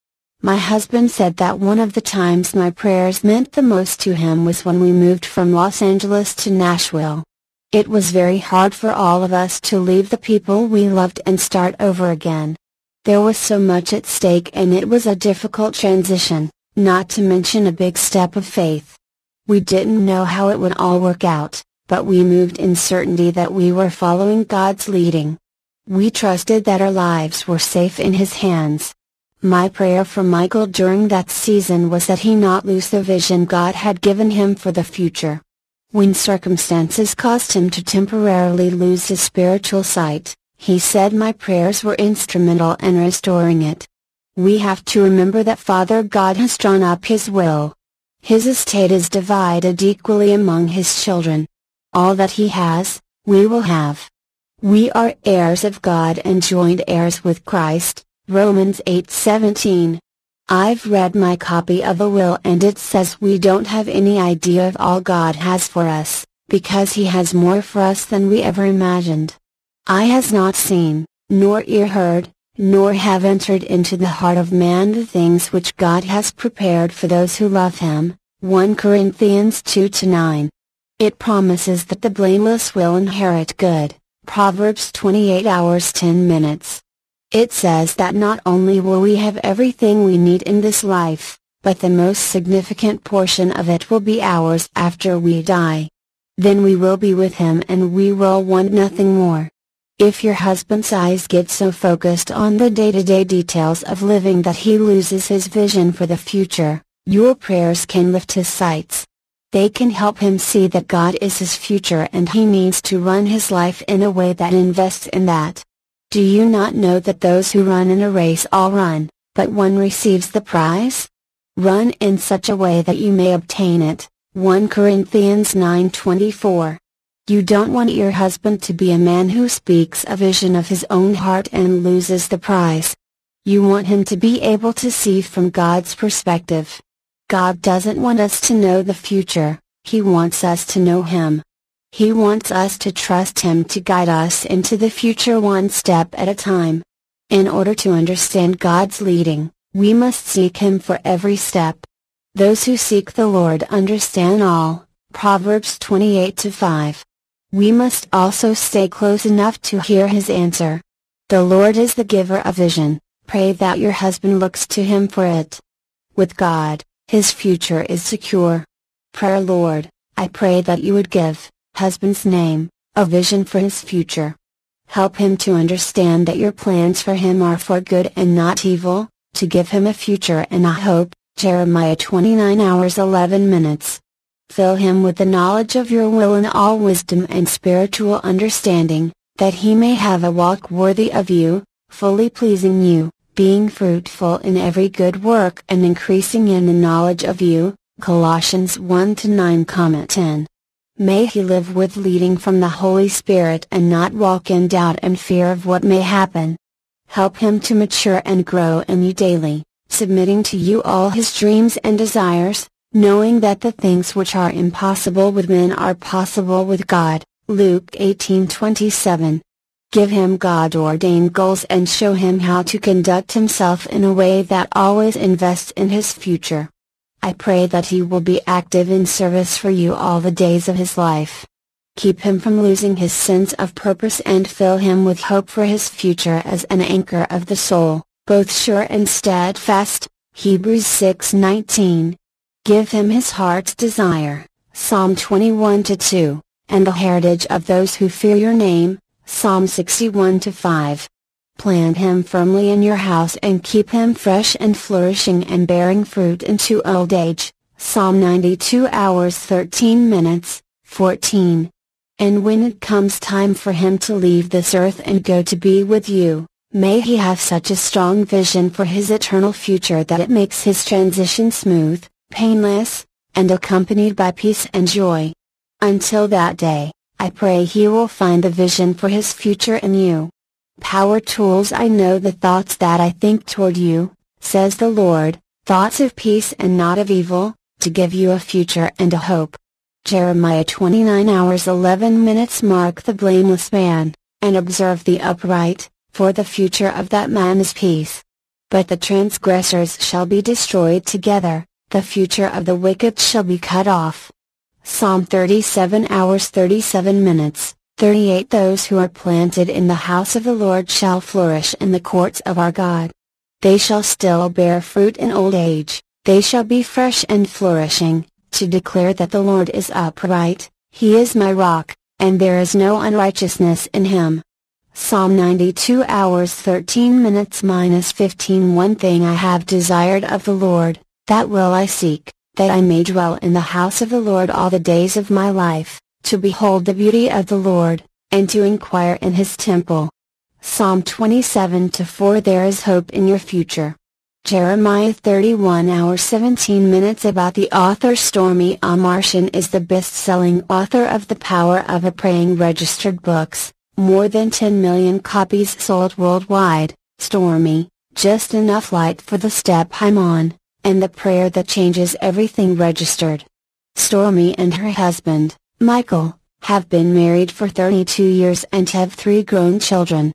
My husband said that one of the times my prayers meant the most to him was when we moved from Los Angeles to Nashville. It was very hard for all of us to leave the people we loved and start over again. There was so much at stake and it was a difficult transition, not to mention a big step of faith. We didn't know how it would all work out, but we moved in certainty that we were following God's leading. We trusted that our lives were safe in His hands, my prayer for Michael during that season was that he not lose the vision God had given him for the future. When circumstances caused him to temporarily lose his spiritual sight, he said my prayers were instrumental in restoring it. We have to remember that Father God has drawn up His will. His estate is divided equally among His children. All that He has, we will have. We are heirs of God and joint heirs with Christ, Romans 8:17. I've read my copy of the will and it says we don't have any idea of all God has for us, because He has more for us than we ever imagined. Eye has not seen, nor ear heard, nor have entered into the heart of man the things which God has prepared for those who love Him. 1 Corinthians 2 9. It promises that the blameless will inherit good. Proverbs 28 hours 10 minutes. It says that not only will we have everything we need in this life, but the most significant portion of it will be ours after we die. Then we will be with Him and we will want nothing more. If your husband's eyes get so focused on the day to day details of living that he loses his vision for the future, your prayers can lift his sights. They can help him see that God is his future and he needs to run his life in a way that invests in that. Do you not know that those who run in a race all run, but one receives the prize? Run in such a way that you may obtain it. 1 Corinthians 9:24. You don't want your husband to be a man who speaks a vision of his own heart and loses the prize. You want him to be able to see from God's perspective. God doesn't want us to know the future, He wants us to know Him. He wants us to trust Him to guide us into the future one step at a time. In order to understand God's leading, we must seek Him for every step. Those who seek the Lord understand all. Proverbs 28 5. We must also stay close enough to hear His answer. The Lord is the giver of vision, pray that your husband looks to Him for it. With God, His future is secure. Prayer Lord, I pray that you would give, husband's name, a vision for his future. Help him to understand that your plans for him are for good and not evil, to give him a future and a hope, Jeremiah 29 hours 11 minutes. Fill him with the knowledge of your will and all wisdom and spiritual understanding, that he may have a walk worthy of you, fully pleasing you, being fruitful in every good work and increasing in the knowledge of you, Colossians 1 9 10. May he live with leading from the Holy Spirit and not walk in doubt and fear of what may happen. Help him to mature and grow in you daily, submitting to you all his dreams and desires, knowing that the things which are impossible with men are possible with God. Luke 18:27. Give him God-ordained goals and show him how to conduct himself in a way that always invests in his future. I pray that he will be active in service for you all the days of his life. Keep him from losing his sense of purpose and fill him with hope for his future as an anchor of the soul, both sure and steadfast. Hebrews 6:19. Give him his heart's desire, Psalm 21 2, and the heritage of those who fear your name, Psalm 61 5. Plant him firmly in your house and keep him fresh and flourishing and bearing fruit into old age. Psalm 92 hours 13 minutes, 14. And when it comes time for him to leave this earth and go to be with you, may he have such a strong vision for his eternal future that it makes his transition smooth, painless, and accompanied by peace and joy. Until that day, I pray he will find the vision for his future in you. Power tools I know the thoughts that I think toward you, says the Lord, thoughts of peace and not of evil, to give you a future and a hope. Jeremiah 29 hours 11 minutes Mark the blameless man, and observe the upright, for the future of that man is peace. But the transgressors shall be destroyed together, the future of the wicked shall be cut off. Psalm 37 hours 37 minutes, 38 Those who are planted in the house of the Lord shall flourish in the courts of our God. They shall still bear fruit in old age, they shall be fresh and flourishing, to declare that the Lord is upright, He is my rock, and there is no unrighteousness in Him. Psalm 92 hours 13 minutes minus 15 One thing I have desired of the Lord, that will I seek, that I may dwell in the house of the Lord all the days of my life, to behold the beauty of the Lord, and to inquire in His temple. Psalm 27 to 4 There is hope in your future. Jeremiah 31 hours 17 minutes About the author Stormie Omartian is the best-selling author of The Power of a Praying registered books, more than 10 million copies sold worldwide, Stormie, just enough light for the step I'm on, and the prayer that changes everything registered. Stormie and her husband, Michael, have been married for 32 years and have three grown children.